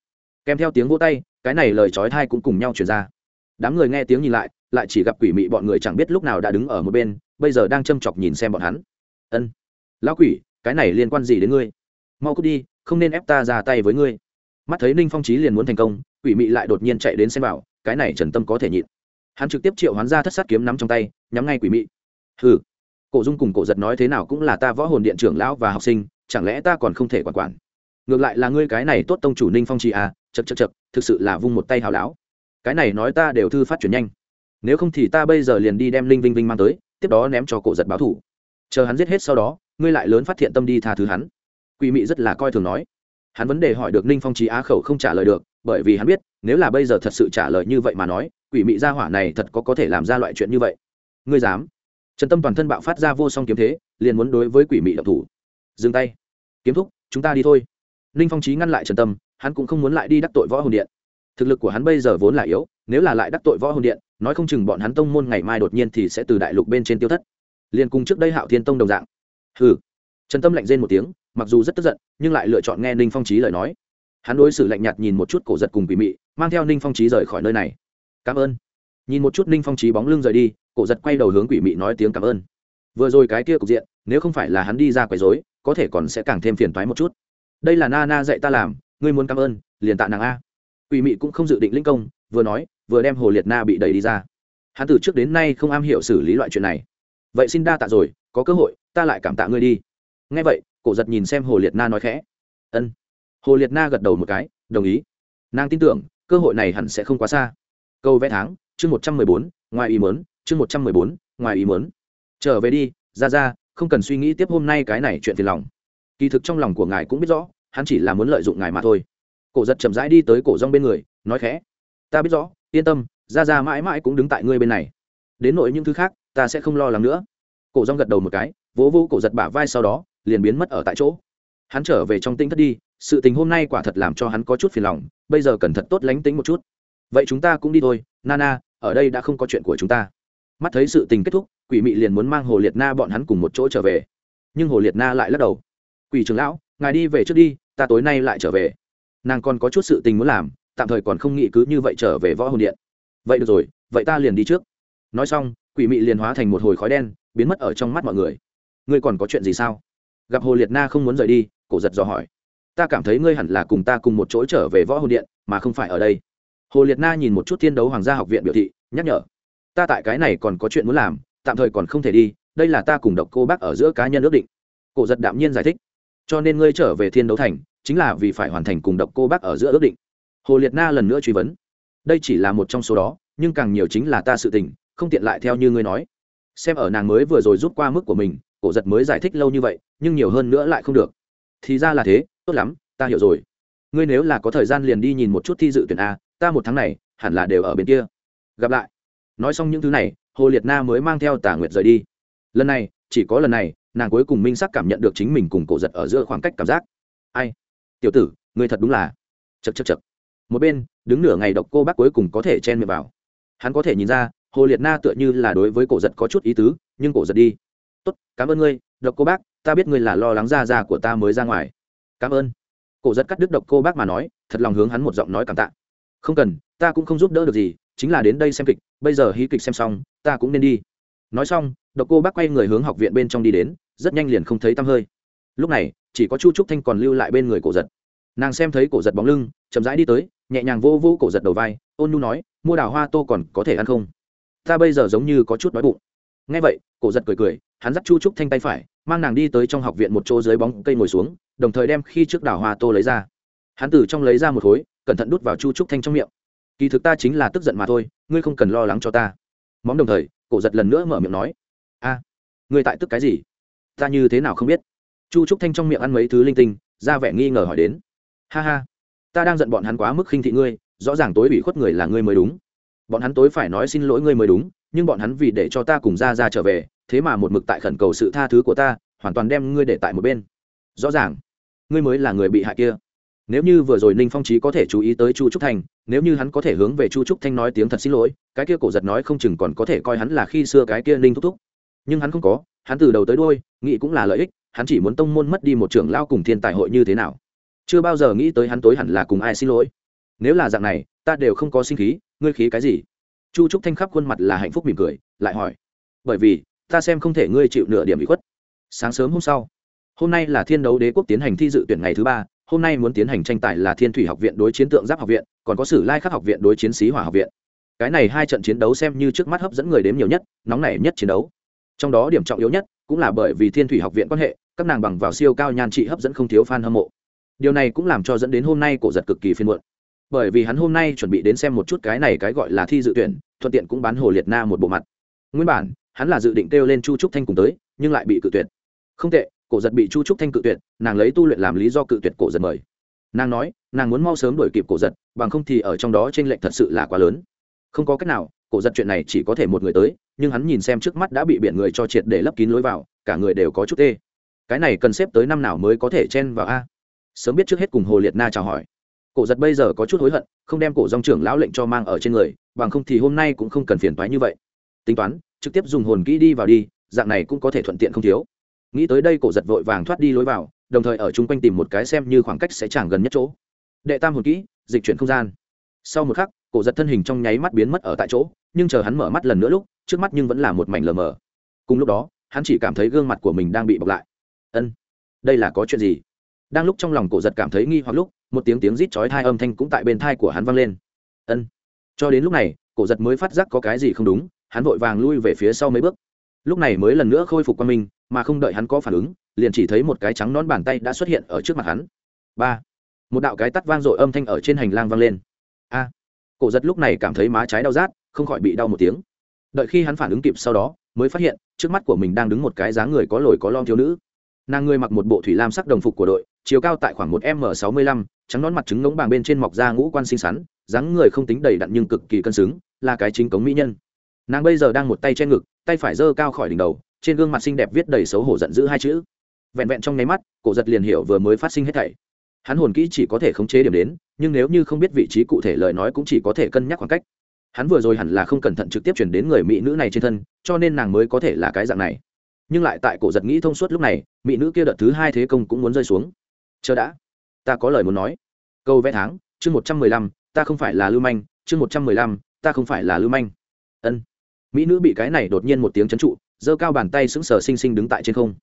Kèm theo tiếng vỗ tay, cái này lời trói thai cũng cùng nhau truyền ra. Đám người nghe tiếng nhìn lại lại chỉ gặp quỷ mị bọn người chẳng biết lúc nào đã đứng ở một bên, bây giờ đang châm chọc nhìn xem bọn hắn. Ân, lão quỷ, cái này liên quan gì đến ngươi? Mau cút đi, không nên ép ta ra tay với ngươi. Mắt thấy ninh phong trí liền muốn thành công, quỷ mị lại đột nhiên chạy đến xem bảo, cái này trần tâm có thể nhịn. Hắn trực tiếp triệu hoán ra thất sát kiếm nắm trong tay, nhắm ngay quỷ mị. Hừ cổ dung cùng cổ giật nói thế nào cũng là ta võ hồn điện trưởng lão và học sinh, chẳng lẽ ta còn không thể quản quản? Ngược lại là ngươi cái này tốt tông chủ ninh phong trì à chật chật chật thực sự là vung một tay hào lão. Cái này nói ta đều thư phát chuyển nhanh. Nếu không thì ta bây giờ liền đi đem linh vinh vinh mang tới, tiếp đó ném cho cổ giật báo thủ. Chờ hắn giết hết sau đó, ngươi lại lớn phát hiện tâm đi tha thứ hắn. Quỷ mị rất là coi thường nói. Hắn vấn đề hỏi được ninh phong trí á khẩu không trả lời được, bởi vì hắn biết, nếu là bây giờ thật sự trả lời như vậy mà nói, quỷ mị gia hỏa này thật có có thể làm ra loại chuyện như vậy. Ngươi dám? Trần tâm toàn thân bạo phát ra vô song kiếm thế, liền muốn đối với quỷ mị độc thủ. Dừng tay. Kiếm thúc, chúng ta đi thôi. Ninh phong trí ngăn lại trần tâm, hắn cũng không muốn lại đi đắc tội võ hồn điện. Thực lực của hắn bây giờ vốn là yếu, nếu là lại đắc tội võ hồn điện, nói không chừng bọn hắn tông môn ngày mai đột nhiên thì sẽ từ đại lục bên trên tiêu thất. Liền cùng trước đây hạo thiên tông đồng dạng. Hừ. Trần tâm lạnh rên một tiếng, mặc dù rất tức giận, nhưng lại lựa chọn nghe ninh phong trí lời nói. Hắn đối xử lạnh nhạt nhìn một chút cổ giật cùng quỷ mị, mang theo ninh phong trí rời khỏi nơi này. Cảm ơn. Nhìn một chút ninh phong trí bóng lưng rời đi cổ giật quay đầu hướng quỷ mị nói tiếng cảm ơn. Vừa rồi cái kia cục diện, nếu không phải là hắn đi ra quấy dối có thể còn sẽ càng thêm phiền toái một chút. Đây là na na dạy ta làm, ngươi muốn cảm ơn, liền tạ nàng a. Quỷ mị cũng không dự định linh công, vừa nói, vừa đem hồ liệt na bị đẩy đi ra. Hắn từ trước đến nay không am hiểu xử lý loại chuyện này. Vậy xin đa tạ rồi, có cơ hội, ta lại cảm tạ ngươi đi. Ngay vậy, cổ giật nhìn xem hồ liệt na nói khẽ. Ân. Hồ liệt na gật đầu một cái, đồng ý. Nàng tin tưởng, cơ hội này hẳn sẽ không quá xa. Câu vẽ tháng, chương một trăm mười bốn, ngoài ý mớn chương một trăm mười bốn ngoài ý muốn, trở về đi ra ra không cần suy nghĩ tiếp hôm nay cái này chuyện phiền lòng. Kỳ thực trong lòng của ngài cũng biết rõ hắn chỉ là muốn lợi dụng ngài mà thôi. Cổ giật chậm rãi đi tới cổ rong bên người nói khẽ. Ta biết rõ yên tâm ra ra mãi mãi cũng đứng tại ngươi bên này. Đến nội những thứ khác ta sẽ không lo lắng nữa. Cổ rong gật đầu một cái vỗ vỗ cổ giật bả vai sau đó liền biến mất ở tại chỗ. Hắn trở về trong tinh thất đi sự tình hôm nay quả thật làm cho hắn có chút phiền lòng bây giờ cần thật tốt lánh tính một chút. Vậy chúng ta cũng đi thôi nana ở đây đã không có chuyện của chúng ta mắt thấy sự tình kết thúc, quỷ mị liền muốn mang hồ liệt na bọn hắn cùng một chỗ trở về. Nhưng hồ liệt na lại lắc đầu. Quỷ trưởng lão, ngài đi về trước đi, ta tối nay lại trở về. Nàng còn có chút sự tình muốn làm, tạm thời còn không nghĩ cứ như vậy trở về võ hồn điện. Vậy được rồi, vậy ta liền đi trước. Nói xong, quỷ mị liền hóa thành một hồi khói đen, biến mất ở trong mắt mọi người. Ngươi còn có chuyện gì sao? Gặp hồ liệt na không muốn rời đi, cổ giật dò hỏi. Ta cảm thấy ngươi hẳn là cùng ta cùng một chỗ trở về võ hồn điện, mà không phải ở đây. Hồ liệt na nhìn một chút thiên đấu hoàng gia học viện biểu thị, nhắc nhở ta tại cái này còn có chuyện muốn làm, tạm thời còn không thể đi, đây là ta cùng độc cô bác ở giữa cá nhân ước định. Cổ giật đạm nhiên giải thích. Cho nên ngươi trở về thiên đấu thành, chính là vì phải hoàn thành cùng độc cô bác ở giữa ước định. Hồ liệt na lần nữa truy vấn. Đây chỉ là một trong số đó, nhưng càng nhiều chính là ta sự tình, không tiện lại theo như ngươi nói. Xem ở nàng mới vừa rồi rút qua mức của mình, cổ giật mới giải thích lâu như vậy, nhưng nhiều hơn nữa lại không được. Thì ra là thế, tốt lắm, ta hiểu rồi. Ngươi nếu là có thời gian liền đi nhìn một chút thi dự tuyển a, ta một tháng này, hẳn là đều ở bên kia. Gặp lại nói xong những thứ này, hồ liệt na mới mang theo tà nguyệt rời đi. Lần này, chỉ có lần này, nàng cuối cùng minh sắc cảm nhận được chính mình cùng cổ giật ở giữa khoảng cách cảm giác. Ai? Tiểu tử, ngươi thật đúng là chật chật chật. Một bên, đứng nửa ngày độc cô bác cuối cùng có thể chen miệng vào. Hắn có thể nhìn ra, hồ liệt na tựa như là đối với cổ giật có chút ý tứ, nhưng cổ giật đi. Tốt, cảm ơn ngươi, độc cô bác, ta biết ngươi là lo lắng ra ra của ta mới ra ngoài. Cảm ơn. Cổ giật cắt đứt độc cô bác mà nói, thật lòng hướng hắn một giọng nói cảm tạ. Không cần, ta cũng không giúp đỡ được gì chính là đến đây xem kịch, bây giờ hí kịch xem xong, ta cũng nên đi. Nói xong, độc cô bác quay người hướng học viện bên trong đi đến, rất nhanh liền không thấy tăm hơi. Lúc này, chỉ có chu trúc thanh còn lưu lại bên người cổ giật. Nàng xem thấy cổ giật bóng lưng, chậm rãi đi tới, nhẹ nhàng vô vô cổ giật đầu vai, ôn nu nói, mua đào hoa tô còn có thể ăn không? Ta bây giờ giống như có chút đói bụng. Ngay vậy, cổ giật cười cười, hắn dắt chu trúc thanh tay phải, mang nàng đi tới trong học viện một chỗ dưới bóng cây ngồi xuống, đồng thời đem khi trước đào hoa tô lấy ra. Hắn từ trong lấy ra một khối, cẩn thận đút vào chu trúc thanh trong miệng kỳ thực ta chính là tức giận mà thôi, ngươi không cần lo lắng cho ta. Móng đồng thời, cổ giật lần nữa mở miệng nói, a, ngươi tại tức cái gì? Ta như thế nào không biết? Chu trúc thanh trong miệng ăn mấy thứ linh tinh, ra vẻ nghi ngờ hỏi đến, ha ha, ta đang giận bọn hắn quá mức khinh thị ngươi, rõ ràng tối bị khuất người là ngươi mới đúng. Bọn hắn tối phải nói xin lỗi ngươi mới đúng, nhưng bọn hắn vì để cho ta cùng ra ra trở về, thế mà một mực tại khẩn cầu sự tha thứ của ta, hoàn toàn đem ngươi để tại một bên. Rõ ràng, ngươi mới là người bị hại kia nếu như vừa rồi ninh phong trí có thể chú ý tới chu trúc thanh, nếu như hắn có thể hướng về chu trúc thanh nói tiếng thật xin lỗi, cái kia cổ giật nói không chừng còn có thể coi hắn là khi xưa cái kia ninh thúc thúc. Nhưng hắn không có, hắn từ đầu tới đôi nghĩ cũng là lợi ích, hắn chỉ muốn tông môn mất đi một trưởng lao cùng thiên tài hội như thế nào. Chưa bao giờ nghĩ tới hắn tối hẳn là cùng ai xin lỗi. Nếu là dạng này, ta đều không có sinh khí, ngươi khí cái gì? Chu trúc thanh khắp khuôn mặt là hạnh phúc mỉm cười, lại hỏi. Bởi vì, ta xem không thể ngươi chịu nửa điểm bị khuất. Sáng sớm hôm sau, hôm nay là thiên đấu đế quốc tiến hành thi dự tuyển ngày thứ ba hôm nay muốn tiến hành tranh tài là thiên thủy học viện đối chiến tượng giáp học viện, còn có sử lai khắc học viện đối chiến sĩ hỏa học viện. Cái này hai trận chiến đấu xem như trước mắt hấp dẫn người đếm nhiều nhất, nóng nảy nhất chiến đấu. Trong đó điểm trọng yếu nhất cũng là bởi vì thiên thủy học viện quan hệ, các nàng bằng vào siêu cao nhan trị hấp dẫn không thiếu fan hâm mộ. Điều này cũng làm cho dẫn đến hôm nay cổ giật cực kỳ phiên muộn. Bởi vì hắn hôm nay chuẩn bị đến xem một chút cái này cái gọi là thi dự tuyển, thuận tiện cũng bán hồ liệt na một bộ mặt. Nguyên bản, hắn là dự định kêu lên chu trúc thanh cùng tới, nhưng lại bị cự tuyệt. Không tệ cổ giật bị chu trúc thanh cự tuyệt, nàng lấy tu luyện làm lý do cự tuyệt cổ giật mời. Nàng nói, nàng muốn mau sớm đuổi kịp cổ giật, bằng không thì ở trong đó t r ê n lệch thật sự là quá lớn. Không có cách nào, cổ giật chuyện này chỉ có thể một người tới, nhưng hắn nhìn xem trước mắt đã bị biển người cho triệt để lấp kín lối vào, cả người đều có chút tê. Cái này cần xếp tới năm nào mới có thể chen vào a? Sớm biết trước hết cùng hồ liệt na chào hỏi. Cổ giật bây giờ có chút hối hận, không đem cổ dòng trưởng lão lệnh cho mang ở trên người, bằng không thì hôm nay cũng không cần phiền toái như vậy. Tính toán, trực tiếp dùng hồn kỹ đi vào đi, dạng này cũng có thể thuận tiện không thiếu nghĩ tới đây cổ giật vội vàng thoát đi lối vào, đồng thời ở chung quanh tìm một cái xem như khoảng cách sẽ chẳng gần nhất chỗ. Đệ tam hồn kỹ, dịch chuyển không gian. Sau một khắc, cổ giật thân hình trong nháy mắt biến mất ở tại chỗ, nhưng chờ hắn mở mắt lần nữa lúc, trước mắt nhưng vẫn là một mảnh lờ mờ. Cùng lúc đó, hắn chỉ cảm thấy gương mặt của mình đang bị bọc lại. Ân, đây là có chuyện gì? Đang lúc trong lòng cổ giật cảm thấy nghi hoặc lúc, một tiếng tiếng rít chói thai âm thanh cũng tại bên thai của hắn vang lên. Ân. Cho đến lúc này, cổ giật mới phát giác có cái gì không đúng, hắn vội vàng lui về phía sau mấy bước. Lúc này mới lần nữa khôi phục qua mình mà không đợi hắn có phản ứng, liền chỉ thấy một cái trắng nón bàn tay đã xuất hiện ở trước mặt hắn. Ba. Một đạo cái tắt vang dội âm thanh ở trên hành lang vang lên. A. Cổ giật lúc này cảm thấy má trái đau rát, không khỏi bị đau một tiếng. Đợi khi hắn phản ứng kịp sau đó, mới phát hiện, trước mắt của mình đang đứng một cái dáng người có lồi có lon thiếu nữ. Nàng người mặc một bộ thủy lam sắc đồng phục của đội, chiều cao tại khoảng một m sáu mươi lăm, trắng nón mặt trứng ngống bàng bên trên mọc da ngũ quan xinh xắn, dáng người không tính đầy đặn nhưng cực kỳ cân xứng, là cái chính cống mỹ nhân. Nàng bây giờ đang một tay che ngực, tay phải giơ cao khỏi đỉnh đầu trên gương mặt xinh đẹp viết đầy xấu hổ giận dữ hai chữ. Vẹn vẹn trong nháy mắt, cổ giật liền hiểu vừa mới phát sinh hết thảy. Hắn hồn kỹ chỉ có thể khống chế điểm đến, nhưng nếu như không biết vị trí cụ thể lời nói cũng chỉ có thể cân nhắc khoảng cách. Hắn vừa rồi hẳn là không cẩn thận trực tiếp chuyển đến người mỹ nữ này trên thân, cho nên nàng mới có thể là cái dạng này. Nhưng lại tại cổ giật nghĩ thông suốt lúc này, mỹ nữ kia đợt thứ hai thế công cũng muốn rơi xuống. Chờ đã. Ta có lời muốn nói. Câu vẽ tháng, chương một trăm mười lăm, ta không phải là lưu manh, chương một trăm mười lăm, ta không phải là lưu manh. Ân. Mỹ nữ bị cái này đột nhiên một tiếng c h ấ n trụ giơ cao bàn tay sững sờ xinh xinh đứng tại trên không.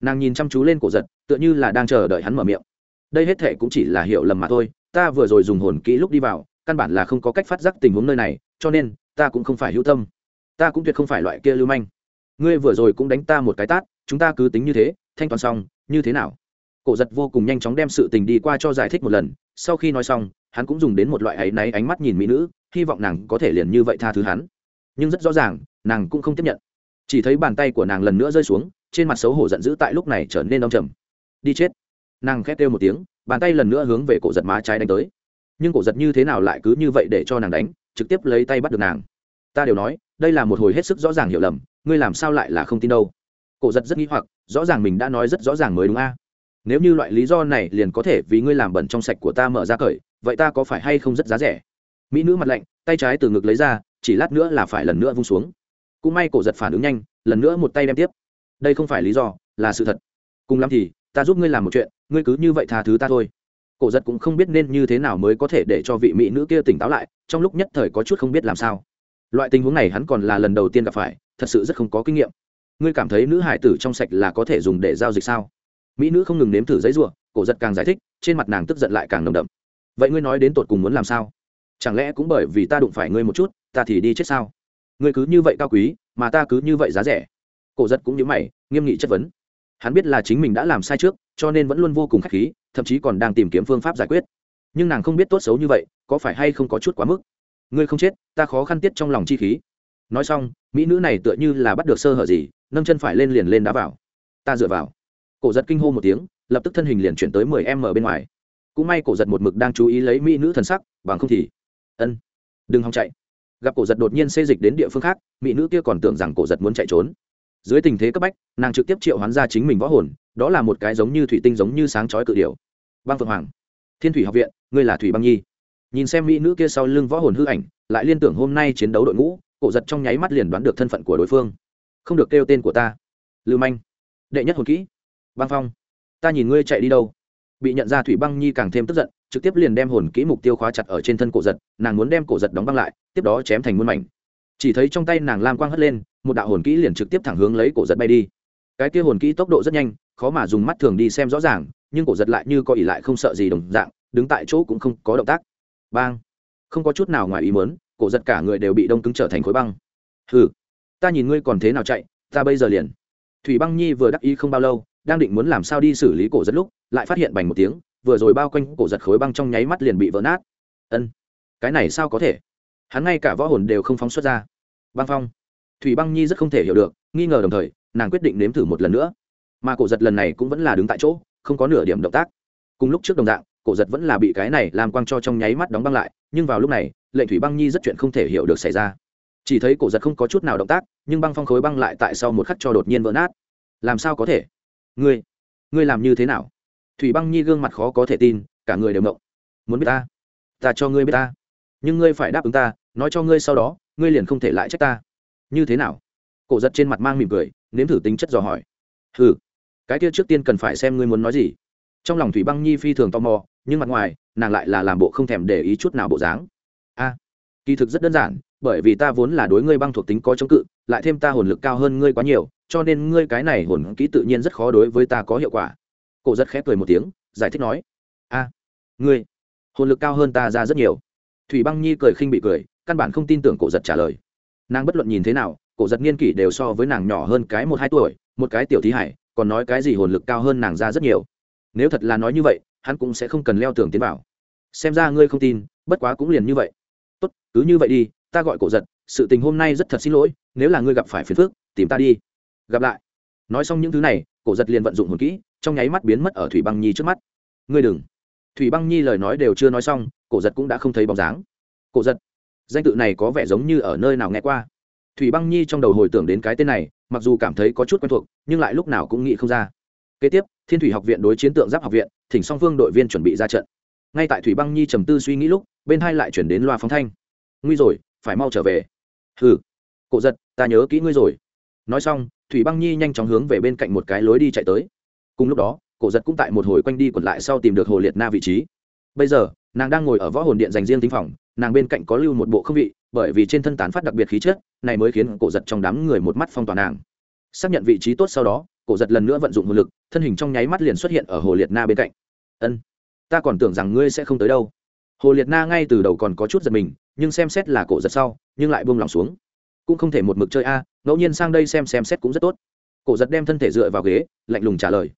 Nàng nhìn chăm chú lên cổ giật, tựa như là đang chờ đợi hắn mở miệng. Đây hết thệ cũng chỉ là hiểu lầm mà thôi, ta vừa rồi dùng hồn kỹ lúc đi vào, căn bản là không có cách phát giác tình huống nơi này, cho nên, ta cũng không phải hữu tâm. Ta cũng tuyệt không phải loại kia lưu manh. Ngươi vừa rồi cũng đánh ta một cái tát, chúng ta cứ tính như thế, thanh toán xong, như thế nào? Cổ giật vô cùng nhanh chóng đem sự tình đi qua cho giải thích một lần, sau khi nói xong, hắn cũng dùng đến một loại áy náy ánh mắt nhìn mỹ nữ, hy vọng nàng có thể liền như vậy tha thứ hắn. Nhưng rất rõ ràng, nàng cũng không tiếp nhận chỉ thấy bàn tay của nàng lần nữa rơi xuống, trên mặt xấu hổ giận dữ tại lúc này trở nên đông trầm. Đi chết. Nàng khét kêu một tiếng, bàn tay lần nữa hướng về cổ giật má trái đánh tới. Nhưng cổ giật như thế nào lại cứ như vậy để cho nàng đánh, trực tiếp lấy tay bắt được nàng. Ta đều nói, đây là một hồi hết sức rõ ràng hiểu lầm, ngươi làm sao lại là không tin đâu. Cổ giật rất nghĩ hoặc, rõ ràng mình đã nói rất rõ ràng mới đúng a. Nếu như loại lý do này liền có thể vì ngươi làm bẩn trong sạch của ta mở ra cởi, vậy ta có phải hay không rất giá rẻ? Mỹ nữ mặt lạnh, tay trái từ ngực lấy ra, chỉ lát nữa là phải lần nữa vung xuống cũng may cổ giật phản ứng nhanh, lần nữa một tay đem tiếp. Đây không phải lý do, là sự thật. Cùng lắm thì, ta giúp ngươi làm một chuyện, ngươi cứ như vậy tha thứ ta thôi. Cổ giật cũng không biết nên như thế nào mới có thể để cho vị mỹ nữ kia tỉnh táo lại, trong lúc nhất thời có chút không biết làm sao. Loại tình huống này hắn còn là lần đầu tiên gặp phải, thật sự rất không có kinh nghiệm. Ngươi cảm thấy nữ hải tử trong sạch là có thể dùng để giao dịch sao? Mỹ nữ không ngừng nếm thử giấy ruộng cổ giật càng giải thích, trên mặt nàng tức giận lại càng nồng đậm. Vậy ngươi nói đến tột cùng muốn làm sao? Chẳng lẽ cũng bởi vì ta đụng phải ngươi một chút, ta thì đi chết sao? Ngươi cứ như vậy cao quý, mà ta cứ như vậy giá rẻ. Cổ giật cũng như mày, nghiêm nghị chất vấn. Hắn biết là chính mình đã làm sai trước, cho nên vẫn luôn vô cùng k h á c h khí, thậm chí còn đang tìm kiếm phương pháp giải quyết. Nhưng nàng không biết tốt xấu như vậy, có phải hay không có chút quá mức? Ngươi không chết, ta khó khăn tiết trong lòng chi khí. Nói xong, mỹ nữ này tựa như là bắt được sơ hở gì, nâng chân phải lên liền lên đá vào. Ta dựa vào. Cổ giật kinh hô một tiếng, lập tức thân hình liền chuyển tới mười em ở bên ngoài. Cũng may cổ giật một mực đang chú ý lấy mỹ nữ thần sắc, bằng không thì ân. Đừng hòng chạy gặp cổ giật đột nhiên xê dịch đến địa phương khác, mỹ nữ kia còn tưởng rằng cổ giật muốn chạy trốn. Dưới tình thế cấp bách, nàng trực tiếp triệu hoán ra chính mình võ hồn, đó là một cái giống như thủy tinh giống như sáng chói cự điều băng phượng hoàng, thiên thủy học viện, ngươi là thủy băng nhi. Nhìn xem mỹ nữ kia sau lưng võ hồn hư ảnh, lại liên tưởng hôm nay chiến đấu đội ngũ, cổ giật trong nháy mắt liền đoán được thân phận của đối phương. Không được kêu tên của ta. Lưu manh, đệ nhất hồn kỹ. Băng phong, ta nhìn ngươi chạy đi đâu? Bị nhận ra thủy băng nhi càng thêm tức giận, trực tiếp liền đem hồn kỹ mục tiêu khóa chặt ở trên thân cổ giật, nàng muốn đem cổ giật đóng băng lại, tiếp đó chém thành muôn mảnh. Chỉ thấy trong tay nàng lam quang hất lên, một đạo hồn kỹ liền trực tiếp thẳng hướng lấy cổ giật bay đi. Cái kia hồn kỹ tốc độ rất nhanh, khó mà dùng mắt thường đi xem rõ ràng, nhưng cổ giật lại như có ỉ lại không sợ gì đồng dạng, đứng tại chỗ cũng không có động tác. Bang! Không có chút nào ngoài ý mớn cổ giật cả người đều bị đông cứng trở thành khối băng. Hừ! Ta nhìn ngươi còn thế nào chạy, ta bây giờ liền. Thủy băng nhi vừa đắc ý không bao lâu đang định muốn làm sao đi xử lý cổ giật lúc, lại phát hiện bành một tiếng, vừa rồi bao quanh cổ giật khối băng trong nháy mắt liền bị vỡ nát. Ân, cái này sao có thể? Hắn ngay cả võ hồn đều không phóng xuất ra. Băng phong. Thủy băng nhi rất không thể hiểu được, nghi ngờ đồng thời, nàng quyết định nếm thử một lần nữa. Mà cổ giật lần này cũng vẫn là đứng tại chỗ, không có nửa điểm động tác. Cùng lúc trước đồng dạng, cổ giật vẫn là bị cái này làm quang cho trong nháy mắt đóng băng lại, nhưng vào lúc này, lệnh thủy băng nhi rất chuyện không thể hiểu được xảy ra. Chỉ thấy cổ giật không có chút nào động tác, nhưng băng phong khối băng lại tại sau một khắc cho đột nhiên vỡ nát. Làm sao có thể? Ngươi ngươi làm như thế nào? Thủy băng nhi gương mặt khó có thể tin, cả người đều mộng muốn biết ta? Ta cho ngươi biết ta. Nhưng ngươi phải đáp ứng ta, nói cho ngươi sau đó, ngươi liền không thể lại trách ta. Như thế nào? Cổ giật trên mặt mang mỉm cười, nếm thử tính chất dò hỏi. Ừ cái kia trước tiên cần phải xem ngươi muốn nói gì. Trong lòng thủy băng nhi phi thường tò mò, nhưng mặt ngoài, nàng lại là làm bộ không thèm để ý chút nào bộ dáng. A, kỳ thực rất đơn giản, bởi vì ta vốn là đối ngươi băng thuộc tính có chống cự, lại thêm ta hồn lực cao hơn ngươi quá nhiều cho nên ngươi cái này hồn kỹ tự nhiên rất khó đối với ta có hiệu quả. Cổ rất khép cười một tiếng, giải thích nói, a, ngươi, hồn lực cao hơn ta ra rất nhiều. Thủy băng nhi cười khinh bị cười, căn bản không tin tưởng cổ giật trả lời. Nàng bất luận nhìn thế nào, cổ giật niên kỷ đều so với nàng nhỏ hơn cái một hai tuổi, một cái tiểu thí hải, còn nói cái gì hồn lực cao hơn nàng ra rất nhiều. Nếu thật là nói như vậy, hắn cũng sẽ không cần leo tường tiến vào. Xem ra ngươi không tin, bất quá cũng liền như vậy. Tốt, cứ như vậy đi, ta gọi cổ giật, sự tình hôm nay rất thật xin lỗi, nếu là ngươi gặp phải phiền phức, tìm ta đi gặp lại. Nói xong những thứ này, cổ giật liền vận dụng hồn kỹ, trong nháy mắt biến mất ở thủy băng nhi trước mắt. Ngươi đừng. Thủy băng nhi lời nói đều chưa nói xong, cổ giật cũng đã không thấy bóng dáng. Cổ giật, danh tự này có vẻ giống như ở nơi nào nghe qua. Thủy băng nhi trong đầu hồi tưởng đến cái tên này, mặc dù cảm thấy có chút quen thuộc, nhưng lại lúc nào cũng nghĩ không ra. Kế tiếp, thiên thủy học viện đối chiến tượng giáp học viện, thỉnh song phương đội viên chuẩn bị ra trận. Ngay tại thủy băng nhi trầm tư suy nghĩ lúc, bên hai lại chuyển đến loa phóng thanh. Nguy rồi, phải mau trở về. Hừ. Cổ giật, ta nhớ kỹ ngươi rồi. Nói xong thủy băng nhi nhanh chóng hướng về bên cạnh một cái lối đi chạy tới. Cùng lúc đó, cổ giật cũng tại một hồi quanh đi quẩn lại sau tìm được hồ liệt na vị trí. Bây giờ, nàng đang ngồi ở võ hồn điện dành riêng tính phòng, nàng bên cạnh có lưu một bộ không vị, bởi vì trên thân tán phát đặc biệt khí chất, này mới khiến cổ giật trong đám người một mắt phong tỏa nàng. Xác nhận vị trí tốt sau đó, cổ giật lần nữa vận dụng hồn lực, thân hình trong nháy mắt liền xuất hiện ở hồ liệt na bên cạnh. Ân, ta còn tưởng rằng ngươi sẽ không tới đâu. Hồ liệt na ngay từ đầu còn có chút giật mình, nhưng xem xét là cổ giật sau, nhưng lại buông lỏng xuống. Cũng không thể một mực chơi a ngẫu nhiên sang đây xem xem xét cũng rất tốt. Cổ giật đem thân thể dựa vào ghế, lạnh lùng trả lời.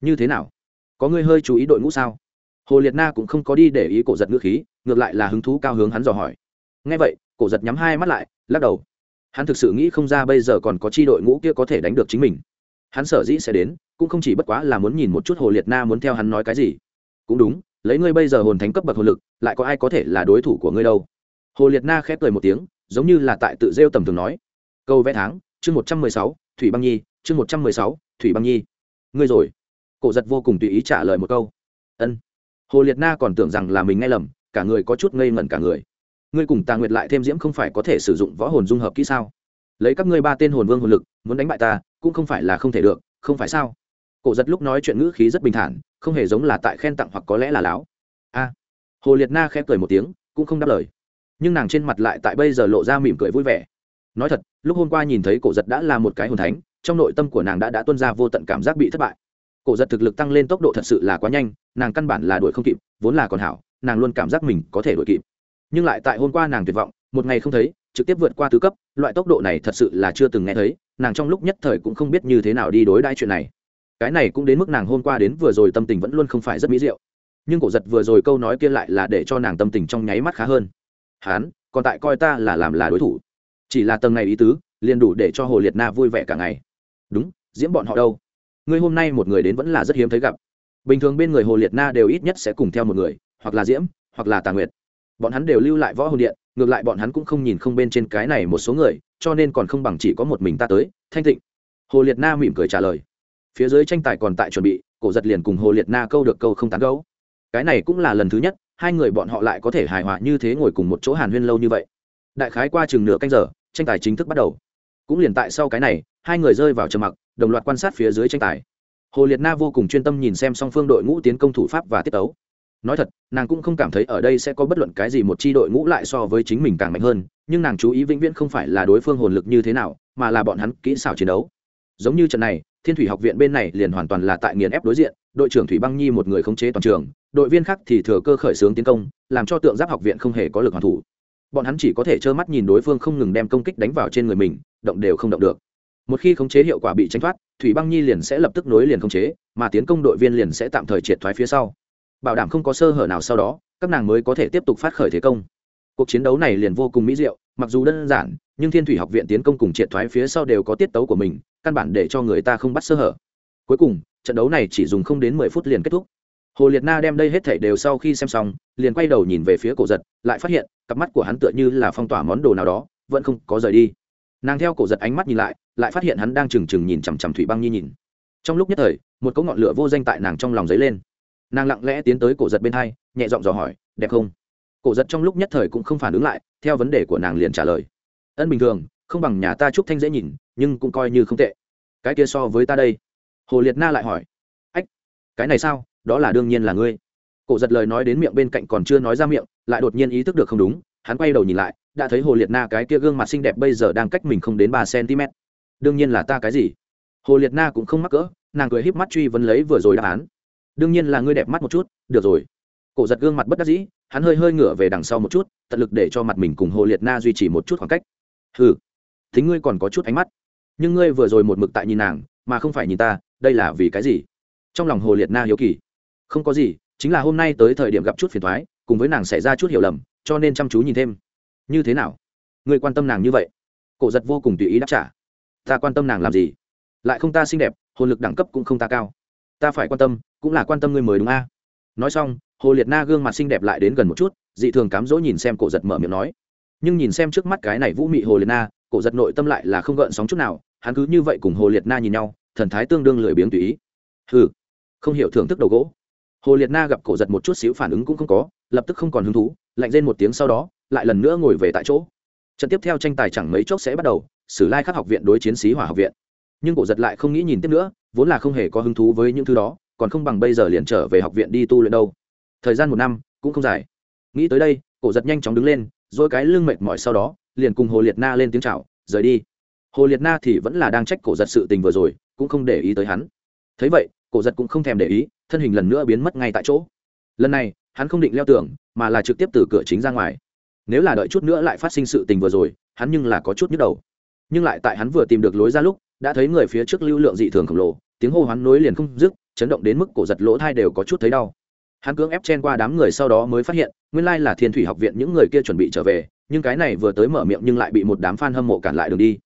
Như thế nào? Có ngươi hơi chú ý đội ngũ sao? Hồ liệt na cũng không có đi để ý cổ giật ngữ khí, ngược lại là hứng thú cao hướng hắn dò hỏi. Ngay vậy, cổ giật nhắm hai mắt lại, lắc đầu. Hắn thực sự nghĩ không ra bây giờ còn có chi đội ngũ kia có thể đánh được chính mình. Hắn sở dĩ sẽ đến, cũng không chỉ bất quá là muốn nhìn một chút hồ liệt na muốn theo hắn nói cái gì. Cũng đúng, lấy ngươi bây giờ hồn thánh cấp bậc hồn lực, lại có ai có thể là đối thủ của ngươi đâu? Hồ liệt na khép cười một tiếng, giống như là tại tự rêu tầm thường nói câu vẽ tháng, chương một trăm mười sáu, thủy băng nhi, chương một trăm mười sáu, thủy băng nhi. Ngươi rồi. Cổ giật vô cùng tùy ý trả lời một câu. Ân. Hồ liệt na còn tưởng rằng là mình nghe lầm, cả người có chút ngây ngẩn cả người. Ngươi cùng tà nguyệt lại thêm diễm không phải có thể sử dụng võ hồn dung hợp kỹ sao? Lấy các ngươi ba tên hồn vương hồn lực, muốn đánh bại ta, cũng không phải là không thể được, không phải sao? Cổ giật lúc nói chuyện ngữ khí rất bình thản, không hề giống là tại khen tặng hoặc có lẽ là láo. A. Hồ liệt na khẽ cười một tiếng, cũng không đáp lời. Nhưng nàng trên mặt lại tại bây giờ lộ ra mỉm cười vui vẻ nói thật, lúc hôm qua nhìn thấy cổ giật đã là một cái hồn thánh, trong nội tâm của nàng đã đã tuân ra vô tận cảm giác bị thất bại. Cổ giật thực lực tăng lên tốc độ thật sự là quá nhanh, nàng căn bản là đuổi không kịp, vốn là còn hảo, nàng luôn cảm giác mình có thể đuổi kịp. Nhưng lại tại hôm qua nàng tuyệt vọng, một ngày không thấy, trực tiếp vượt qua tứ cấp, loại tốc độ này thật sự là chưa từng nghe thấy, nàng trong lúc nhất thời cũng không biết như thế nào đi đối đãi chuyện này. Cái này cũng đến mức nàng hôm qua đến vừa rồi tâm tình vẫn luôn không phải rất mỹ diệu. Nhưng cổ giật vừa rồi câu nói kia lại là để cho nàng tâm tình trong nháy mắt khá hơn. Hán, còn tại coi ta là làm là đối thủ chỉ là tầng này ý tứ, liền đủ để cho hồ liệt na vui vẻ cả ngày. Đúng, diễm bọn họ đâu? Ngươi hôm nay một người đến vẫn là rất hiếm thấy gặp. Bình thường bên người hồ liệt na đều ít nhất sẽ cùng theo một người, hoặc là diễm, hoặc là tà nguyệt. Bọn hắn đều lưu lại võ hồn điện, ngược lại bọn hắn cũng không nhìn không bên trên cái này một số người, cho nên còn không bằng chỉ có một mình ta tới, thanh tịnh. Hồ liệt na mỉm cười trả lời. Phía dưới tranh tài còn tại chuẩn bị, cổ giật liền cùng hồ liệt na câu được câu không tán gấu cái này cũng là lần thứ nhất, hai người bọn họ lại có thể hài hòa như thế ngồi cùng một chỗ hàn huyên lâu như vậy. Đại khái qua chừng nửa canh giờ tranh tài chính thức bắt đầu. Cũng liền tại sau cái này, hai người rơi vào trầm mặc, đồng loạt quan sát phía dưới tranh tài. Hồ liệt na vô cùng chuyên tâm nhìn xem song phương đội ngũ tiến công thủ pháp và tiết tấu. Nói thật, nàng cũng không cảm thấy ở đây sẽ có bất luận cái gì một c h i đội ngũ lại so với chính mình càng mạnh hơn, nhưng nàng chú ý vĩnh viễn không phải là đối phương hồn lực như thế nào, mà là bọn hắn kỹ xảo chiến đấu. Giống như trận này, thiên thủy học viện bên này liền hoàn toàn là tại nghiền ép đối diện, đội trưởng thủy băng nhi một người khống chế toàn trường, đội viên khác thì thừa cơ khởi xướng tiến công, làm cho tượng giáp học viện không hề có lực hoàn thủ bọn hắn chỉ có thể trơ mắt nhìn đối phương không ngừng đem công kích đánh vào trên người mình, động đều không động được. Một khi khống chế hiệu quả bị tranh thoát, thủy băng nhi liền sẽ lập tức nối liền khống chế, mà tiến công đội viên liền sẽ tạm thời triệt thoái phía sau. Bảo đảm không có sơ hở nào sau đó, các nàng mới có thể tiếp tục phát khởi thế công. Cuộc chiến đấu này liền vô cùng mỹ diệu, mặc dù đơn giản, nhưng thiên thủy học viện tiến công cùng triệt thoái phía sau đều có tiết tấu của mình, căn bản để cho người ta không bắt sơ hở. Cuối cùng, trận đấu này chỉ dùng không đến mười phút liền kết thúc. Hồ liệt na đem đây hết thảy đều sau khi xem xong, liền quay đầu nhìn về phía cổ giật, lại phát hiện cặp mắt của hắn tựa như là phong tỏa món đồ nào đó, vẫn không có rời đi. Nàng theo cổ giật ánh mắt nhìn lại lại phát hiện hắn đang trừng trừng nhìn chằm chằm thủy băng nhi nhìn. Trong lúc nhất thời, một cỗ ngọn lửa vô danh tại nàng trong lòng dấy lên. Nàng lặng lẽ tiến tới cổ giật bên hai, nhẹ giọng dò hỏi, đẹp không? Cổ giật trong lúc nhất thời cũng không phản ứng lại, theo vấn đề của nàng liền trả lời. Ân bình thường, không bằng nhà ta trúc thanh dễ nhìn, nhưng cũng coi như không tệ. Cái kia so với ta đây. Hồ liệt na lại hỏi. Ách, cái này sao? Đó là đương nhiên là ngươi cổ giật lời nói đến miệng bên cạnh còn chưa nói ra miệng, lại đột nhiên ý thức được không đúng, hắn quay đầu nhìn lại, đã thấy hồ liệt na cái kia gương mặt xinh đẹp bây giờ đang cách mình không đến ba cm đương nhiên là ta cái gì? Hồ liệt na cũng không mắc cỡ, nàng cười híp mắt truy vấn lấy vừa rồi đáp án. Đương nhiên là ngươi đẹp mắt một chút, được rồi. Cổ giật gương mặt bất đắc dĩ, hắn hơi hơi ngửa về đằng sau một chút, tận lực để cho mặt mình cùng hồ liệt na duy trì một chút khoảng cách. Ừ thính ngươi còn có chút ánh mắt. Nhưng ngươi vừa rồi một mực tại nhìn nàng, mà không phải nhìn ta, đây là vì cái gì? Trong lòng hồ liệt na hiếu kỳ. Không có gì chính là hôm nay tới thời điểm gặp chút phiền thoái, cùng với nàng xảy ra chút hiểu lầm, cho nên chăm chú nhìn thêm. Như thế nào? Người quan tâm nàng như vậy? Cổ giật vô cùng tùy ý đáp trả. Ta quan tâm nàng làm gì? Lại không ta xinh đẹp, hồn lực đẳng cấp cũng không ta cao. Ta phải quan tâm, cũng là quan tâm ngươi mới đúng a. Nói xong, hồ liệt na gương mặt xinh đẹp lại đến gần một chút, dị thường cám dỗ nhìn xem cổ giật mở miệng nói. Nhưng nhìn xem trước mắt cái này vũ mị hồ liệt na, cổ giật nội tâm lại là không gợn sóng chút nào, hắn cứ như vậy cùng hồ liệt na nhìn nhau, thần thái tương đương lười biếng tùy ý. Hừ, không hiểu thưởng thức đầu gỗ hồ liệt na gặp cổ giật một chút xíu phản ứng cũng không có lập tức không còn hứng thú lạnh lên một tiếng sau đó lại lần nữa ngồi về tại chỗ. Trận tiếp theo tranh tài chẳng mấy chốc sẽ bắt đầu sử lai khắc học viện đối chiến sĩ hỏa học viện. Nhưng cổ giật lại không nghĩ nhìn tiếp nữa vốn là không hề có hứng thú với những thứ đó còn không bằng bây giờ liền trở về học viện đi tu luyện đâu. Thời gian một năm cũng không dài. Nghĩ tới đây cổ giật nhanh chóng đứng lên dỗi cái lưng mệt mỏi sau đó liền cùng hồ liệt na lên tiếng chào, rời đi. Hồ liệt na thì vẫn là đang trách cổ giật sự tình vừa rồi cũng không để ý tới hắn. Thấy vậy cổ giật cũng không thèm để ý thân hình lần nữa biến mất ngay tại chỗ. Lần này, hắn không định leo tường, mà là trực tiếp từ cửa chính ra ngoài. Nếu là đợi chút nữa lại phát sinh sự tình vừa rồi, hắn nhưng là có chút nhức đầu. Nhưng lại tại hắn vừa tìm được lối ra lúc, đã thấy người phía trước lưu lượng dị thường khổng lồ, tiếng hô hoán nối liền không dứt, chấn động đến mức cổ giật lỗ thai đều có chút thấy đau. Hắn cưỡng ép chen qua đám người sau đó mới phát hiện, nguyên lai là thiên thủy học viện những người kia chuẩn bị trở về, nhưng cái này vừa tới mở miệng nhưng lại bị một đám f a n hâm mộ cản lại đường đi.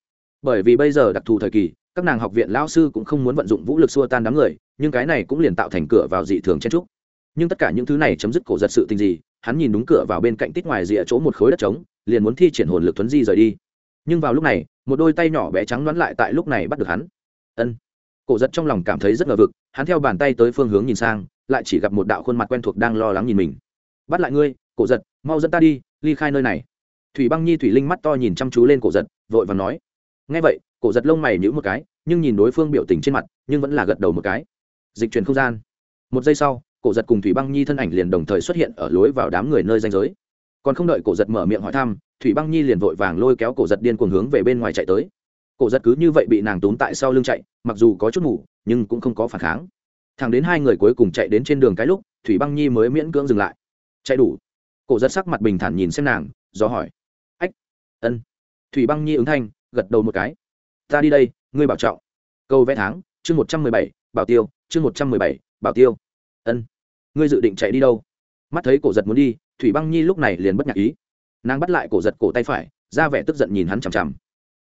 Bởi vì bây giờ đặc thù thời kỳ, các nàng học viện lao sư cũng không muốn vận dụng vũ lực xua tan đám người nhưng cái này cũng liền tạo thành cửa vào dị thường chen trúc. Nhưng tất cả những thứ này chấm dứt cổ giật sự tình gì, hắn nhìn đúng cửa vào bên cạnh tít ngoài rìa chỗ một khối đất trống, liền muốn thi triển hồn lực thuấn di rời đi. Nhưng vào lúc này, một đôi tay nhỏ bé trắng đoán lại tại lúc này bắt được hắn. Ân. Cổ giật trong lòng cảm thấy rất ngờ vực, hắn theo bàn tay tới phương hướng nhìn sang, lại chỉ gặp một đạo khuôn mặt quen thuộc đang lo lắng nhìn mình. Bắt lại ngươi, cổ giật, mau dẫn ta đi, ly khai nơi này. Thủy băng nhi thủy linh mắt to nhìn chăm chú lên cổ giật, vội và nói. Ngay vậy, cổ giật lông mày nhữ một cái, nhưng nhìn đối phương biểu tình trên mặt, nhưng vẫn là gật đầu một cái dịch chuyển không gian. Một giây sau, cổ giật cùng thủy băng nhi thân ảnh liền đồng thời xuất hiện ở lối vào đám người nơi danh giới. Còn không đợi cổ giật mở miệng hỏi thăm, thủy băng nhi liền vội vàng lôi kéo cổ giật điên cuồng hướng về bên ngoài chạy tới. Cổ giật cứ như vậy bị nàng túm tại sau lưng chạy, mặc dù có chút ngủ, nhưng cũng không có phản kháng. Thẳng đến hai người cuối cùng chạy đến trên đường cái lúc, thủy băng nhi mới miễn cưỡng dừng lại. Chạy đủ. Cổ giật sắc mặt bình thản nhìn xem nàng, do hỏi. Ách, ân. Thủy băng nhi ứng thanh, gật đầu một cái. Ta đi đây, ngươi bảo trọng. Câu vẽ tháng, chương một trăm mười bảy bảo tiêu, chương một trăm mười bảy, bảo tiêu. Ân. Ngươi dự định chạy đi đâu? Mắt thấy cổ giật muốn đi, thủy băng nhi lúc này liền bất nhạc ý. Nàng bắt lại cổ giật cổ tay phải, ra vẻ tức giận nhìn hắn chằm chằm.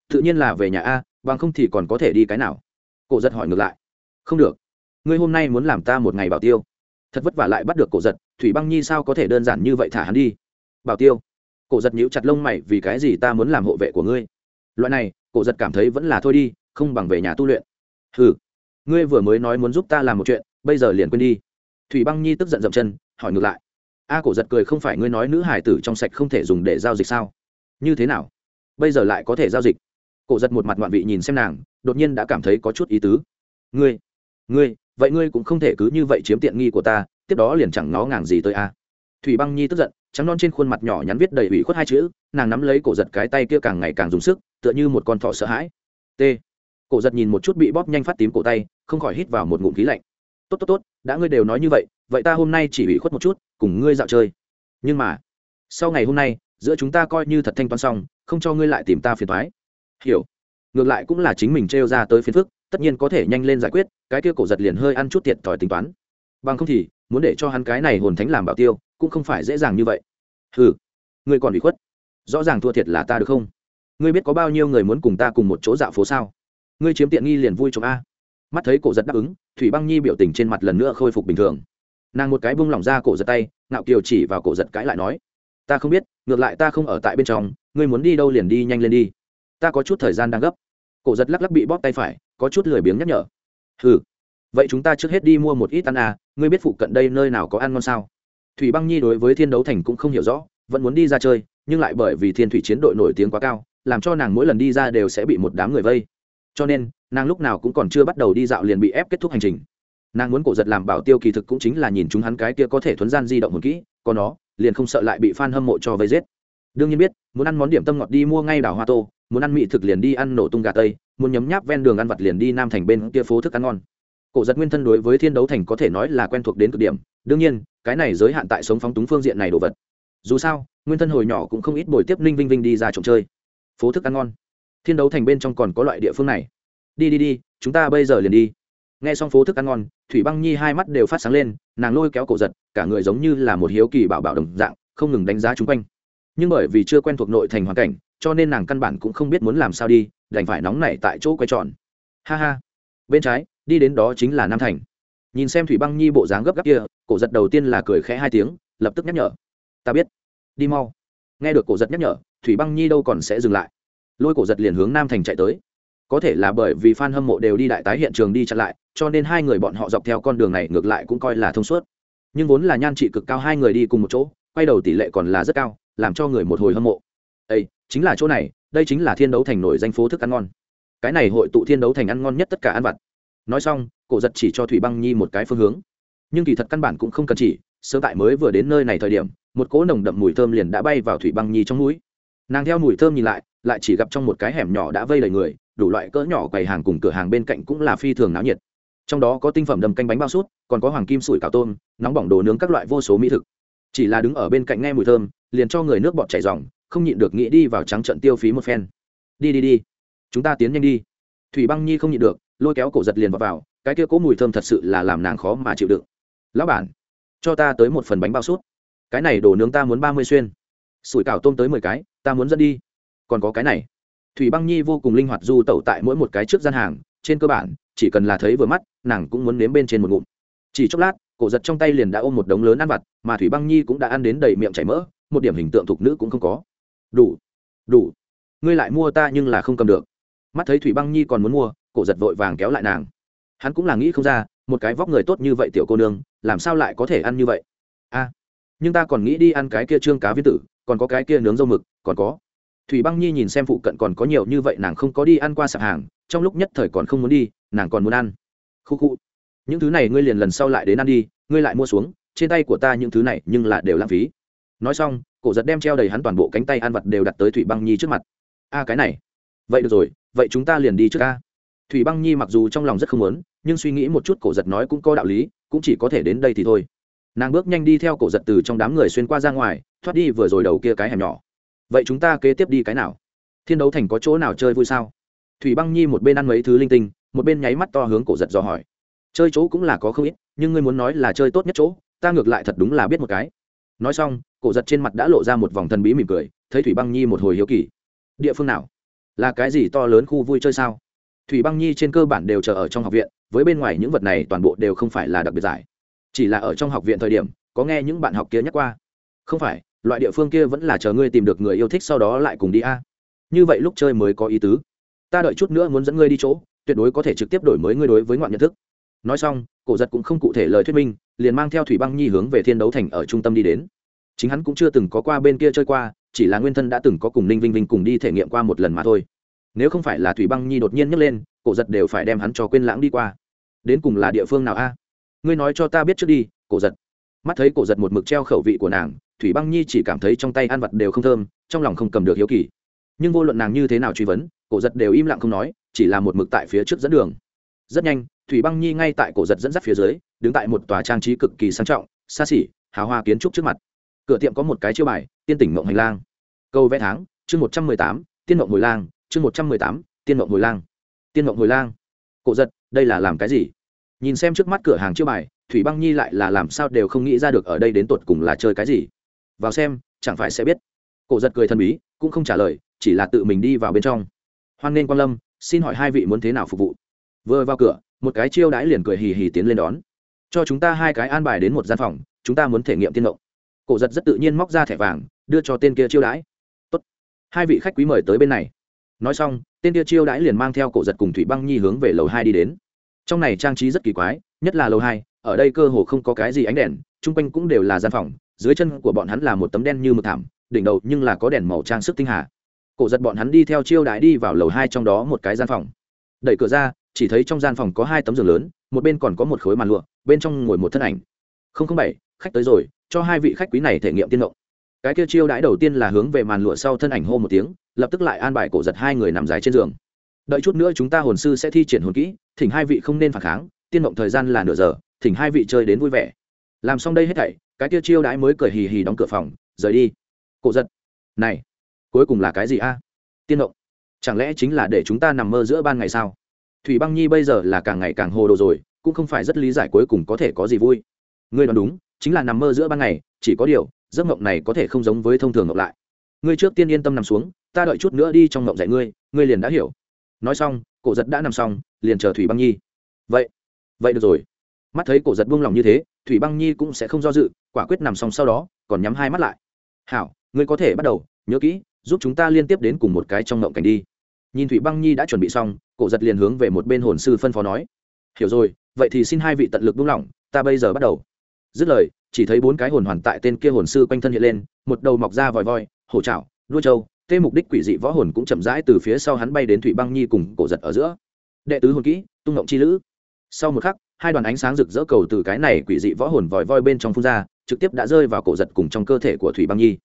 Tự nhiên là về nhà a, bằng không thì còn có thể đi cái nào? Cổ giật hỏi ngược lại. Không được. Ngươi hôm nay muốn làm ta một ngày bảo tiêu. Thật vất vả lại bắt được cổ giật, thủy băng nhi sao có thể đơn giản như vậy thả hắn đi? Bảo tiêu. Cổ giật nhíu chặt lông mày, vì cái gì ta muốn làm hộ vệ của ngươi? Loại này, cổ giật cảm thấy vẫn là thôi đi, không bằng về nhà tu luyện. Hừ ngươi vừa mới nói muốn giúp ta làm một chuyện, bây giờ liền quên đi. Thủy băng nhi tức giận dậm chân, hỏi ngược lại. A cổ giật cười không phải ngươi nói nữ hải tử trong sạch không thể dùng để giao dịch sao? Như thế nào? Bây giờ lại có thể giao dịch? Cổ giật một mặt ngoạn vị nhìn xem nàng, đột nhiên đã cảm thấy có chút ý tứ. Ngươi ngươi, vậy ngươi cũng không thể cứ như vậy chiếm tiện nghi của ta, tiếp đó liền chẳng ngó ngàng gì tới a. Thủy băng nhi tức giận, trắng non trên khuôn mặt nhỏ nhắn viết đầy ủy khuất hai chữ, nàng nắm lấy cổ giật cái tay kia càng ngày càng dùng sức, tựa như một con thỏ sợ hãi. T cổ giật nhìn một chút bị bóp nhanh phát tím cổ tay, không khỏi hít vào một ngụm khí lạnh. Tốt tốt tốt, đã ngươi đều nói như vậy vậy ta hôm nay chỉ ủy khuất một chút, cùng ngươi dạo chơi. Nhưng mà, sau ngày hôm nay, giữa chúng ta coi như thật thanh toán xong, không cho ngươi lại tìm ta phiền thoái. Hiểu. Ngược lại cũng là chính mình trêu ra tới phiền phức, tất nhiên có thể nhanh lên giải quyết, cái kia cổ giật liền hơi ăn chút thiệt tỏi tính toán. Bằng không thì, muốn để cho hắn cái này hồn thánh làm bảo tiêu, cũng không phải dễ dàng như vậy. Ừ ngươi còn bị khuất. Rõ ràng thua thiệt là ta được không? Ngươi biết có bao nhiêu người muốn cùng ta cùng một chỗ dạo phố sao? Ngươi chiếm tiện nghi liền vui chồng a. Mắt thấy cổ giật đáp ứng, thủy băng nhi biểu tình trên mặt lần nữa khôi phục bình thường. Nàng một cái bung lỏng ra cổ giật tay, ngạo kiều chỉ vào cổ giật cãi lại nói, ta không biết, ngược lại ta không ở tại bên trong, ngươi muốn đi đâu liền đi nhanh lên đi. Ta có chút thời gian đang gấp. Cổ giật lắc lắc bị bóp tay phải, có chút lười biếng nhắc nhở ừ vậy chúng ta trước hết đi mua một ít ăn à ngươi biết phụ cận đây nơi nào có ăn ngon sao? Thủy băng nhi đối với thiên đấu thành cũng không hiểu rõ, vẫn muốn đi ra chơi, nhưng lại bởi vì thiên thủy chiến đội nổi tiếng quá cao, làm cho nàng mỗi lần đi ra đều sẽ bị một đám người vây cho nên, nàng lúc nào cũng còn chưa bắt đầu đi dạo liền bị ép kết thúc hành trình. Nàng muốn cổ giật làm bảo tiêu kỳ thực cũng chính là nhìn chúng hắn cái kia có thể thuấn gian di động một kỹ còn nó, liền không sợ lại bị f a n hâm mộ cho vây giết. Đương nhiên biết, muốn ăn món điểm tâm ngọt đi mua ngay đảo hoa tô, muốn ăn mị thực liền đi ăn nổ tung gà tây, muốn nhấm nháp ven đường ăn vặt liền đi nam thành bên kia phố thức ăn ngon. Cổ giật nguyên thân đối với thiên đấu thành có thể nói là quen thuộc đến cực điểm, đương nhiên, cái này giới hạn tại sống phóng túng phương diện này đồ vật. Dù sao, nguyên thân hồi nhỏ cũng không ít buổi tiếp ninh vinh vinh đi ra trộm chơi. Phố thức ăn ngon thiên đấu thành bên trong còn có loại địa phương này. Đi đi đi, chúng ta bây giờ liền đi. Nghe xong phố thức ăn ngon, thủy băng nhi hai mắt đều phát sáng lên, nàng lôi kéo cổ giật, cả người giống như là một hiếu kỳ bảo bảo đồng dạng, không ngừng đánh giá chung quanh. Nhưng bởi vì chưa quen thuộc nội thành hoàn cảnh, cho nên nàng căn bản cũng không biết muốn làm sao đi, đành phải nóng nảy tại chỗ quay tròn. Ha ha. Bên trái, đi đến đó chính là nam thành. Nhìn xem thủy băng nhi bộ dáng gấp gáp kia, cổ giật đầu tiên là cười khẽ hai tiếng, lập tức nhắc nhở. Ta biết. Đi mau. Nghe được cổ giật nhắc nhở, thủy băng nhi đâu còn sẽ dừng lại lôi cổ giật liền hướng nam thành chạy tới. Có thể là bởi vì f a n hâm mộ đều đi đại tái hiện trường đi chặn lại, cho nên hai người bọn họ dọc theo con đường này ngược lại cũng coi là thông suốt. Nhưng vốn là nhan trị cực cao hai người đi cùng một chỗ, quay đầu tỷ lệ còn là rất cao, làm cho người một hồi hâm mộ. Ây chính là chỗ này, đây chính là thiên đấu thành nổi danh phố thức ăn ngon. Cái này hội tụ thiên đấu thành ăn ngon nhất tất cả ăn vặt. Nói xong, cổ giật chỉ cho thủy băng nhi một cái phương hướng. Nhưng kỳ thật căn bản cũng không cần chỉ, sơ tại mới vừa đến nơi này thời điểm, một cỗ nồng đậm mùi thơm liền đã bay vào thủy băng nhi trong mũi. Nàng theo mùi thơm nhìn lại lại chỉ gặp trong một cái hẻm nhỏ đã vây đầy người đủ loại cỡ nhỏ quầy hàng cùng cửa hàng bên cạnh cũng là phi thường náo nhiệt. Trong đó có tinh phẩm đầm canh bánh bao sút còn có hoàng kim sủi cào tôm nóng bỏng đồ nướng các loại vô số mỹ thực. Chỉ là đứng ở bên cạnh nghe mùi thơm liền cho người nước bọt chảy dòng không nhịn được nghĩ đi vào trắng trận tiêu phí một phen. Đi đi đi. Chúng ta tiến nhanh đi. Thủy băng nhi không nhịn được lôi kéo cổ giật liền vào, vào cái kia cố mùi thơm thật sự là làm nàng khó mà chịu đựng. Lão bản cho ta tới một phần bánh bao sút. Cái này đồ nướng ta muốn ba mươi xuyên. Sủi cảo tôm tới mười cái ta muốn dẫn đi còn có cái này. Thủy băng nhi vô cùng linh hoạt du tẩu tại mỗi một cái trước gian hàng, trên cơ bản, chỉ cần là thấy vừa mắt, nàng cũng muốn nếm bên trên một ngụm. Chỉ chốc lát, cổ giật trong tay liền đã ôm một đống lớn ăn vặt, mà thủy băng nhi cũng đã ăn đến đầy miệng chảy mỡ, một điểm hình tượng thục nữ cũng không có. Đủ đủ. Ngươi lại mua ta nhưng là không cầm được. Mắt thấy thủy băng nhi còn muốn mua, cổ giật vội vàng kéo lại nàng. Hắn cũng là nghĩ không ra, một cái vóc người tốt như vậy tiểu cô nương, làm sao lại có thể ăn như vậy? A, nhưng ta còn nghĩ đi ăn cái kia trương cá viên tử, còn có cái kia nướng dâu mực, còn có thủy băng nhi nhìn xem phụ cận còn có nhiều như vậy, nàng không có đi ăn qua sạp hàng, trong lúc nhất thời còn không muốn đi, nàng còn muốn ăn. Khu khu. Những thứ này ngươi liền lần sau lại đến ăn đi, ngươi lại mua xuống, trên tay của ta những thứ này nhưng là đều lãng phí. Nói xong, cổ giật đem treo đầy hắn toàn bộ cánh tay ăn vặt đều đặt tới thủy băng nhi trước mặt. A, cái này. Vậy được rồi, vậy chúng ta liền đi trước ca thủy băng nhi mặc dù trong lòng rất không muốn, nhưng suy nghĩ một chút cổ giật nói cũng có đạo lý, cũng chỉ có thể đến đây thì thôi. Nàng bước nhanh đi theo cổ giật từ trong đám người xuyên qua ra ngoài, thoát đi vừa rồi đầu kia cái hẻm nhỏ vậy chúng ta kế tiếp đi cái nào? Thiên đấu thành có chỗ nào chơi vui sao? Thủy băng nhi một bên ăn mấy thứ linh tinh, một bên nháy mắt to hướng cổ giật dò hỏi. Chơi chỗ cũng là có không ít, nhưng ngươi muốn nói là chơi tốt nhất chỗ, ta ngược lại thật đúng là biết một cái. Nói xong, cổ giật trên mặt đã lộ ra một vòng thần bí mỉm cười, thấy thủy băng nhi một hồi hiếu kỳ. Địa phương nào? Là cái gì to lớn khu vui chơi sao? Thủy băng nhi trên cơ bản đều chờ ở trong học viện, với bên ngoài những vật này toàn bộ đều không phải là đặc biệt giải. Chỉ là ở trong học viện thời điểm, có nghe những bạn học kia nhắc qua. Không phải loại địa phương kia vẫn là chờ ngươi tìm được người yêu thích sau đó lại cùng đi a. Như vậy lúc chơi mới có ý tứ. Ta đợi chút nữa muốn dẫn ngươi đi chỗ, tuyệt đối có thể trực tiếp đổi mới ngươi đối với ngoạn nhận thức. Nói xong, cổ giật cũng không cụ thể lời thuyết minh, liền mang theo thủy băng nhi hướng về thiên đấu thành ở trung tâm đi đến. Chính hắn cũng chưa từng có qua bên kia chơi qua, chỉ là nguyên thân đã từng có cùng ninh vinh vinh cùng đi thể nghiệm qua một lần mà thôi. Nếu không phải là thủy băng nhi đột nhiên nhấc lên, cổ giật đều phải đem hắn cho quên lãng đi qua. Đến cùng là địa phương nào a? Ngươi nói cho ta biết trước đi, cổ giật mắt thấy cổ giật một mực treo khẩu vị của nàng, thủy băng nhi chỉ cảm thấy trong tay ăn vặt đều không thơm, trong lòng không cầm được hiếu kỳ. Nhưng vô luận nàng như thế nào truy vấn, cổ giật đều im lặng không nói, chỉ là một mực tại phía trước dẫn đường. Rất nhanh, thủy băng nhi ngay tại cổ giật dẫn dắt phía dưới, đứng tại một tòa trang trí cực kỳ sang trọng, xa xỉ, hào hoa kiến trúc trước mặt. Cửa tiệm có một cái chiêu bài, tiên tỉnh mộng hành lang. Câu vẽ tháng, chương một trăm mười tám, tiên mộng hồi lang, chương một trăm mười tám, tiên mộng hồi lang. Tiên mộng hồi lang. Cổ giật, đây là làm cái gì? Nhìn xem trước mắt cửa hàng chiêu bài thủy băng nhi lại là làm sao đều không nghĩ ra được ở đây đến tột cùng là chơi cái gì. Vào xem, chẳng phải sẽ biết. Cổ giật cười thần bí, cũng không trả lời, chỉ là tự mình đi vào bên trong. Hoan nghênh quan lâm, xin hỏi hai vị muốn thế nào phục vụ? Vừa vào cửa, một cái chiêu đãi liền cười hì hì tiến lên đón. Cho chúng ta hai cái an bài đến một gian phòng, chúng ta muốn thể nghiệm tiên động cổ giật rất tự nhiên móc ra thẻ vàng, đưa cho tên kia chiêu đãi. Tốt. hai vị khách quý mời tới bên này. Nói xong, tên kia chiêu đãi liền mang theo cổ giật cùng thủy băng nhi hướng về lầu hai đi đến. Trong này trang trí rất kỳ quái, nhất là lầu hai ở đây cơ hồ không có cái gì ánh đèn, chung quanh cũng đều là gian phòng, dưới chân của bọn hắn là một tấm đen như mực thảm, đỉnh đầu nhưng là có đèn màu trang sức tinh hà. Cổ giật bọn hắn đi theo chiêu đại đi vào lầu hai trong đó một cái gian phòng. Đẩy cửa ra, chỉ thấy trong gian phòng có hai tấm giường lớn, một bên còn có một khối màn lụa, bên trong ngồi một thân ảnh. Không không bảy, khách tới rồi, cho hai vị khách quý này thể nghiệm tiên động cái kia chiêu đãi đầu tiên là hướng về màn lụa sau thân ảnh hô một tiếng, lập tức lại an bài cổ giật hai người nằm dài trên giường. Đợi chút nữa chúng ta hồn sư sẽ thi triển hồn kỹ, thỉnh hai vị không nên phản kháng, tiên động thời gian là nửa giờ thỉnh hai vị chơi đến vui vẻ. Làm xong đây hết thảy, cái kia chiêu đãi mới cười hì hì đóng cửa phòng, rời đi. Cổ giật. Này, cuối cùng là cái gì a? Tiên động. Chẳng lẽ chính là để chúng ta nằm mơ giữa ban ngày sao? Thủy băng nhi bây giờ là càng ngày càng hồ đồ rồi, cũng không phải rất lý giải cuối cùng có thể có gì vui. Ngươi đoán đúng, chính là nằm mơ giữa ban ngày, chỉ có điều, giấc mộng này có thể không giống với thông thường ngộng lại. Ngươi trước tiên yên tâm nằm xuống, ta đợi chút nữa đi trong ngộng dạy ngươi ngươi liền đã hiểu. Nói xong, cổ giật đã nằm xong, liền chờ thủy băng nhi. Vậy vậy được rồi mắt thấy cổ giật buông lòng như thế, thủy băng nhi cũng sẽ không do dự, quả quyết nằm xong sau đó, còn nhắm hai mắt lại. Hảo, ngươi có thể bắt đầu, nhớ kỹ, giúp chúng ta liên tiếp đến cùng một cái trong ngộng cảnh đi. Nhìn thủy băng nhi đã chuẩn bị xong, cổ giật liền hướng về một bên hồn sư phân phó nói. Hiểu rồi, vậy thì xin hai vị tận lực buông lỏng, ta bây giờ bắt đầu. Dứt lời, chỉ thấy bốn cái hồn hoàn tại tên kia hồn sư quanh thân hiện lên, một đầu mọc ra vòi voi, hổ trảo đuôi trâu, tê mục đích quỷ dị võ hồn cũng chậm rãi từ phía sau hắn bay đến thủy băng nhi cùng cổ giật ở giữa. Đệ tứ hồn kỹ, tung ngộng chi lữ. Sau một khắc hai đoàn ánh sáng rực rỡ cầu từ cái này quỷ dị võ hồn vòi voi bên trong phun ra, trực tiếp đã rơi vào cổ giật cùng trong cơ thể của thủy băng nhi.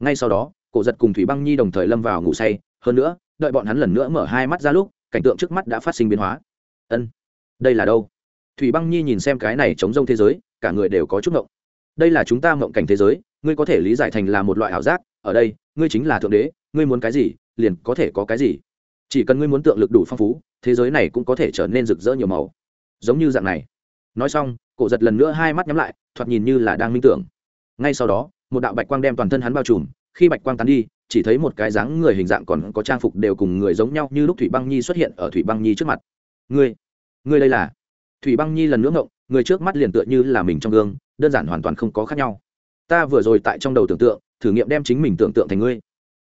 Ngay sau đó, cổ giật cùng thủy băng nhi đồng thời lâm vào ngủ say, hơn nữa, đợi bọn hắn lần nữa mở hai mắt ra lúc, cảnh tượng trước mắt đã phát sinh biến hóa. Ân, đây là đâu? Thủy băng nhi nhìn xem cái này chống rông thế giới, cả người đều có chút ngộng. Đây là chúng ta ngộng cảnh thế giới, ngươi có thể lý giải thành là một loại ảo giác, ở đây, ngươi chính là thượng đế, ngươi muốn cái gì, liền có thể có cái gì. Chỉ cần ngươi muốn tượng lực đủ phong phú, thế giới này cũng có thể trở nên rực rỡ nhiều màu giống như dạng này. Nói xong, cổ giật lần nữa hai mắt nhắm lại, thoạt nhìn như là đang minh tưởng. Ngay sau đó, một đạo bạch quang đem toàn thân hắn bao trùm. Khi bạch quang tán đi, chỉ thấy một cái dáng người hình dạng còn có trang phục đều cùng người giống nhau như lúc thủy băng nhi xuất hiện ở thủy băng nhi trước mặt. Ngươi ngươi đây là? Thủy băng nhi lần nữa ngộng, người trước mắt liền tựa như là mình trong gương, đơn giản hoàn toàn không có khác nhau. Ta vừa rồi tại trong đầu tưởng tượng, thử nghiệm đem chính mình tưởng tượng thành ngươi.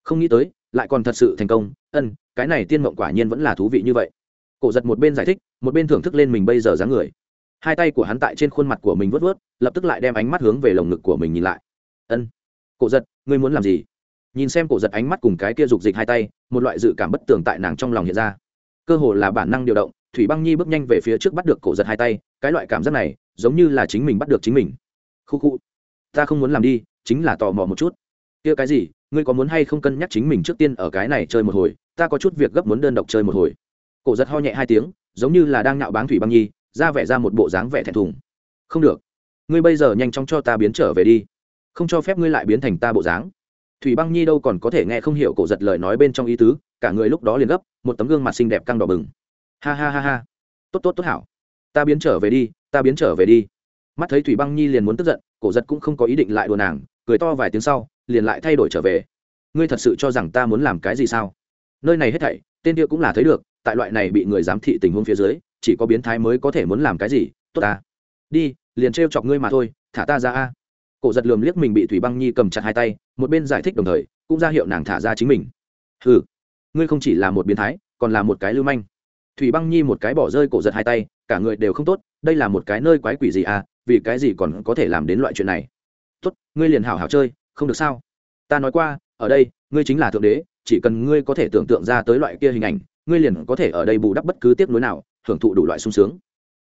Không nghĩ tới, lại còn thật sự thành công. Ân, cái này tiên mộng quả nhiên vẫn là thú vị như vậy cổ giật một bên giải thích, một bên thưởng thức lên mình bây giờ dáng người. Hai tay của hắn tại trên khuôn mặt của mình vớt vớt, lập tức lại đem ánh mắt hướng về lồng ngực của mình nhìn lại. Ân, cổ giật, ngươi muốn làm gì? Nhìn xem cổ giật ánh mắt cùng cái kia rục dịch hai tay, một loại dự cảm bất tường tại nàng trong lòng hiện ra. Cơ hồ là bản năng điều động, thủy băng nhi bước nhanh về phía trước bắt được cổ giật hai tay, cái loại cảm giác này, giống như là chính mình bắt được chính mình. Khu khu, ta không muốn làm đi, chính là tò mò một chút. Kia cái gì, ngươi có muốn hay không cân nhắc chính mình trước tiên ở cái này chơi một hồi, ta có chút việc gấp muốn đơn độc chơi một hồi cổ giật ho nhẹ hai tiếng, giống như là đang nạo báng thủy băng nhi, ra vẻ ra một bộ dáng vẻ thẹn thùng. Không được. Ngươi bây giờ nhanh chóng cho ta biến trở về đi. Không cho phép ngươi lại biến thành ta bộ dáng. Thủy băng nhi đâu còn có thể nghe không hiểu cổ giật lời nói bên trong ý tứ, cả người lúc đó liền gấp, một tấm gương mặt xinh đẹp căng đỏ bừng. Ha ha ha ha. Tốt tốt tốt hảo. Ta biến trở về đi, ta biến trở về đi. Mắt thấy thủy băng nhi liền muốn tức giận, cổ giật cũng không có ý định lại đùa nàng, cười to vài tiếng sau, liền lại thay đổi trở về. Ngươi thật sự cho rằng ta muốn làm cái gì sao? Nơi này hết thảy, tên kia cũng là thấy được tại loại này bị người giám thị tình huống phía dưới, chỉ có biến thái mới có thể muốn làm cái gì, tốt ta. Đi, liền trêu chọc ngươi mà thôi, thả ta ra a. Cổ giật lườm liếc mình bị thủy băng nhi cầm chặt hai tay, một bên giải thích đồng thời, cũng ra hiệu nàng thả ra chính mình. Ừ ngươi không chỉ là một biến thái, còn là một cái lưu manh. Thủy băng nhi một cái bỏ rơi cổ giật hai tay, cả người đều không tốt, đây là một cái nơi quái quỷ gì à vì cái gì còn có thể làm đến loại chuyện này. Tốt, ngươi liền hảo hảo chơi, không được sao? Ta nói qua, ở đây, ngươi chính là thượng đế, chỉ cần ngươi có thể tưởng tượng ra tới loại kia hình ảnh ngươi liền có thể ở đây bù đắp bất cứ tiếp nối nào, hưởng thụ đủ loại sung sướng.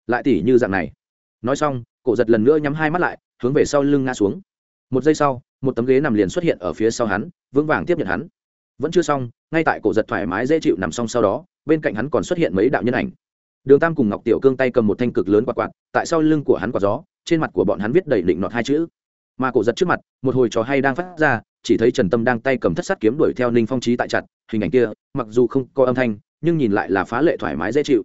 Lại tỉ như dạng này. Nói xong, cổ giật lần nữa nhắm hai mắt lại, hướng về sau lưng ngã xuống. Một giây sau, một tấm ghế nằm liền xuất hiện ở phía sau hắn, vững vàng tiếp nhận hắn. Vẫn chưa xong, ngay tại cổ giật thoải mái dễ chịu nằm xong sau đó, bên cạnh hắn còn xuất hiện mấy đạo nhân ảnh. Đường tam cùng ngọc tiểu cương tay cầm một thanh cực lớn quạt quạt, tại sau lưng của hắn quạt gió, trên mặt của bọn hắn viết đầy định nọt hai chữ. Mà cổ giật trước mặt, một hồi trò hay đang phát ra, chỉ thấy trần tâm đang tay cầm thất sát kiếm đuổi theo ninh phong trí tại chặt, hình ảnh kia, mặc dù không có âm thanh nhưng nhìn lại là phá lệ thoải mái dễ chịu.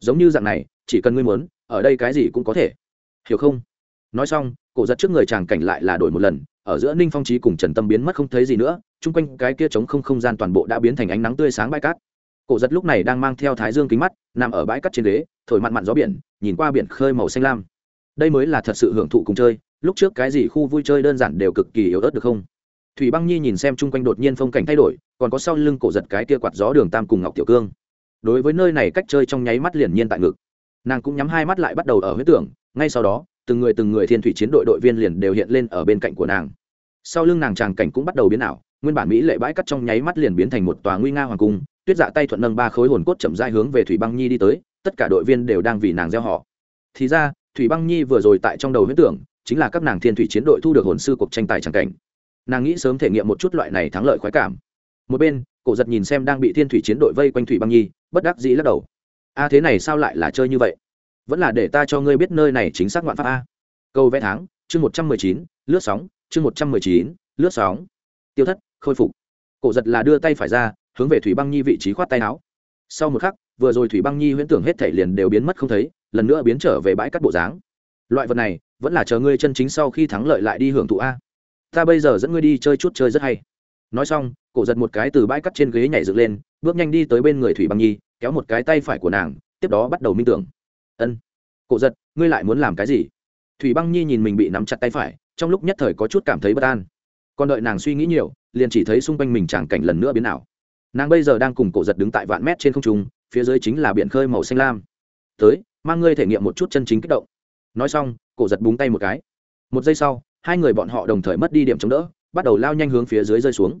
Giống như dạng này, chỉ cần ngươi muốn, ở đây cái gì cũng có thể. Hiểu không? Nói xong, cổ giật trước người chàng cảnh lại là đổi một lần, ở giữa ninh phong trí cùng trần tâm biến mất không thấy gì nữa, chung quanh cái kia trống không không gian toàn bộ đã biến thành ánh nắng tươi sáng bãi cát. Cổ giật lúc này đang mang theo thái dương kính mắt, nằm ở bãi cát trên ghế, thổi mặn mặn gió biển, nhìn qua biển khơi màu xanh lam. Đây mới là thật sự hưởng thụ cùng chơi, lúc trước cái gì khu vui chơi đơn giản đều cực kỳ yếu ớt được không? Thủy băng nhi nhìn xem chung quanh đột nhiên phong cảnh thay đổi, còn có sau lưng cổ giật cái kia quạt gió đường tam cùng ngọc tiểu cương. Đối với nơi này cách chơi trong nháy mắt liền nhiên tại ngực. Nàng cũng nhắm hai mắt lại bắt đầu ở huyết tưởng, ngay sau đó, từng người từng người thiên thủy chiến đội đội viên liền đều hiện lên ở bên cạnh của nàng. Sau lưng nàng tràng cảnh cũng bắt đầu biến ảo, nguyên bản mỹ lệ bãi cắt trong nháy mắt liền biến thành một tòa nguy nga hoàng cung, tuyết dạ tay thuận nâng ba khối hồn cốt chậm dai hướng về thủy băng nhi đi tới, tất cả đội viên đều đang vì nàng gieo họ. Thì ra, thủy băng nhi vừa rồi tại trong đầu huyết tưởng, chính là các nàng thiên thủy chiến đội thu được hồn sư cuộc tranh tài tràng cảnh nàng nghĩ sớm thể nghiệm một chút loại này thắng lợi khoái cảm. Một bên, cổ giật nhìn xem đang bị thiên thủy chiến đội vây quanh thủy băng nhi, bất đắc dĩ lắc đầu. A, thế này sao lại là chơi như vậy? Vẫn là để ta cho ngươi biết nơi này chính xác ngoạn pháp a. Câu vẽ tháng, chương một trăm mười chín, lướt sóng, chương một trăm mười chín, lướt sóng. Tiêu thất, khôi phục. Cổ giật là đưa tay phải ra, hướng về thủy băng nhi vị trí khoát tay áo. Sau một khắc, vừa rồi thủy băng nhi huyễn tưởng hết thể liền đều biến mất không thấy, lần nữa biến trở về bãi cắt bộ dáng. Loại vật này, vẫn là chờ ngươi chân chính sau khi thắng lợi lại đi hưởng thụ a ta bây giờ dẫn ngươi đi chơi chút chơi rất hay. Nói xong, cổ giật một cái từ bãi cắt trên ghế nhảy dựng lên, bước nhanh đi tới bên người thủy băng nhi, kéo một cái tay phải của nàng, tiếp đó bắt đầu minh tưởng. Ân, cổ giật, ngươi lại muốn làm cái gì? Thủy băng nhi nhìn mình bị nắm chặt tay phải, trong lúc nhất thời có chút cảm thấy bất an. Còn đợi nàng suy nghĩ nhiều, liền chỉ thấy xung quanh mình chẳng cảnh lần nữa biến ảo. Nàng bây giờ đang cùng cổ giật đứng tại vạn mét trên không trung, phía dưới chính là biển khơi màu xanh lam. Tới, mang ngươi thể nghiệm một chút chân chính kích động. Nói xong, cổ giật búng tay một cái. Một giây sau hai người bọn họ đồng thời mất đi điểm chống đỡ, bắt đầu lao nhanh hướng phía dưới rơi xuống.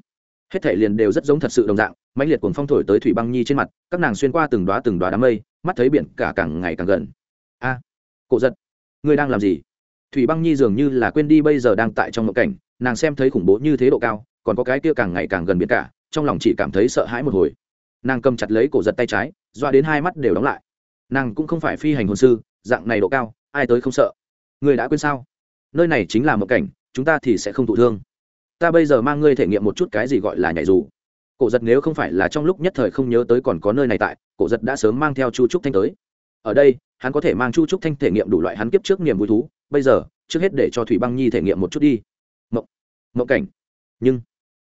Hết thể liền đều rất giống thật sự đồng dạng, mãnh liệt cuồng phong thổi tới thủy băng nhi trên mặt, các nàng xuyên qua từng đoá từng đoá đám mây, mắt thấy biển cả càng ngày càng gần. A, cổ giật, ngươi đang làm gì? Thủy băng nhi dường như là quên đi bây giờ đang tại trong ngộ cảnh, nàng xem thấy khủng bố như thế độ cao, còn có cái kia càng ngày càng gần biển cả, trong lòng chỉ cảm thấy sợ hãi một hồi. Nàng cầm chặt lấy cổ giật tay trái, doa đến hai mắt đều đóng lại. Nàng cũng không phải phi hành hồn sư, dạng này độ cao, ai tới không sợ? Người đã quên sao? Nơi này chính là một cảnh, chúng ta thì sẽ không thụ thương. Ta bây giờ mang ngươi thể nghiệm một chút cái gì gọi là nhảy dù. Cổ giật nếu không phải là trong lúc nhất thời không nhớ tới còn có nơi này tại, cổ giật đã sớm mang theo chu trúc thanh tới. Ở đây, hắn có thể mang chu trúc thanh thể nghiệm đủ loại hắn kiếp trước niềm vui thú. Bây giờ, trước hết để cho thủy băng nhi thể nghiệm một chút đi. Mộng mộng cảnh. Nhưng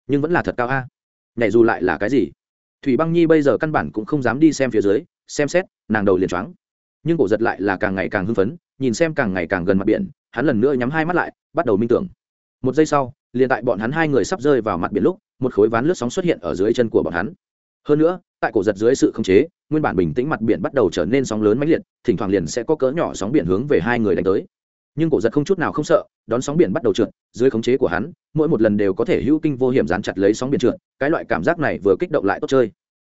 nhưng vẫn là thật cao a. Nhảy dù lại là cái gì? Thủy băng nhi bây giờ căn bản cũng không dám đi xem phía dưới, xem xét, nàng đầu liền choáng nhưng cổ giật lại là càng ngày càng hưng phấn, nhìn xem càng ngày càng gần mặt biển, hắn lần nữa nhắm hai mắt lại, bắt đầu minh tưởng. Một giây sau, liền tại bọn hắn hai người sắp rơi vào mặt biển lúc, một khối ván lướt sóng xuất hiện ở dưới chân của bọn hắn. Hơn nữa, tại cổ giật dưới sự khống chế, nguyên bản bình tĩnh mặt biển bắt đầu trở nên sóng lớn mãnh liệt, thỉnh thoảng liền sẽ có cỡ nhỏ sóng biển hướng về hai người đánh tới. Nhưng cổ giật không chút nào không sợ, đón sóng biển bắt đầu trượt, dưới khống chế của hắn, mỗi một lần đều có thể hữu kinh vô hiểm dán chặt lấy sóng biển trượt, cái loại cảm giác này vừa kích động lại tốt chơi.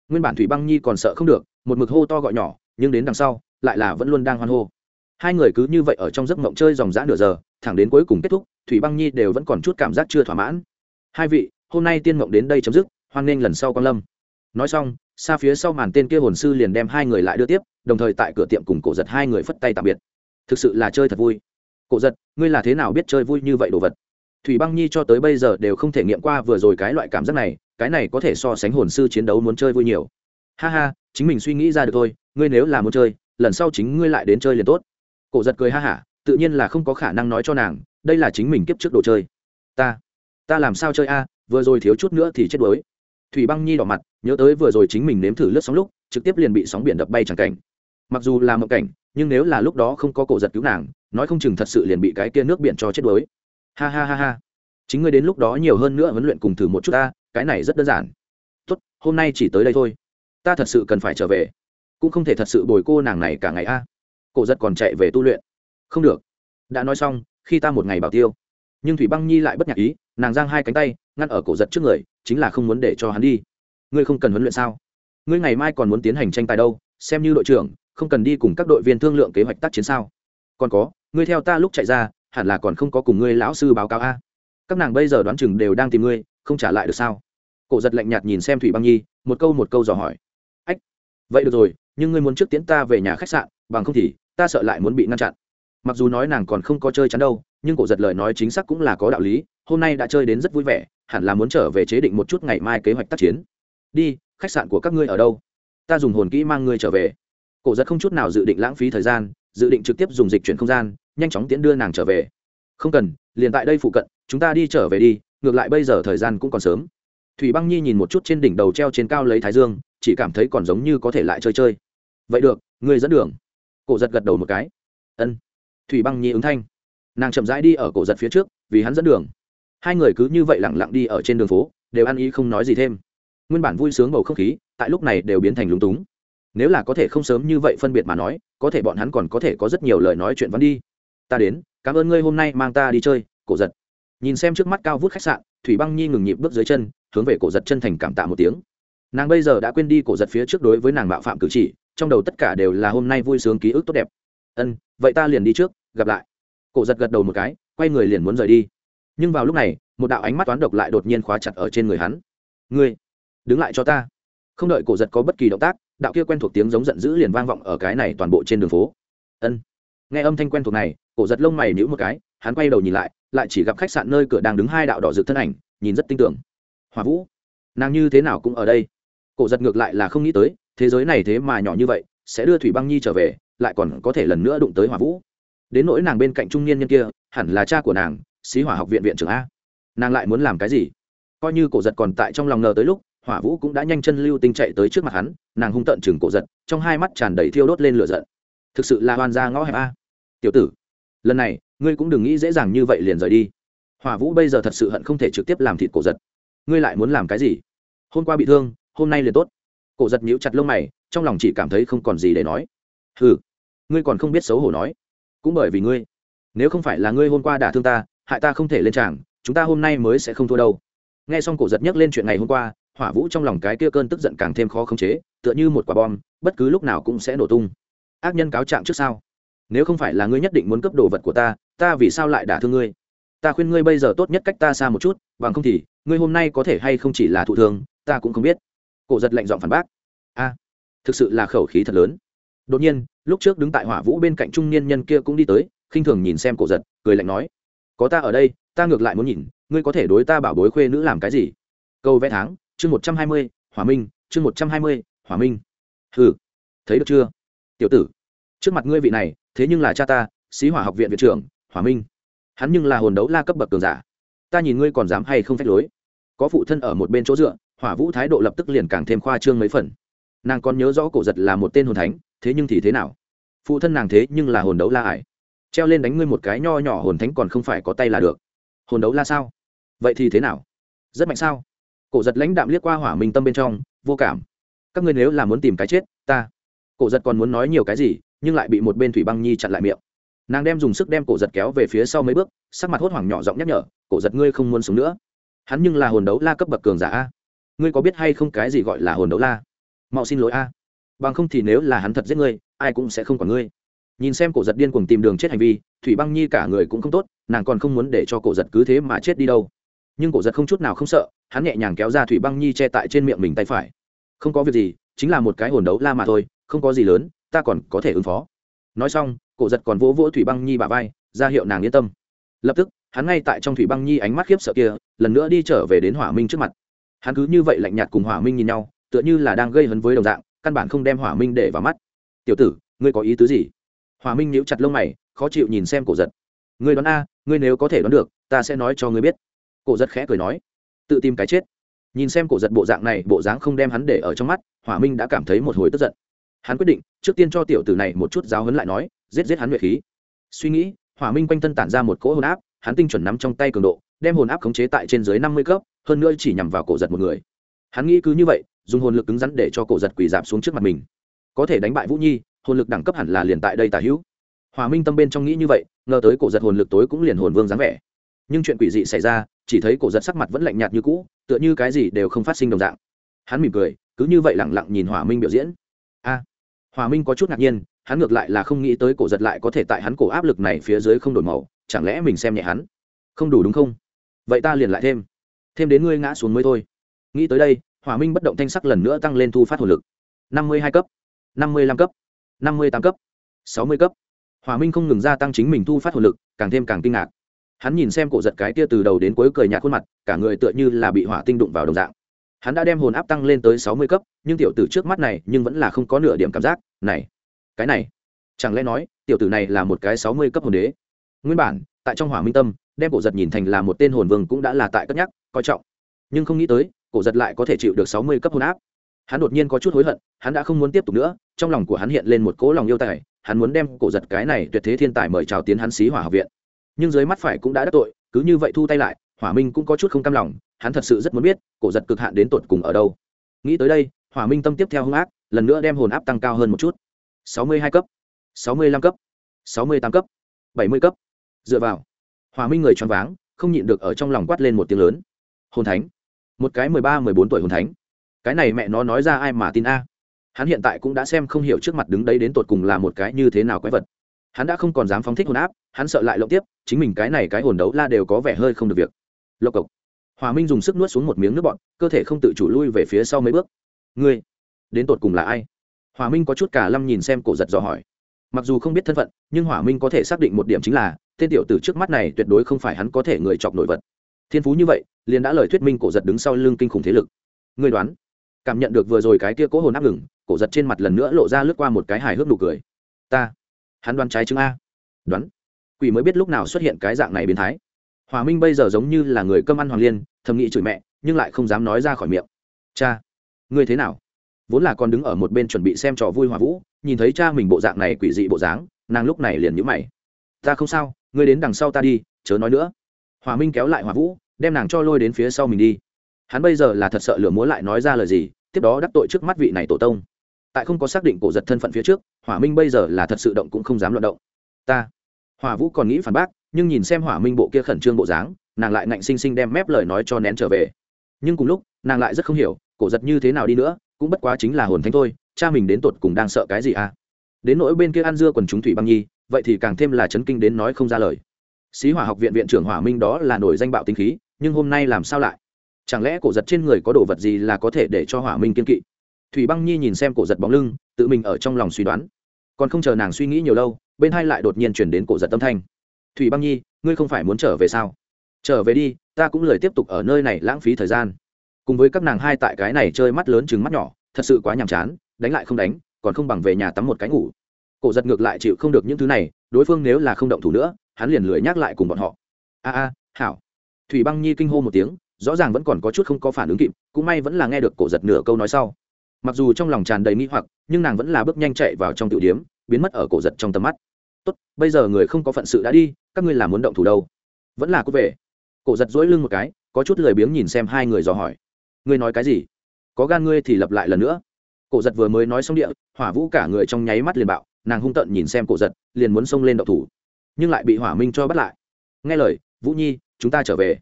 Nguyên bản thủy băng nhi còn sợ không được, một mực hô to gọi nhỏ, nhưng đến đằng sau lại là vẫn luôn đang hoan hô. Hai người cứ như vậy ở trong giấc mộng chơi dòng dã nửa giờ, thẳng đến cuối cùng kết thúc, thủy băng nhi đều vẫn còn chút cảm giác chưa thỏa mãn. Hai vị, hôm nay tiên mộng đến đây chấm dứt, hoan nghênh lần sau quan lâm. Nói xong, xa phía sau màn tên kia hồn sư liền đem hai người lại đưa tiếp, đồng thời tại cửa tiệm cùng cổ giật hai người phất tay tạm biệt. Thực sự là chơi thật vui. Cổ giật, ngươi là thế nào biết chơi vui như vậy đồ vật? Thủy băng nhi cho tới bây giờ đều không thể nghiệm qua vừa rồi cái loại cảm giác này, cái này có thể so sánh hồn sư chiến đấu muốn chơi vui nhiều. Ha ha, chính mình suy nghĩ ra được thôi, ngươi nếu là muốn chơi lần sau chính ngươi lại đến chơi liền tốt. Cổ giật cười ha hả, tự nhiên là không có khả năng nói cho nàng, đây là chính mình kiếp trước đồ chơi. Ta ta làm sao chơi a, vừa rồi thiếu chút nữa thì chết đuối. Thủy băng nhi đỏ mặt, nhớ tới vừa rồi chính mình nếm thử lướt sóng lúc, trực tiếp liền bị sóng biển đập bay chẳng cảnh. Mặc dù là một cảnh, nhưng nếu là lúc đó không có cổ giật cứu nàng, nói không chừng thật sự liền bị cái kia nước biển cho chết đuối. Ha ha ha ha. Chính ngươi đến lúc đó nhiều hơn nữa huấn luyện cùng thử một chút ta, cái này rất đơn giản. Tốt, hôm nay chỉ tới đây thôi. Ta thật sự cần phải trở về cũng không thể thật sự bồi cô nàng này cả ngày a. Cổ giật còn chạy về tu luyện. Không được. Đã nói xong, khi ta một ngày bảo tiêu. Nhưng thủy băng nhi lại bất nhạc ý, nàng giang hai cánh tay, ngăn ở cổ giật trước người, chính là không muốn để cho hắn đi. Ngươi không cần huấn luyện sao? Ngươi ngày mai còn muốn tiến hành tranh tài đâu, xem như đội trưởng, không cần đi cùng các đội viên thương lượng kế hoạch tác chiến sao? Còn có, ngươi theo ta lúc chạy ra, hẳn là còn không có cùng ngươi lão sư báo cáo a. Các nàng bây giờ đoán chừng đều đang tìm ngươi, không trả lại được sao? Cổ giật lạnh nhạt nhìn xem thủy băng nhi, một câu một câu dò hỏi. Ách, vậy được rồi nhưng ngươi muốn trước tiến ta về nhà khách sạn, bằng không thì ta sợ lại muốn bị ngăn chặn. Mặc dù nói nàng còn không có chơi chắn đâu, nhưng cổ giật lời nói chính xác cũng là có đạo lý, hôm nay đã chơi đến rất vui vẻ, hẳn là muốn trở về chế định một chút ngày mai kế hoạch tác chiến. Đi, khách sạn của các ngươi ở đâu? Ta dùng hồn kỹ mang ngươi trở về. Cổ giật không chút nào dự định lãng phí thời gian, dự định trực tiếp dùng dịch chuyển không gian, nhanh chóng tiễn đưa nàng trở về. Không cần, liền tại đây phụ cận, chúng ta đi trở về đi, ngược lại bây giờ thời gian cũng còn sớm. Thủy băng nhi nhìn một chút trên đỉnh đầu treo trên cao lấy thái dương, chỉ cảm thấy còn giống như có thể lại chơi chơi vậy được, ngươi dẫn đường. Cổ giật gật đầu một cái. Ân. Thủy băng nhi ứng thanh. Nàng chậm rãi đi ở cổ giật phía trước, vì hắn dẫn đường. Hai người cứ như vậy lẳng lặng đi ở trên đường phố, đều ăn ý không nói gì thêm. Nguyên bản vui sướng bầu không khí, tại lúc này đều biến thành lúng túng. Nếu là có thể không sớm như vậy phân biệt mà nói, có thể bọn hắn còn có thể có rất nhiều lời nói chuyện vẫn đi. Ta đến, cảm ơn ngươi hôm nay mang ta đi chơi, cổ giật. Nhìn xem trước mắt cao vút khách sạn, thủy băng nhi ngừng nhịp bước dưới chân, hướng về cổ giật chân thành cảm tạ một tiếng. Nàng bây giờ đã quên đi cổ giật phía trước đối với nàng bạo phạm cử chỉ trong đầu tất cả đều là hôm nay vui sướng ký ức tốt đẹp. Ân, vậy ta liền đi trước, gặp lại. Cổ giật gật đầu một cái, quay người liền muốn rời đi. Nhưng vào lúc này, một đạo ánh mắt toán độc lại đột nhiên khóa chặt ở trên người hắn. Ngươi, đứng lại cho ta. Không đợi cổ giật có bất kỳ động tác, đạo kia quen thuộc tiếng giống giận dữ liền vang vọng ở cái này toàn bộ trên đường phố. Ân. Nghe âm thanh quen thuộc này, cổ giật lông mày nhữ một cái, hắn quay đầu nhìn lại lại chỉ gặp khách sạn nơi cửa đang đứng hai đạo đỏ rực thân ảnh, nhìn rất tinh tưởng hòa vũ, nàng như thế nào cũng ở đây. Cổ giật ngược lại là không nghĩ tới thế giới này thế mà nhỏ như vậy, sẽ đưa thủy băng nhi trở về, lại còn có thể lần nữa đụng tới hỏa vũ. Đến nỗi nàng bên cạnh trung niên nhân kia, hẳn là cha của nàng, xí hỏa học viện viện trưởng a. Nàng lại muốn làm cái gì? Coi như cổ giật còn tại trong lòng ngờ tới lúc, hỏa vũ cũng đã nhanh chân lưu tinh chạy tới trước mặt hắn, nàng hung tợn chừng cổ giật, trong hai mắt tràn đầy thiêu đốt lên lửa giận. Thực sự là hoàn ra ngõ hẹp a. Tiểu tử, lần này, ngươi cũng đừng nghĩ dễ dàng như vậy liền rời đi. Hỏa vũ bây giờ thật sự hận không thể trực tiếp làm thịt cổ giật. Ngươi lại muốn làm cái gì? Hôm qua bị thương, hôm nay liền tốt cổ giật nhíu chặt lông mày trong lòng chỉ cảm thấy không còn gì để nói. Hừ, ngươi còn không biết xấu hổ nói. Cũng bởi vì ngươi. Nếu không phải là ngươi hôm qua đả thương ta hại ta không thể lên tràng chúng ta hôm nay mới sẽ không thua đâu. Nghe xong cổ giật nhắc lên chuyện ngày hôm qua hỏa vũ trong lòng cái kia cơn tức giận càng thêm khó khống chế tựa như một quả bom bất cứ lúc nào cũng sẽ nổ tung. Ác nhân cáo trạng trước sau nếu không phải là ngươi nhất định muốn cấp đồ vật của ta ta vì sao lại đả thương ngươi? Ta khuyên ngươi bây giờ tốt nhất cách ta xa một chút bằng không thì ngươi hôm nay có thể hay không chỉ là thụ thương ta cũng không biết cổ giật lạnh giọng phản bác. A, thực sự là khẩu khí thật lớn. Đột nhiên, lúc trước đứng tại hỏa vũ bên cạnh trung niên nhân kia cũng đi tới, khinh thường nhìn xem cổ giật, cười lạnh nói, có ta ở đây, ta ngược lại muốn nhìn, ngươi có thể đối ta bảo bối khuê nữ làm cái gì? Câu vẽ tháng, chương một trăm hai mươi, hỏa minh, chương một trăm hai mươi, hỏa minh. Hừ, thấy được chưa? Tiểu tử, trước mặt ngươi vị này, thế nhưng là cha ta sĩ hỏa học viện viện trưởng, hỏa minh. Hắn nhưng là hồn đấu la cấp bậc cường giả. Ta nhìn ngươi còn dám hay không phép lối? Có phụ thân ở một bên chỗ dựa hỏa vũ thái độ lập tức liền càng thêm khoa trương mấy phần. Nàng còn nhớ rõ cổ giật là một tên hồn thánh, thế nhưng thì thế nào? Phụ thân nàng thế nhưng là hồn đấu la ải. Treo lên đánh ngươi một cái nho nhỏ hồn thánh còn không phải có tay là được. Hồn đấu la sao? Vậy thì thế nào? Rất mạnh sao? Cổ giật lãnh đạm liếc qua hỏa minh tâm bên trong, vô cảm. Các ngươi nếu là muốn tìm cái chết, ta. Cổ giật còn muốn nói nhiều cái gì, nhưng lại bị một bên thủy băng nhi chặn lại miệng. Nàng đem dùng sức đem cổ giật kéo về phía sau mấy bước, sắc mặt hốt hoảng nhỏ giọng nhắc nhở, cổ giật ngươi không muốn sống nữa. Hắn nhưng là hồn đấu la cấp bậc cường giả a ngươi có biết hay không cái gì gọi là hồn đấu la? Mạo xin lỗi a. Bằng không thì nếu là hắn thật giết ngươi, ai cũng sẽ không còn ngươi. Nhìn xem cổ giật điên cuồng tìm đường chết hành vi, thủy băng nhi cả người cũng không tốt, nàng còn không muốn để cho cổ giật cứ thế mà chết đi đâu. Nhưng cổ giật không chút nào không sợ, hắn nhẹ nhàng kéo ra thủy băng nhi che tại trên miệng mình tay phải. Không có việc gì, chính là một cái hồn đấu la mà thôi, không có gì lớn, ta còn có thể ứng phó. Nói xong, cổ giật còn vỗ vỗ thủy băng nhi bà vai, ra hiệu nàng yên tâm. Lập tức, hắn ngay tại trong thủy băng nhi ánh mắt khiếp sợ kia, lần nữa đi trở về đến hỏa minh trước mặt hắn cứ như vậy lạnh nhạt cùng hỏa minh nhìn nhau, tựa như là đang gây hấn với đồng dạng, căn bản không đem hỏa minh để vào mắt. Tiểu tử, ngươi có ý tứ gì? Hỏa minh nhíu chặt lông mày, khó chịu nhìn xem cổ giật. Ngươi đoán a, ngươi nếu có thể đoán được, ta sẽ nói cho ngươi biết. Cổ giật khẽ cười nói. Tự tìm cái chết. Nhìn xem cổ giật bộ dạng này, bộ dáng không đem hắn để ở trong mắt, hỏa minh đã cảm thấy một hồi tức giận. Hắn quyết định, trước tiên cho tiểu tử này một chút giáo hấn lại nói, giết giết hắn nguyệt khí. Suy nghĩ, hỏa minh quanh thân tản ra một cỗ hồn áp, hắn tinh chuẩn nắm trong tay cường độ, đem hồn áp khống chế tại trên dưới năm mươi cấp hơn nữa chỉ nhằm vào cổ giật một người. Hắn nghĩ cứ như vậy, dùng hồn lực cứng rắn để cho cổ giật quỳ dạp xuống trước mặt mình. Có thể đánh bại vũ nhi, hồn lực đẳng cấp hẳn là liền tại đây tả hữu. Hòa minh tâm bên trong nghĩ như vậy, ngờ tới cổ giật hồn lực tối cũng liền hồn vương dáng vẻ. Nhưng chuyện quỷ dị xảy ra, chỉ thấy cổ giật sắc mặt vẫn lạnh nhạt như cũ, tựa như cái gì đều không phát sinh đồng dạng. Hắn mỉm cười, cứ như vậy lẳng lặng nhìn hòa minh biểu diễn. A! Hòa minh có chút ngạc nhiên, hắn ngược lại là không nghĩ tới cổ giật lại có thể tại hắn cổ áp lực này phía dưới không đổi màu, chẳng lẽ mình xem nhẹ hắn? Không đủ đúng không? Vậy ta liền lại thêm thêm đến ngươi ngã xuống mới thôi. Nghĩ tới đây, hỏa minh bất động thanh sắc lần nữa tăng lên thu phát hồn lực. Năm mươi hai cấp, năm mươi lăm cấp, năm mươi tám cấp, sáu mươi cấp. Hỏa minh không ngừng gia tăng chính mình thu phát hồn lực, càng thêm càng kinh ngạc. Hắn nhìn xem cổ giật cái tia từ đầu đến cuối cười nhạt khuôn mặt, cả người tựa như là bị hỏa tinh đụng vào đồng dạng. Hắn đã đem hồn áp tăng lên tới sáu mươi cấp, nhưng tiểu tử trước mắt này nhưng vẫn là không có nửa điểm cảm giác, này, cái này. Chẳng lẽ nói, tiểu tử này là một cái sáu mươi cấp hồn đế? Nguyên bản, tại trong hỏa minh tâm đem cổ giật nhìn thành là một tên hồn vương cũng đã là tại cất nhắc, coi trọng. Nhưng không nghĩ tới, cổ giật lại có thể chịu được sáu mươi cấp hồn áp. Hắn đột nhiên có chút hối hận, hắn đã không muốn tiếp tục nữa, trong lòng của hắn hiện lên một cỗ lòng yêu tài, hắn muốn đem cổ giật cái này tuyệt thế thiên tài mời chào tiến hắn xí hỏa học viện. Nhưng dưới mắt phải cũng đã đắc tội, cứ như vậy thu tay lại, hỏa minh cũng có chút không cam lòng, hắn thật sự rất muốn biết, cổ giật cực hạn đến tột cùng ở đâu. Nghĩ tới đây, hỏa minh tâm tiếp theo hung ác, lần nữa đem hồn áp tăng cao hơn một chút. Sáu mươi hai cấp, sáu mươi lăm cấp, sáu mươi tám cấp, bảy mươi cấp. Dựa vào hòa minh người choáng váng, không nhịn được ở trong lòng quát lên một tiếng lớn. Hồn thánh. Một cái mười ba, mười bốn tuổi hồn thánh. Cái này mẹ nó nói ra ai mà tin a? Hắn hiện tại cũng đã xem không hiểu trước mặt đứng đấy đến tột cùng là một cái như thế nào quái vật. Hắn đã không còn dám phóng thích hồn áp, hắn sợ lại lộng tiếp, chính mình cái này cái hồn đấu la đều có vẻ hơi không được việc. Lộc cộc. Hòa minh dùng sức nuốt xuống một miếng nước bọn cơ thể không tự chủ lui về phía sau mấy bước. Ngươi, đến tột cùng là ai? Hòa minh có chút cả lâm nhìn xem cổ giật dò hỏi. Mặc dù không biết thân phận, nhưng hỏa minh có thể xác định một điểm chính là tên tiểu tử trước mắt này tuyệt đối không phải hắn có thể người chọc nổi vật. Thiên phú như vậy, liền đã lời thuyết minh cổ giật đứng sau lưng kinh khủng thế lực. Người đoán, cảm nhận được vừa rồi cái kia cố hồn áp ngừng cổ giật trên mặt lần nữa lộ ra lướt qua một cái hài hước nụ cười. Ta, hắn đoán trái chứng a. Đoán. Quỷ mới biết lúc nào xuất hiện cái dạng này biến thái. Hòa minh bây giờ giống như là người cơm ăn hoàng liên, thầm nghĩ chửi mẹ, nhưng lại không dám nói ra khỏi miệng. Cha, ngươi thế nào? Vốn là con đứng ở một bên chuẩn bị xem trò vui hòa vũ, nhìn thấy cha mình bộ dạng này quỷ dị bộ dáng, nàng lúc này liền nhữ mày. Ta không sao ngươi đến đằng sau ta đi, chớ nói nữa. Hòa minh kéo lại hòa vũ, đem nàng cho lôi đến phía sau mình đi. Hắn bây giờ là thật sợ lửa múa lại nói ra lời gì, tiếp đó đắc tội trước mắt vị này tổ tông. Tại không có xác định cổ giật thân phận phía trước, hỏa minh bây giờ là thật sự động cũng không dám luận động. Ta. Hỏa vũ còn nghĩ phản bác, nhưng nhìn xem hỏa minh bộ kia khẩn trương bộ dáng, nàng lại ngạnh xinh xinh đem mép lời nói cho nén trở về. Nhưng cùng lúc, nàng lại rất không hiểu, cổ giật như thế nào đi nữa, cũng bất quá chính là hồn thánh thôi, cha mình đến tột cùng đang sợ cái gì à? Đến nỗi bên kia ăn dưa quần chúng thủy băng nhi vậy thì càng thêm là chấn kinh đến nói không ra lời. Xí hỏa học viện viện trưởng hỏa minh đó là nổi danh bạo tinh khí, nhưng hôm nay làm sao lại? Chẳng lẽ cổ giật trên người có đồ vật gì là có thể để cho hỏa minh kiên kỵ? Thủy băng nhi nhìn xem cổ giật bóng lưng, tự mình ở trong lòng suy đoán. Còn không chờ nàng suy nghĩ nhiều lâu, bên hai lại đột nhiên chuyển đến cổ giật tâm thanh. Thủy băng nhi, ngươi không phải muốn trở về sao? Trở về đi, ta cũng lời tiếp tục ở nơi này lãng phí thời gian. Cùng với các nàng hai tại cái này chơi mắt lớn chừng mắt nhỏ, thật sự quá nhàm chán, đánh lại không đánh, còn không bằng về nhà tắm một cái ngủ cổ giật ngược lại chịu không được những thứ này, đối phương nếu là không động thủ nữa, hắn liền lười nhắc lại cùng bọn họ. A a, hảo. Thủy băng nhi kinh hô một tiếng, rõ ràng vẫn còn có chút không có phản ứng kịp, cũng may vẫn là nghe được cổ giật nửa câu nói sau. Mặc dù trong lòng tràn đầy nghi hoặc, nhưng nàng vẫn là bước nhanh chạy vào trong tiểu điếm, biến mất ở cổ giật trong tầm mắt. Tốt, bây giờ người không có phận sự đã đi, các ngươi làm muốn động thủ đâu? Vẫn là cút về. Cổ giật dỗi lưng một cái, có chút lười biếng nhìn xem hai người dò hỏi. Ngươi nói cái gì? Có gan ngươi thì lập lại lần nữa. Cổ giật vừa mới nói xong địa, hỏa vũ cả người trong nháy mắt liền bạo nàng hung tợn nhìn xem cổ giật, liền muốn xông lên đậu thủ, nhưng lại bị hỏa minh cho bắt lại. Nghe lời, vũ nhi, chúng ta trở về.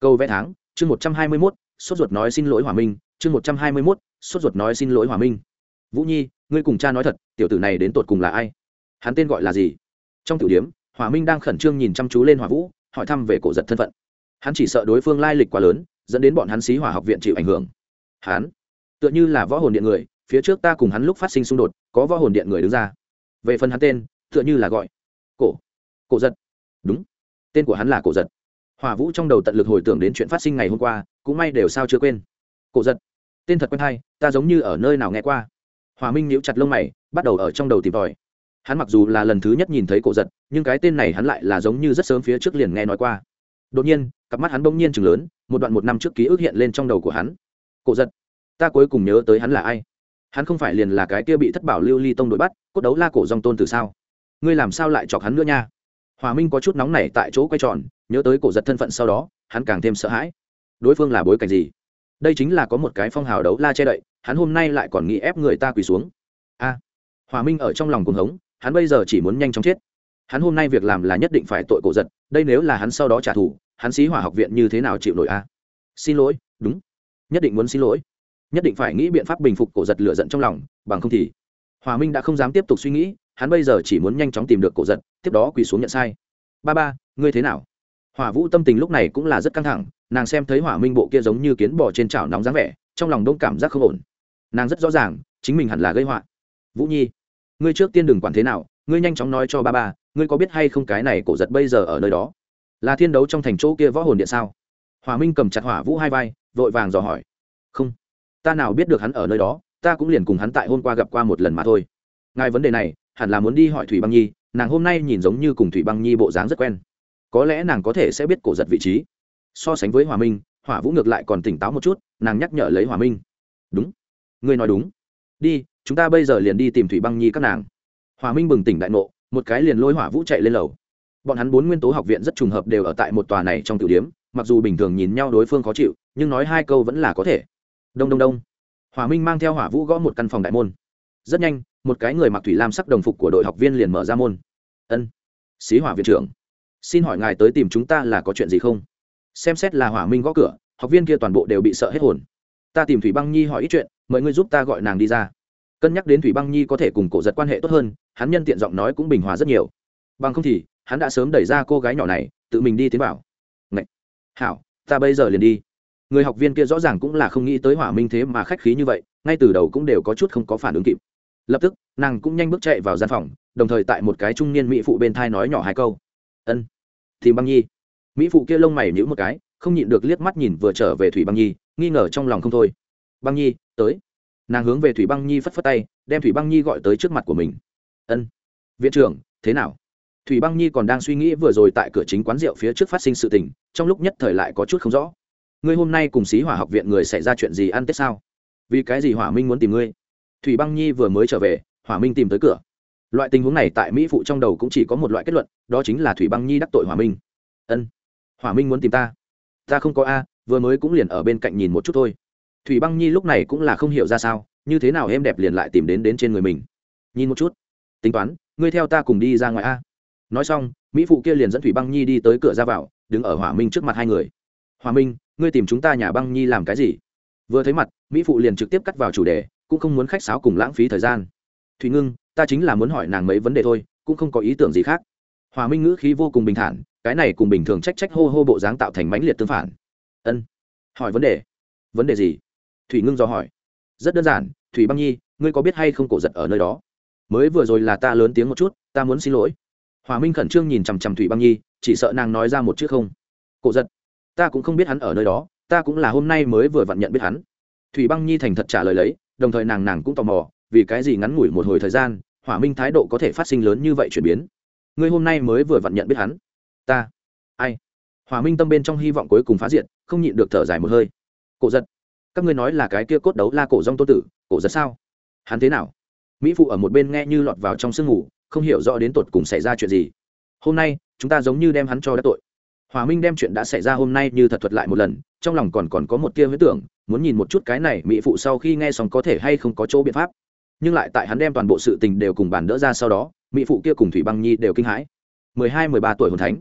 Câu vẽ tháng, chương một trăm hai mươi mốt, sốt ruột nói xin lỗi hỏa minh, chương một trăm hai mươi mốt, sốt ruột nói xin lỗi hỏa minh. Vũ nhi, ngươi cùng cha nói thật, tiểu tử này đến tột cùng là ai? Hắn tên gọi là gì? Trong tiểu điếm hỏa minh đang khẩn trương nhìn chăm chú lên hỏa vũ, hỏi thăm về cổ giật thân phận. Hắn chỉ sợ đối phương lai lịch quá lớn, dẫn đến bọn hắn xí hỏa học viện chịu ảnh hưởng. Hắn, tựa như là võ hồn điện người, phía trước ta cùng hắn lúc phát sinh xung đột, có võ hồn điện người đứng ra về phần hắn tên, tựa như là gọi, cổ cổ giật. Đúng, tên của hắn là cổ giật. Hỏa vũ trong đầu tận lực hồi tưởng đến chuyện phát sinh ngày hôm qua, cũng may đều sao chưa quên. Cổ giật, tên thật quen hay, ta giống như ở nơi nào nghe qua. Hòa minh níu chặt lông mày, bắt đầu ở trong đầu tìm tòi. Hắn mặc dù là lần thứ nhất nhìn thấy cổ giật, nhưng cái tên này hắn lại là giống như rất sớm phía trước liền nghe nói qua. Đột nhiên, cặp mắt hắn bỗng nhiên chừng lớn, một đoạn một năm trước ký ức hiện lên trong đầu của hắn. Cổ giật, ta cuối cùng nhớ tới hắn là ai? Hắn không phải liền là cái kia bị thất bảo lưu ly tông đội bắt cốt đấu la cổ dòng tôn từ sao? Ngươi làm sao lại chọc hắn nữa nha? Hòa minh có chút nóng nảy tại chỗ quay tròn nhớ tới cổ giật thân phận sau đó hắn càng thêm sợ hãi. Đối phương là bối cảnh gì? Đây chính là có một cái phong hào đấu la che đậy hắn hôm nay lại còn nghĩ ép người ta quỳ xuống. A! À, hòa minh ở trong lòng cuồng hống hắn bây giờ chỉ muốn nhanh chóng chết. Hắn hôm nay việc làm là nhất định phải tội cổ giật đây nếu là hắn sau đó trả thù hắn xí hỏa học viện như thế nào chịu nổi a? Xin lỗi đúng. Nhất định muốn xin lỗi nhất định phải nghĩ biện pháp bình phục cổ giật lửa giận trong lòng, bằng không thì hòa minh đã không dám tiếp tục suy nghĩ, hắn bây giờ chỉ muốn nhanh chóng tìm được cổ giật, tiếp đó quỳ xuống nhận sai. Ba ba, ngươi thế nào? Hỏa vũ tâm tình lúc này cũng là rất căng thẳng, nàng xem thấy hỏa minh bộ kia giống như kiến bò trên chảo nóng dáng vẻ, trong lòng đông cảm giác không ổn. Nàng rất rõ ràng, chính mình hẳn là gây họa. Vũ nhi, ngươi trước tiên đừng quản thế nào, ngươi nhanh chóng nói cho ba ba, ngươi có biết hay không cái này cổ giật bây giờ ở nơi đó? Là thiên đấu trong thành chỗ kia võ hồn điện sao? Hòa minh cầm chặt hỏa vũ hai vai, vội vàng dò hỏi ta nào biết được hắn ở nơi đó ta cũng liền cùng hắn tại hôm qua gặp qua một lần mà thôi. Ngài vấn đề này hẳn là muốn đi hỏi thủy băng nhi nàng hôm nay nhìn giống như cùng thủy băng nhi bộ dáng rất quen. Có lẽ nàng có thể sẽ biết cổ giật vị trí. So sánh với hòa minh hỏa vũ ngược lại còn tỉnh táo một chút nàng nhắc nhở lấy hòa minh. Đúng ngươi nói đúng. Đi chúng ta bây giờ liền đi tìm thủy băng nhi các nàng. Hòa minh bừng tỉnh đại nộ, một cái liền lôi hỏa vũ chạy lên lầu. Bọn hắn bốn nguyên tố học viện rất trùng hợp đều ở tại một tòa này trong tiểu điếm mặc dù bình thường nhìn nhau đối phương khó chịu nhưng nói hai câu vẫn là có thể đông đông đông. Hòa minh mang theo hỏa vũ gõ một căn phòng đại môn. Rất nhanh, một cái người mặc thủy lam sắc đồng phục của đội học viên liền mở ra môn. Ân, xí hỏa viện trưởng, xin hỏi ngài tới tìm chúng ta là có chuyện gì không? Xem xét là hỏa minh gõ cửa, học viên kia toàn bộ đều bị sợ hết hồn. Ta tìm thủy băng nhi hỏi ít chuyện, mời ngươi giúp ta gọi nàng đi ra. Cân nhắc đến thủy băng nhi có thể cùng cổ giật quan hệ tốt hơn, hắn nhân tiện giọng nói cũng bình hòa rất nhiều. Bằng không thì, hắn đã sớm đẩy ra cô gái nhỏ này, tự mình đi tiến vào. Ngậy! hảo, ta bây giờ liền đi người học viên kia rõ ràng cũng là không nghĩ tới hỏa minh thế mà khách khí như vậy, ngay từ đầu cũng đều có chút không có phản ứng kịp. Lập tức, nàng cũng nhanh bước chạy vào gian phòng, đồng thời tại một cái trung niên mỹ phụ bên thai nói nhỏ hai câu. Ân thì băng nhi. Mỹ phụ kia lông mày nhữ một cái, không nhịn được liếc mắt nhìn vừa trở về thủy băng nhi, nghi ngờ trong lòng không thôi. Băng nhi, tới. Nàng hướng về thủy băng nhi phất phất tay, đem thủy băng nhi gọi tới trước mặt của mình. Ân, viện trưởng, thế nào? Thủy băng nhi còn đang suy nghĩ vừa rồi tại cửa chính quán rượu phía trước phát sinh sự tình, trong lúc nhất thời lại có chút không rõ ngươi hôm nay cùng xí hỏa học viện người xảy ra chuyện gì ăn tết sao? Vì cái gì hỏa minh muốn tìm ngươi? Thủy băng nhi vừa mới trở về, hỏa minh tìm tới cửa. Loại tình huống này tại mỹ phụ trong đầu cũng chỉ có một loại kết luận, đó chính là thủy băng nhi đắc tội hỏa minh. Ân, hỏa minh muốn tìm ta. Ta không có a, vừa mới cũng liền ở bên cạnh nhìn một chút thôi. Thủy băng nhi lúc này cũng là không hiểu ra sao, như thế nào em đẹp liền lại tìm đến đến trên người mình. Nhìn một chút. Tính toán, ngươi theo ta cùng đi ra ngoài a. Nói xong, mỹ phụ kia liền dẫn thủy băng nhi đi tới cửa ra vào, đứng ở hỏa minh trước mặt hai người. Hòa minh ngươi tìm chúng ta nhà băng nhi làm cái gì? Vừa thấy mặt, mỹ phụ liền trực tiếp cắt vào chủ đề, cũng không muốn khách sáo cùng lãng phí thời gian. Thùy ngưng, ta chính là muốn hỏi nàng mấy vấn đề thôi, cũng không có ý tưởng gì khác. Hòa minh ngữ khí vô cùng bình thản, cái này cùng bình thường trách trách hô hô bộ dáng tạo thành mãnh liệt tương phản. Ân. Hỏi vấn đề. Vấn đề gì? Thủy ngưng do hỏi. Rất đơn giản, thủy băng nhi, ngươi có biết hay không cổ giật ở nơi đó? Mới vừa rồi là ta lớn tiếng một chút, ta muốn xin lỗi. Hòa minh khẩn trương nhìn chằm chằm thủy băng nhi, chỉ sợ nàng nói ra một chữ không. Cổ giật ta cũng không biết hắn ở nơi đó, ta cũng là hôm nay mới vừa vặn nhận biết hắn. Thủy băng nhi thành thật trả lời lấy, đồng thời nàng nàng cũng tò mò, vì cái gì ngắn ngủi một hồi thời gian, hỏa minh thái độ có thể phát sinh lớn như vậy chuyển biến? Ngươi hôm nay mới vừa vặn nhận biết hắn. Ta. Ai? Hỏa minh tâm bên trong hy vọng cuối cùng phá diện không nhịn được thở dài một hơi. Cổ giật. Các ngươi nói là cái kia cốt đấu la cổ rong tô tử, cổ giật sao? Hắn thế nào? Mỹ phụ ở một bên nghe như lọt vào trong sương ngủ, không hiểu rõ đến tột cùng xảy ra chuyện gì. Hôm nay, chúng ta giống như đem hắn cho đã tội hòa minh đem chuyện đã xảy ra hôm nay như thật thuật lại một lần, trong lòng còn còn có một tia huyết tưởng, muốn nhìn một chút cái này mỹ phụ sau khi nghe xong có thể hay không có chỗ biện pháp. Nhưng lại tại hắn đem toàn bộ sự tình đều cùng bàn đỡ ra sau đó, mỹ phụ kia cùng thủy băng nhi đều kinh hãi. Mười hai, mười ba tuổi hồn thánh.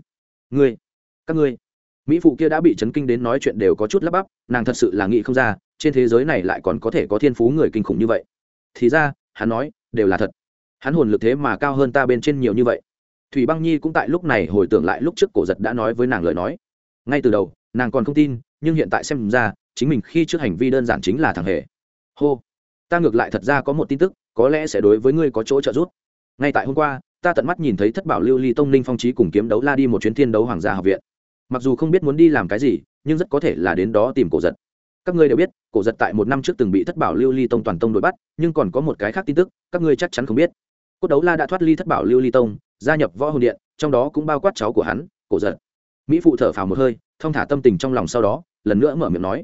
Ngươi, các ngươi. Mỹ phụ kia đã bị chấn kinh đến nói chuyện đều có chút lắp bắp, nàng thật sự là nghĩ không ra, trên thế giới này lại còn có thể có thiên phú người kinh khủng như vậy. Thì ra, hắn nói, đều là thật. Hắn hồn lực thế mà cao hơn ta bên trên nhiều như vậy thủy băng nhi cũng tại lúc này hồi tưởng lại lúc trước cổ giật đã nói với nàng lời nói. Ngay từ đầu, nàng còn không tin, nhưng hiện tại xem ra, chính mình khi trước hành vi đơn giản chính là thằng hề. Hô, ta ngược lại thật ra có một tin tức, có lẽ sẽ đối với ngươi có chỗ trợ giúp. Ngay tại hôm qua, ta tận mắt nhìn thấy thất bảo lưu ly tông ninh phong trí cùng kiếm đấu la đi một chuyến thiên đấu hoàng gia học viện. Mặc dù không biết muốn đi làm cái gì, nhưng rất có thể là đến đó tìm cổ giật. Các ngươi đều biết, cổ giật tại một năm trước từng bị thất bảo lưu ly tông toàn tông đuổi bắt, nhưng còn có một cái khác tin tức, các ngươi chắc chắn không biết. Cốt đấu la đã thoát ly thất bảo lưu ly tông gia nhập võ hồn điện, trong đó cũng bao quát cháu của hắn, cổ giật. Mỹ phụ thở phào một hơi thong thả tâm tình trong lòng sau đó, lần nữa mở miệng nói,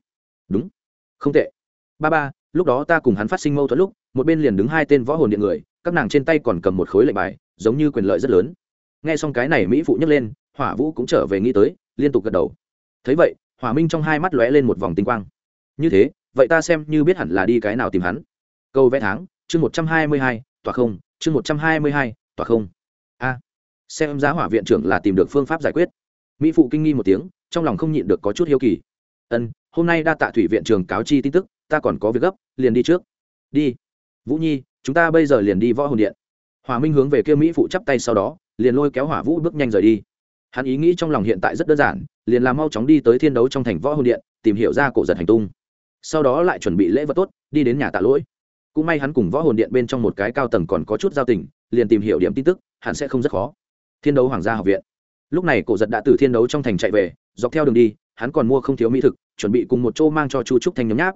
đúng, không tệ. Ba ba, lúc đó ta cùng hắn phát sinh mâu thuẫn lúc, một bên liền đứng hai tên võ hồn điện người, các nàng trên tay còn cầm một khối lệnh bài, giống như quyền lợi rất lớn. Nghe xong cái này, mỹ phụ nhấc lên, hỏa vũ cũng trở về nghĩ tới, liên tục gật đầu. Thấy vậy, hỏa minh trong hai mắt lóe lên một vòng tinh quang. Như thế, vậy ta xem như biết hẳn là đi cái nào tìm hắn. Câu vẽ tháng, chương một trăm hai mươi hai tòa không, chương một trăm hai mươi hai tòa không xem giá hỏa viện trưởng là tìm được phương pháp giải quyết. Mỹ phụ kinh nghi một tiếng, trong lòng không nhịn được có chút hiếu kỳ. Ân, hôm nay đa tạ thủy viện trường cáo chi tin tức, ta còn có việc gấp, liền đi trước. Đi. Vũ nhi, chúng ta bây giờ liền đi võ hồn điện. Hòa minh hướng về kia mỹ phụ chắp tay sau đó, liền lôi kéo hỏa vũ bước nhanh rời đi. Hắn ý nghĩ trong lòng hiện tại rất đơn giản, liền làm mau chóng đi tới thiên đấu trong thành võ hồn điện, tìm hiểu ra cổ giật hành tung. Sau đó lại chuẩn bị lễ vật tốt, đi đến nhà tạ lỗi. Cũng may hắn cùng võ hồn điện bên trong một cái cao tầng còn có chút giao tình, liền tìm hiểu điểm tin tức, hẳn sẽ không rất khó thiên đấu hoàng gia học viện. Lúc này cổ giật đã từ thiên đấu trong thành chạy về, dọc theo đường đi, hắn còn mua không thiếu mỹ thực, chuẩn bị cùng một chỗ mang cho chu trúc thanh nhấm nháp.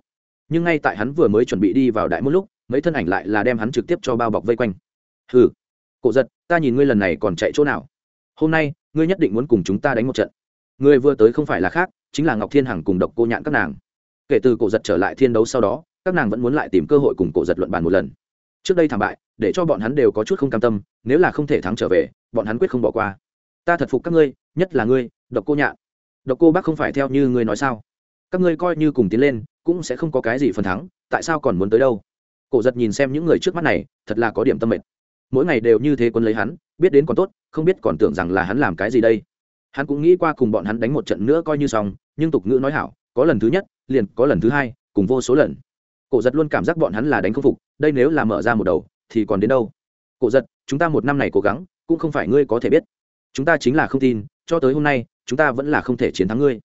Nhưng ngay tại hắn vừa mới chuẩn bị đi vào đại một lúc, mấy thân ảnh lại là đem hắn trực tiếp cho bao bọc vây quanh. Hừ, cổ giật, ta nhìn ngươi lần này còn chạy chỗ nào? Hôm nay, ngươi nhất định muốn cùng chúng ta đánh một trận. Ngươi vừa tới không phải là khác, chính là ngọc thiên hằng cùng độc cô nhạn các nàng. Kể từ cổ giật trở lại thiên đấu sau đó, các nàng vẫn muốn lại tìm cơ hội cùng cổ giật luận bàn một lần. Trước đây thảm bại để cho bọn hắn đều có chút không cam tâm, nếu là không thể thắng trở về, bọn hắn quyết không bỏ qua. Ta thật phục các ngươi, nhất là ngươi, độc cô nhạn. Độc cô bác không phải theo như ngươi nói sao? Các ngươi coi như cùng tiến lên, cũng sẽ không có cái gì phần thắng, tại sao còn muốn tới đâu? Cổ giật nhìn xem những người trước mắt này, thật là có điểm tâm mệt. mỗi ngày đều như thế quân lấy hắn, biết đến còn tốt, không biết còn tưởng rằng là hắn làm cái gì đây. Hắn cũng nghĩ qua cùng bọn hắn đánh một trận nữa coi như xong, nhưng tục ngữ nói hảo, có lần thứ nhất, liền có lần thứ hai, cùng vô số lần. Cổ giật luôn cảm giác bọn hắn là đánh không phục, đây nếu là mở ra một đầu thì còn đến đâu? Cổ giật, chúng ta một năm này cố gắng, cũng không phải ngươi có thể biết. Chúng ta chính là không tin, cho tới hôm nay, chúng ta vẫn là không thể chiến thắng ngươi.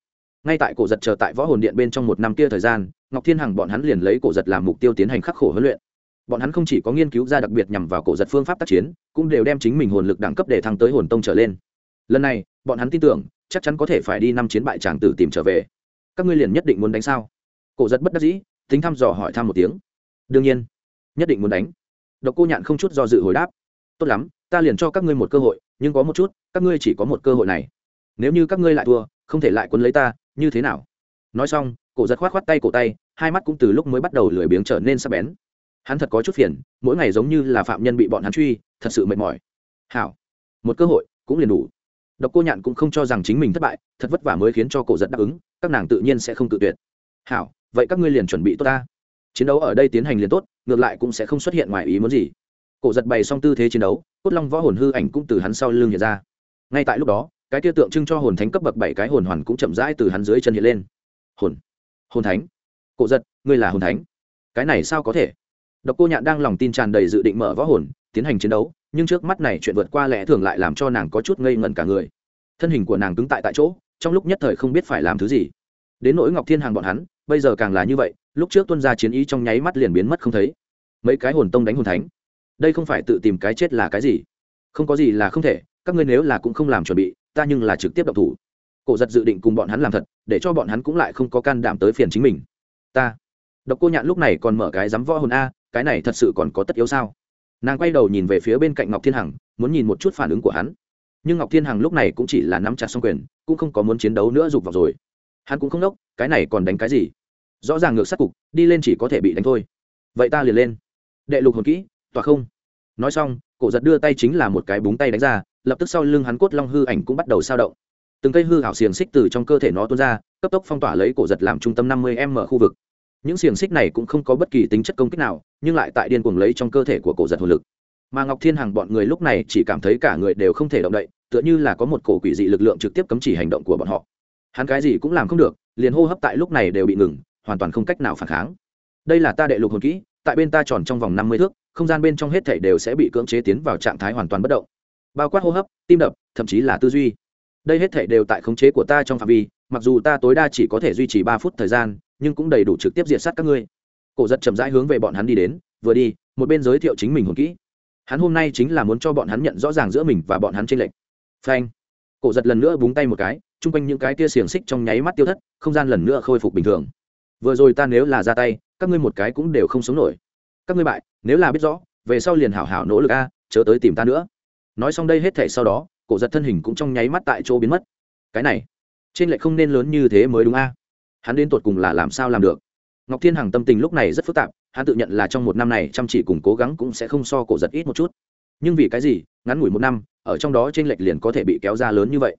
Ngay tại cổ giật chờ tại võ hồn điện bên trong một năm kia thời gian, ngọc thiên hằng bọn hắn liền lấy cổ giật làm mục tiêu tiến hành khắc khổ huấn luyện. Bọn hắn không chỉ có nghiên cứu ra đặc biệt nhằm vào cổ giật phương pháp tác chiến, cũng đều đem chính mình hồn lực đẳng cấp để thăng tới hồn tông trở lên. Lần này, bọn hắn tin tưởng, chắc chắn có thể phải đi năm chiến bại tràng tử tìm trở về. Các ngươi liền nhất định muốn đánh sao? Cổ giật bất đắc dĩ, tính thăm dò hỏi thăm một tiếng. Đương nhiên, nhất định muốn đánh độc cô nhạn không chút do dự hồi đáp. Tốt lắm, ta liền cho các ngươi một cơ hội, nhưng có một chút, các ngươi chỉ có một cơ hội này. Nếu như các ngươi lại thua, không thể lại quấn lấy ta, như thế nào? Nói xong, cổ giật khoát khoát tay cổ tay, hai mắt cũng từ lúc mới bắt đầu lười biếng trở nên sắc bén. Hắn thật có chút phiền, mỗi ngày giống như là phạm nhân bị bọn hắn truy, thật sự mệt mỏi. Hảo, một cơ hội cũng liền đủ. Độc cô nhạn cũng không cho rằng chính mình thất bại, thật vất vả mới khiến cho cổ giật đáp ứng, các nàng tự nhiên sẽ không tự tuyệt. Hảo, vậy các ngươi liền chuẩn bị tốt ta chiến đấu ở đây tiến hành liền tốt, ngược lại cũng sẽ không xuất hiện ngoài ý muốn gì. Cổ giật bày xong tư thế chiến đấu, cốt long võ hồn hư ảnh cũng từ hắn sau lưng hiện ra. Ngay tại lúc đó, cái tiêu tượng trưng cho hồn thánh cấp bậc bảy cái hồn hoàn cũng chậm rãi từ hắn dưới chân hiện lên. Hồn hồn thánh. Cổ giật, ngươi là hồn thánh. Cái này sao có thể? Độc cô nhạn đang lòng tin tràn đầy dự định mở võ hồn, tiến hành chiến đấu, nhưng trước mắt này chuyện vượt qua lẽ thường lại làm cho nàng có chút ngây ngẩn cả người. Thân hình của nàng cứng tại tại chỗ, trong lúc nhất thời không biết phải làm thứ gì. Đến nỗi ngọc thiên hàng bọn hắn, bây giờ càng là như vậy lúc trước tuân ra chiến ý trong nháy mắt liền biến mất không thấy. Mấy cái hồn tông đánh hồn thánh. Đây không phải tự tìm cái chết là cái gì? Không có gì là không thể, các ngươi nếu là cũng không làm chuẩn bị, ta nhưng là trực tiếp độc thủ. Cổ giật dự định cùng bọn hắn làm thật, để cho bọn hắn cũng lại không có can đảm tới phiền chính mình. Ta. Độc cô nhạn lúc này còn mở cái dám võ hồn a, cái này thật sự còn có tất yếu sao? Nàng quay đầu nhìn về phía bên cạnh ngọc thiên hằng, muốn nhìn một chút phản ứng của hắn. Nhưng ngọc thiên hằng lúc này cũng chỉ là nắm chặt xong quyền, cũng không có muốn chiến đấu nữa dục vào rồi. Hắn cũng không đốc cái này còn đánh cái gì? Rõ ràng ngược sát cục, đi lên chỉ có thể bị đánh thôi. Vậy ta liền lên. Đệ lục hồn kỹ tòa không. Nói xong, cổ giật đưa tay chính là một cái búng tay đánh ra, lập tức sau lưng hắn cốt long hư ảnh cũng bắt đầu sao động. Từng cây hư hảo xiềng xích từ trong cơ thể nó tuôn ra, cấp tốc phong tỏa lấy cổ giật làm trung tâm năm mươi m khu vực. Những xiềng xích này cũng không có bất kỳ tính chất công kích nào, nhưng lại tại điên cuồng lấy trong cơ thể của cổ giật hồn lực. Mà ngọc thiên hằng bọn người lúc này chỉ cảm thấy cả người đều không thể động đậy, tựa như là có một cổ quỷ dị lực lượng trực tiếp cấm chỉ hành động của bọn họ. Hắn cái gì cũng làm không được, liền hô hấp tại lúc này đều bị ngừng hoàn toàn không cách nào phản kháng. Đây là ta đệ lục hồn kỹ, tại bên ta tròn trong vòng năm mươi thước, không gian bên trong hết thảy đều sẽ bị cưỡng chế tiến vào trạng thái hoàn toàn bất động. Bao quát hô hấp, tim đập, thậm chí là tư duy. Đây hết thảy đều tại khống chế của ta trong phạm vi, mặc dù ta tối đa chỉ có thể duy trì ba phút thời gian, nhưng cũng đầy đủ trực tiếp diệt sát các ngươi. Cổ giật chậm rãi hướng về bọn hắn đi đến, vừa đi, một bên giới thiệu chính mình hồn kỹ. Hắn hôm nay chính là muốn cho bọn hắn nhận rõ ràng giữa mình và bọn hắn trên lệnh phanh. Cổ giật lần nữa búng tay một cái, chung quanh những cái tia xiềng xích trong nháy mắt tiêu thất, không gian lần nữa khôi phục bình thường vừa rồi ta nếu là ra tay, các ngươi một cái cũng đều không sống nổi. Các ngươi bại, nếu là biết rõ, về sau liền hảo hảo nỗ lực a, chớ tới tìm ta nữa. Nói xong đây hết thể sau đó, cổ giật thân hình cũng trong nháy mắt tại chỗ biến mất. Cái này, trên lệ không nên lớn như thế mới đúng a. Hắn đến tột cùng là làm sao làm được? Ngọc thiên hằng tâm tình lúc này rất phức tạp, hắn tự nhận là trong một năm này chăm chỉ cùng cố gắng cũng sẽ không so cổ giật ít một chút. Nhưng vì cái gì, ngắn ngủi một năm, ở trong đó t r ê n lệch liền có thể bị kéo ra lớn như vậy?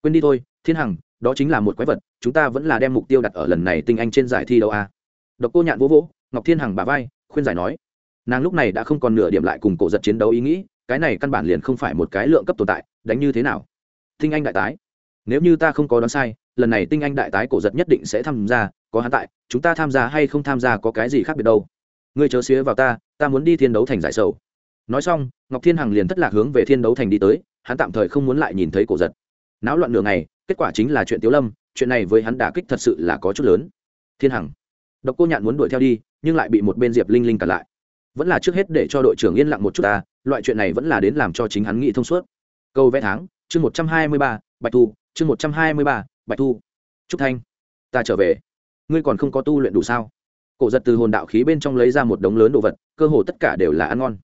Quên đi thôi, thiên hằng đó chính là một quái vật, chúng ta vẫn là đem mục tiêu đặt ở lần này tinh anh trên giải thi đấu a. Độc cô nhạn vỗ vỗ, ngọc thiên hằng bà vai, khuyên giải nói. Nàng lúc này đã không còn nửa điểm lại cùng cổ giật chiến đấu ý nghĩ, cái này căn bản liền không phải một cái lượng cấp tồn tại, đánh như thế nào? Tinh anh đại tái. Nếu như ta không có đoán sai, lần này tinh anh đại tái cổ giật nhất định sẽ tham gia, có hắn tại, chúng ta tham gia hay không tham gia có cái gì khác biệt đâu. Ngươi chớ xía vào ta ta muốn đi thiên đấu thành giải sầu. Nói xong, ngọc thiên hằng liền thất lạc hướng về thiên đấu thành đi tới, hắn tạm thời không muốn lại nhìn thấy cổ giật. Náo loạn nửa ngày kết quả chính là chuyện tiếu lâm, chuyện này với hắn đả kích thật sự là có chút lớn. Thiên hằng, độc cô nhạn muốn đuổi theo đi, nhưng lại bị một bên diệp linh linh cản lại. Vẫn là trước hết để cho đội trưởng yên lặng một chút ta, loại chuyện này vẫn là đến làm cho chính hắn nghĩ thông suốt. Câu vẽ tháng, chương một trăm hai mươi ba, bạch thu, chương một trăm hai mươi ba, bạch thu. Trúc thanh, ta trở về. Ngươi còn không có tu luyện đủ sao? Cổ giật từ hồn đạo khí bên trong lấy ra một đống lớn đồ vật, cơ hồ tất cả đều là ăn ngon.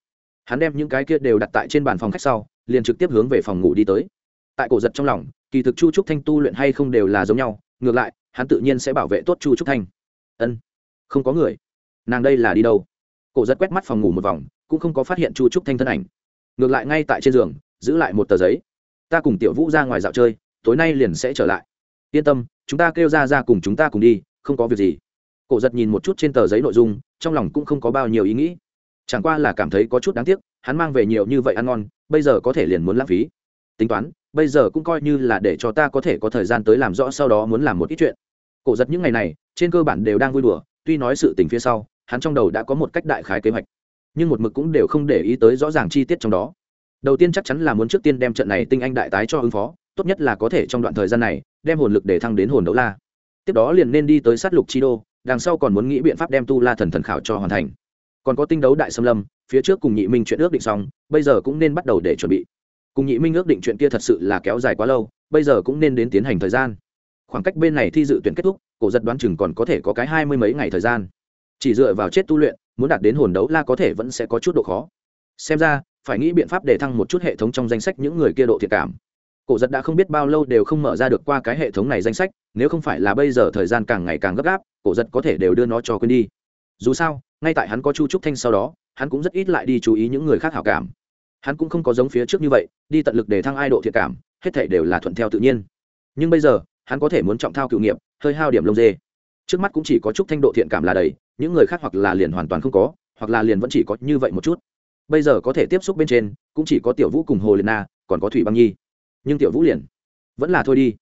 Hắn đem những cái kia đều đặt tại trên bàn phòng khách sau, liền trực tiếp hướng về phòng ngủ đi tới. Tại cổ giật trong lòng kỳ thực chu trúc thanh tu luyện hay không đều là giống nhau, ngược lại, hắn tự nhiên sẽ bảo vệ tốt chu trúc thanh. Ân, không có người. Nàng đây là đi đâu? Cổ giật quét mắt phòng ngủ một vòng, cũng không có phát hiện chu trúc thanh thân ảnh. Ngược lại ngay tại trên giường, giữ lại một tờ giấy. Ta cùng tiểu vũ ra ngoài dạo chơi, tối nay liền sẽ trở lại. Yên tâm, chúng ta kêu ra ra cùng chúng ta cùng đi, không có việc gì. Cổ giật nhìn một chút trên tờ giấy nội dung, trong lòng cũng không có bao nhiêu ý nghĩ. Chẳng qua là cảm thấy có chút đáng tiếc, hắn mang về nhiều như vậy ăn ngon, bây giờ có thể liền muốn lãng phí tính toán, bây giờ cũng coi như là để cho ta có thể có thời gian tới làm rõ sau đó muốn làm một ít chuyện. Cổ giật những ngày này, trên cơ bản đều đang vui đùa, tuy nói sự tình phía sau, hắn trong đầu đã có một cách đại khái kế hoạch. Nhưng một mực cũng đều không để ý tới rõ ràng chi tiết trong đó. Đầu tiên chắc chắn là muốn trước tiên đem trận này tinh anh đại tái cho ứng phó, tốt nhất là có thể trong đoạn thời gian này, đem hồn lực để thăng đến hồn đấu la. Tiếp đó liền nên đi tới sát lục chi đô, đằng sau còn muốn nghĩ biện pháp đem tu la thần thần khảo cho hoàn thành. Còn có tinh đấu đại xâm lâm, phía trước cùng nhị minh chuyện ước định xong, bây giờ cũng nên bắt đầu để chuẩn bị cùng nhị minh ước định chuyện kia thật sự là kéo dài quá lâu, bây giờ cũng nên đến tiến hành thời gian. Khoảng cách bên này thi dự tuyển kết thúc, cổ giật đoán chừng còn có thể có cái hai mươi mấy ngày thời gian. Chỉ dựa vào chết tu luyện, muốn đạt đến hồn đấu la có thể vẫn sẽ có chút độ khó. Xem ra, phải nghĩ biện pháp để thăng một chút hệ thống trong danh sách những người kia độ thiệt cảm. Cổ giật đã không biết bao lâu đều không mở ra được qua cái hệ thống này danh sách, nếu không phải là bây giờ thời gian càng ngày càng gấp gáp, cổ giật có thể đều đưa nó cho quên đi. Dù sao, ngay tại hắn có chu trúc thanh sau đó, hắn cũng rất ít lại đi chú ý những người khác hảo cảm hắn cũng không có giống phía trước như vậy, đi tận lực để thăng ai độ thiệt cảm, hết thể đều là thuận theo tự nhiên. Nhưng bây giờ, hắn có thể muốn trọng thao cựu nghiệp, hơi hao điểm lông dê. Trước mắt cũng chỉ có chút thanh độ thiện cảm là đầy, những người khác hoặc là liền hoàn toàn không có, hoặc là liền vẫn chỉ có như vậy một chút. Bây giờ có thể tiếp xúc bên trên, cũng chỉ có tiểu vũ cùng hồ liền na, còn có thủy băng nhi. Nhưng tiểu vũ liền, vẫn là thôi đi.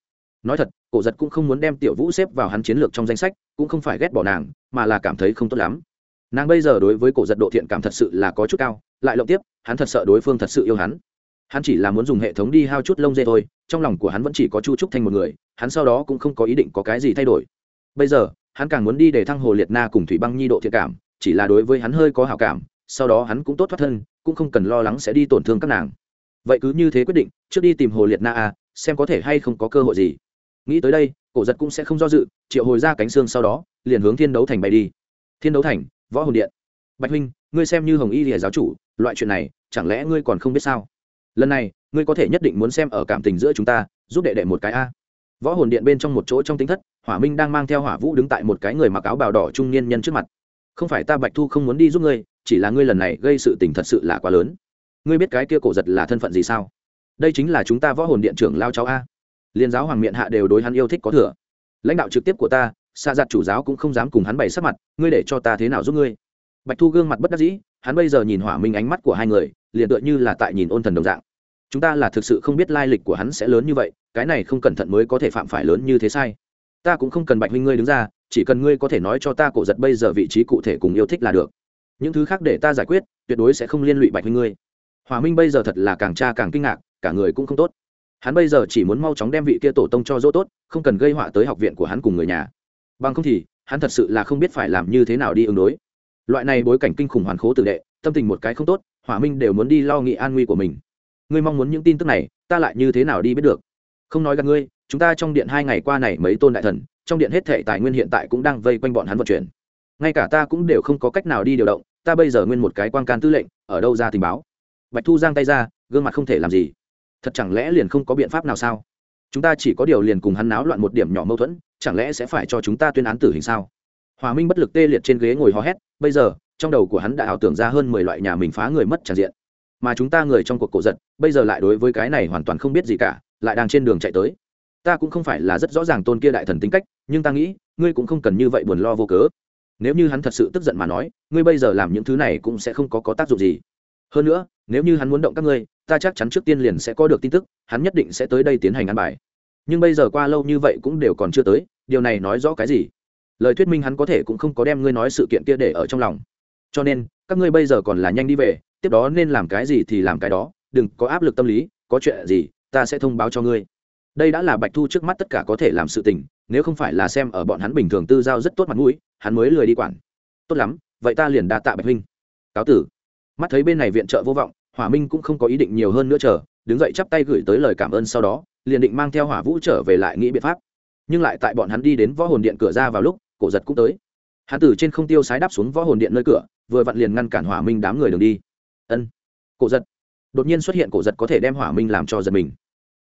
Nói thật, cổ giật cũng không muốn đem tiểu vũ xếp vào hắn chiến lược trong danh sách, cũng không phải ghét bỏ nàng, mà là cảm thấy không tốt lắm nàng bây giờ đối với cổ giật độ thiện cảm thật sự là có chút cao, lại lộng tiếp, hắn thật sợ đối phương thật sự yêu hắn. Hắn chỉ là muốn dùng hệ thống đi hao chút lông dê thôi, trong lòng của hắn vẫn chỉ có chu trúc thanh một người, hắn sau đó cũng không có ý định có cái gì thay đổi. Bây giờ, hắn càng muốn đi để thăng hồ liệt na cùng thủy băng nhi độ thiện cảm, chỉ là đối với hắn hơi có hảo cảm, sau đó hắn cũng tốt thoát thân, cũng không cần lo lắng sẽ đi tổn thương các nàng. Vậy cứ như thế quyết định, trước đi tìm hồ liệt na a xem có thể hay không có cơ hội gì. Nghĩ tới đây, cổ giật cũng sẽ không do dự, triệu hồi ra cánh xương sau đó, liền hướng thiên đấu thành bay đi. Thiên đấu thành võ hồn điện. Bạch huynh, ngươi xem như hồng y lìa giáo chủ, loại chuyện này, chẳng lẽ ngươi còn không biết sao? Lần này, ngươi có thể nhất định muốn xem ở cảm tình giữa chúng ta, giúp đệ đệ một cái a. Võ hồn điện bên trong một chỗ trong tính thất, hỏa minh đang mang theo hỏa vũ đứng tại một cái người mặc áo bào đỏ trung niên nhân trước mặt. Không phải ta bạch thu không muốn đi giúp ngươi, chỉ là ngươi lần này gây sự tình thật sự là quá lớn. Ngươi biết cái kia cổ giật là thân phận gì sao? Đây chính là chúng ta võ hồn điện trưởng lao cháu a. Liên giáo hoàng miện hạ đều đối hắn yêu thích có thừa. Lãnh đạo trực tiếp của ta xa giặt chủ giáo cũng không dám cùng hắn bày sắc mặt, ngươi để cho ta thế nào giúp ngươi? Bạch thu gương mặt bất đắc dĩ, hắn bây giờ nhìn hỏa minh ánh mắt của hai người, liền tựa như là tại nhìn ôn thần đồng dạng. Chúng ta là thực sự không biết lai lịch của hắn sẽ lớn như vậy, cái này không cẩn thận mới có thể phạm phải lớn như thế sai. Ta cũng không cần bạch huynh ngươi đứng ra, chỉ cần ngươi có thể nói cho ta cổ giật bây giờ vị trí cụ thể cùng yêu thích là được. Những thứ khác để ta giải quyết, tuyệt đối sẽ không liên lụy bạch huynh ngươi. Hòa minh bây giờ thật là càng cha càng kinh ngạc, cả người cũng không tốt. Hắn bây giờ chỉ muốn mau chóng đem vị kia tổ tông cho dỗ tốt, không cần gây họa tới học viện của hắn cùng người nhà bằng không thì, hắn thật sự là không biết phải làm như thế nào đi ứng đối. Loại này bối cảnh kinh khủng hoàn khố tử đệ, tâm tình một cái không tốt, hỏa minh đều muốn đi lo nghị an nguy của mình. Ngươi mong muốn những tin tức này, ta lại như thế nào đi biết được? Không nói gặp ngươi, chúng ta trong điện hai ngày qua này mấy tôn đại thần, trong điện hết thể tài nguyên hiện tại cũng đang vây quanh bọn hắn vận chuyển. Ngay cả ta cũng đều không có cách nào đi điều động, ta bây giờ nguyên một cái quan can tư lệnh, ở đâu ra tình báo? Bạch thu giang tay ra, gương mặt không thể làm gì. Thật chẳng lẽ liền không có biện pháp nào sao? Chúng ta chỉ có điều liền cùng hắn náo loạn một điểm nhỏ mâu thuẫn, chẳng lẽ sẽ phải cho chúng ta tuyên án tử hình sao? Hòa minh bất lực tê liệt trên ghế ngồi hò hét, bây giờ, trong đầu của hắn đã ảo tưởng ra hơn mười loại nhà mình phá người mất tràn diện. Mà chúng ta người trong cuộc cổ giật, bây giờ lại đối với cái này hoàn toàn không biết gì cả, lại đang trên đường chạy tới. Ta cũng không phải là rất rõ ràng tôn kia đại thần tính cách, nhưng ta nghĩ, ngươi cũng không cần như vậy buồn lo vô cớ. Nếu như hắn thật sự tức giận mà nói, ngươi bây giờ làm những thứ này cũng sẽ không có có tác dụng gì. Hơn nữa nếu như hắn muốn động các ngươi, ta chắc chắn trước tiên liền sẽ có được tin tức, hắn nhất định sẽ tới đây tiến hành ăn bài. Nhưng bây giờ qua lâu như vậy cũng đều còn chưa tới, điều này nói rõ cái gì? Lời thuyết minh hắn có thể cũng không có đem ngươi nói sự kiện kia để ở trong lòng. Cho nên, các ngươi bây giờ còn là nhanh đi về, tiếp đó nên làm cái gì thì làm cái đó, đừng có áp lực tâm lý, có chuyện gì, ta sẽ thông báo cho ngươi. Đây đã là bạch thu trước mắt tất cả có thể làm sự tình, nếu không phải là xem ở bọn hắn bình thường tư giao rất tốt mặt mũi, hắn mới lười đi quản. Tốt lắm, vậy ta liền đa tạ bạch huynh. Cáo tử. Mắt thấy bên này viện trợ vô vọng hỏa minh cũng không có ý định nhiều hơn nữa chờ, đứng dậy chắp tay gửi tới lời cảm ơn sau đó, liền định mang theo hỏa vũ trở về lại nghĩ biện pháp. Nhưng lại tại bọn hắn đi đến võ hồn điện cửa ra vào lúc, cổ giật cũng tới. Hắn từ trên không tiêu sái đáp xuống võ hồn điện nơi cửa, vừa vặn liền ngăn cản hỏa minh đám người đường đi. Ân. Cổ giật. Đột nhiên xuất hiện cổ giật có thể đem hỏa minh làm cho giật mình.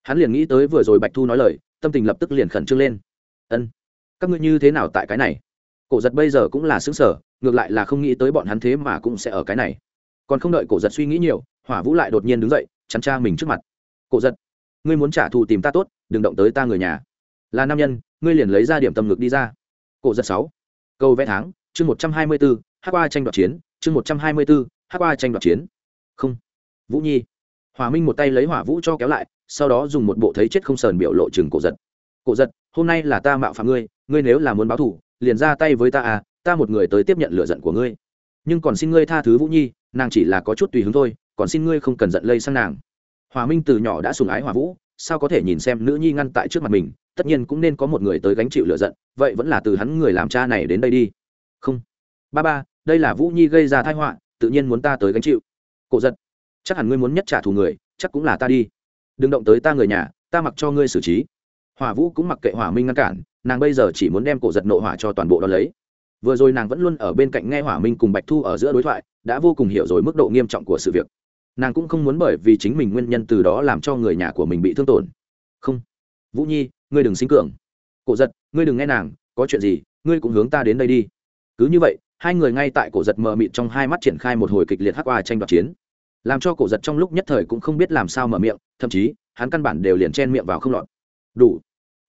Hắn liền nghĩ tới vừa rồi bạch thu nói lời, tâm tình lập tức liền khẩn trương lên. Ân. Các ngươi như thế nào tại cái này? Cổ giật bây giờ cũng là xứng sở ngược lại là không nghĩ tới bọn hắn thế mà cũng sẽ ở cái này. Còn không đợi cổ giật suy nghĩ nhiều hỏa vũ lại đột nhiên đứng dậy, chắn cha mình trước mặt. Cổ giật, ngươi muốn trả thù tìm ta tốt, đừng động tới ta người nhà. Là nam nhân, ngươi liền lấy ra điểm tâm ngực đi ra. Cổ giật sáu, câu vẽ tháng, chương một trăm hai mươi bốn hát qua tranh đoạt chiến, chương một trăm hai mươi bốn hát qua tranh đoạt chiến. Không. Vũ nhi. Hòa minh một tay lấy hỏa vũ cho kéo lại, sau đó dùng một bộ thấy chết không sờn biểu lộ chừng cổ giật. Cổ giật, hôm nay là ta mạo phạm ngươi ngươi nếu là muốn báo thủ liền ra tay với ta à ta một người tới tiếp nhận lựa giận của ngươi. Nhưng còn xin ngươi tha thứ vũ nhi, nàng chỉ là có chút tùy hứng thôi còn xin ngươi không cần giận lây sang nàng. Hòa minh từ nhỏ đã sùng ái Hòa vũ, sao có thể nhìn xem nữ nhi ngăn tại trước mặt mình, tất nhiên cũng nên có một người tới gánh chịu lựa giận, vậy vẫn là từ hắn người làm cha này đến đây đi. Không. Ba ba, đây là vũ nhi gây ra thái họa, tự nhiên muốn ta tới gánh chịu. Cổ giật. Chắc hẳn ngươi muốn nhất trả thù người, chắc cũng là ta đi. Đừng động tới ta người nhà, ta mặc cho ngươi xử trí. Hỏa vũ cũng mặc kệ hỏa minh ngăn cản, nàng bây giờ chỉ muốn đem cổ giật nộ hỏa cho toàn bộ đ ó lấy. Vừa rồi nàng vẫn luôn ở bên cạnh nghe hỏa minh cùng bạch thu ở giữa đối thoại, đã vô cùng hiểu rồi mức độ nghiêm trọng của sự việc nàng cũng không muốn bởi vì chính mình nguyên nhân từ đó làm cho người nhà của mình bị thương tổn. Không. Vũ nhi, ngươi đừng sinh cường. Cổ giật, ngươi đừng nghe nàng, có chuyện gì, ngươi cũng hướng ta đến đây đi. Cứ như vậy, hai người ngay tại cổ giật mờ mịt trong hai mắt triển khai một hồi kịch liệt hắc oa tranh đoạt chiến. Làm cho cổ giật trong lúc nhất thời cũng không biết làm sao mở miệng, thậm chí, hắn căn bản đều liền chen miệng vào không lọt. Đủ.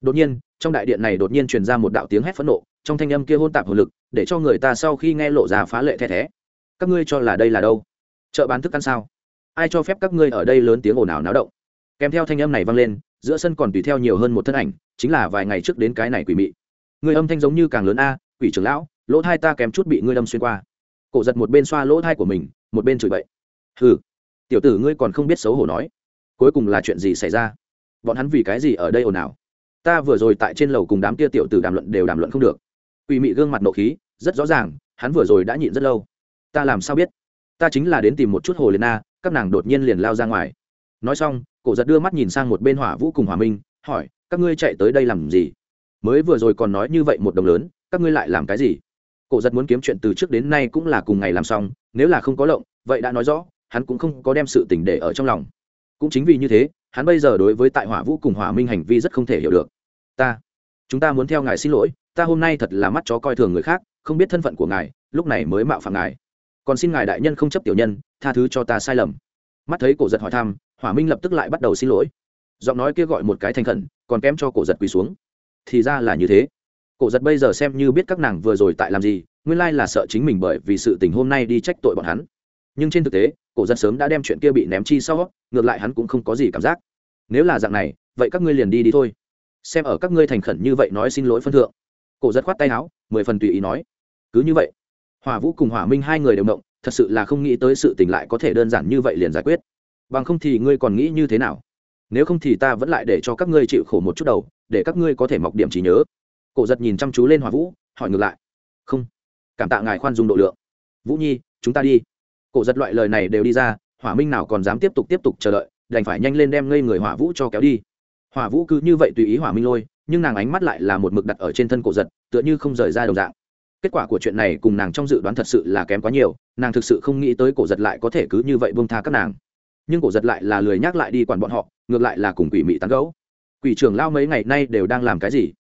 Đột nhiên, trong đại điện này đột nhiên truyền ra một đạo tiếng hét phẫn nộ, trong thanh âm kia hôn tạp hồ lực, để cho người ta sau khi nghe lộ ra phá lệ the thé. Các ngươi cho là đây là đâu? Chợ bán thức ăn sao? Ai cho phép các ngươi ở đây lớn tiếng ồn ào náo động? Kèm theo thanh âm này vang lên, giữa sân còn tùy theo nhiều hơn một thân ảnh, chính là vài ngày trước đến cái này quỷ mị. Người âm thanh giống như càng lớn a, quỷ trưởng lão, lỗ thai ta kém chút bị ngươi đâm xuyên qua. Cổ giật một bên xoa lỗ thai của mình, một bên chửi bậy. Hừ, tiểu tử ngươi còn không biết xấu hổ nói. Cuối cùng là chuyện gì xảy ra? Bọn hắn vì cái gì ở đây ồn ào? Ta vừa rồi tại trên lầu cùng đám kia tiểu tử đàm luận đều đàm luận không được. Quỷ mị gương mặt nộ khí, rất rõ ràng, hắn vừa rồi đã nhịn rất lâu. Ta làm sao biết? Ta chính là đến tìm một chút hồ liền na các nàng đột nhiên liền lao ra ngoài. Nói xong, cổ giật đưa mắt nhìn sang một bên hỏa vũ cùng hòa minh, hỏi, các ngươi chạy tới đây làm gì? Mới vừa rồi còn nói như vậy một đồng lớn, các ngươi lại làm cái gì? Cổ giật muốn kiếm chuyện từ trước đến nay cũng là cùng ngày làm xong, nếu là không có lộng, vậy đã nói rõ, hắn cũng không có đem sự tình để ở trong lòng. Cũng chính vì như thế, hắn bây giờ đối với tại hỏa vũ cùng hỏa minh hành vi rất không thể hiểu được. Ta, chúng ta muốn theo ngài xin lỗi, ta hôm nay thật là mắt chó coi thường người khác, không biết thân phận của ngài, lúc này mới mạo phạm ngài. Còn xin ngài đại nhân không chấp tiểu nhân tha thứ cho ta sai lầm. Mắt thấy cổ giật hỏi thăm, hỏa minh lập tức lại bắt đầu xin lỗi. Giọng nói kia gọi một cái thành khẩn, còn kém cho cổ giật quỳ xuống. Thì ra là như thế. Cổ giật bây giờ xem như biết các nàng vừa rồi tại làm gì, nguyên lai là sợ chính mình bởi vì sự tình hôm nay đi trách tội bọn hắn. Nhưng trên thực tế, cổ giật sớm đã đem chuyện kia bị ném chi sau, ngược lại hắn cũng không có gì cảm giác. Nếu là dạng này, vậy các ngươi liền đi đi thôi. Xem ở các ngươi thành khẩn như vậy nói xin lỗi phân thượng. Cổ giật khoát tay áo, mười phần tùy ý nói. Cứ như vậy, hỏa vũ cùng hỏa minh hai người đều động thật sự là không nghĩ tới sự tình lại có thể đơn giản như vậy liền giải quyết. Bằng không thì ngươi còn nghĩ như thế nào? Nếu không thì ta vẫn lại để cho các ngươi chịu khổ một chút đầu, để các ngươi có thể mọc điểm trí nhớ. Cổ giật nhìn chăm chú lên hỏa vũ, hỏi ngược lại. Không. Cảm tạ ngài khoan dung độ lượng. Vũ nhi, chúng ta đi. Cổ giật loại lời này đều đi ra, hỏa minh nào còn dám tiếp tục tiếp tục chờ đợi, đành phải nhanh lên đem ngây người hỏa vũ cho kéo đi. Hỏa vũ cứ như vậy tùy ý hỏa minh lôi, nhưng nàng ánh mắt lại là một mực đặt ở trên thân cổ giật, tựa như không rời ra đồng dạng kết quả của chuyện này cùng nàng trong dự đoán thật sự là kém quá nhiều, nàng thực sự không nghĩ tới cổ giật lại có thể cứ như vậy bông tha các nàng. Nhưng cổ giật lại là lười nhắc lại đi quản bọn họ, ngược lại là cùng quỷ mị tán gấu quỷ trưởng lao mấy ngày nay đều đang làm cái gì?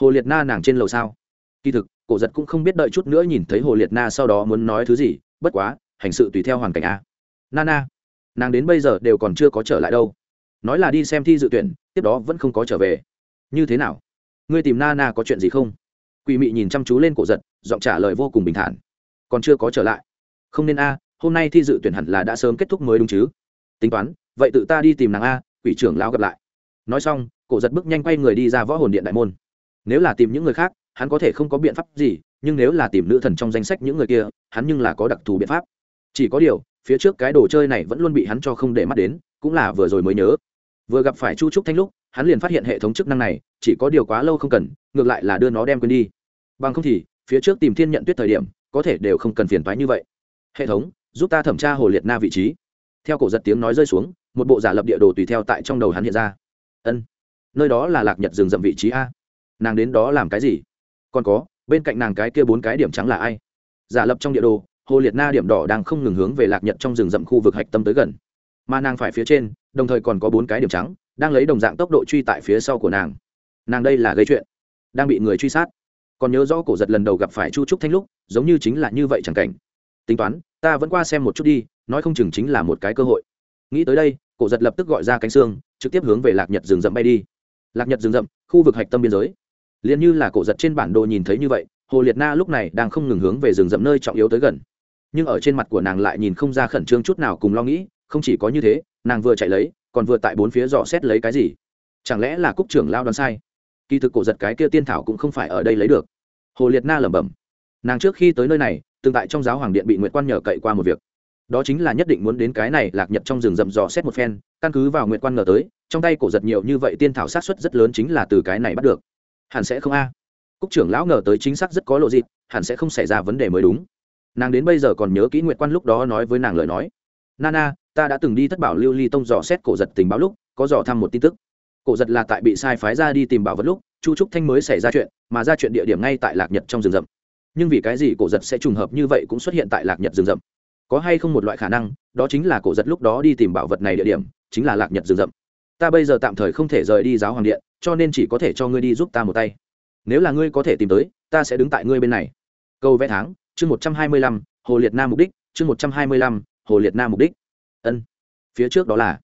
Hồ liệt na nàng trên lầu sao? Kỳ thực, cổ giật cũng không biết đợi chút nữa nhìn thấy hồ liệt na sau đó muốn nói thứ gì, bất quá, hành sự tùy theo hoàn cảnh a. Na na, nàng đến bây giờ đều còn chưa có trở lại đâu. Nói là đi xem thi dự tuyển, tiếp đó vẫn không có trở về. Như thế nào? Ngươi tìm na na có chuyện gì không? Quỷ mị nhìn chăm chú lên cổ giật, giọng trả lời vô cùng bình thản. Còn chưa có trở lại. Không nên a, hôm nay thi dự tuyển hẳn là đã sớm kết thúc mới đúng chứ. Tính toán, vậy tự ta đi tìm nàng a, quỷ trưởng lão gặp lại. Nói xong, cổ giật bước nhanh quay người đi ra võ hồn điện đại môn. Nếu là tìm những người khác, hắn có thể không có biện pháp gì, nhưng nếu là tìm nữ thần trong danh sách những người kia, hắn nhưng là có đặc thù biện pháp. Chỉ có điều, phía trước cái đồ chơi này vẫn luôn bị hắn cho không để mắt đến, cũng là vừa rồi mới nhớ. Vừa gặp phải chu trúc thanh lúc hắn liền phát hiện hệ thống chức năng này, chỉ có điều quá lâu không cần, ngược lại là đưa nó đem quên đi. Bằng không thì, phía trước tìm thiên nhận tuyết thời điểm, có thể đều không cần phiền toái như vậy. Hệ thống, giúp ta thẩm tra hồ liệt na vị trí. Theo cổ giật tiếng nói rơi xuống, một bộ giả lập địa đồ tùy theo tại trong đầu hắn hiện ra. Ân, nơi đó là lạc nhật rừng rậm vị trí a. Nàng đến đó làm cái gì? Còn có, bên cạnh nàng cái kia bốn cái điểm trắng là ai? Giả lập trong địa đồ, hồ liệt na điểm đỏ đang không ngừng hướng về lạc nhật trong rừng rậm khu vực hạch tâm tới gần. Mà nàng phải phía trên, đồng thời còn có bốn cái điểm trắng đang lấy đồng dạng tốc độ truy tại phía sau của nàng. Nàng đây là gây chuyện. Đang bị người truy sát. Còn nhớ rõ cổ giật lần đầu gặp phải chu trúc thanh lúc, giống như chính là như vậy chẳng cảnh. Tính toán, ta vẫn qua xem một chút đi, nói không chừng chính là một cái cơ hội. Nghĩ tới đây, cổ giật lập tức gọi ra cánh xương, trực tiếp hướng về lạc nhật rừng rậm bay đi. Lạc nhật rừng rậm, khu vực hạch tâm biên giới. Liền như là cổ giật trên bản đồ nhìn thấy như vậy, hồ liệt na lúc này đang không ngừng hướng về rừng rậm nơi trọng yếu tới gần. Nhưng ở trên mặt của nàng lại nhìn không ra khẩn trương chút nào cùng lo nghĩ, không chỉ có như thế, nàng vừa chạy lấy còn vừa tại bốn phía dò xét lấy cái gì? Chẳng lẽ là cúc trưởng lao đoán sai? Kỳ thực cổ giật cái kia tiên thảo cũng không phải ở đây lấy được. Hồ liệt na lẩm bẩm. Nàng trước khi tới nơi này, tương tại trong giáo hoàng điện bị nguyệt quan nhờ cậy qua một việc. Đó chính là nhất định muốn đến cái này lạc nhật trong rừng rậm dò xét một phen, căn cứ vào nguyệt quan ngờ tới, trong tay cổ giật nhiều như vậy tiên thảo sát xuất rất lớn chính là từ cái này bắt được. Hẳn sẽ không a. Cúc trưởng lão ngờ tới chính xác rất có lộ dịp, hẳn sẽ không xảy ra vấn đề mới đúng. Nàng đến bây giờ còn nhớ kỹ nguyệt quan lúc đó nói với nàng lời nói. Nana ta đã từng đi thất bảo lưu ly tông dò xét cổ giật tình báo lúc, có dò thăm một tin tức. Cổ giật là tại bị sai phái ra đi tìm bảo vật lúc, chu trúc thanh mới xảy ra chuyện, mà ra chuyện địa điểm ngay tại lạc nhật trong rừng rậm. Nhưng vì cái gì cổ giật sẽ trùng hợp như vậy cũng xuất hiện tại lạc nhật rừng rậm? Có hay không một loại khả năng, đó chính là cổ giật lúc đó đi tìm bảo vật này địa điểm, chính là lạc nhật rừng rậm. Ta bây giờ tạm thời không thể rời đi giáo hoàng điện, cho nên chỉ có thể cho ngươi đi giúp ta một tay. Nếu là ngươi có thể tìm tới, ta sẽ đứng tại ngươi bên này. Câu vẽ tháng, chương một trăm hai mươi lăm, hồ liệt Nam mục đích, chương một trăm hai mươi lăm, hồ liệt Nam mục đích ân phía trước đó là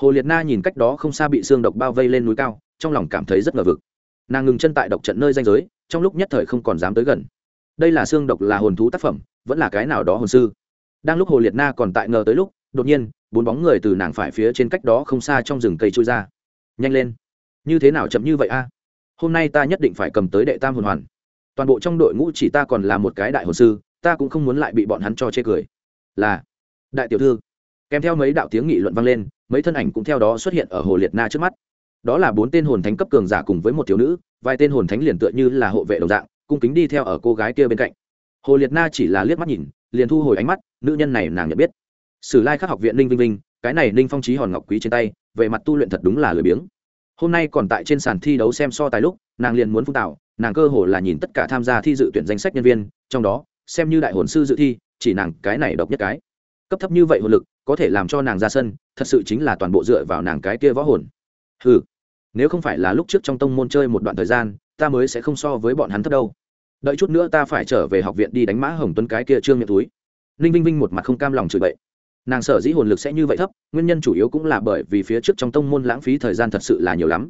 hồ liệt na nhìn cách đó không xa bị xương độc bao vây lên núi cao trong lòng cảm thấy rất ngờ vực nàng ngừng chân tại độc trận nơi danh giới trong lúc nhất thời không còn dám tới gần đây là xương độc là hồn thú tác phẩm vẫn là cái nào đó hồn sư đang lúc hồ liệt na còn tại ngờ tới lúc đột nhiên bốn bóng người từ nàng phải phía trên cách đó không xa trong rừng cây trôi ra nhanh lên như thế nào chậm như vậy a hôm nay ta nhất định phải cầm tới đệ tam hồn hoàn toàn bộ trong đội ngũ chỉ ta còn là một cái đại hồn sư ta cũng không muốn lại bị bọn hắn cho chê cười là đại tiểu thư kèm theo mấy đạo tiếng nghị luận vang lên, mấy thân ảnh cũng theo đó xuất hiện ở hồ liệt na trước mắt. Đó là bốn tên hồn thánh cấp cường giả cùng với một thiếu nữ, vài tên hồn thánh liền tựa như là hộ vệ đồng dạng, cung kính đi theo ở cô gái kia bên cạnh. Hồ liệt na chỉ là liếc mắt nhìn, liền thu hồi ánh mắt, nữ nhân này nàng nhận biết. Sử lai khắc học viện ninh vinh vinh, cái này ninh phong trí hòn ngọc quý trên tay, về mặt tu luyện thật đúng là lười biếng. Hôm nay còn tại trên sàn thi đấu xem so tài lúc, nàng liền muốn phun tạo, nàng cơ hồ là nhìn tất cả tham gia thi dự tuyển danh sách nhân viên, trong đó, xem như đại hồn sư dự thi, chỉ nàng cái này độc nhất cái cấp thấp như vậy hồn lực, có thể làm cho nàng ra sân, thật sự chính là toàn bộ dựa vào nàng cái kia võ hồn. Ừ nếu không phải là lúc trước trong tông môn chơi một đoạn thời gian, ta mới sẽ không so với bọn hắn thấp đâu. Đợi chút nữa ta phải trở về học viện đi đánh mã hồng tuấn cái kia trương miệng túi. Ninh vinh vinh một mặt không cam lòng chửi bậy. Nàng sở dĩ hồn lực sẽ như vậy thấp, nguyên nhân chủ yếu cũng là bởi vì phía trước trong tông môn lãng phí thời gian thật sự là nhiều lắm.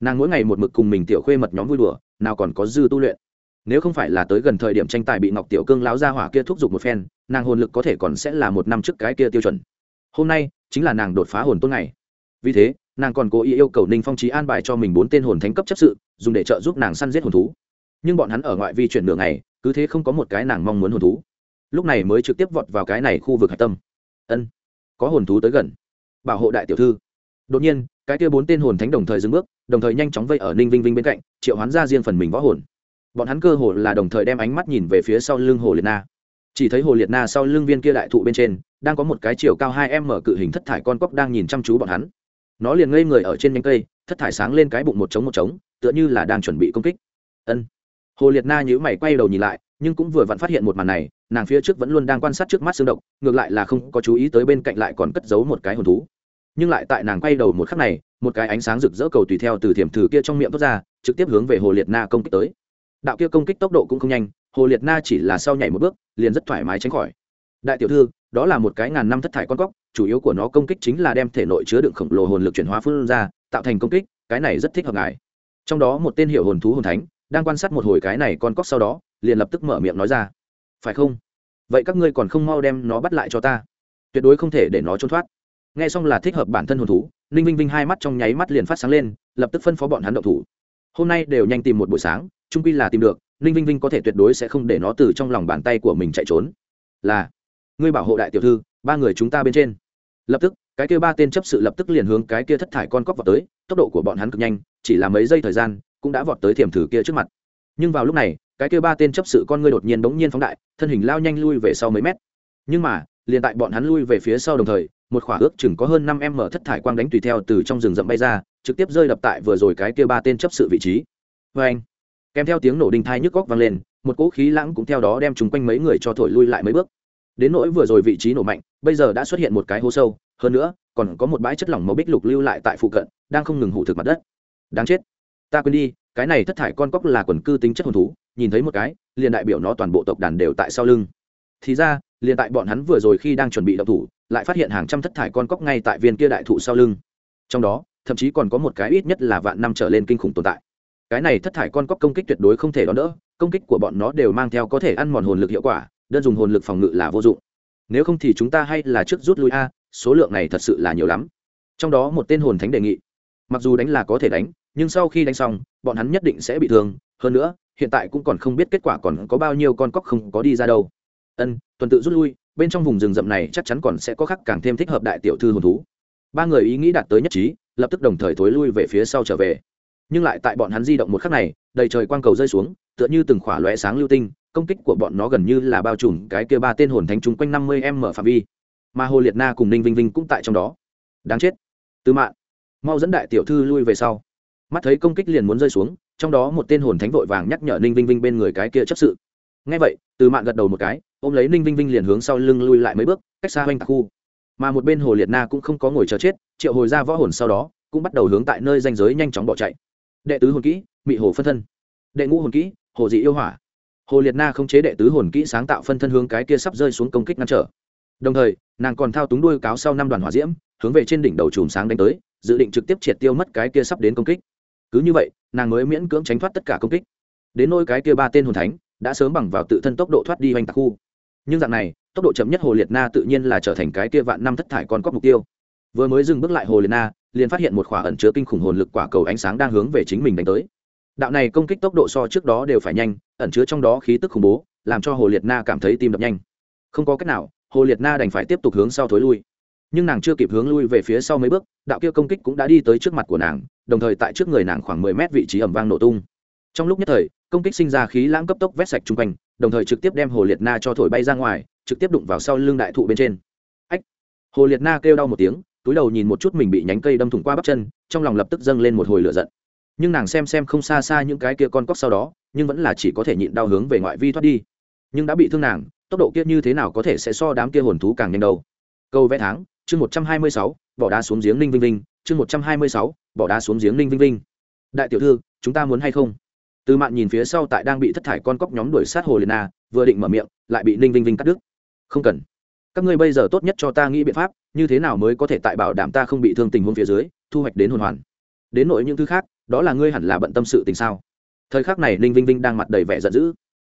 Nàng mỗi ngày một mực cùng mình tiểu khuê mật nhóm vui đùa, nào còn có dư tu luyện nếu không phải là tới gần thời điểm tranh tài bị ngọc tiểu cương láo ra hỏa kia thúc giục một phen, nàng hồn lực có thể còn sẽ là một năm trước cái kia tiêu chuẩn. Hôm nay, chính là nàng đột phá hồn tôn này vì thế, nàng còn cố ý yêu cầu ninh phong trí an bài cho mình bốn tên hồn thánh cấp chấp sự, dùng để trợ giúp nàng săn giết hồn thú. Nhưng bọn hắn ở ngoại vi chuyển đường này cứ thế không có một cái nàng mong muốn hồn thú. Lúc này mới trực tiếp vọt vào cái này khu vực hạch tâm. Ân, có hồn thú tới gần. Bảo hộ đại tiểu thư. Đột nhiên, cái kia bốn tên hồn thánh đồng thời dừng bước, đồng thời nhanh chóng vây ở ninh vinh vinh bên cạnh, triệu hoán ra riêng phần mình võ hồn bọn hắn cơ hồ là đồng thời đem ánh mắt nhìn về phía sau lưng hồ liệt na. Chỉ thấy hồ liệt na sau lưng viên kia đại thụ bên trên, đang có một cái chiều cao hai m cự hình thất thải con cóc đang nhìn chăm chú bọn hắn. Nó liền ngây người ở trên nhánh cây, thất thải sáng lên cái bụng một trống một trống, tựa như là đang chuẩn bị công kích. Ân. Hồ liệt na nhữ mày quay đầu nhìn lại, nhưng cũng vừa vặn phát hiện một màn này, nàng phía trước vẫn luôn đang quan sát trước mắt xương động ngược lại là không có chú ý tới bên cạnh lại còn cất giấu một cái hồn thú. Nhưng lại tại nàng quay đầu một khắc này, một cái ánh sáng rực rỡ cầu tùy theo từ thiểm thử kia trong miệng thoát ra, trực tiếp hướng về hồ liệt na công kích tới đạo kia công kích tốc độ cũng không nhanh, hồ liệt na chỉ là sau nhảy một bước, liền rất thoải mái tránh khỏi. Đại tiểu thư, đó là một cái ngàn năm thất thải con cóc, chủ yếu của nó công kích chính là đem thể nội chứa đựng khổng lồ hồn lực chuyển hóa phương ra, tạo thành công kích, cái này rất thích hợp ngài. Trong đó một tên hiệu hồn thú hồn thánh, đang quan sát một hồi cái này con cóc sau đó, liền lập tức mở miệng nói ra. Phải không? Vậy các ngươi còn không mau đem nó bắt lại cho ta. Tuyệt đối không thể để nó trốn thoát. Nghe xong là thích hợp bản thân hồn thú, ninh vinh vinh hai mắt trong nháy mắt liền phát sáng lên, lập tức phân phó bọn hắn động thủ hôm nay đều nhanh tìm một buổi sáng trung quy là tìm được, ninh vinh vinh có thể tuyệt đối sẽ không để nó từ trong lòng bàn tay của mình chạy trốn. Là, ngươi bảo hộ đại tiểu thư, ba người chúng ta bên trên. Lập tức, cái kia ba tên chấp sự lập tức liền hướng cái kia thất thải con cóc vào tới, tốc độ của bọn hắn cực nhanh, chỉ là mấy giây thời gian, cũng đã vọt tới thiểm thử kia trước mặt. Nhưng vào lúc này, cái kia ba tên chấp sự con ngươi đột nhiên bỗng nhiên phóng đại, thân hình lao nhanh lui về sau mấy mét. Nhưng mà, liền tại bọn hắn lui về phía sau đồng thời, một khỏa ước chừng có hơn năm em mở thất thải quang đánh tùy theo từ trong rừng rậm bay ra trực tiếp rơi đập tại vừa rồi cái kia ba tên chấp sự vị trí. Vê anh, kèm theo tiếng nổ đinh thai nhức góc vang lên, một cỗ khí lãng cũng theo đó đem chúng quanh mấy người cho thổi lui lại mấy bước. Đến nỗi vừa rồi vị trí nổ mạnh, bây giờ đã xuất hiện một cái hố sâu, hơn nữa, còn có một bãi chất lỏng màu bích lục lưu lại tại phụ cận, đang không ngừng hủ thực mặt đất. Đáng chết. Ta quên đi, cái này thất thải con cóc là quần cư tính chất hồn thú, nhìn thấy một cái, liền đại biểu nó toàn bộ tộc đàn đều tại sau lưng. Thì ra, liền tại bọn hắn vừa rồi khi đang chuẩn bị đậu thủ, lại phát hiện hàng trăm thất thải con cóc ngay tại viên kia đại thụ sau lưng. Trong đó thậm chí còn có một cái ít nhất là vạn năm trở lên kinh khủng tồn tại. Cái này thất thải con cóc công kích tuyệt đối không thể đón đỡ, công kích của bọn nó đều mang theo có thể ăn mòn hồn lực hiệu quả, đơn dùng hồn lực phòng ngự là vô dụng. Nếu không thì chúng ta hay là trước rút lui a, số lượng này thật sự là nhiều lắm. Trong đó một tên hồn thánh đề nghị. Mặc dù đánh là có thể đánh, nhưng sau khi đánh xong, bọn hắn nhất định sẽ bị thương. Hơn nữa, hiện tại cũng còn không biết kết quả còn có bao nhiêu con cóc không có đi ra đâu. Ân, tuần tự rút lui, bên trong vùng rừng rậm này chắc chắn còn sẽ có khắc càng thêm thích hợp đại tiểu thư hồn thú. Ba người ý nghĩ đạt tới nhất trí lập tức đồng thời thối lui về phía sau trở về. Nhưng lại tại bọn hắn di động một khắc này, đầy trời quang cầu rơi xuống, tựa như từng khỏa lóe sáng lưu tinh, công kích của bọn nó gần như là bao trùm cái kia ba tên hồn thánh chúng quanh năm mươi m phạm vi. Mà hồ liệt na cùng ninh vinh vinh cũng tại trong đó. Đáng chết. Tư mạng. Mau dẫn đại tiểu thư lui về sau. Mắt thấy công kích liền muốn rơi xuống, trong đó một tên hồn thánh vội vàng nhắc nhở ninh vinh vinh bên người cái kia chấp sự. Ngay vậy từ mạng gật đầu một cái, ôm lấy ninh vinh vinh liền hướng sau lưng lui lại mấy bước, cách xa oanh tạc khu mà một bên hồ liệt na cũng không có ngồi chờ chết, triệu hồi ra võ hồn sau đó, cũng bắt đầu hướng tại nơi danh giới nhanh chóng bỏ chạy. Đệ tứ hồn kỹ, mị hồ phân thân. Đệ ngũ hồn kỹ, hồ dị yêu hỏa. Hồ liệt na không chế đệ tứ hồn kỹ sáng tạo phân thân hướng cái kia sắp rơi xuống công kích ngăn trở. Đồng thời, nàng còn thao túng đuôi cáo sau năm đoàn hỏa diễm, hướng về trên đỉnh đầu chùm sáng đánh tới, dự định trực tiếp triệt tiêu mất cái kia sắp đến công kích. Cứ như vậy, nàng mới miễn cưỡng tránh thoát tất cả công kích. Đến nôi cái kia ba tên hồn thánh, đã sớm bằng vào tự thân tốc độ thoát đi hoành tạc khu. Nhưng dạng này tốc độ chậm nhất hồ liệt na tự nhiên là trở thành cái kia vạn năm thất thải con cóc mục tiêu. Vừa mới dừng bước lại hồ liệt na, liền phát hiện một khỏa ẩn chứa kinh khủng hồn lực quả cầu ánh sáng đang hướng về chính mình đánh tới. Đạo này công kích tốc độ so trước đó đều phải nhanh, ẩn chứa trong đó khí tức khủng bố, làm cho hồ liệt na cảm thấy tim đập nhanh. Không có cách nào, hồ liệt na đành phải tiếp tục hướng sau thối lui. Nhưng nàng chưa kịp hướng lui về phía sau mấy bước, đạo kia công kích cũng đã đi tới trước mặt của nàng, đồng thời tại trước người nàng khoảng mười mét vị trí ẩm vang nổ tung. Trong lúc nhất thời, công kích sinh ra khí lãng cấp tốc vét sạch chung quanh, đồng thời trực tiếp đem hồ liệt na cho thổi bay ra ngoài trực tiếp đụng vào sau lưng đại thụ bên trên. Ách! Hồ liệt na kêu đau một tiếng, túi đầu nhìn một chút mình bị nhánh cây đâm thủng qua bắp chân, trong lòng lập tức dâng lên một hồi lửa giận. Nhưng nàng xem xem không xa xa những cái kia con cóc sau đó, nhưng vẫn là chỉ có thể nhịn đau hướng về ngoại vi thoát đi. Nhưng đã bị thương nàng, tốc độ kia như thế nào có thể sẽ so đám kia hồn thú càng nhanh đâu? Câu vẽ tháng, chương một trăm hai mươi sáu, bỏ đá xuống giếng ninh vinh vinh, chương một trăm hai mươi sáu, bỏ đá xuống giếng ninh vinh vinh. Đại tiểu thư, chúng ta muốn hay không? Từ mạn nhìn phía sau tại đang bị thất thải con cóc nhóm đuổi sát hồ liệt na, vừa định mở miệng, lại bị ninh vinh vinh cắt đứt không cần. Các ngươi bây giờ tốt nhất cho ta nghĩ biện pháp như thế nào mới có thể tại bảo đảm ta không bị thương tình huống phía dưới thu hoạch đến hồn hoàn? Đến nội những thứ khác đó là ngươi hẳn là bận tâm sự tình sao? Thời khắc này ninh vinh vinh đang mặt đầy vẻ giận dữ.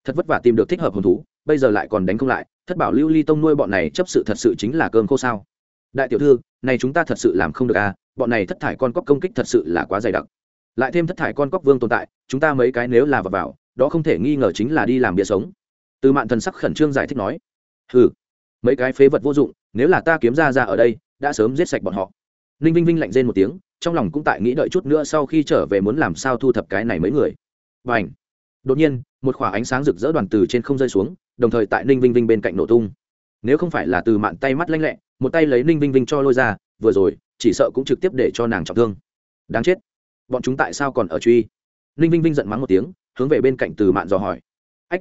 Thật vất vả tìm được thích hợp hồn thú bây giờ lại còn đánh không lại thất bảo lưu ly tông nuôi bọn này chấp sự thật sự chính là cơm khô sao? Đại tiểu thư này chúng ta thật sự làm không được à bọn này thất thải con cóc công kích thật sự là quá dày đặc. Lại thêm thất thải con cóc vương tồn tại chúng ta mấy cái nếu là vào, vào đó không thể nghi ngờ chính là đi làm bia sống. Từ mạn thần sắc khẩn trương giải thích nói hừ. Mấy cái phế vật vô dụng, nếu là ta kiếm ra ra ở đây, đã sớm giết sạch bọn họ. Ninh vinh vinh lạnh rên một tiếng, trong lòng cũng tại nghĩ đợi chút nữa sau khi trở về muốn làm sao thu thập cái này mấy người. Và ảnh đột nhiên, một khỏa ánh sáng rực rỡ đoàn từ trên không rơi xuống, đồng thời tại ninh vinh vinh bên cạnh nổ tung. Nếu không phải là từ mạn tay mắt lanh lẹ, một tay lấy ninh vinh vinh cho lôi ra, vừa rồi, chỉ sợ cũng trực tiếp để cho nàng trọng thương. Đáng chết. Bọn chúng tại sao còn ở truy? Ninh vinh vinh giận mắng một tiếng, hướng về bên cạnh từ mạn dò hỏi. Ách,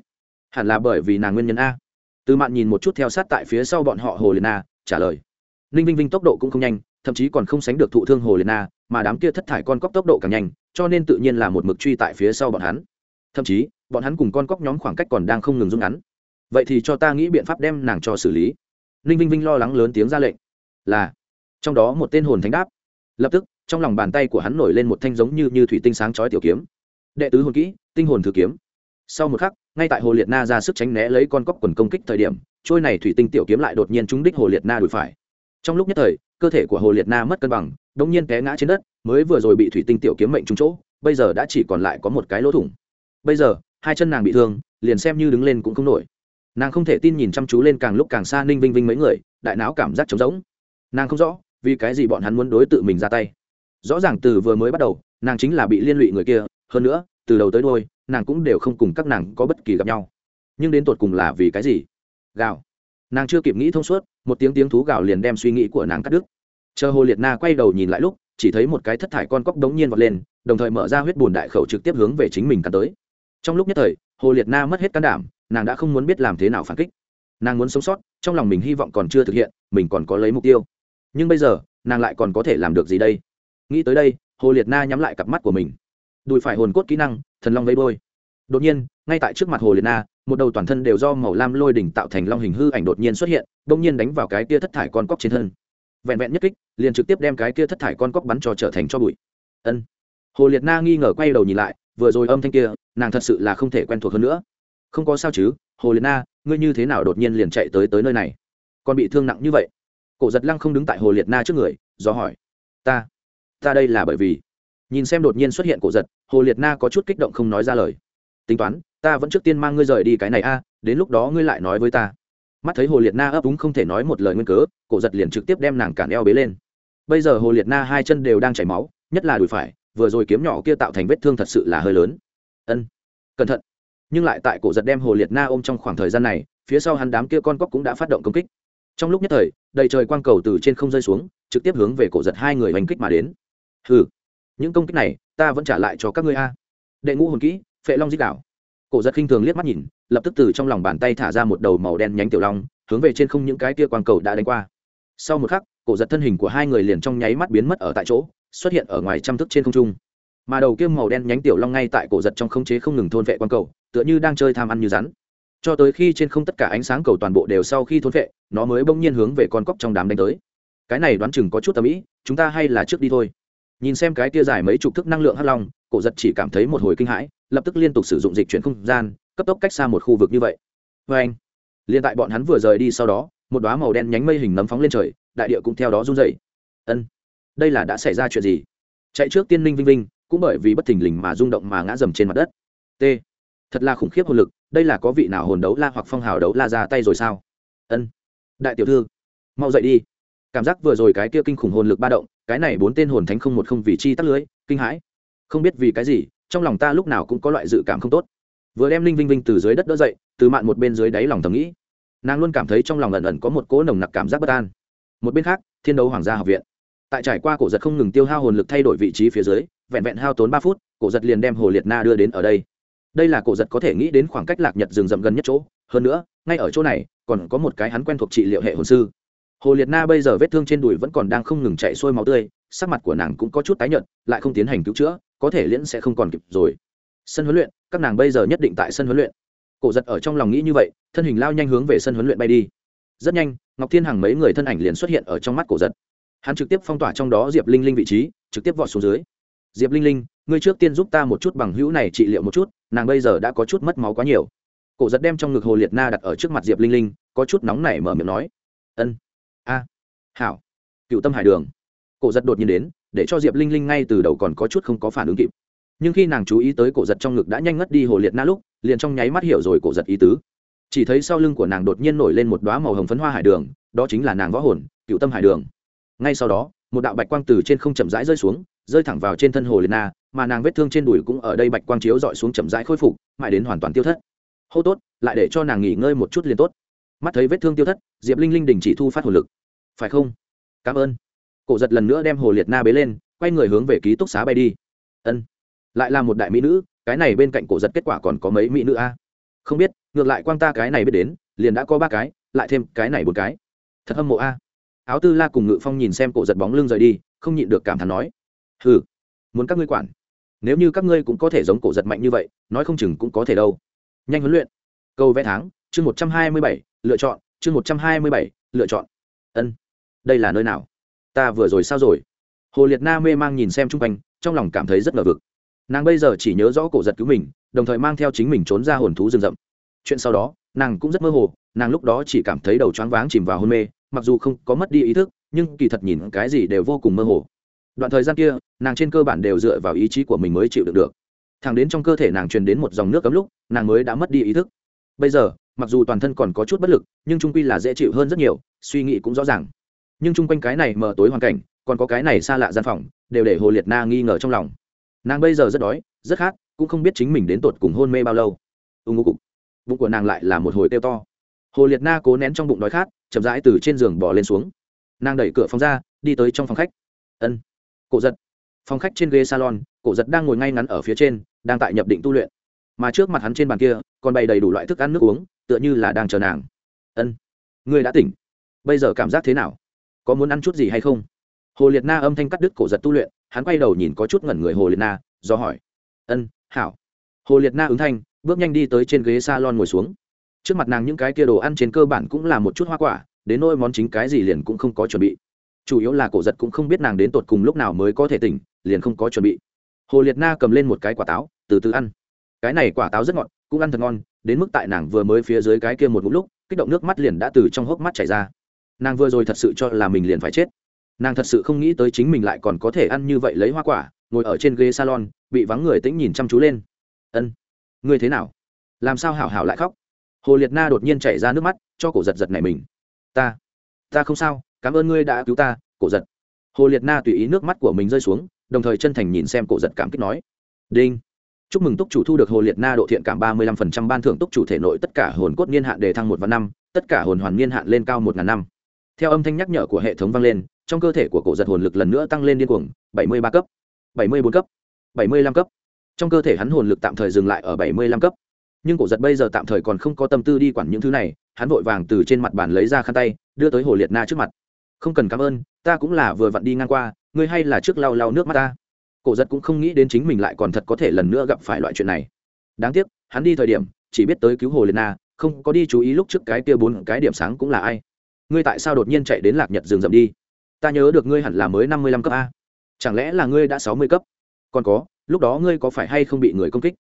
hẳn là bởi vì nàng nguyên nhân a từ mạn nhìn một chút theo sát tại phía sau bọn họ hồ liệt na, trả lời. Ninh vinh vinh tốc độ cũng không nhanh, thậm chí còn không sánh được thụ thương hồ liệt na, mà đám kia thất thải con cóc tốc độ càng nhanh, cho nên tự nhiên là một mực truy tại phía sau bọn hắn. Thậm chí, bọn hắn cùng con cóc nhóm khoảng cách còn đang không ngừng rút ngắn. Vậy thì cho ta nghĩ biện pháp đem nàng cho xử lý. Ninh vinh vinh lo lắng lớn tiếng ra lệnh. Là. Trong đó một tên hồn thánh đáp. Lập tức, trong lòng bàn tay của hắn nổi lên một thanh giống như như thủy tinh sáng chói tiểu kiếm. Đệ tứ hồn kỹ, tinh hồn thử kiếm. Sau một khắc ngay tại hồ liệt na ra sức tránh né lấy con cóc quần công kích thời điểm, trôi này thủy tinh tiểu kiếm lại đột nhiên trúng đích hồ liệt na đùi phải. Trong lúc nhất thời, cơ thể của hồ liệt na mất cân bằng đ ỗ n g nhiên té ngã trên đất, mới vừa rồi bị thủy tinh tiểu kiếm mệnh trúng chỗ, bây giờ đã chỉ còn lại có một cái lỗ thủng. Bây giờ, hai chân nàng bị thương, liền xem như đứng lên cũng không nổi. Nàng không thể tin nhìn chăm chú lên càng lúc càng xa ninh vinh vinh mấy người, đại não cảm giác trống rỗng. Nàng không rõ, vì cái gì bọn hắn muốn đối tự mình ra tay. Rõ ràng từ vừa mới bắt đầu, nàng chính là bị liên lụy người kia, hơn nữa, từ đầu tới đôi nàng cũng đều không cùng các nàng có bất kỳ gặp nhau. Nhưng đến tột cùng là vì cái gì? Gào. Nàng chưa kịp nghĩ thông suốt, một tiếng tiếng thú gào liền đem suy nghĩ của nàng cắt đứt. Chờ hồ liệt na quay đầu nhìn lại lúc, chỉ thấy một cái thất thải con cóc đống nhiên vọt lên, đồng thời mở ra huyết bùn đại khẩu trực tiếp hướng về chính mình cắn tới. Trong lúc nhất thời, hồ liệt na mất hết can đảm, nàng đã không muốn biết làm thế nào phản kích. Nàng muốn sống sót, trong lòng mình hy vọng còn chưa thực hiện, mình còn có lấy mục tiêu. Nhưng bây giờ, nàng lại còn có thể làm được gì đây? Nghĩ tới đây, hồ liệt na nhắm lại cặp mắt của mình. Đùi phải hồn cốt kỹ năng thần long vây bôi đột nhiên, ngay tại trước mặt hồ liệt na, một đầu toàn thân đều do màu lam lôi đỉnh tạo thành long hình hư ảnh đột nhiên xuất hiện đông nhiên đánh vào cái kia thất thải con cóc trên thân. Vẹn vẹn nhất kích, liền trực tiếp đem cái kia thất thải con cóc bắn cho trở thành cho bụi. Ân. Hồ liệt na nghi ngờ quay đầu nhìn lại, vừa rồi âm thanh kia, nàng thật sự là không thể quen thuộc hơn nữa. Không có sao chứ, hồ liệt na, ngươi như thế nào đột nhiên liền chạy tới tới nơi này? Còn bị thương nặng như vậy. Cổ giật lăng không đứng tại hồ liệt na trước người, do hỏi. Ta ta đây là bởi vì nhìn xem đột nhiên xuất hiện cổ giật, hồ liệt na có chút kích động không nói ra lời. Tính toán, ta vẫn trước tiên mang ngươi rời đi cái này a, đến lúc đó ngươi lại nói với ta. Mắt thấy hồ liệt na ấp úng không thể nói một lời nguyên cớ, cổ giật liền trực tiếp đem nàng cản eo bế lên. Bây giờ hồ liệt na hai chân đều đang chảy máu, nhất là đùi phải, vừa rồi kiếm nhỏ kia tạo thành vết thương thật sự là hơi lớn. Ân, cẩn thận. Nhưng lại tại cổ giật đem hồ liệt na ôm trong khoảng thời gian này, phía sau hắn đám kia con cóc cũng đã phát động công kích. Trong lúc nhất thời, đầy trời quang cầu từ trên không rơi xuống, trực tiếp hướng về cổ giật hai người hành kích mà đến. Hừ những công kích này ta vẫn trả lại cho các ngươi a. Đệ ngũ hồn kỹ, phệ long dích đảo. Cổ giật khinh thường liếc mắt nhìn, lập tức từ trong lòng bàn tay thả ra một đầu màu đen nhánh tiểu long, hướng về trên không những cái kia quang cầu đã đánh qua. Sau một khắc, cổ giật thân hình của hai người liền trong nháy mắt biến mất ở tại chỗ, xuất hiện ở ngoài trăm thức trên không trung. Mà đầu kia màu đen nhánh tiểu long ngay tại cổ giật trong không chế không ngừng thôn vệ quang cầu, tựa như đang chơi tham ăn như rắn. Cho tới khi trên không tất cả ánh sáng cầu toàn bộ đều sau khi thôn vệ, nó mới bỗng nhiên hướng về con cóc trong đám đánh tới. Cái này đoán chừng có chút tầm ý, chúng ta hay là trước đi thôi nhìn xem cái tia dài mấy chục thức năng lượng hắc long, cổ giật chỉ cảm thấy một hồi kinh hãi, lập tức liên tục sử dụng dịch chuyển không gian, cấp tốc cách xa một khu vực như vậy. Vê anh liên tại bọn hắn vừa rời đi sau đó, một đoá màu đen nhánh mây hình nấm phóng lên trời, đại địa cũng theo đó run dậy. Ân, đây là đã xảy ra chuyện gì? Chạy trước tiên ninh vinh vinh, cũng bởi vì bất thình lình mà rung động mà ngã dầm trên mặt đất. T, thật là khủng khiếp hồn lực, đây là có vị nào hồn đấu la hoặc phong hào đấu la ra tay rồi sao? Ân, đại tiểu thư, mau dậy đi. Cảm giác vừa rồi cái kia kinh khủng hồn lực ba động cái này bốn tên hồn thánh không một không vì chi tắt lưới, kinh hãi. Không biết vì cái gì, trong lòng ta lúc nào cũng có loại dự cảm không tốt. Vừa đem linh vinh vinh từ dưới đất đỡ dậy, từ mạn một bên dưới đáy lòng thầm nghĩ. Nàng luôn cảm thấy trong lòng ẩn ẩn có một cỗ nồng nặc cảm giác bất an. Một bên khác, thiên đấu hoàng gia học viện. Tại trải qua cổ giật không ngừng tiêu hao hồn lực thay đổi vị trí phía dưới, vẹn vẹn hao tốn ba phút, cổ giật liền đem hồ liệt na đưa đến ở đây. Đây là cổ giật có thể nghĩ đến khoảng cách lạc nhật rừng rậm gần nhất chỗ. Hơn nữa, ngay ở chỗ này, còn có một cái hắn quen thuộc trị liệu hệ hồn sư hồ liệt na bây giờ vết thương trên đùi vẫn còn đang không ngừng chạy xuôi máu tươi, sắc mặt của nàng cũng có chút tái nhợt, lại không tiến hành cứu chữa, có thể liễn sẽ không còn kịp rồi. Sân huấn luyện, các nàng bây giờ nhất định tại sân huấn luyện. Cổ giật ở trong lòng nghĩ như vậy, thân hình lao nhanh hướng về sân huấn luyện bay đi. Rất nhanh, ngọc thiên hằng mấy người thân ảnh liền xuất hiện ở trong mắt cổ giật. Hắn trực tiếp phong tỏa trong đó diệp linh linh vị trí, trực tiếp vọt xuống dưới. Diệp linh linh, ngươi trước tiên giúp ta một chút bằng hữu này trị liệu một chút, nàng bây giờ đã có chút mất máu quá nhiều. Cổ giật đem trong ngực hồ liệt na đặt ở trước mặt diệp linh linh, có chút nóng nảy mở miệng nói. Ân hảo. Cựu tâm hải đường. Cổ giật đột nhiên đến, để cho diệp linh linh ngay từ đầu còn có chút không có phản ứng kịp. Nhưng khi nàng chú ý tới cổ giật trong ngực đã nhanh ngất đi hồ liệt na lúc, liền trong nháy mắt hiểu rồi cổ giật ý tứ. Chỉ thấy sau lưng của nàng đột nhiên nổi lên một đoá màu hồng phấn hoa hải đường, đó chính là nàng võ hồn, cựu tâm hải đường. Ngay sau đó, một đạo bạch quang từ trên không chậm rãi rơi xuống, rơi thẳng vào trên thân hồ liệt na, mà nàng vết thương trên đùi cũng ở đây bạch quang chiếu dọi xuống chậm rãi khôi phục, mãi đến hoàn toàn tiêu thất. Hô tốt, lại để cho nàng nghỉ ngơi một chút liền tốt. Mắt thấy vết thương tiêu thất, diệp linh linh đình chỉ thu phát hồn lực phải không? Cảm ơn. Cổ giật lần nữa đem hồ liệt na bế lên, quay người hướng về ký túc xá bay đi. Ân. Lại là một đại mỹ nữ, cái này bên cạnh cổ giật kết quả còn có mấy mỹ nữ a? Không biết, ngược lại quang ta cái này biết đến, liền đã có ba cái, lại thêm cái này một cái. Thật hâm mộ a. Áo tư la cùng ngự phong nhìn xem cổ giật bóng lưng rời đi, không nhịn được cảm thán nói. Hừ, muốn các ngươi quản. Nếu như các ngươi cũng có thể giống cổ giật mạnh như vậy, nói không chừng cũng có thể đâu. Nhanh huấn luyện. Câu vẽ tháng, chương một trăm hai mươi bảy, lựa chọn, chương một trăm hai mươi bảy, lựa chọn. Ân đây là nơi nào? Ta vừa rồi sao rồi? Hồ liệt na mê mang nhìn xem chung quanh, trong lòng cảm thấy rất ngờ vực. Nàng bây giờ chỉ nhớ rõ cổ giật cứu mình, đồng thời mang theo chính mình trốn ra hồn thú rừng rậm. Chuyện sau đó, nàng cũng rất mơ hồ, nàng lúc đó chỉ cảm thấy đầu choáng váng chìm vào hôn mê, mặc dù không có mất đi ý thức, nhưng kỳ thật nhìn cái gì đều vô cùng mơ hồ. Đoạn thời gian kia, nàng trên cơ bản đều dựa vào ý chí của mình mới chịu được được. Thẳng đến trong cơ thể nàng truyền đến một dòng nước cấm lúc, nàng mới đã mất đi ý thức. Bây giờ, mặc dù toàn thân còn có chút bất lực, nhưng trung quy là dễ chịu hơn rất nhiều, suy nghĩ cũng rõ ràng nhưng chung quanh cái này mờ tối hoàn cảnh, còn có cái này xa lạ gian phòng, đều để hồ liệt na nghi ngờ trong lòng. Nàng bây giờ rất đói, rất khát, cũng không biết chính mình đến tột cùng hôn mê bao lâu. Ưng ngô cục. Bụng của nàng lại là một hồi kêu to. Hồ liệt na cố nén trong bụng đói khát, chậm rãi từ trên giường bỏ lên xuống. Nàng đẩy cửa phòng ra, đi tới trong phòng khách. Ân. Cổ giật. Phòng khách trên ghế salon, cổ giật đang ngồi ngay ngắn ở phía trên, đang tại nhập định tu luyện. Mà trước mặt hắn trên bàn kia, còn bày đầy đủ loại thức ăn nước uống, tựa như là đang chờ nàng. Ân. Ngươi đã tỉnh. Bây giờ cảm giác thế nào? Có muốn ăn chút gì hay không? Hồ liệt na âm thanh cắt đứt cổ giật tu luyện, hắn quay đầu nhìn có chút ngẩn người hồ liệt na, do hỏi. Ân, hảo. Hồ liệt na ứng thanh, bước nhanh đi tới trên ghế s a lon ngồi xuống. Trước mặt nàng những cái kia đồ ăn trên cơ bản cũng là một chút hoa quả, đến nôi món chính cái gì liền cũng không có chuẩn bị. Chủ yếu là cổ giật cũng không biết nàng đến tột cùng lúc nào mới có thể tỉnh, liền không có chuẩn bị. Hồ liệt na cầm lên một cái quả táo, từ từ ăn. Cái này quả táo rất ngọt, cũng ăn thật ngon, đến mức tại nàng vừa mới phía dưới cái kia một ngụm lúc, kích động nước mắt liền đã từ trong hốc mắt chảy ra nàng vừa rồi thật sự cho là mình liền phải chết. Nàng thật sự không nghĩ tới chính mình lại còn có thể ăn như vậy lấy hoa quả, ngồi ở trên ghế salon, bị vắng người tĩnh nhìn chăm chú lên. Ân, ngươi thế nào? Làm sao hảo hảo lại khóc? Hồ liệt na đột nhiên chảy ra nước mắt, cho cổ giật giật này mình. Ta ta không sao, cảm ơn ngươi đã cứu ta, cổ giật. Hồ liệt na tùy ý nước mắt của mình rơi xuống, đồng thời chân thành nhìn xem cổ giật cảm kích nói. Đinh, chúc mừng túc chủ thu được hồ liệt na độ thiện cảm ba mươi lăm phần trăm ban thưởng túc chủ thể nội tất cả hồn cốt niên hạn đề thăng một và năm, tất cả hồn hoàn niên hạn lên cao một ngàn năm theo âm thanh nhắc nhở của hệ thống vang lên, trong cơ thể của cổ giật hồn lực lần nữa tăng lên điên cuồng, bảy mươi ba cấp, bảy mươi bốn cấp, bảy mươi lăm cấp. Trong cơ thể hắn hồn lực tạm thời dừng lại ở bảy mươi lăm cấp. Nhưng cổ giật bây giờ tạm thời còn không có tâm tư đi quản những thứ này, hắn vội vàng từ trên mặt bàn lấy ra khăn tay, đưa tới hồ liệt na trước mặt. Không cần cảm ơn, ta cũng là vừa vặn đi ngang qua, ngươi hay là trước lau lau nước mắt ta. Cổ giật cũng không nghĩ đến chính mình lại còn thật có thể lần nữa gặp phải loại chuyện này. Đáng tiếc, hắn đi thời điểm, chỉ biết tới cứu hồ liệt na, không có đi chú ý lúc trước cái kia bốn cái điểm sáng cũng là ai ngươi tại sao đột nhiên chạy đến lạc nhật rừng rậm đi? Ta nhớ được ngươi hẳn là mới năm mươi lăm cấp a. Chẳng lẽ là ngươi đã sáu mươi cấp? Còn có, lúc đó ngươi có phải hay không bị người công kích?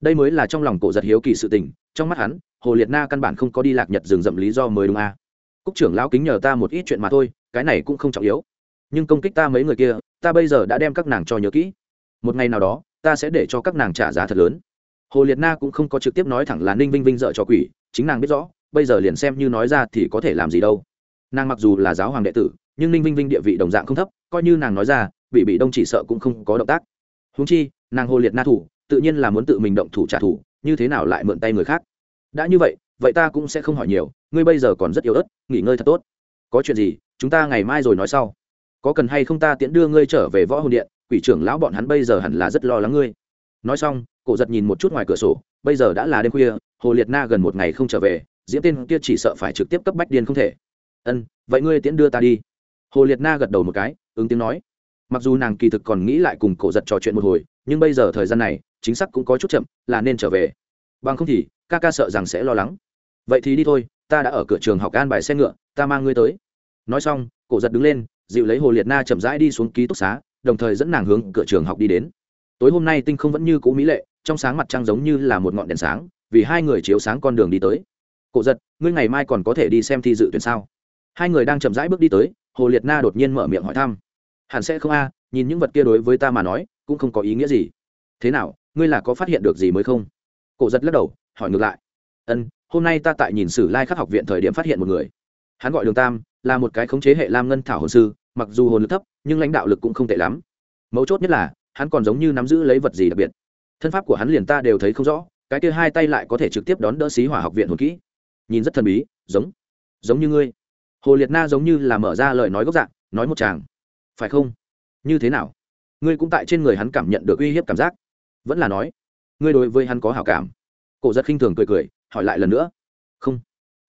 Đây mới là trong lòng cổ giật hiếu kỳ sự tình, trong mắt hắn, hồ liệt na căn bản không có đi lạc nhật rừng rậm lý do mới đúng a. Cúc trưởng lão kính nhờ ta một ít chuyện mà thôi, cái này cũng không trọng yếu. Nhưng công kích ta mấy người kia, ta bây giờ đã đem các nàng cho nhớ kỹ. Một ngày nào đó, ta sẽ để cho các nàng trả giá thật lớn. Hồ liệt na cũng không có trực tiếp nói thẳng là ninh vinh vinh dợ cho quỷ, chính nàng biết rõ, bây giờ liền xem như nói ra thì có thể làm gì đâu nàng mặc dù là giáo hoàng đệ tử, nhưng ninh vinh vinh địa vị đồng dạng không thấp, coi như nàng nói ra bị bị đông chỉ sợ cũng không có động tác. Húng chi, nàng hồ liệt na thủ, tự nhiên là muốn tự mình động thủ trả thù, như thế nào lại mượn tay người khác? Đã như vậy vậy ta cũng sẽ không hỏi nhiều, ngươi bây giờ còn rất yếu ớt, nghỉ ngơi thật tốt. Có chuyện gì, chúng ta ngày mai rồi nói sau. Có cần hay không ta tiễn đưa ngươi trở về võ hồn điện, quỷ trưởng lão bọn hắn bây giờ hẳn là rất lo lắng ngươi. Nói xong, cổ giật nhìn một chút ngoài cửa sổ, bây giờ đã là đêm khuya, hồ liệt na gần một ngày không trở về diễm tên kia chỉ sợ phải trực tiếp cấp bách điên không thể ân, vậy ngươi tiễn đưa ta đi. Hồ liệt na gật đầu một cái, ứng tiếng nói. Mặc dù nàng kỳ thực còn nghĩ lại cùng cổ giật trò chuyện một hồi, nhưng bây giờ thời gian này, chính xác cũng có chút chậm, là nên trở về. Bằng không thì, ca ca sợ rằng sẽ lo lắng. Vậy thì đi thôi, ta đã ở cửa trường học an bài xe ngựa, ta mang ngươi tới. Nói xong, cổ giật đứng lên, dịu lấy hồ liệt na chậm rãi đi xuống ký túc xá, đồng thời dẫn nàng hướng cửa trường học đi đến. Tối hôm nay tinh không vẫn như cũ mỹ lệ, trong sáng mặt trăng giống như là một ngọn đèn sáng, vì hai người chiếu sáng con đường đi tới. Cổ giật, ngươi ngày mai còn có thể đi xem thi dự tuyển sao? Hai người đang chậm rãi bước đi tới, hồ liệt na đột nhiên mở miệng hỏi thăm. Hẳn sẽ không a, nhìn những vật kia đối với ta mà nói, cũng không có ý nghĩa gì. Thế nào, ngươi là có phát hiện được gì mới không? Cổ giật lắc đầu, hỏi ngược lại. Ân, hôm nay ta tại nhìn sử lai khắc học viện thời điểm phát hiện một người. Hắn gọi đường tam, là một cái khống chế hệ lam ngân thảo hồn sư, mặc dù hồn lực thấp, nhưng lãnh đạo lực cũng không tệ lắm. Mấu chốt nhất là, hắn còn giống như nắm giữ lấy vật gì đặc biệt. Thân pháp của hắn liền ta đều thấy không rõ, cái kia hai tay lại có thể trực tiếp đón đỡ xí hỏa học viện hồn kỹ. Nhìn rất thần bí, giống giống như ngươi hồ liệt na giống như là mở ra lời nói gốc dạng, nói một chàng. Phải không? Như thế nào? Ngươi cũng tại trên người hắn cảm nhận được uy hiếp cảm giác. Vẫn là nói, ngươi đối với hắn có hảo cảm. Cổ rất khinh thường cười cười, hỏi lại lần nữa. Không.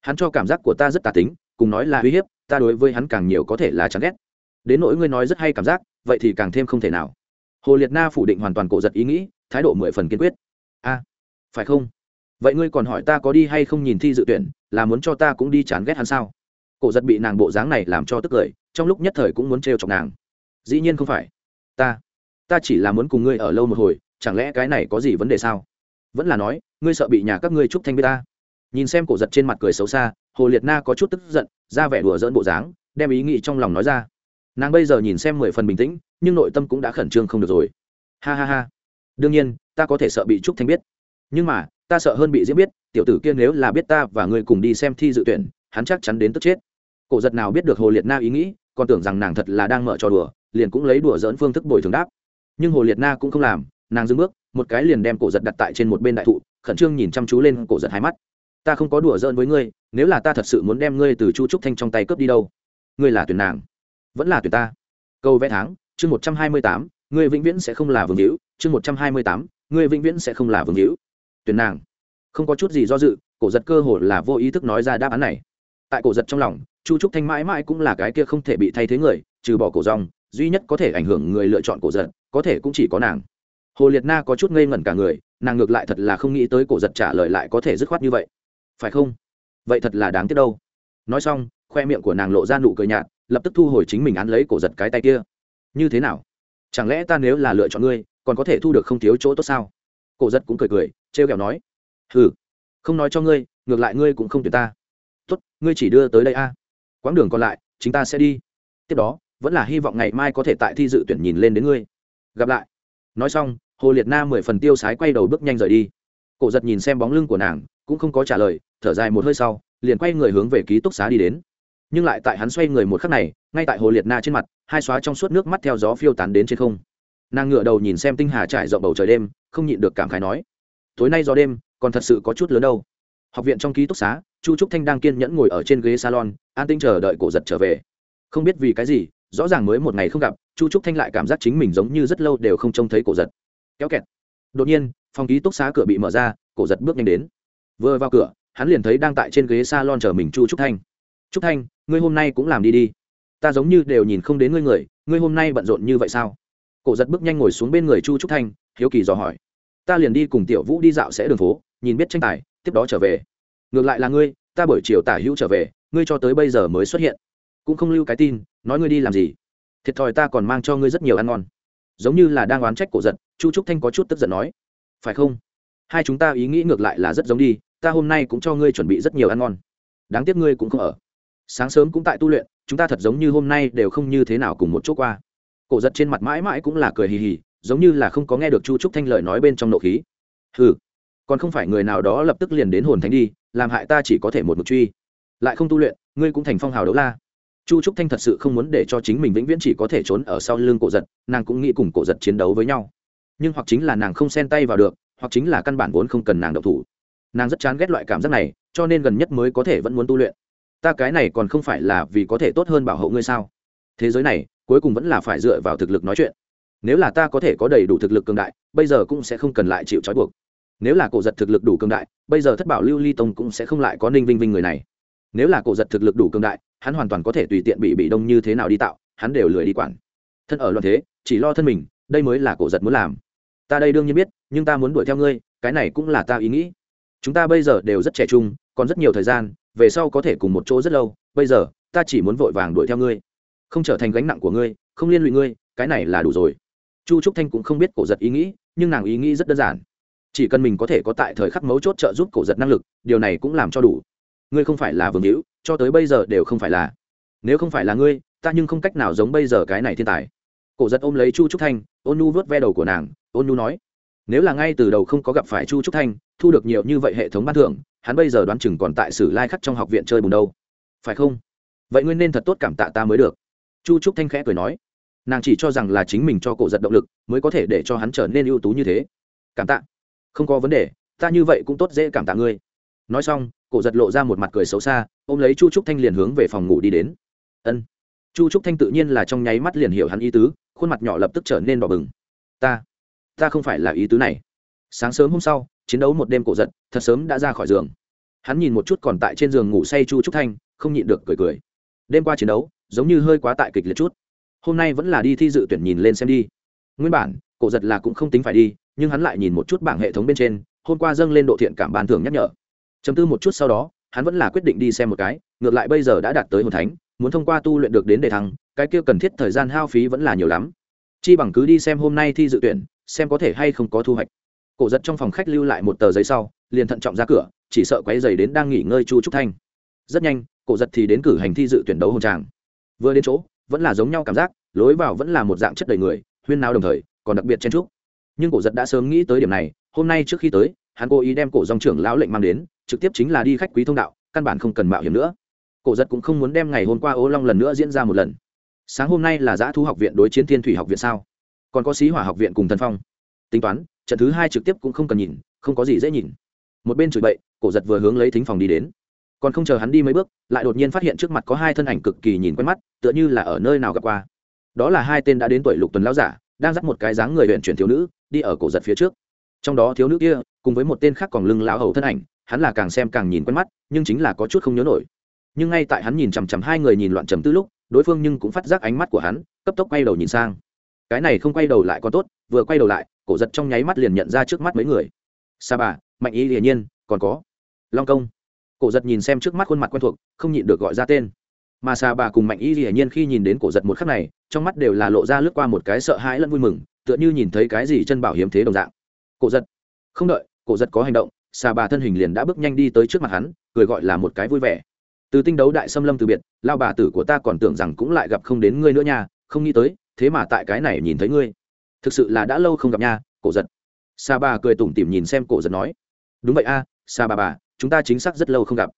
Hắn cho cảm giác của ta rất tà tính, cùng nói là uy hiếp, ta đối với hắn càng nhiều có thể là chán ghét. Đến nỗi ngươi nói rất hay cảm giác, vậy thì càng thêm không thể nào. Hồ liệt na phủ định hoàn toàn cổ giật ý nghĩ, thái độ mười phần kiên quyết. A, phải không? Vậy ngươi còn hỏi ta có đi hay không nhìn thi dự tuyển, là muốn cho ta cũng đi chán ghét hắn sao? Cổ giật bị nàng bộ dáng này làm cho tức cười, trong lúc nhất thời cũng muốn trêu chọc nàng. Dĩ nhiên không phải. Ta ta chỉ là muốn cùng ngươi ở lâu một hồi, chẳng lẽ cái này có gì vấn đề sao? Vẫn là nói, ngươi sợ bị nhà các ngươi trúc thanh với ta. Nhìn xem cổ giật trên mặt cười xấu xa, hồ liệt na có chút tức giận, ra vẻ đùa dỡn bộ dáng, đem ý nghĩ trong lòng nói ra. Nàng bây giờ nhìn xem mười phần bình tĩnh, nhưng nội tâm cũng đã khẩn trương không được rồi. Ha ha ha. Đương nhiên, ta có thể sợ bị trúc thanh biết. Nhưng mà, ta sợ hơn bị diễm biết, tiểu tử kia nếu là biết ta và ngươi cùng đi xem thi dự tuyển, hắn chắc chắn đến tức chết cổ giật nào biết được hồ liệt na ý nghĩ, còn tưởng rằng nàng thật là đang mở trò đùa, liền cũng lấy đùa dỡn phương thức bồi thường đáp. Nhưng hồ liệt na cũng không làm, nàng dưng bước, một cái liền đem cổ giật đặt tại trên một bên đại thụ, khẩn trương nhìn chăm chú lên cổ giật hai mắt. Ta không có đùa dỡn với ngươi, nếu là ta thật sự muốn đem ngươi từ chu trúc thanh trong tay cướp đi đâu? Ngươi là tuyển nàng, vẫn là tuyển ta. Câu vẽ tháng, chương một trăm hai mươi tám, ngươi vĩnh viễn sẽ không là vương hữu, chương một trăm hai mươi tám, ngươi vĩnh viễn sẽ không là vương hữu. Tuyển nàng. Không có chút gì do dự, cổ giật cơ hồ là vô ý thức nói ra đáp án này. Tại cổ giật trong lòng chu trúc thanh mãi mãi cũng là cái kia không thể bị thay thế người, trừ bỏ cổ rong duy nhất có thể ảnh hưởng người lựa chọn cổ giật có thể cũng chỉ có nàng. Hồ liệt na có chút ngây ngẩn cả người, nàng ngược lại thật là không nghĩ tới cổ giật trả lời lại có thể dứt khoát như vậy. Phải không? Vậy thật là đáng tiếc đâu. Nói xong, khoe miệng của nàng lộ ra nụ cười nhạt, lập tức thu hồi chính mình án lấy cổ giật cái tay kia. Như thế nào? Chẳng lẽ ta nếu là lựa chọn ngươi, còn có thể thu được không thiếu chỗ tốt sao? Cổ giật cũng cười cười, trêu kẹo nói. Hừ, không nói cho ngươi, ngược lại ngươi cũng không tuyệt ta. Tốt, ngươi chỉ đưa tới đây a quãng đường còn lại, chúng ta sẽ đi. Tiếp đó, vẫn là hy vọng ngày mai có thể tại thi dự tuyển nhìn lên đến ngươi. Gặp lại. Nói xong, hồ liệt na mười phần tiêu sái quay đầu bước nhanh rời đi. Cổ giật nhìn xem bóng lưng của nàng, cũng không có trả lời, thở dài một hơi sau, liền quay người hướng về ký túc xá đi đến. Nhưng lại tại hắn xoay người một khắc này, ngay tại hồ liệt na trên mặt, hai xóa trong suốt nước mắt theo gió phiêu tán đến trên không. Nàng ngựa đầu nhìn xem tinh hà trải rộng bầu trời đêm, không nhịn được cảm khái nói, tối nay gió đêm, còn thật sự có chút lớn đâu. Học viện trong ký túc xá chu trúc thanh đang kiên nhẫn ngồi ở trên ghế salon, an tinh chờ đợi cổ giật trở về. Không biết vì cái gì, rõ ràng mới một ngày không gặp, chu trúc thanh lại cảm giác chính mình giống như rất lâu đều không trông thấy cổ giật. Kéo kẹt. Đột nhiên, phòng ký túc xá cửa bị mở ra, cổ giật bước nhanh đến. Vừa vào cửa, hắn liền thấy đang tại trên ghế s a lon chờ mình chu trúc thanh. Trúc thanh, ngươi hôm nay cũng làm đi đi. Ta giống như đều nhìn không đến ngươi người, ngươi hôm nay bận rộn như vậy sao? Cổ giật bước nhanh ngồi xuống bên người chu trúc thanh, hiếu kỳ dò hỏi. Ta liền đi cùng tiểu vũ đi dạo sẽ đường phố, nhìn biết tranh tài, tiếp đó trở về ngược lại là ngươi, ta buổi chiều tả hữu trở về, ngươi cho tới bây giờ mới xuất hiện. Cũng không lưu cái tin, nói ngươi đi làm gì. Thiệt thòi ta còn mang cho ngươi rất nhiều ăn ngon. Giống như là đang oán trách cổ giật, chu trúc thanh có chút tức giận nói. Phải không? Hai chúng ta ý nghĩ ngược lại là rất giống đi, ta hôm nay cũng cho ngươi chuẩn bị rất nhiều ăn ngon. Đáng tiếc ngươi cũng không ở. Sáng sớm cũng tại tu luyện, chúng ta thật giống như hôm nay đều không như thế nào cùng một chỗ qua. Cổ giật trên mặt mãi mãi cũng là cười hì hì, giống như là không có nghe được chu trúc thanh lời nói bên trong nộ khí. Ừ còn không phải người nào đó lập tức liền đến hồn thánh đi làm hại ta chỉ có thể một mực truy. Lại không tu luyện, ngươi cũng thành phong hào đấu la. Chu trúc thanh thật sự không muốn để cho chính mình vĩnh viễn chỉ có thể trốn ở sau lưng cổ giật, nàng cũng nghĩ cùng cổ giật chiến đấu với nhau. Nhưng hoặc chính là nàng không xen tay vào được, hoặc chính là căn bản vốn không cần nàng độc thủ. Nàng rất chán ghét loại cảm giác này, cho nên gần nhất mới có thể vẫn muốn tu luyện. Ta cái này còn không phải là vì có thể tốt hơn bảo hộ ngươi sao? Thế giới này, cuối cùng vẫn là phải dựa vào thực lực nói chuyện. Nếu là ta có thể có đầy đủ thực lực cường đại, bây giờ cũng sẽ không cần lại chịu trói buộc nếu là cổ giật thực lực đủ cường đại, bây giờ thất bảo lưu ly tông cũng sẽ không lại có ninh vinh vinh người này. Nếu là cổ giật thực lực đủ cường đại, hắn hoàn toàn có thể tùy tiện bị bị đông như thế nào đi tạo, hắn đều lười đi quản. Thân ở loạn thế, chỉ lo thân mình, đây mới là cổ giật muốn làm. Ta đây đương nhiên biết, nhưng ta muốn đuổi theo ngươi, cái này cũng là ta ý nghĩ. Chúng ta bây giờ đều rất trẻ trung, còn rất nhiều thời gian, về sau có thể cùng một chỗ rất lâu, bây giờ, ta chỉ muốn vội vàng đuổi theo ngươi. Không trở thành gánh nặng của ngươi, không liên lụy ngươi, cái này là đủ rồi. Chu trúc thanh cũng không biết cổ giật ý nghĩ, nhưng nàng ý nghĩ rất đơn giản chỉ cần mình có thể có tại thời khắc mấu chốt trợ giúp cổ giật năng lực, điều này cũng làm cho đủ. Ngươi không phải là vương hữu, cho tới bây giờ đều không phải là. Nếu không phải là ngươi, ta nhưng không cách nào giống bây giờ cái này thiên tài. Cổ giật ôm lấy chu trúc thanh, ôn nu vớt ve đầu của nàng, ôn nu nói, nếu là ngay từ đầu không có gặp phải chu trúc thanh, thu được nhiều như vậy hệ thống ban thưởng, hắn bây giờ đoán chừng còn tại sử lai khắc trong học viện chơi bùn đâu. Phải không? Vậy ngươi nên thật tốt cảm tạ ta mới được. Chu trúc thanh khẽ cười nói, nàng chỉ cho rằng là chính mình cho cổ giật động lực, mới có thể để cho hắn trở nên ưu tú như thế. Cảm tạ không có vấn đề, ta như vậy cũng tốt dễ cảm tạ ngươi. Nói xong, cổ giật lộ ra một mặt cười xấu xa, ôm lấy chu trúc thanh liền hướng về phòng ngủ đi đến. Ân. Chu trúc thanh tự nhiên là trong nháy mắt liền hiểu hắn ý tứ, khuôn mặt nhỏ lập tức trở nên đỏ bừng. Ta ta không phải là ý tứ này. Sáng sớm hôm sau, chiến đấu một đêm cổ giật, thật sớm đã ra khỏi giường. Hắn nhìn một chút còn tại trên giường ngủ say chu trúc thanh, không nhịn được cười cười. Đêm qua chiến đấu, giống như hơi quá tại kịch liệt chút. Hôm nay vẫn là đi thi dự tuyển nhìn lên xem đi. Nguyên bản, cổ giật là cũng không tính phải đi nhưng hắn lại nhìn một chút bảng hệ thống bên trên, hôm qua dâng lên độ thiện cảm ban thưởng nhắc nhở. Chấm tư một chút sau đó, hắn vẫn là quyết định đi xem một cái, ngược lại bây giờ đã đạt tới hồn thánh, muốn thông qua tu luyện được đến đề thăng, cái kia cần thiết thời gian hao phí vẫn là nhiều lắm. Chi bằng cứ đi xem hôm nay thi dự tuyển, xem có thể hay không có thu hoạch. Cổ giật trong phòng khách lưu lại một tờ giấy sau, liền thận trọng ra cửa, chỉ sợ quấy giày đến đang nghỉ ngơi chu trúc thanh. Rất nhanh, cổ giật thì đến cử hành thi dự tuyển đấu hồn tràng. Vừa đến chỗ, vẫn là giống nhau cảm giác, lối vào vẫn là một dạng chất đầy người, huyên nào đồng thời, còn đặc biệt chen trúc nhưng cổ giật đã sớm nghĩ tới điểm này, hôm nay trước khi tới, hắn cố ý đem cổ dòng trưởng lão lệnh mang đến, trực tiếp chính là đi khách quý thông đạo, căn bản không cần mạo hiểm nữa. Cổ giật cũng không muốn đem ngày hôm qua ô long lần nữa diễn ra một lần. Sáng hôm nay là giã thu học viện đối chiến thiên thủy học viện sao? Còn có sĩ hỏa học viện cùng thần phong. Tính toán, trận thứ hai trực tiếp cũng không cần nhìn, không có gì dễ nhìn. Một bên chửi bậy, cổ giật vừa hướng lấy thính phòng đi đến. Còn không chờ hắn đi mấy bước, lại đột nhiên phát hiện trước mặt có hai thân ảnh cực kỳ nhìn quen mắt, tựa như là ở nơi nào gặp qua. Đó là hai tên đã đến tuổi lục tuần lão giả, đang dắt một cái dáng người huyện chuyển thiếu nữ đi ở cổ giật phía trước. Trong đó thiếu nữ kia, cùng với một tên khác còn lưng lão hầu thân ảnh, hắn là càng xem càng nhìn quen mắt, nhưng chính là có chút không nhớ nổi. Nhưng ngay tại hắn nhìn chằm chằm hai người nhìn loạn chầm tư lúc, đối phương nhưng cũng phát giác ánh mắt của hắn, cấp tốc quay đầu nhìn sang. Cái này không quay đầu lại có tốt, vừa quay đầu lại, cổ giật trong nháy mắt liền nhận ra trước mắt mấy người. Sa bà, mạnh ý hiển nhiên, còn có. Long công. Cổ giật nhìn xem trước mắt khuôn mặt quen thuộc, không nhịn được gọi ra tên. Mà sa bà cùng mạnh ý hiển nhiên khi nhìn đến cổ giật một khắc này, trong mắt đều là lộ ra lướt qua một cái sợ hãi lẫn vui mừng tựa như nhìn thấy cái gì chân bảo hiếm thế đồng dạng. Cổ giật. Không đợi cổ giật có hành động xà bà thân hình liền đã bước nhanh đi tới trước mặt hắn cười gọi là một cái vui vẻ. Từ tinh đấu đại xâm lâm từ biệt lao bà tử của ta còn tưởng rằng cũng lại gặp không đến ngươi nữa nha không nghĩ tới thế mà tại cái này nhìn thấy ngươi. Thực sự là đã lâu không gặp nha cổ giật. Sa bà cười tủm tỉm nhìn xem cổ giật nói. Đúng vậy a à, sa bà bà chúng ta chính xác rất lâu không gặp.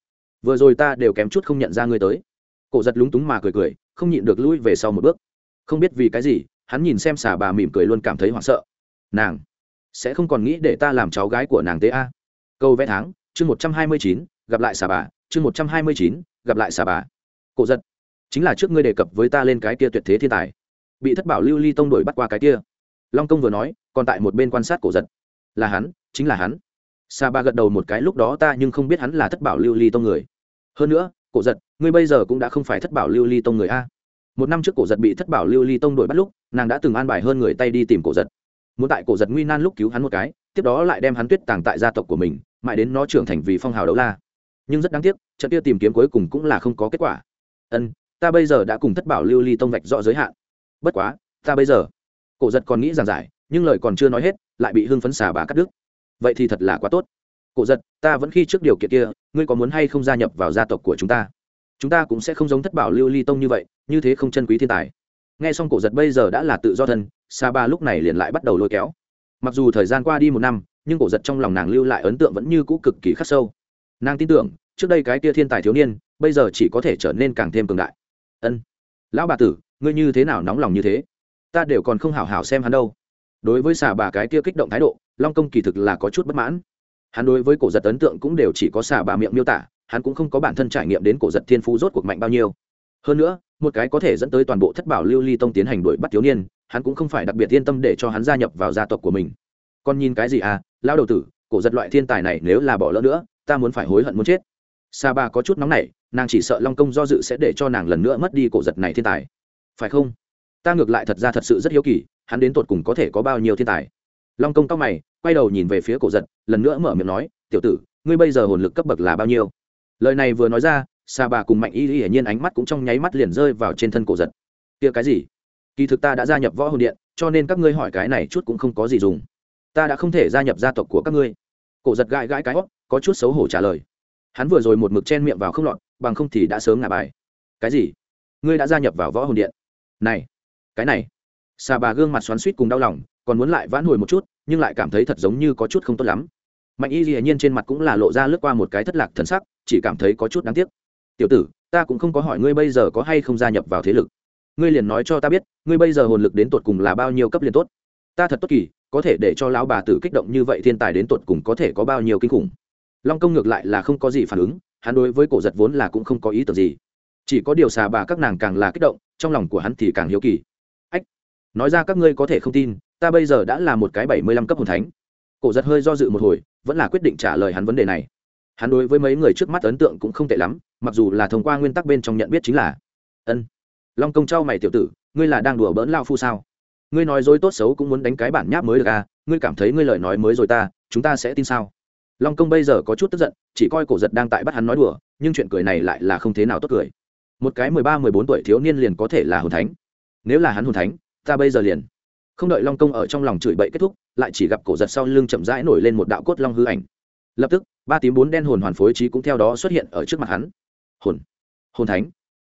Vừa rồi ta đều kém chút không nhận ra ngươi tới. Cổ giật lúng túng mà cười cười không nhịn được lui về sau một bước. Không biết vì cái gì hắn nhìn xem xà bà mỉm cười luôn cảm thấy hoảng sợ. Nàng, sẽ không còn nghĩ để ta làm cháu gái của nàng tế a? Câu vẽ tháng, chương một trăm hai mươi chín, gặp lại xà bà, chương một trăm hai mươi chín, gặp lại xà bà. Cổ giật, chính là trước ngươi đề cập với ta lên cái kia tuyệt thế thiên tài. Bị thất bảo lưu ly tông đổi bắt qua cái kia. Long công vừa nói, còn tại một bên quan sát cổ giật. Là hắn, chính là hắn. Sa ba gật đầu một cái, lúc đó ta nhưng không biết hắn là thất bảo lưu ly tông người. Hơn nữa, cổ giật, ngươi bây giờ cũng đã không phải thất bảo lưu ly tông người a một năm trước cổ giật bị thất bảo lưu ly tông đổi bắt lúc, nàng đã từng an bài hơn người tay đi tìm cổ giật. Muốn tại cổ giật nguy nan lúc cứu hắn một cái, tiếp đó lại đem hắn tuyết tàng tại gia tộc của mình, mãi đến nó trưởng thành vì phong hào đấu la. Nhưng rất đáng tiếc, trận kia tìm kiếm cuối cùng cũng là không có kết quả. Ân, ta bây giờ đã cùng thất bảo lưu ly tông vạch rõ giới hạn. Bất quá, ta bây giờ, cổ giật còn nghĩ giảng giải, nhưng lời còn chưa nói hết, lại bị hưng phấn xà bà cắt đứt. Vậy thì thật là quá tốt. Cổ giật, ta vẫn khi trước điều kiện kia, ngươi có muốn hay không gia nhập vào gia tộc của chúng ta? Chúng ta cũng sẽ không giống thất bảo lưu ly tông như vậy, như thế không chân quý thiên tài. Nghe xong cổ giật bây giờ đã là tự do thân, sa ba lúc này liền lại bắt đầu lôi kéo. Mặc dù thời gian qua đi một năm, nhưng cổ giật trong lòng nàng lưu lại ấn tượng vẫn như cũ cực kỳ khắc sâu. Nàng tin tưởng, trước đây cái kia thiên tài thiếu niên, bây giờ chỉ có thể trở nên càng thêm cường đại. Ân. Lão bà tử, ngươi như thế nào nóng lòng như thế? Ta đều còn không hảo hảo xem hắn đâu. Đối với xà bà cái kia kích động thái độ, long công kỳ thực là có chút bất mãn. Hắn đối với cổ giật ấn tượng cũng đều chỉ có xà bà miệng miêu tả hắn cũng không có bản thân trải nghiệm đến cổ giật thiên phú rốt cuộc mạnh bao nhiêu. Hơn nữa, một cái có thể dẫn tới toàn bộ thất bảo lưu ly tông tiến hành đuổi bắt thiếu niên, hắn cũng không phải đặc biệt yên tâm để cho hắn gia nhập vào gia tộc của mình. Còn nhìn cái gì à lao đầu tử, cổ giật loại thiên tài này nếu là bỏ lỡ nữa, ta muốn phải hối hận muốn chết. Sa ba có chút nóng nảy, nàng chỉ sợ long công do dự sẽ để cho nàng lần nữa mất đi cổ giật này thiên tài. Phải không? Ta ngược lại thật ra thật sự rất hiếu kỳ, hắn đến tột cùng có thể có bao nhiêu thiên tài. Long công cao mày, quay đầu nhìn về phía cổ giật, lần nữa mở miệng nói, tiểu tử, ngươi bây giờ hồn lực cấp bậc là bao nhiêu? Lời này vừa nói ra, sa bà cùng mạnh y y hiển nhiên ánh mắt cũng trong nháy mắt liền rơi vào trên thân cổ giật. Kia cái gì? Kỳ thực ta đã gia nhập võ hồn điện, cho nên các ngươi hỏi cái này chút cũng không có gì dùng. Ta đã không thể gia nhập gia tộc của các ngươi. Cổ giật gãi gãi cái hót có chút xấu hổ trả lời. Hắn vừa rồi một mực chen miệng vào không lọt, bằng không thì đã sớm ngả bài. Cái gì? Ngươi đã gia nhập vào võ hồn điện? Này, cái này. Xà bà gương mặt xoắn suýt cùng đau lòng, còn muốn lại vãn hồi một chút, nhưng lại cảm thấy thật giống như có chút không tốt lắm mạnh y dĩ nhiên trên mặt cũng là lộ ra lướt qua một cái thất lạc thần sắc, chỉ cảm thấy có chút đáng tiếc. Tiểu tử, ta cũng không có hỏi ngươi bây giờ có hay không gia nhập vào thế lực. Ngươi liền nói cho ta biết, ngươi bây giờ hồn lực đến tột cùng là bao nhiêu cấp liền tốt. Ta thật tốt kỳ, có thể để cho lão bà tử kích động như vậy thiên tài đến tột cùng có thể có bao nhiêu kinh khủng. Long công ngược lại là không có gì phản ứng, hắn đối với cổ giật vốn là cũng không có ý tưởng gì. Chỉ có điều xà bà các nàng càng là kích động, trong lòng của hắn thì càng hiếu kỳ. Ách, nói ra các ngươi có thể không tin, ta bây giờ đã là một cái bảy mươi lăm cấp hồn thánh cổ giật hơi do dự một hồi, vẫn là quyết định trả lời hắn vấn đề này. Hắn đối với mấy người trước mắt ấn tượng cũng không tệ lắm, mặc dù là thông qua nguyên tắc bên trong nhận biết chính là, ân, long công trao mày tiểu tử, ngươi là đang đùa bỡn lao phu sao? Ngươi nói dối tốt xấu cũng muốn đánh cái bản nháp mới được à ngươi cảm thấy ngươi lời nói mới rồi ta, chúng ta sẽ tin sao? Long công bây giờ có chút tức giận, chỉ coi cổ giật đang tại bắt hắn nói đùa, nhưng chuyện cười này lại là không thế nào tốt cười. Một cái mười ba, mười bốn tuổi thiếu niên liền có thể là hồn thánh. Nếu là hắn hồn thánh, ta bây giờ liền không đợi long công ở trong lòng chửi bậy kết thúc, lại chỉ gặp cổ giật sau lưng chậm rãi nổi lên một đạo cốt long hư ảnh. Lập tức, ba tím bốn đen hồn hoàn phối trí cũng theo đó xuất hiện ở trước mặt hắn. Hồn hồn thánh.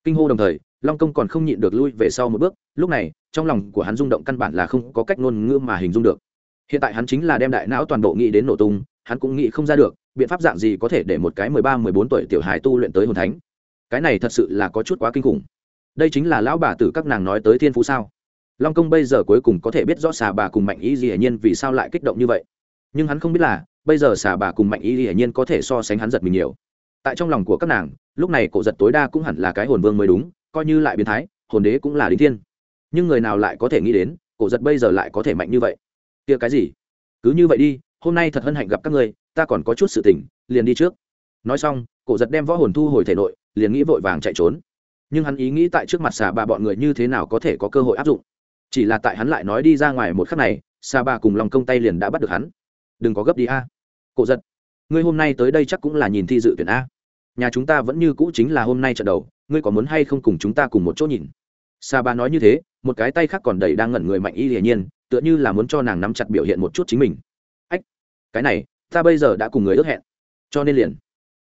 Kinh hô đồng thời, long công còn không nhịn được lui về sau một bước, lúc này, trong lòng của hắn rung động căn bản là không có cách ngôn ngữ mà hình dung được. Hiện tại hắn chính là đem đại não toàn bộ nghĩ đến nổ tung, hắn cũng nghĩ không ra được, biện pháp dạng gì có thể để một cái mười ba, mười bốn tuổi tiểu hài tu luyện tới hồn thánh. Cái này thật sự là có chút quá kinh khủng. Đây chính là lão bà tử các nàng nói tới thiên phú sao? Long công bây giờ cuối cùng có thể biết rõ xà bà cùng mạnh ý dĩ hiển nhiên vì sao lại kích động như vậy. Nhưng hắn không biết là, bây giờ xà bà cùng mạnh ý hiển nhiên có thể so sánh hắn giật mình nhiều. Tại trong lòng của các nàng, lúc này cổ giật tối đa cũng hẳn là cái hồn vương mới đúng, coi như lại biến thái, hồn đế cũng là đính thiên. Nhưng người nào lại có thể nghĩ đến, cổ giật bây giờ lại có thể mạnh như vậy? Kia cái gì? Cứ như vậy đi, hôm nay thật hân hạnh gặp các ngươi, ta còn có chút sự tình, liền đi trước. Nói xong, cổ giật đem võ hồn thu hồi thể nội, liền nghĩ vội vàng chạy trốn. Nhưng hắn ý nghĩ tại trước mặt xà bà bọn người như thế nào có thể có cơ hội áp dụng? Chỉ là tại hắn lại nói đi ra ngoài một khắc này, Sa bà cùng lòng công tay liền đã bắt được hắn. Đừng có gấp đi a. Cổ giật, ngươi hôm nay tới đây chắc cũng là nhìn thi dự tuyển a. Nhà chúng ta vẫn như cũ chính là hôm nay trận đầu, ngươi có muốn hay không cùng chúng ta cùng một chỗ nhìn? Sa ba nói như thế, một cái tay khác còn đầy đang ngẩn người mạnh y hiển nhiên, tựa như là muốn cho nàng nắm chặt biểu hiện một chút chính mình. Ách, cái này, ta bây giờ đã cùng người ước hẹn. Cho nên liền,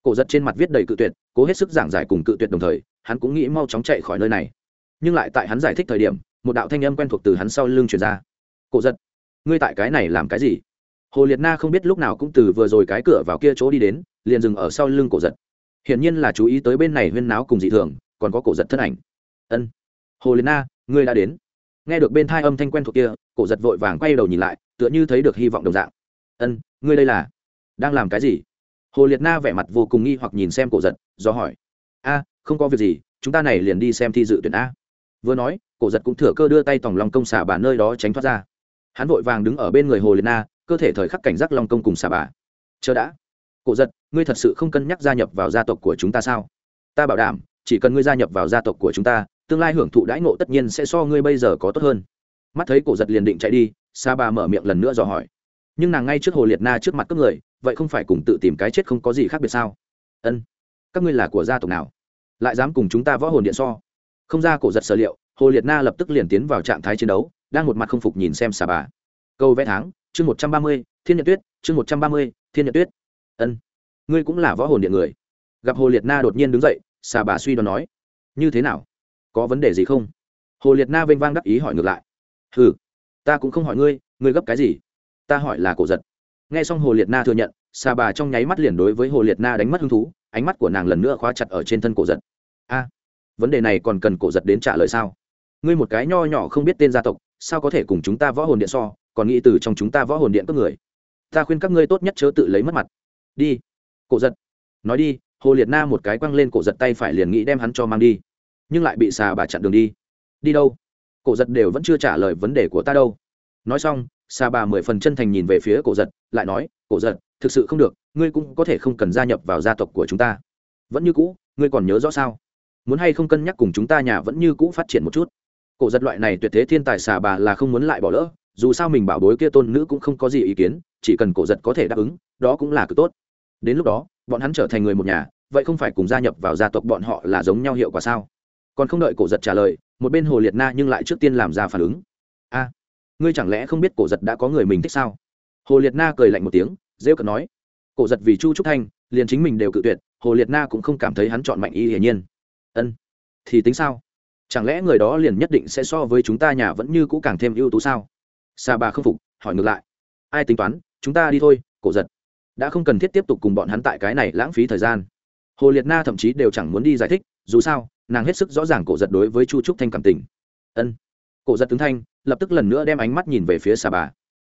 cổ giật trên mặt viết đầy cự tuyệt, cố hết sức giảng giải cùng cự tuyệt đồng thời, hắn cũng nghĩ mau chóng chạy khỏi nơi này. Nhưng lại tại hắn giải thích thời điểm một đạo thanh âm quen thuộc từ hắn sau lưng truyền ra. Cổ giật, ngươi tại cái này làm cái gì? Hồ liệt na không biết lúc nào cũng từ vừa rồi cái cửa vào kia chỗ đi đến, liền dừng ở sau lưng cổ giật. Hiển nhiên là chú ý tới bên này huyên náo cùng dị thường, còn có cổ giật thân ảnh. Ân, hồ liệt na, ngươi đã đến. Nghe được bên thai âm thanh quen thuộc kia, cổ giật vội vàng quay đầu nhìn lại, tựa như thấy được hy vọng đồng dạng. Ân, ngươi đây là đang làm cái gì? Hồ liệt na vẻ mặt vô cùng nghi hoặc nhìn xem cổ giật, do hỏi. A, không có việc gì, chúng ta này liền đi xem thi dự tuyển a. Vừa nói cổ giật cũng thừa cơ đưa tay tòng lòng công xả bà nơi đó tránh thoát ra. Hắn vội vàng đứng ở bên người hồ liệt na, cơ thể thời khắc cảnh giác long công cùng xả bà. Chờ đã. Cổ giật, ngươi thật sự không cân nhắc gia nhập vào gia tộc của chúng ta sao? Ta bảo đảm, chỉ cần ngươi gia nhập vào gia tộc của chúng ta, tương lai hưởng thụ đãi ngộ tất nhiên sẽ so ngươi bây giờ có tốt hơn. Mắt thấy cổ giật liền định chạy đi sa bà mở miệng lần nữa dò hỏi. Nhưng nàng ngay trước hồ liệt na trước mặt các người, vậy không phải cùng tự tìm cái chết không có gì khác biệt sao? Ân, các ngươi là của gia tộc nào? Lại dám cùng chúng ta võ hồn điện so? Không ra cổ giật sở liệu hồ liệt na lập tức liền tiến vào trạng thái chiến đấu, đang một mặt không phục nhìn xem xà bà. Câu vẽ tháng, chương một trăm ba mươi, thiên nhật tuyết, chương một trăm ba mươi, thiên nhật tuyết. Ân, ngươi cũng là võ hồn điện người. Gặp hồ liệt na đột nhiên đứng dậy xà bà suy đoán nói, như thế nào? Có vấn đề gì không? Hồ liệt na vênh vang đắc ý hỏi ngược lại ừ ta cũng không hỏi ngươi ngươi gấp cái gì? Ta hỏi là cổ giật. Nghe xong hồ liệt na thừa nhận xà bà trong nháy mắt liền đối với hồ liệt na đánh mất hứng thú, ánh mắt của nàng lần nữa khóa chặt ở trên thân cổ giật. A, vấn đề này còn cần cổ giật đến trả lời sao? Ngươi một cái nho nhỏ không biết tên gia tộc, sao có thể cùng chúng ta võ hồn điện so, còn nghĩ từ trong chúng ta võ hồn điện có người. Ta khuyên các ngươi tốt nhất chớ tự lấy mất mặt. Đi. Cổ giật. Nói đi, hồ liệt na một cái quăng lên cổ giật tay phải liền nghĩ đem hắn cho mang đi. Nhưng lại bị xà bà chặn đường đi. Đi đâu? Cổ giật đều vẫn chưa trả lời vấn đề của ta đâu. Nói xong, xà bà mười phần chân thành nhìn về phía cổ giật, lại nói, cổ giật, thực sự không được, ngươi cũng có thể không cần gia nhập vào gia tộc của chúng ta. Vẫn như cũ, ngươi còn nhớ rõ sao? Muốn hay không cân nhắc cùng chúng ta nhà vẫn như cũ phát triển một chút cổ giật loại này tuyệt thế thiên tài xà bà là không muốn lại bỏ lỡ, dù sao mình bảo bối kia tôn nữ cũng không có gì ý kiến, chỉ cần cổ giật có thể đáp ứng, đó cũng là cực tốt. Đến lúc đó, bọn hắn trở thành người một nhà, vậy không phải cùng gia nhập vào gia tộc bọn họ là giống nhau hiệu quả sao? Còn không đợi cổ giật trả lời, một bên hồ liệt na nhưng lại trước tiên làm ra phản ứng. A, ngươi chẳng lẽ không biết cổ giật đã có người mình thích sao? Hồ liệt na cười lạnh một tiếng, rêu cợt nói. Cổ giật vì chu trúc thanh, liền chính mình đều cự tuyệt, hồ liệt na cũng không cảm thấy hắn chọn mạnh y hiển nhiên. Ân, thì tính sao? Chẳng lẽ người đó liền nhất định sẽ so với chúng ta nhà vẫn như cũ càng thêm ưu tú sao? Sa bà không phục, hỏi ngược lại. Ai tính toán, chúng ta đi thôi, cổ giật. Đã không cần thiết tiếp tục cùng bọn hắn tại cái này lãng phí thời gian. Hồ liệt na thậm chí đều chẳng muốn đi giải thích, dù sao, nàng hết sức rõ ràng cổ giật đối với chu trúc thanh cảm tình. Ân. Cổ giật tướng thanh, lập tức lần nữa đem ánh mắt nhìn về phía sa bà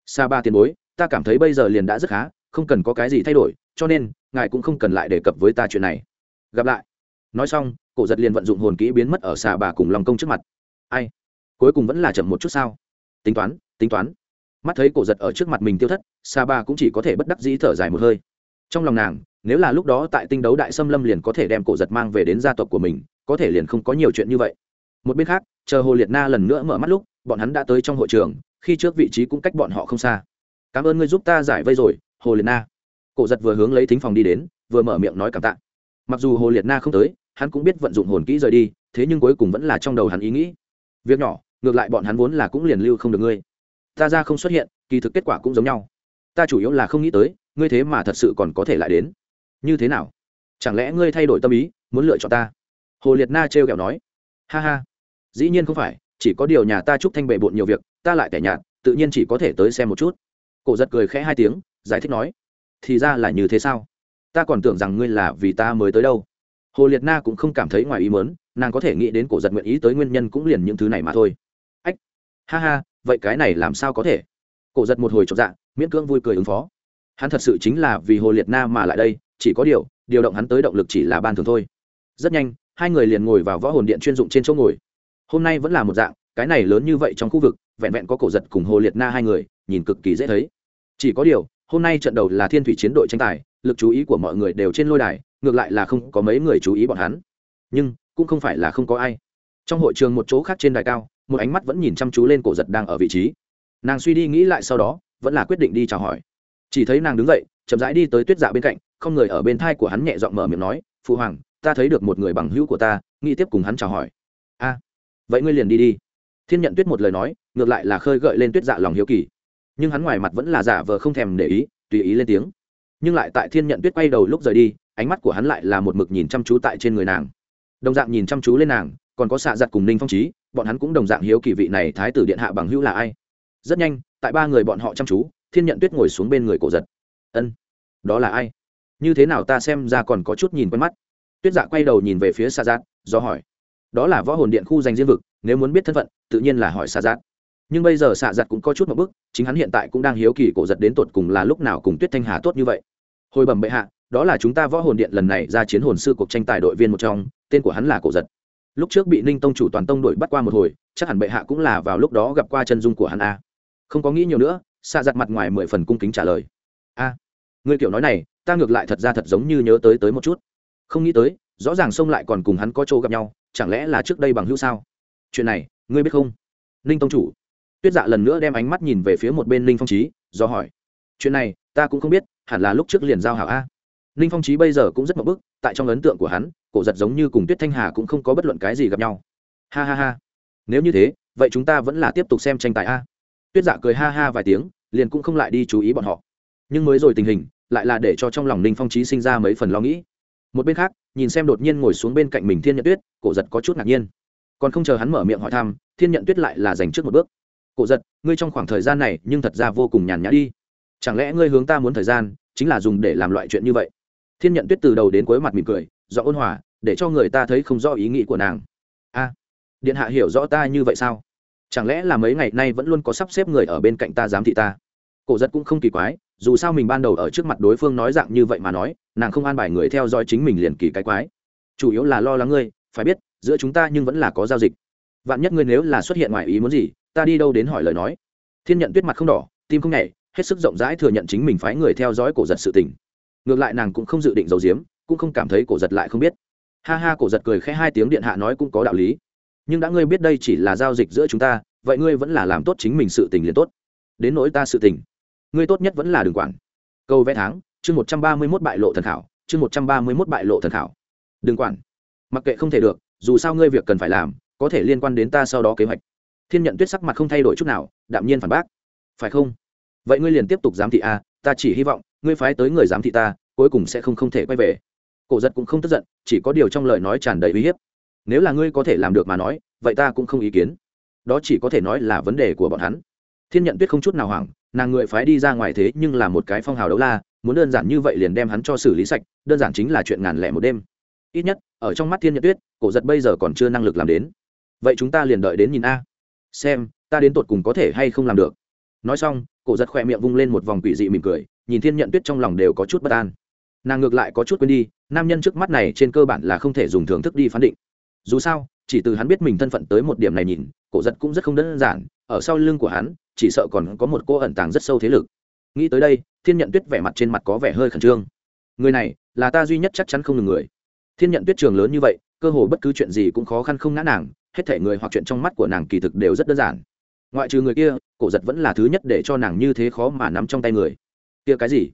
sa bà tiền bối, ta cảm thấy bây giờ liền đã rất khá, không cần có cái gì thay đổi, cho nên, ngài cũng không cần lại đề cập với ta chuyện này. Gặp lại. Nói xong cổ giật liền vận dụng hồn kỹ biến mất ở xà bà cùng lòng công trước mặt. Ai? Cuối cùng vẫn là chậm một chút sao? Tính toán tính toán. Mắt thấy cổ giật ở trước mặt mình tiêu thất, xà bà cũng chỉ có thể bất đắc dĩ thở dài một hơi. Trong lòng nàng, nếu là lúc đó tại tinh đấu đại xâm lâm liền có thể đem cổ giật mang về đến gia tộc của mình, có thể liền không có nhiều chuyện như vậy. Một bên khác, chờ hồ liệt na lần nữa mở mắt lúc, bọn hắn đã tới trong hội trường, khi trước vị trí cũng cách bọn họ không xa. Cảm ơn ngươi giúp ta giải vây rồi, hồ liệt na. Cổ giật vừa hướng lấy thính phòng đi đến, vừa mở miệng nói cảm tạ. Mặc dù hồ liệt na không tới hắn cũng biết vận dụng hồn kỹ rời đi, thế nhưng cuối cùng vẫn là trong đầu hắn ý nghĩ. Việc nhỏ, ngược lại bọn hắn vốn là cũng liền lưu không được ngươi. Ta ra không xuất hiện, kỳ thực kết quả cũng giống nhau. Ta chủ yếu là không nghĩ tới, ngươi thế mà thật sự còn có thể lại đến. Như thế nào? Chẳng lẽ ngươi thay đổi tâm ý, muốn lựa chọn ta? Hồ liệt na trêu kẹo nói. Ha ha. Dĩ nhiên không phải, chỉ có điều nhà ta chúc thanh bệ bộn nhiều việc, ta lại tẻ nhạt, tự nhiên chỉ có thể tới xem một chút. Cổ giật cười khẽ hai tiếng, giải thích nói. Thì ra là như thế sao? Ta còn tưởng rằng ngươi là vì ta mới tới đâu hồ liệt na cũng không cảm thấy ngoài ý mớn nàng có thể nghĩ đến cổ giật nguyện ý tới nguyên nhân cũng liền những thứ này mà thôi. Ách, ha ha, vậy cái này làm sao có thể? Cổ giật một hồi chọc dạng miễn cưỡng vui cười ứng phó. Hắn thật sự chính là vì hồ liệt na mà lại đây, chỉ có điều điều động hắn tới động lực chỉ là ban thường thôi. Rất nhanh, hai người liền ngồi vào võ hồn điện chuyên dụng trên chỗ ngồi. Hôm nay vẫn là một dạng, cái này lớn như vậy trong khu vực, vẹn vẹn có cổ giật cùng hồ liệt na hai người, nhìn cực kỳ dễ thấy. Chỉ có điều, hôm nay trận đầu là thiên thủy chiến đội tranh tài, lực chú ý của mọi người đều trên lôi đài ngược lại là không có mấy người chú ý bọn hắn. Nhưng, cũng không phải là không có ai. Trong hội trường một chỗ khác trên đài cao, một ánh mắt vẫn nhìn chăm chú lên cổ giật đang ở vị trí. Nàng suy đi nghĩ lại sau đó, vẫn là quyết định đi chào hỏi. Chỉ thấy nàng đứng dậy, chậm rãi đi tới tuyết dạ bên cạnh, không người ở bên thai của hắn nhẹ giọng mở miệng nói, phụ hoàng, ta thấy được một người bằng hữu của ta, nghĩ tiếp cùng hắn chào hỏi. A, vậy ngươi liền đi đi. Thiên nhận tuyết một lời nói, ngược lại là khơi gợi lên tuyết dạ lòng hiếu kỳ. Nhưng hắn ngoài mặt vẫn là giả vờ không thèm để ý, tùy ý lên tiếng. Nhưng lại tại thiên nhận tuyết quay đầu lúc rời đi ánh mắt của hắn lại là một mực nhìn chăm chú tại trên người nàng. Đồng dạng nhìn chăm chú lên nàng, còn có xạ giặt cùng ninh phong trí bọn hắn cũng đồng dạng hiếu kỳ vị này thái tử điện hạ bằng hữu là ai. Rất nhanh, tại ba người bọn họ chăm chú, thiên nhận tuyết ngồi xuống bên người cổ giật. Ân, đó là ai? Như thế nào ta xem ra còn có chút nhìn quen mắt. Tuyết dạ quay đầu nhìn về phía xạ giặt do hỏi. Đó là võ hồn điện khu dành diên vực, nếu muốn biết thân phận, tự nhiên là hỏi xạ giặt nhưng bây giờ xạ giặt cũng có chút một bức chính hắn hiện tại cũng đang hiếu kỳ cổ giật đến tột cùng là lúc nào cùng tuyết thanh hà tốt như vậy. Hồi bẩm bệ hạ đó là chúng ta võ hồn điện lần này ra chiến hồn sư cuộc tranh tài đội viên một trong, tên của hắn là cổ giật. Lúc trước bị ninh tông chủ toàn tông đuổi bắt qua một hồi, chắc hẳn bệ hạ cũng là vào lúc đó gặp qua chân dung của hắn a. Không có nghĩ nhiều nữa xạ giặt mặt ngoài mười phần cung kính trả lời. A người kiểu nói này, ta ngược lại thật ra thật giống như nhớ tới tới một chút. Không nghĩ tới, rõ ràng xông lại còn cùng hắn có chỗ gặp nhau, chẳng lẽ là trước đây bằng hữu sao? Chuyện này, ngươi biết không? Ninh tông chủ. Tuyết dạ lần nữa đem ánh mắt nhìn về phía một bên ninh phong trí do hỏi. Chuyện này, ta cũng không biết, hẳn là lúc trước liền giao hảo a ninh phong trí bây giờ cũng rất mậu bức, tại trong ấn tượng của hắn, cổ giật giống như cùng tuyết thanh hà cũng không có bất luận cái gì gặp nhau. Ha ha ha. Nếu như thế, vậy chúng ta vẫn là tiếp tục xem tranh tài a. Tuyết dạ cười ha ha vài tiếng, liền cũng không lại đi chú ý bọn họ. Nhưng mới rồi tình hình, lại là để cho trong lòng ninh phong trí sinh ra mấy phần lo nghĩ. Một bên khác, nhìn xem đột nhiên ngồi xuống bên cạnh mình thiên nhận tuyết, cổ giật có chút ngạc nhiên. Còn không chờ hắn mở miệng hỏi thăm, thiên nhận tuyết lại là dành trước một bước. Cổ giật, ngươi trong khoảng thời gian này nhưng thật ra vô cùng nhàn nhã đi. Chẳng lẽ ngươi hướng ta muốn thời gian, chính là dùng để làm loại chuyện như vậy? Thiên nhận tuyết từ đầu đến cuối mặt mỉm cười do ôn hòa, để cho người ta thấy không rõ ý nghĩ của nàng. A, điện hạ hiểu rõ ta như vậy sao? Chẳng lẽ là mấy ngày nay vẫn luôn có sắp xếp người ở bên cạnh ta giám thị ta? Cổ giật cũng không kỳ quái, dù sao mình ban đầu ở trước mặt đối phương nói dạng như vậy mà nói, nàng không an bài người theo dõi chính mình liền kỳ cái quái. Chủ yếu là lo lắng ngươi, phải biết, giữa chúng ta nhưng vẫn là có giao dịch. Vạn nhất ngươi nếu là xuất hiện ngoài ý muốn gì, ta đi đâu đến hỏi lời nói. Thiên nhận tuyết mặt không đỏ, tim không nhảy, hết sức rộng rãi thừa nhận chính mình phái người theo dõi cổ giật sự tình ngược lại nàng cũng không dự định giấu giếm, cũng không cảm thấy cổ giật lại không biết. Ha ha, cổ giật cười khẽ hai tiếng điện hạ nói cũng có đạo lý. Nhưng đã ngươi biết đây chỉ là giao dịch giữa chúng ta, vậy ngươi vẫn là làm tốt chính mình sự tình liền tốt. Đến nỗi ta sự tình, ngươi tốt nhất vẫn là đừng quản. Câu vẽ tháng, chương một trăm ba mươi mốt bại lộ thần khảo, chương một trăm ba mươi mốt bại lộ thần khảo. Đừng quản. Mặc kệ không thể được, dù sao ngươi việc cần phải làm, có thể liên quan đến ta sau đó kế hoạch. Thiên nhận tuyết sắc mặt không thay đổi chút nào, đạm nhiên phản bác. Phải không? Vậy ngươi liền tiếp tục giám thị a, ta chỉ hy vọng ngươi phái tới người giám thị ta, cuối cùng sẽ không không thể quay về. Cổ giật cũng không tức giận, chỉ có điều trong lời nói tràn đầy uy hiếp. Nếu là ngươi có thể làm được mà nói, vậy ta cũng không ý kiến. Đó chỉ có thể nói là vấn đề của bọn hắn. Thiên nhận tuyết không chút nào hoảng, nàng người phái đi ra ngoài thế nhưng là một cái phong hào đấu la, muốn đơn giản như vậy liền đem hắn cho xử lý sạch, đơn giản chính là chuyện ngàn lẻ một đêm. Ít nhất, ở trong mắt thiên nhận tuyết, cổ giật bây giờ còn chưa năng lực làm đến. Vậy chúng ta liền đợi đến nhìn a. Xem, ta đến tột cùng có thể hay không làm được. Nói xong, cổ giật khỏe miệng vung lên một vòng quỷ dị mỉm cười nhìn thiên nhận tuyết trong lòng đều có chút bất an. Nàng ngược lại có chút quên đi, nam nhân trước mắt này trên cơ bản là không thể dùng thưởng thức đi phán định. Dù sao, chỉ từ hắn biết mình thân phận tới một điểm này nhìn, cổ giật cũng rất không đơn giản, ở sau lưng của hắn, chỉ sợ còn có một cô ẩn tàng rất sâu thế lực. Nghĩ tới đây, thiên nhận tuyết vẻ mặt trên mặt có vẻ hơi khẩn trương. Người này, là ta duy nhất chắc chắn không ngừng người. Thiên nhận tuyết trường lớn như vậy, cơ hồ bất cứ chuyện gì cũng khó khăn không ngã nàng, hết thể người hoặc chuyện trong mắt của nàng kỳ thực đều rất đơn giản. Ngoại trừ người kia, cổ giật vẫn là thứ nhất để cho nàng như thế khó mà nắm trong tay người kia cái gì?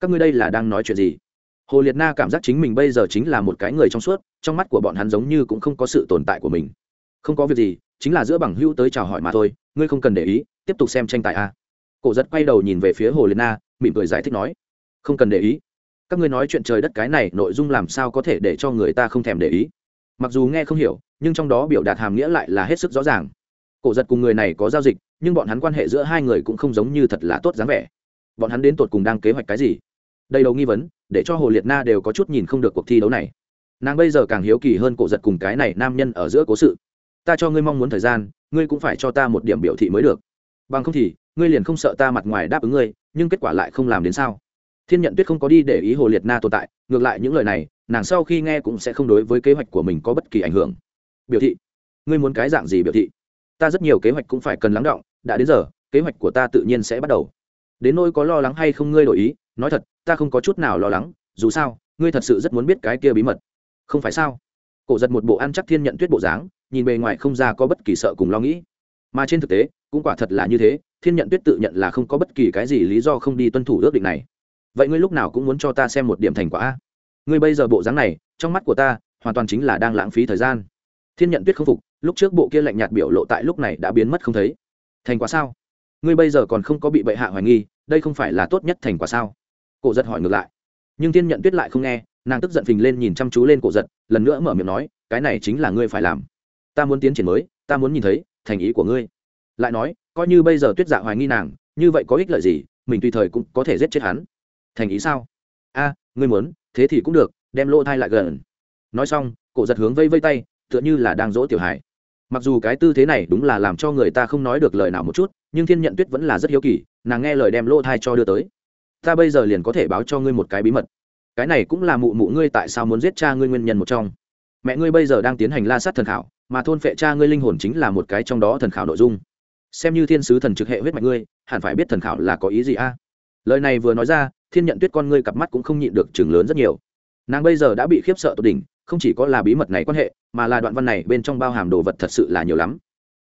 Các ngươi đây là đang nói chuyện gì? Hồ liệt na cảm giác chính mình bây giờ chính là một cái người trong suốt, trong mắt của bọn hắn giống như cũng không có sự tồn tại của mình. Không có việc gì, chính là giữa bằng hữu tới chào hỏi mà thôi, ngươi không cần để ý, tiếp tục xem tranh tài a cổ giật quay đầu nhìn về phía hồ liệt na, mỉm cười giải thích nói. Không cần để ý. Các ngươi nói chuyện trời đất cái này, nội dung làm sao có thể để cho người ta không thèm để ý? Mặc dù nghe không hiểu, nhưng trong đó biểu đạt hàm nghĩa lại là hết sức rõ ràng. Cổ giật cùng người này có giao dịch, nhưng bọn hắn quan hệ giữa hai người cũng không giống như thật là tốt dáng vẻ bọn hắn đến tột cùng đang kế hoạch cái gì? Đây đầu nghi vấn, để cho hồ liệt na đều có chút nhìn không được cuộc thi đấu này. Nàng bây giờ càng hiếu kỳ hơn cổ giật cùng cái này nam nhân ở giữa cố sự. Ta cho ngươi mong muốn thời gian, ngươi cũng phải cho ta một điểm biểu thị mới được. Bằng không thì, ngươi liền không sợ ta mặt ngoài đáp ứng ngươi, nhưng kết quả lại không làm đến sao? Thiên nhận tuyết không có đi để ý hồ liệt na tồn tại, ngược lại những lời này, nàng sau khi nghe cũng sẽ không đối với kế hoạch của mình có bất kỳ ảnh hưởng. Biểu thị. Ngươi muốn cái dạng gì biểu thị? Ta rất nhiều kế hoạch cũng phải cần lắng động, đã đến giờ, kế hoạch của ta tự nhiên sẽ bắt đầu đến nỗi có lo lắng hay không ngươi đổi ý, nói thật, ta không có chút nào lo lắng, dù sao, ngươi thật sự rất muốn biết cái kia bí mật. Không phải sao? Cổ giật một bộ ăn chắc thiên nhận tuyết bộ dáng, nhìn bề ngoài không ra có bất kỳ sợ cùng lo nghĩ. Mà trên thực tế, cũng quả thật là như thế, thiên nhận tuyết tự nhận là không có bất kỳ cái gì lý do không đi tuân thủ ước định này. Vậy ngươi lúc nào cũng muốn cho ta xem một điểm thành quả ngươi bây giờ bộ dáng này, trong mắt của ta, hoàn toàn chính là đang lãng phí thời gian. Thiên nhận tuyết không phục, lúc trước bộ kia lạnh nhạt biểu lộ tại lúc này đã biến mất không thấy. Thành quả sao? Ngươi bây giờ còn không có bị bệ hạ hoài nghi, đây không phải là tốt nhất thành quả sao? Cổ giật hỏi ngược lại. Nhưng thiên nhận tuyết lại không nghe, nàng tức giận phình lên nhìn chăm chú lên cổ giật, lần nữa mở miệng nói, cái này chính là ngươi phải làm. Ta muốn tiến triển mới, ta muốn nhìn thấy, thành ý của ngươi. Lại nói, coi như bây giờ tuyết dạ hoài nghi nàng, như vậy có ích lợi gì, mình tùy thời cũng có thể giết chết hắn. Thành ý sao? A, ngươi muốn, thế thì cũng được, đem lỗ thai lại gần. Nói xong, cổ giật hướng vây vây tay, tựa như là đang dỗ tiểu hải mặc dù cái tư thế này đúng là làm cho người ta không nói được lời nào một chút nhưng thiên nhận tuyết vẫn là rất hiếu kỳ, nàng nghe lời đem lỗ thai cho đưa tới. Ta bây giờ liền có thể báo cho ngươi một cái bí mật. Cái này cũng là mụ mụ ngươi tại sao muốn giết cha ngươi nguyên nhân một trong. Mẹ ngươi bây giờ đang tiến hành la sát thần khảo, mà thôn phệ cha ngươi linh hồn chính là một cái trong đó thần khảo nội dung. Xem như thiên sứ thần trực hệ huyết mạch ngươi, hẳn phải biết thần khảo là có ý gì a? Lời này vừa nói ra, thiên nhận tuyết con ngươi cặp mắt cũng không nhịn được chừng lớn rất nhiều. Nàng bây giờ đã bị khiếp sợ tột đỉnh, không chỉ có là bí mật này quan hệ, mà là đoạn văn này bên trong bao hàm đồ vật thật sự là nhiều lắm.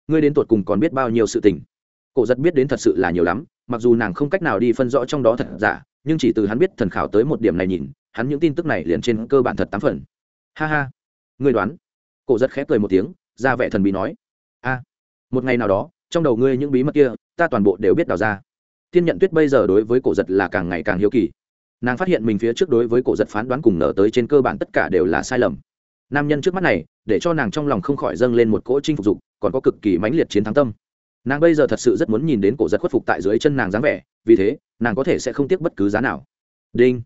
Ngươi đến tột cùng còn biết bao nhiêu sự tình cổ giật biết đến thật sự là nhiều lắm, mặc dù nàng không cách nào đi phân rõ trong đó thật giả, nhưng chỉ từ hắn biết thần khảo tới một điểm này nhìn, hắn những tin tức này liền trên cơ bản thật tám phần. Ha ha. Ngươi đoán. Cổ giật khép cười một tiếng, ra vẻ thần bí nói. A. Một ngày nào đó, trong đầu ngươi những bí mật kia, ta toàn bộ đều biết đào ra. Thiên nhận tuyết bây giờ đối với cổ giật là càng ngày càng hiếu kỳ. Nàng phát hiện mình phía trước đối với cổ giật phán đoán cùng nở tới trên cơ bản tất cả đều là sai lầm. Nam nhân trước mắt này, để cho nàng trong lòng không khỏi dâng lên một cỗ chinh phục dục, còn có cực kỳ mãnh liệt chiến thắng tâm nàng bây giờ thật sự rất muốn nhìn đến cổ giật khuất phục tại dưới chân nàng dáng vẻ, vì thế, nàng có thể sẽ không tiếc bất cứ giá nào. Đinh.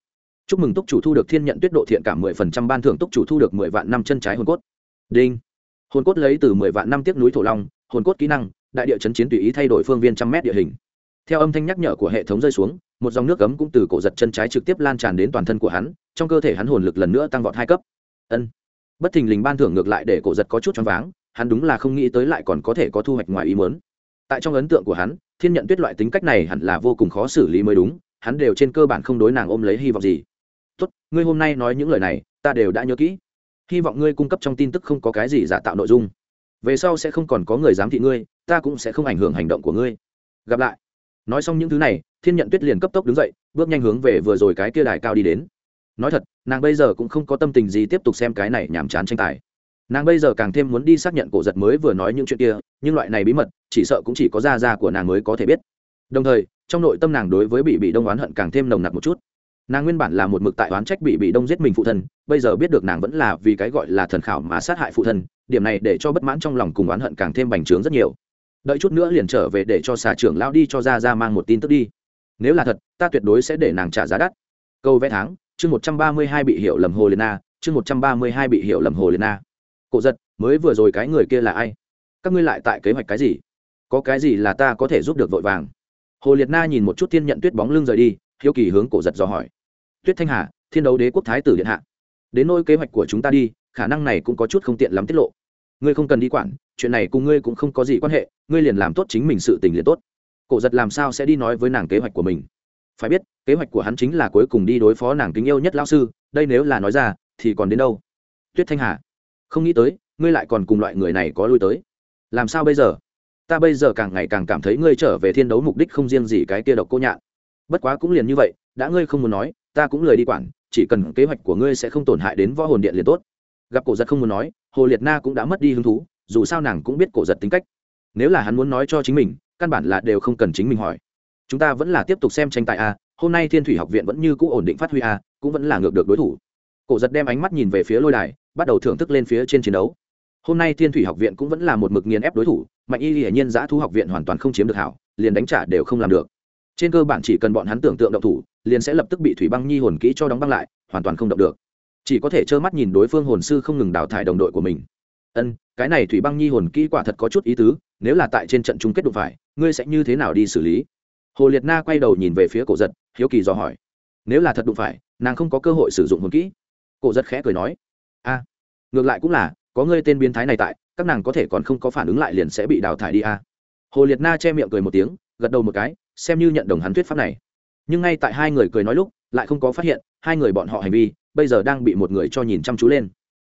Chúc mừng túc chủ thu được thiên nhận tuyết độ thiện cảm mười phần trăm, ban thưởng túc chủ thu được mười vạn năm chân trái hồn cốt. Đinh. Hồn cốt lấy từ mười vạn năm tiếc núi thổ long, hồn cốt kỹ năng, đại địa chấn chiến tùy ý thay đổi phương viên trăm mét địa hình. Theo âm thanh nhắc nhở của hệ thống rơi xuống, một dòng nước cấm cũng từ cổ giật chân trái trực tiếp lan tràn đến toàn thân của hắn, trong cơ thể hắn hồn lực lần nữa tăng vọt hai cấp. Ân. Bất thình lình ban thưởng ngược lại để cổ giật có chút choáng váng, hắn đúng là không nghĩ tới lại còn có thể có thu hoạch ngoài ý muốn tại trong ấn tượng của hắn, thiên nhận tuyết loại tính cách này hẳn là vô cùng khó xử lý mới đúng, hắn đều trên cơ bản không đối nàng ôm lấy hy vọng gì. Tốt, ngươi hôm nay nói những lời này, ta đều đã nhớ kỹ. Hy vọng ngươi cung cấp trong tin tức không có cái gì giả tạo nội dung. Về sau sẽ không còn có người giám thị ngươi, ta cũng sẽ không ảnh hưởng hành động của ngươi. Gặp lại. Nói xong những thứ này, thiên nhận tuyết liền cấp tốc đứng dậy, bước nhanh hướng về vừa rồi cái kia đài cao đi đến. Nói thật, nàng bây giờ cũng không có tâm tình gì tiếp tục xem cái này nhàm chán tranh tài nàng bây giờ càng thêm muốn đi xác nhận cổ giật mới vừa nói những chuyện kia, nhưng loại này bí mật, chỉ sợ cũng chỉ có da da của nàng mới có thể biết. Đồng thời, trong nội tâm nàng đối với bị bị đông oán hận càng thêm nồng nặc một chút. Nàng nguyên bản là một mực tại oán trách bị bị đông giết mình phụ thân, bây giờ biết được nàng vẫn là vì cái gọi là thần khảo mà sát hại phụ thân, điểm này để cho bất mãn trong lòng cùng oán hận càng thêm bành trướng rất nhiều. Đợi chút nữa liền trở về để cho xà trưởng lao đi cho ra ra mang một tin tức đi. Nếu là thật, ta tuyệt đối sẽ để nàng trả giá đắt. Câu vẽ tháng, chương một trăm ba mươi hai bị hiểu lầm hồ liệt na chương một trăm ba mươi hai bị hiểu lầm hồ liệt na cổ giật, mới vừa rồi cái người kia là ai? Các ngươi lại tại kế hoạch cái gì? Có cái gì là ta có thể giúp được vội vàng? Hồ liệt na nhìn một chút thiên nhận tuyết bóng lưng rời đi, hiếu kỳ hướng cổ giật dò hỏi. Tuyết thanh hà, thiên đấu đế quốc thái tử điện hạ. Đến nôi kế hoạch của chúng ta đi, khả năng này cũng có chút không tiện lắm tiết lộ. Ngươi không cần đi quản, chuyện này cùng ngươi cũng không có gì quan hệ, ngươi liền làm tốt chính mình sự tình liền tốt. Cổ giật làm sao sẽ đi nói với nàng kế hoạch của mình? Phải biết, kế hoạch của hắn chính là cuối cùng đi đối phó nàng kính yêu nhất lão sư, đây nếu là nói ra, thì còn đến đâu? Tuyết thanh hà không nghĩ tới, ngươi lại còn cùng loại người này có lui tới. Làm sao bây giờ? Ta bây giờ càng ngày càng cảm thấy ngươi trở về thiên đấu mục đích không riêng gì cái kia độc cô nhạn. Bất quá cũng liền như vậy, đã ngươi không muốn nói, ta cũng lời đi quản, chỉ cần kế hoạch của ngươi sẽ không tổn hại đến võ hồn điện liền tốt. Gặp cổ giật không muốn nói, hồ liệt na cũng đã mất đi hứng thú, dù sao nàng cũng biết cổ giật tính cách. Nếu là hắn muốn nói cho chính mình, căn bản là đều không cần chính mình hỏi. Chúng ta vẫn là tiếp tục xem tranh tài a, hôm nay thiên thủy học viện vẫn như cũ ổn định phát huy a, cũng vẫn là ngược được đối thủ. Cổ giật đem ánh mắt nhìn về phía lôi đài bắt đầu thưởng thức lên phía trên chiến đấu. Hôm nay thiên thủy học viện cũng vẫn là một mực nghiền ép đối thủ, mạnh y hiển nhiên giã thu học viện hoàn toàn không chiếm được hảo, liền đánh trả đều không làm được. Trên cơ bản chỉ cần bọn hắn tưởng tượng động thủ, liền sẽ lập tức bị thủy băng nhi hồn kỹ cho đóng băng lại, hoàn toàn không động được. Chỉ có thể trơ mắt nhìn đối phương hồn sư không ngừng đào thải đồng đội của mình. Ân, cái này thủy băng nhi hồn kỹ quả thật có chút ý tứ, nếu là tại trên trận chung kết đụng phải, ngươi sẽ như thế nào đi xử lý? Hồ liệt na quay đầu nhìn về phía cổ giật, hiếu kỳ dò hỏi. Nếu là thật đụng phải, nàng không có cơ hội sử dụng hồn kỹ? Cổ giật khẽ cười nói ngược lại cũng là, có ngươi tên biến thái này tại, các nàng có thể còn không có phản ứng lại liền sẽ bị đào thải đi a. Hồ liệt na che miệng cười một tiếng, gật đầu một cái, xem như nhận đồng hắn thuyết pháp này. Nhưng ngay tại hai người cười nói lúc, lại không có phát hiện, hai người bọn họ hành vi, bây giờ đang bị một người cho nhìn chăm chú lên.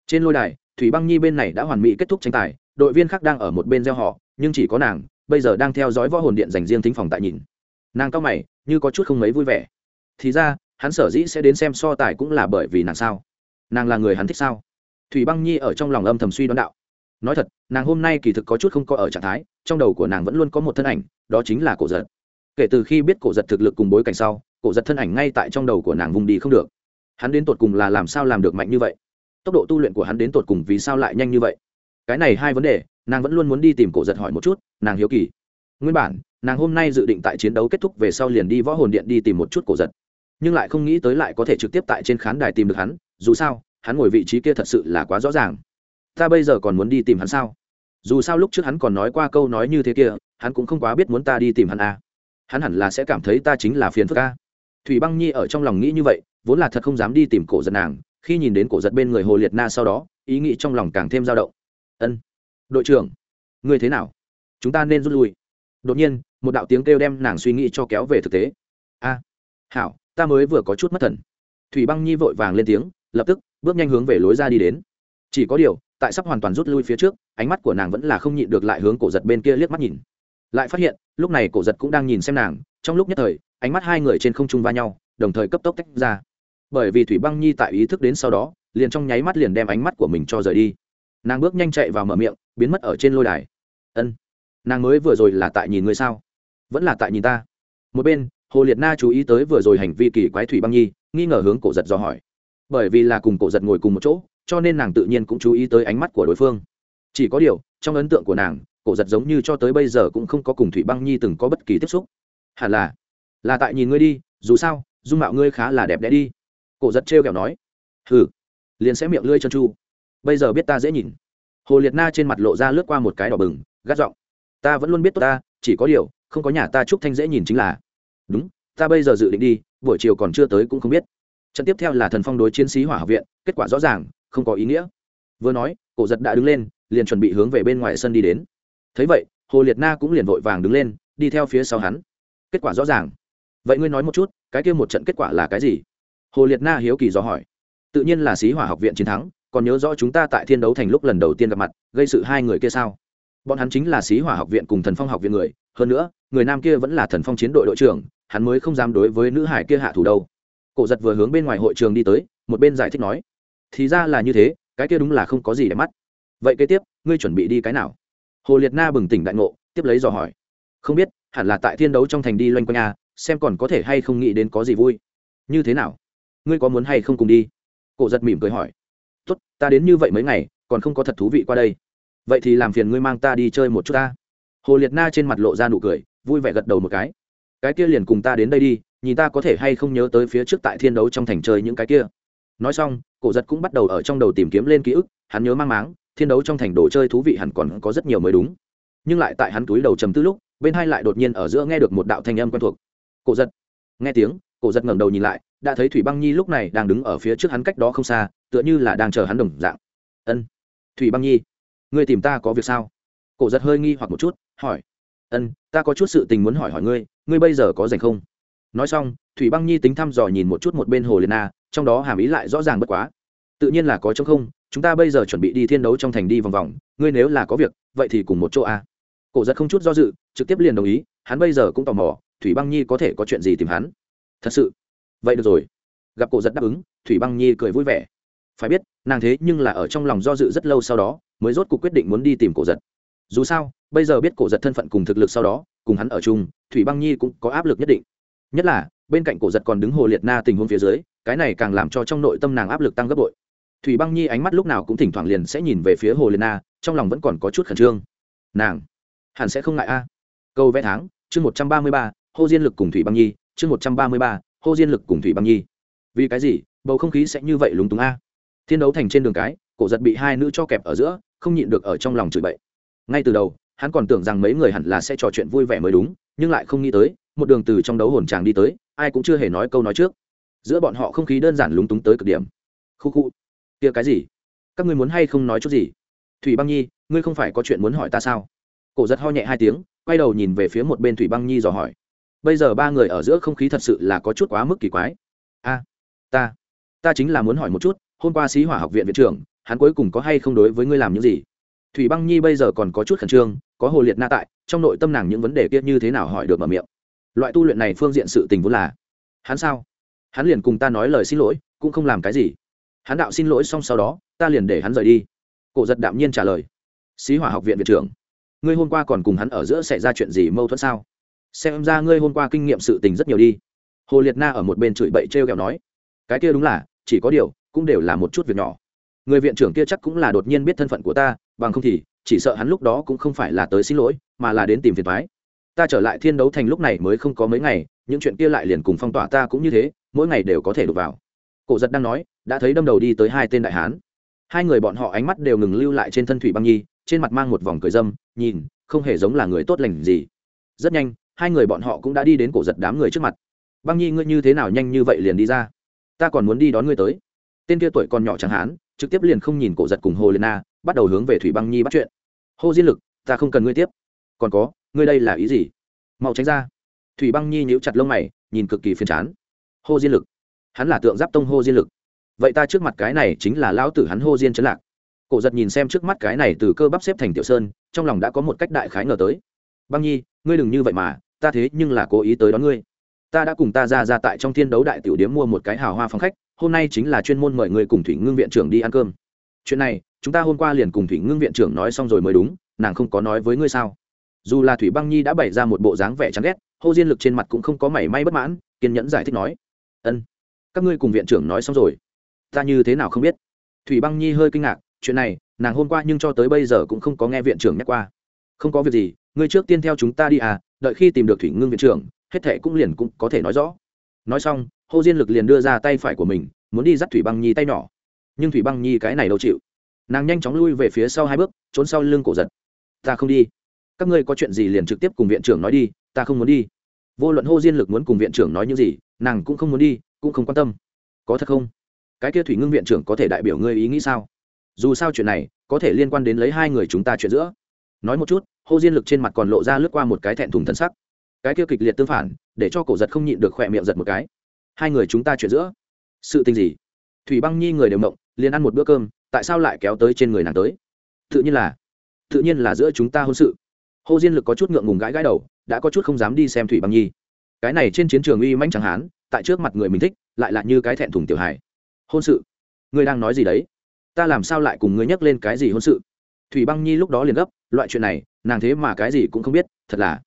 Trên lôi đài, thủy băng nhi bên này đã hoàn mỹ kết thúc tranh tài, đội viên khác đang ở một bên gieo họ, nhưng chỉ có nàng, bây giờ đang theo dõi võ hồn điện dành riêng thính phòng tại nhìn. Nàng cao mày, như có chút không mấy vui vẻ. Thì ra, hắn sở dĩ sẽ đến xem so tài cũng là bởi vì nàng sao? Nàng là người hắn thích sao? Thủy băng nhi ở trong lòng âm thầm suy đoán đạo. Nói thật, nàng hôm nay kỳ thực có chút không có ở trạng thái, trong đầu của nàng vẫn luôn có một thân ảnh, đó chính là cổ giật. Kể từ khi biết cổ giật thực lực cùng bối cảnh sau, cổ giật thân ảnh ngay tại trong đầu của nàng vùng đi không được. Hắn đến tột cùng là làm sao làm được mạnh như vậy? Tốc độ tu luyện của hắn đến tột cùng vì sao lại nhanh như vậy? Cái này hai vấn đề, nàng vẫn luôn muốn đi tìm cổ giật hỏi một chút, nàng hiếu kỳ. Nguyên bản, nàng hôm nay dự định tại chiến đấu kết thúc về sau liền đi võ hồn điện đi tìm một chút cổ giật. Nhưng lại không nghĩ tới lại có thể trực tiếp tại trên khán đài tìm được hắn, dù sao hắn ngồi vị trí kia thật sự là quá rõ ràng. Ta bây giờ còn muốn đi tìm hắn sao? Dù sao lúc trước hắn còn nói qua câu nói như thế kia, hắn cũng không quá biết muốn ta đi tìm hắn à. hắn hẳn là sẽ cảm thấy ta chính là phiền phức ca thủy băng nhi ở trong lòng nghĩ như vậy, vốn là thật không dám đi tìm cổ giật nàng, khi nhìn đến cổ giật bên người hồ liệt na sau đó, ý nghĩ trong lòng càng thêm dao động. Ân, đội trưởng, ngươi thế nào? Chúng ta nên rút lui. Đột nhiên, một đạo tiếng kêu đem nàng suy nghĩ cho kéo về thực tế. A, hảo, ta mới vừa có chút mất thần. Thủy băng nhi vội vàng lên tiếng, lập tức bước nhanh hướng về lối ra đi đến. Chỉ có điều, tại sắp hoàn toàn rút lui phía trước, ánh mắt của nàng vẫn là không nhịn được lại hướng cổ giật bên kia liếc mắt nhìn. Lại phát hiện, lúc này cổ giật cũng đang nhìn xem nàng, trong lúc nhất thời, ánh mắt hai người trên không trung va nhau, đồng thời cấp tốc tách ra. Bởi vì thủy băng nhi tại ý thức đến sau đó, liền trong nháy mắt liền đem ánh mắt của mình cho rời đi. Nàng bước nhanh chạy vào mở miệng, biến mất ở trên lôi đài. Ân, nàng mới vừa rồi là tại nhìn người sao? Vẫn là tại nhìn ta? Một bên, hồ liệt na chú ý tới vừa rồi hành vi kỳ quái thủy băng nhi, nghi ngờ hướng cổ giật do hỏi bởi vì là cùng cổ giật ngồi cùng một chỗ, cho nên nàng tự nhiên cũng chú ý tới ánh mắt của đối phương. Chỉ có điều, trong ấn tượng của nàng, cổ giật giống như cho tới bây giờ cũng không có cùng thủy băng nhi từng có bất kỳ tiếp xúc. Hẳn là là tại nhìn ngươi đi, dù sao, dung mạo ngươi khá là đẹp đẽ đi. Cổ giật trêu kẹo nói, hừ, liền sẽ miệng lưỡi chân chu. Bây giờ biết ta dễ nhìn. Hồ liệt na trên mặt lộ ra lướt qua một cái đỏ bừng, gắt giọng, ta vẫn luôn biết tốt ta, chỉ có điều, không có nhà ta chúc thanh dễ nhìn chính là. Đúng, ta bây giờ dự định đi, buổi chiều còn chưa tới cũng không biết trận tiếp theo là thần phong đối chiến sĩ hỏa học viện, kết quả rõ ràng, không có ý nghĩa. Vừa nói, cổ giật đã đứng lên, liền chuẩn bị hướng về bên ngoài sân đi đến. Thấy vậy, hồ liệt na cũng liền vội vàng đứng lên, đi theo phía sau hắn. Kết quả rõ ràng. Vậy ngươi nói một chút, cái kia một trận kết quả là cái gì? Hồ liệt na hiếu kỳ dò hỏi. Tự nhiên là sĩ hỏa học viện chiến thắng, còn nhớ rõ chúng ta tại thiên đấu thành lúc lần đầu tiên gặp mặt, gây sự hai người kia sao? Bọn hắn chính là sĩ hỏa học viện cùng thần phong học viện người, hơn nữa, người nam kia vẫn là thần phong chiến đội đội trưởng, hắn mới không dám đối với nữ hải kia hạ thủ đâu cổ giật vừa hướng bên ngoài hội trường đi tới một bên giải thích nói thì ra là như thế cái kia đúng là không có gì để mắt. Vậy kế tiếp ngươi chuẩn bị đi cái nào? Hồ liệt na bừng tỉnh đại ngộ tiếp lấy dò hỏi không biết hẳn là tại thiên đấu trong thành đi loanh quanh nhà, xem còn có thể hay không nghĩ đến có gì vui. Như thế nào? Ngươi có muốn hay không cùng đi? Cổ giật mỉm cười hỏi tốt ta đến như vậy mấy ngày còn không có thật thú vị qua đây. Vậy thì làm phiền ngươi mang ta đi chơi một chút ta. Hồ liệt na trên mặt lộ ra nụ cười vui vẻ gật đầu một cái cái kia liền cùng ta đến đây đi nhìn ta có thể hay không nhớ tới phía trước tại thiên đấu trong thành chơi những cái kia. Nói xong, cổ giật cũng bắt đầu ở trong đầu tìm kiếm lên ký ức, hắn nhớ mang máng, thiên đấu trong thành đồ chơi thú vị hẳn còn có rất nhiều mới đúng. Nhưng lại tại hắn túi đầu chầm tư lúc, bên hai lại đột nhiên ở giữa nghe được một đạo thanh âm quen thuộc. Cổ giật. Nghe tiếng, cổ giật ngẩng đầu nhìn lại, đã thấy thủy băng nhi lúc này đang đứng ở phía trước hắn cách đó không xa, tựa như là đang chờ hắn đồng dạng. Ân, thủy băng nhi, ngươi tìm ta có việc sao? Cổ giật hơi nghi hoặc một chút, hỏi. Ân, ta có chút sự tình muốn hỏi hỏi ngươi ngươi bây giờ có rảnh không? Nói xong, thủy băng nhi tính thăm dò nhìn một chút một bên hồ liệt na trong đó hàm ý lại rõ ràng bất quá. Tự nhiên là có chống không, chúng ta bây giờ chuẩn bị đi thiên đấu trong thành đi vòng vòng, ngươi nếu là có việc, vậy thì cùng một chỗ a. À. cổ giật không chút do dự, trực tiếp liền đồng ý, hắn bây giờ cũng tò mò, thủy băng nhi có thể có chuyện gì tìm hắn? Thật sự? Vậy được rồi. Gặp cổ giật đáp ứng, thủy băng nhi cười vui vẻ. Phải biết, nàng thế nhưng là ở trong lòng do dự rất lâu sau đó, mới rốt cuộc quyết định muốn đi tìm cổ giật. Dù sao, bây giờ biết cổ giật thân phận cùng thực lực sau đó, cùng hắn ở chung, thủy băng nhi cũng có áp lực nhất định nhất là, bên cạnh cổ giật còn đứng hồ liệt na tình huống phía dưới, cái này càng làm cho trong nội tâm nàng áp lực tăng gấp bội. Thủy băng nhi ánh mắt lúc nào cũng thỉnh thoảng liền sẽ nhìn về phía hồ liệt na, trong lòng vẫn còn có chút khẩn trương. Nàng, hẳn sẽ không ngại a. Câu vẽ tháng, chương một trăm ba mươi ba, hô diên lực cùng thủy băng nhi, chương một trăm ba mươi ba, hô diên lực cùng thủy băng nhi. Vì cái gì? Bầu không khí sẽ như vậy lúng túng a. Thiên đấu thành trên đường cái, cổ giật bị hai nữ cho kẹp ở giữa, không nhịn được ở trong lòng chửi bậy. Ngay từ đầu hắn còn tưởng rằng mấy người hẳn là sẽ trò chuyện vui vẻ mới đúng, nhưng lại không nghĩ tới, một đường từ trong đấu hồn tràng đi tới, ai cũng chưa hề nói câu nói trước. Giữa bọn họ không khí đơn giản lúng túng tới cực điểm. Khu khu. Kia cái gì? Các ngươi muốn hay không nói chút gì? Thủy băng nhi, ngươi không phải có chuyện muốn hỏi ta sao? Cổ giật ho nhẹ hai tiếng, quay đầu nhìn về phía một bên thủy băng nhi dò hỏi. Bây giờ ba người ở giữa không khí thật sự là có chút quá mức kỳ quái. A, ta ta chính là muốn hỏi một chút, hôm qua sĩ hỏa học viện viện trưởng, hắn cuối cùng có hay không đối với ngươi làm những gì? Thủy băng nhi bây giờ còn có chút khẩn trương có hồ liệt na tại, trong nội tâm nàng những vấn đề kia như thế nào hỏi được mở miệng. Loại tu luyện này phương diện sự tình vốn là. Hắn sao? Hắn liền cùng ta nói lời xin lỗi, cũng không làm cái gì. Hắn đạo xin lỗi xong sau đó, ta liền để hắn rời đi. Cổ giật đạm nhiên trả lời. Sĩ hỏa học viện viện trưởng, ngươi hôm qua còn cùng hắn ở giữa xảy ra chuyện gì mâu thuẫn sao? Xem ra ngươi hôm qua kinh nghiệm sự tình rất nhiều đi. Hồ liệt na ở một bên chửi bậy t r e o kẹo nói. Cái kia đúng là, chỉ có điều, cũng đều là một chút việc nhỏ. Người viện trưởng kia chắc cũng là đột nhiên biết thân phận của ta, bằng không thì chỉ sợ hắn lúc đó cũng không phải là tới xin lỗi, mà là đến tìm phiền thoái ta trở lại thiên đấu thành lúc này mới không có mấy ngày, những chuyện kia lại liền cùng phong tỏa ta cũng như thế, mỗi ngày đều có thể đục vào. Cổ giật đang nói, đã thấy đâm đầu đi tới hai tên đại hán. Hai người bọn họ ánh mắt đều ngừng lưu lại trên thân thủy băng nhi, trên mặt mang một vòng cười dâm, nhìn, không hề giống là người tốt lành gì. Rất nhanh, hai người bọn họ cũng đã đi đến cổ giật đám người trước mặt. Băng nhi, ngươi như thế nào nhanh như vậy liền đi ra? Ta còn muốn đi đón ngươi tới. Tên kia tuổi còn nhỏ chẳng hán trực tiếp liền không nhìn cổ giật cùng hồ liên na, bắt đầu hướng về thủy băng nhi bắt chuyện hô diên lực, ta không cần ngươi tiếp. Còn có, ngươi đây là ý gì? Mau tránh ra. Thủy băng nhi nhíu chặt lông mày, nhìn cực kỳ phiền chán. Hô diên lực. Hắn là tượng giáp tông hô diên lực. Vậy ta trước mặt cái này chính là lão tử hắn hô diên chấn lạc. Cổ giật nhìn xem trước mắt cái này từ cơ bắp xếp thành tiểu sơn, trong lòng đã có một cách đại khái ngờ tới. Băng nhi, ngươi đừng như vậy mà, ta thế nhưng là cố ý tới đón ngươi. Ta đã cùng ta ra ra tại trong thiên đấu đại tiểu điếm mua một cái hào hoa phòng khách, hôm nay chính là chuyên môn mời người cùng thủy ngưng viện trưởng đi ăn cơm chuyện này, chúng ta hôm qua liền cùng thủy ngưng viện trưởng nói xong rồi mới đúng, nàng không có nói với ngươi sao? Dù là thủy băng nhi đã bày ra một bộ dáng vẻ chán ghét, hô diên lực trên mặt cũng không có mảy may bất mãn, kiên nhẫn giải thích nói, ân, các ngươi cùng viện trưởng nói xong rồi. Ta như thế nào không biết? Thủy băng nhi hơi kinh ngạc, chuyện này, nàng hôm qua nhưng cho tới bây giờ cũng không có nghe viện trưởng nhắc qua. Không có việc gì, ngươi trước tiên theo chúng ta đi à đợi khi tìm được thủy ngưng viện trưởng, hết thệ cũng liền cũng có thể nói rõ. Nói xong, hô diên lực liền đưa ra tay phải của mình, muốn đi dắt thủy băng nhi tay nhỏ nhưng thủy băng nhi cái này đâu chịu. Nàng nhanh chóng lui về phía sau hai bước, trốn sau lưng cổ giật. Ta không đi. Các ngươi có chuyện gì liền trực tiếp cùng viện trưởng nói đi, ta không muốn đi. Vô luận hô diên lực muốn cùng viện trưởng nói những gì, nàng cũng không muốn đi, cũng không quan tâm. Có thật không? Cái kia thủy ngưng viện trưởng có thể đại biểu ngươi ý nghĩ sao? Dù sao chuyện này, có thể liên quan đến lấy hai người chúng ta chuyện giữa. Nói một chút, hô diên lực trên mặt còn lộ ra lướt qua một cái thẹn thùng thân sắc. Cái kia kịch liệt tương phản, để cho cổ giật không nhịn được khỏe miệng giật một cái. Hai người chúng ta chuyện giữa. Sự tình gì? Thủy băng nhi người đều mộng, liền ăn một bữa cơm, tại sao lại kéo tới trên người nàng tới? Tự nhiên là, tự nhiên là giữa chúng ta hôn sự. Hồ diên lực có chút ngượng ngùng gãi gãi đầu, đã có chút không dám đi xem thủy băng nhi. Cái này trên chiến trường uy manh chẳng hán tại trước mặt người mình thích, lại là như cái thẹn thùng tiểu hài. Hôn sự? Ngươi đang nói gì đấy? Ta làm sao lại cùng ngươi nhắc lên cái gì hôn sự? Thủy băng nhi lúc đó liền gấp, loại chuyện này, nàng thế mà cái gì cũng không biết, thật là.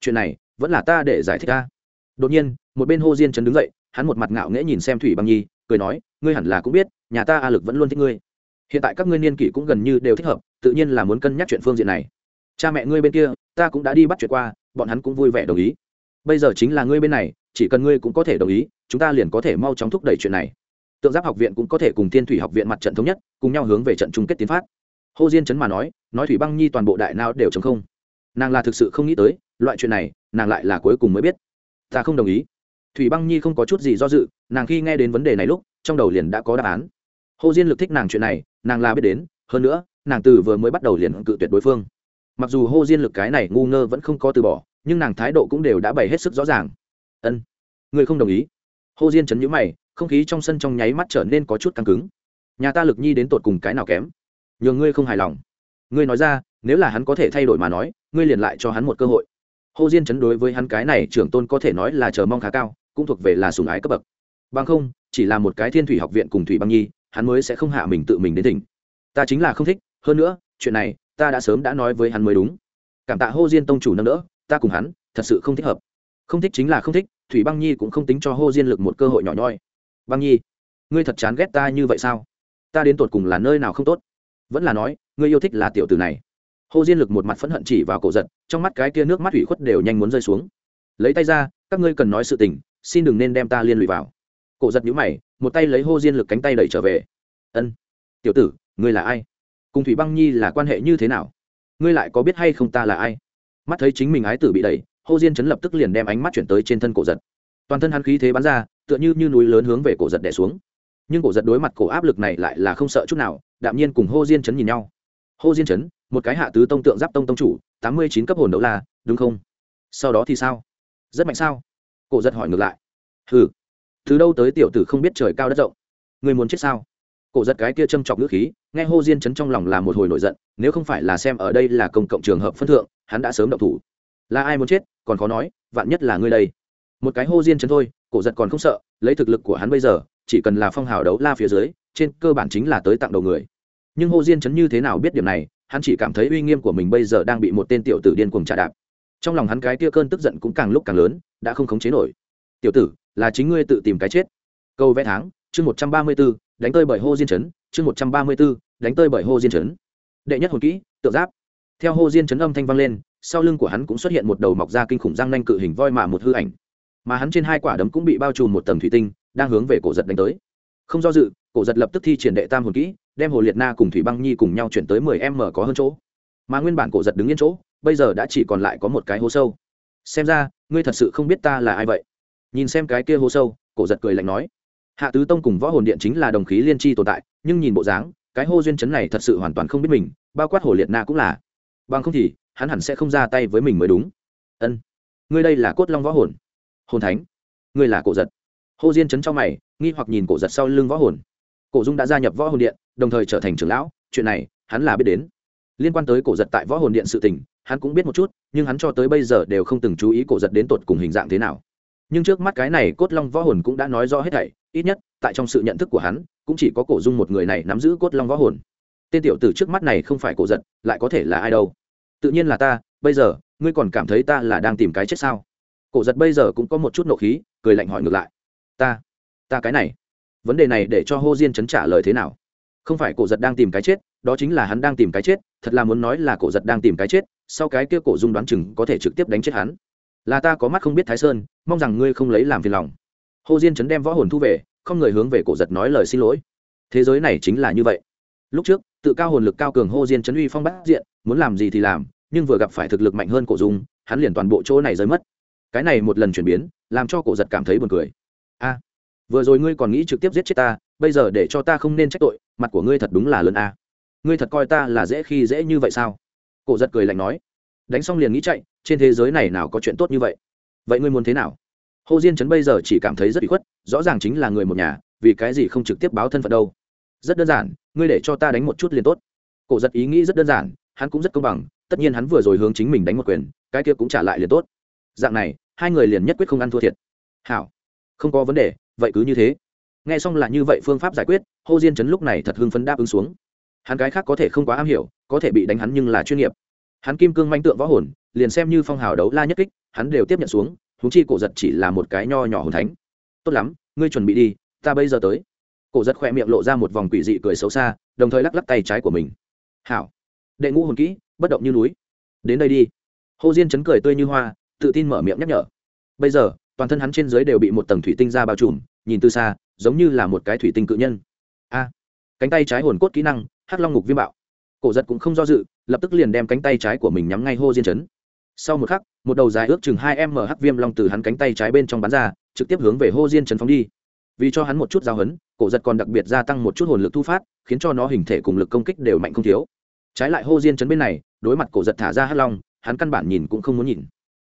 Chuyện này, vẫn là ta để giải thích ta. Đột nhiên, một bên hô diên trấn đứng dậy, hắn một mặt ngạo nghễ nhìn xem thủy băng nhi cười nói, ngươi hẳn là cũng biết, nhà ta a lực vẫn luôn thích ngươi. Hiện tại các ngươi niên kỷ cũng gần như đều thích hợp, tự nhiên là muốn cân nhắc chuyện phương diện này. Cha mẹ ngươi bên kia, ta cũng đã đi bắt chuyện qua, bọn hắn cũng vui vẻ đồng ý. Bây giờ chính là ngươi bên này, chỉ cần ngươi cũng có thể đồng ý, chúng ta liền có thể mau chóng thúc đẩy chuyện này. Tượng giáp học viện cũng có thể cùng tiên thủy học viện mặt trận thống nhất, cùng nhau hướng về trận chung kết tiến phát. Hô diên chấn mà nói nói thủy băng nhi toàn bộ đại nào đều chống không. Nàng là thực sự không nghĩ tới, loại chuyện này, nàng lại là cuối cùng mới biết. Ta không đồng ý thủy băng nhi không có chút gì do dự, nàng khi nghe đến vấn đề này lúc, trong đầu liền đã có đáp án. Hồ diên lực thích nàng chuyện này, nàng là biết đến, hơn nữa, nàng từ vừa mới bắt đầu liền cự tuyệt đối phương. Mặc dù Hồ diên lực cái này ngu ngơ vẫn không có từ bỏ, nhưng nàng thái độ cũng đều đã bày hết sức rõ ràng. Ân người không đồng ý. Hồ diên chấn nhữ mày, không khí trong sân trong nháy mắt trở nên có chút căng cứng. Nhà ta lực nhi đến tột cùng cái nào kém? Nhường ngươi không hài lòng. Ngươi nói ra, nếu là hắn có thể thay đổi mà nói, ngươi liền lại cho hắn một cơ hội. Hồ diên chấn đối với hắn cái này trưởng tôn có thể nói là chờ mong khá cao cũng thuộc về là sùng ái cấp bậc. Bằng không, chỉ là một cái thiên thủy học viện cùng thủy băng nhi, hắn mới sẽ không hạ mình tự mình đến tỉnh ta chính là không thích, hơn nữa, chuyện này, ta đã sớm đã nói với hắn mới đúng. Cảm tạ hô diên tông chủ nâng đỡ, ta cùng hắn, thật sự không thích hợp. Không thích chính là không thích, thủy băng nhi cũng không tính cho hô diên lực một cơ hội nhỏ nhoi. Băng nhi, ngươi thật chán ghét ta như vậy sao? Ta đến tột cùng là nơi nào không tốt? Vẫn là nói, ngươi yêu thích là tiểu tử này. Hô diên lực một mặt phẫn hận chỉ vào cổ giật, trong mắt cái kia nước mắt ủy khuất đều nhanh muốn rơi xuống. Lấy tay ra, các ngươi cần nói sự tình xin đừng nên đem ta liên lụy vào. Cổ giật nhũ mày một tay lấy hô diên lực cánh tay đẩy trở về. Ân tiểu tử ngươi là ai? Cùng thủy băng nhi là quan hệ như thế nào? Ngươi lại có biết hay không ta là ai? Mắt thấy chính mình ái tử bị đẩy hô diên chấn lập tức liền đem ánh mắt chuyển tới trên thân cổ giật. Toàn thân hắn khí thế bắn ra tựa như, như núi lớn hướng về cổ giật đẻ xuống. Nhưng cổ giật đối mặt cổ áp lực này lại là không sợ chút nào đạm nhiên cùng hô diên chấn nhìn nhau. Hô diên chấn một cái hạ tứ tông tượng giáp tông tông chủ tám mươi chín cấp hồn đấu la đúng không? Sau đó thì sao? Rất mạnh sao? Cổ giật hỏi ngược lại. Hừ, từ đâu tới tiểu tử không biết trời cao đất rộng? Người muốn chết sao? Cổ giật cái kia châm chọc ngữ khí, nghe hô diên chấn trong lòng là một hồi nổi giận, nếu không phải là xem ở đây là công cộng trường hợp phân thượng, hắn đã sớm động thủ. Là ai muốn chết? Còn khó nói, vạn nhất là ngươi đây. Một cái hô diên chấn thôi, cổ giật còn không sợ, lấy thực lực của hắn bây giờ, chỉ cần là phong hào đấu la phía dưới, trên cơ bản chính là tới tặng đầu người. Nhưng hô diên chấn như thế nào biết điểm này, hắn chỉ cảm thấy uy nghiêm của mình bây giờ đang bị một tên tiểu tử điên cuồng trả đạp. Trong lòng hắn cái kia cơn tức giận cũng càng lúc càng lớn đã không khống chế nổi. Tiểu tử, là chính ngươi tự tìm cái chết. Câu vẽ tháng, chương một trăm ba mươi b ố đánh tơi bởi hô diên chấn, chương một trăm ba mươi b ố đánh tơi bởi hô diên chấn. Đệ nhất hồn kỹ tự giáp. Theo hô diên chấn âm thanh vang lên, sau lưng của hắn cũng xuất hiện một đầu mọc ra kinh khủng răng nanh cự hình voi mạ một hư ảnh. Mà hắn trên hai quả đấm cũng bị bao trùm một tầng thủy tinh, đang hướng về cổ giật đánh tới. Không do dự, cổ giật lập tức thi triển đệ tam hồn kỹ, đem hồ liệt na cùng thủy băng nhi cùng nhau chuyển tới mười m có hơn chỗ. Mà nguyên bản cổ giật đứng yên chỗ, bây giờ đã chỉ còn lại có một cái hố sâu xem ra, ngươi thật sự không biết ta là ai vậy. Nhìn xem cái kia hố sâu, cổ giật cười lạnh nói. Hạ tứ tông cùng võ hồn điện chính là đồng khí liên tri tồn tại, nhưng nhìn bộ dáng, cái hô duyên chấn này thật sự hoàn toàn không biết mình, bao quát hồ liệt na cũng là. Bằng không thì, hắn hẳn sẽ không ra tay với mình mới đúng. Ân, ngươi đây là cốt long võ hồn. Hồn thánh, ngươi là cổ giật. Hô diên chấn trong mày, nghi hoặc nhìn cổ giật sau lưng võ hồn. Cổ dung đã gia nhập võ hồn điện, đồng thời trở thành trưởng lão, chuyện này, hắn là biết đến. Liên quan tới cổ giật tại võ hồn điện sự tình, hắn cũng biết một chút nhưng hắn cho tới bây giờ đều không từng chú ý cổ giật đến tột cùng hình dạng thế nào. Nhưng trước mắt cái này cốt long võ hồn cũng đã nói rõ hết thảy, ít nhất, tại trong sự nhận thức của hắn, cũng chỉ có cổ dung một người này nắm giữ cốt long võ hồn. Tên tiểu tử trước mắt này không phải cổ giật, lại có thể là ai đâu? Tự nhiên là ta, bây giờ, ngươi còn cảm thấy ta là đang tìm cái chết sao? Cổ giật bây giờ cũng có một chút nộ khí, cười lạnh hỏi ngược lại. Ta ta cái này, vấn đề này để cho hô diên chấn trả lời thế nào? Không phải cổ giật đang tìm cái chết, đó chính là hắn đang tìm cái chết, thật là muốn nói là cổ giật đang tìm cái chết sau cái kia cổ dung đoán chừng có thể trực tiếp đánh chết hắn. Là ta có mắt không biết thái sơn, mong rằng ngươi không lấy làm phiền lòng. Hồ diên chấn đem võ hồn thu về, không người hướng về cổ giật nói lời xin lỗi. Thế giới này chính là như vậy. Lúc trước, tự cao hồn lực cao cường hô diên chấn uy phong bát diện, muốn làm gì thì làm, nhưng vừa gặp phải thực lực mạnh hơn cổ dung, hắn liền toàn bộ chỗ này rơi mất. Cái này một lần chuyển biến, làm cho cổ giật cảm thấy buồn cười. A, vừa rồi ngươi còn nghĩ trực tiếp giết chết ta, bây giờ để cho ta không nên trách tội, mặt của ngươi thật đúng là lớn a. Ngươi thật coi ta là dễ khi dễ như vậy sao? Cổ giật cười lạnh nói, đánh xong liền nghĩ chạy, trên thế giới này nào có chuyện tốt như vậy? Vậy ngươi muốn thế nào? Hồ diên trấn bây giờ chỉ cảm thấy rất bị khuất, rõ ràng chính là người một nhà, vì cái gì không trực tiếp báo thân phận đâu. Rất đơn giản, ngươi để cho ta đánh một chút liền tốt. Cổ giật ý nghĩ rất đơn giản, hắn cũng rất công bằng, tất nhiên hắn vừa rồi hướng chính mình đánh một quyền, cái kia cũng trả lại liền tốt. Dạng này, hai người liền nhất quyết không ăn thua thiệt. Hảo, không có vấn đề, vậy cứ như thế. Nghe xong là như vậy phương pháp giải quyết, Hồ diên chấn lúc này thật hưng phấn đáp ứng xuống hắn cái khác có thể không quá am hiểu, có thể bị đánh hắn nhưng là chuyên nghiệp. Hắn kim cương manh tượng võ hồn, liền xem như phong hào đấu la nhất kích, hắn đều tiếp nhận xuống húng chi cổ giật chỉ là một cái nho nhỏ hồn thánh. Tốt lắm, ngươi chuẩn bị đi, ta bây giờ tới. Cổ giật khoe miệng lộ ra một vòng quỷ dị cười xấu xa, đồng thời lắc lắc tay trái của mình. Hảo. Đệ ngũ hồn kỹ, bất động như núi. Đến đây đi. Hồ diên chấn cười tươi như hoa, tự tin mở miệng nhắc nhở. Bây giờ, toàn thân hắn trên dưới đều bị một tầng thủy tinh ra bao trùm, nhìn từ xa, giống như là một cái thủy tinh cự nhân. A cánh tay trái hồn cốt kỹ năng, hắc long ngục viêm bạo. Cổ giật cũng không do dự, lập tức liền đem cánh tay trái của mình nhắm ngay hô diên chấn. Sau một khắc, một đầu dài ước chừng hai m hắc viêm long từ hắn cánh tay trái bên trong bắn ra, trực tiếp hướng về hô diên chấn phóng đi. Vì cho hắn một chút giao hấn cổ giật còn đặc biệt gia tăng một chút hồn lực thu phát, khiến cho nó hình thể cùng lực công kích đều mạnh không thiếu. Trái lại hô diên chấn bên này, đối mặt cổ giật thả ra hắc long, hắn căn bản nhìn cũng không muốn nhìn.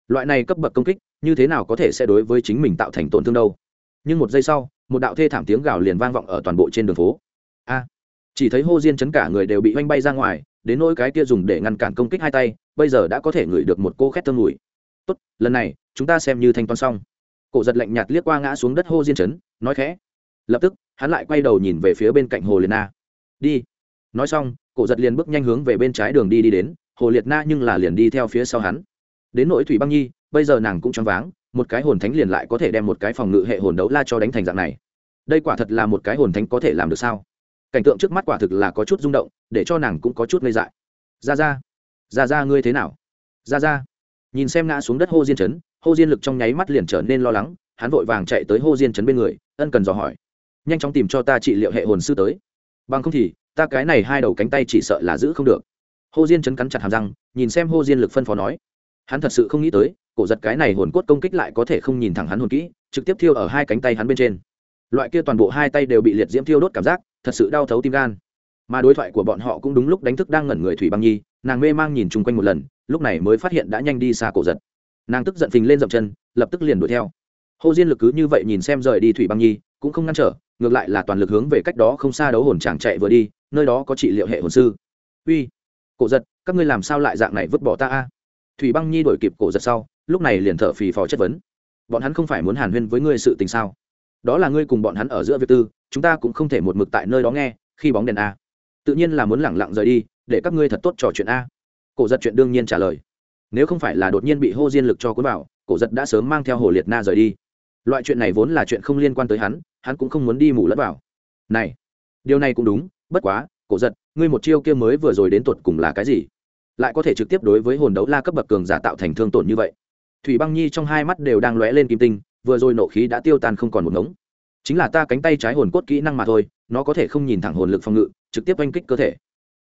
Loại này cấp bậc công kích, như thế nào có thể sẽ đối với chính mình tạo thành tổn thương đâu? Nhưng một giây sau, một đạo thê thảm tiếng gào liền vang vọng ở toàn bộ trên đường phố chỉ thấy hô diên chấn cả người đều bị oanh bay ra ngoài, đến nỗi cái kia dùng để ngăn cản công kích hai tay, bây giờ đã có thể ngửi được một cô khét thơm mùi. Tốt, lần này, chúng ta xem như thanh toán xong. Cổ giật lạnh nhạt liếc qua ngã xuống đất hô diên chấn, nói khẽ. Lập tức, hắn lại quay đầu nhìn về phía bên cạnh hồ liệt na. Đi. Nói xong, cổ giật liền bước nhanh hướng về bên trái đường đi đi đến, hồ liệt na nhưng là liền đi theo phía sau hắn. Đến nỗi thủy băng nhi, bây giờ nàng cũng choáng váng, một cái hồn thánh liền lại có thể đem một cái phòng ngự hệ hồn đấu la cho đánh thành dạng này. Đây quả thật là một cái hồn thánh có thể làm được sao? Cảnh tượng trước mắt quả thực là có chút rung động, để cho nàng cũng có chút ngây dại. Ra ra ra ra ngươi thế nào? Ra ra nhìn xem ngã xuống đất hô diên chấn hô diên lực trong nháy mắt liền trở nên lo lắng, hắn vội vàng chạy tới hô diên chấn bên người, ân cần dò hỏi. Nhanh chóng tìm cho ta trị liệu hệ hồn sư tới. Bằng không thì, ta cái này hai đầu cánh tay chỉ sợ là giữ không được. Hô diên chấn cắn chặt hàm răng, nhìn xem hô diên lực phân phó nói. Hắn thật sự không nghĩ tới, cổ giật cái này hồn cốt công kích lại có thể không nhìn thẳng hắn hồn kỹ, trực tiếp thiêu ở hai cánh tay hắn bên trên. Loại kia toàn bộ hai tay đều bị liệt diễm thiêu đốt cảm giác thật sự đau thấu tim gan. Mà đối thoại của bọn họ cũng đúng lúc đánh thức đang ngẩn người thủy băng nhi, nàng mê mang nhìn chung quanh một lần, lúc này mới phát hiện đã nhanh đi xa cổ giật. Nàng tức giận phình lên dậm chân, lập tức liền đuổi theo. Hồ diên lực cứ như vậy nhìn xem rời đi thủy băng nhi, cũng không ngăn trở, ngược lại là toàn lực hướng về cách đó không xa đấu hồn chàng chạy vừa đi, nơi đó có trị liệu hệ hồn sư. Uy, cổ giật, các ngươi làm sao lại dạng này vứt bỏ ta a? Thủy băng nhi đổi kịp cổ giật sau, lúc này liền thở phì phò chất vấn. Bọn hắn không phải muốn hàn huyên với ngươi sự tình sao? Đó là ngươi cùng bọn hắn ở giữa việc tư, chúng ta cũng không thể một mực tại nơi đó nghe, khi bóng đèn a. Tự nhiên là muốn lẳng lặng rời đi, để các ngươi thật tốt trò chuyện a. Cổ giật chuyện đương nhiên trả lời. Nếu không phải là đột nhiên bị hô diên lực cho cuốn vào, cổ giật đã sớm mang theo hồ liệt na rời đi. Loại chuyện này vốn là chuyện không liên quan tới hắn hắn cũng không muốn đi mù lẫn vào. Này, điều này cũng đúng, bất quá, cổ giật, ngươi một chiêu kia mới vừa rồi đến tột cùng là cái gì? Lại có thể trực tiếp đối với hồn đấu la cấp bậc cường giả tạo thành thương tổn như vậy. Thủy băng nhi trong hai mắt đều đang lóe lên kim tinh vừa rồi nộ khí đã tiêu tan không còn một ngống. Chính là ta cánh tay trái hồn cốt kỹ năng mà thôi, nó có thể không nhìn thẳng hồn lực phòng ngự, trực tiếp oanh kích cơ thể.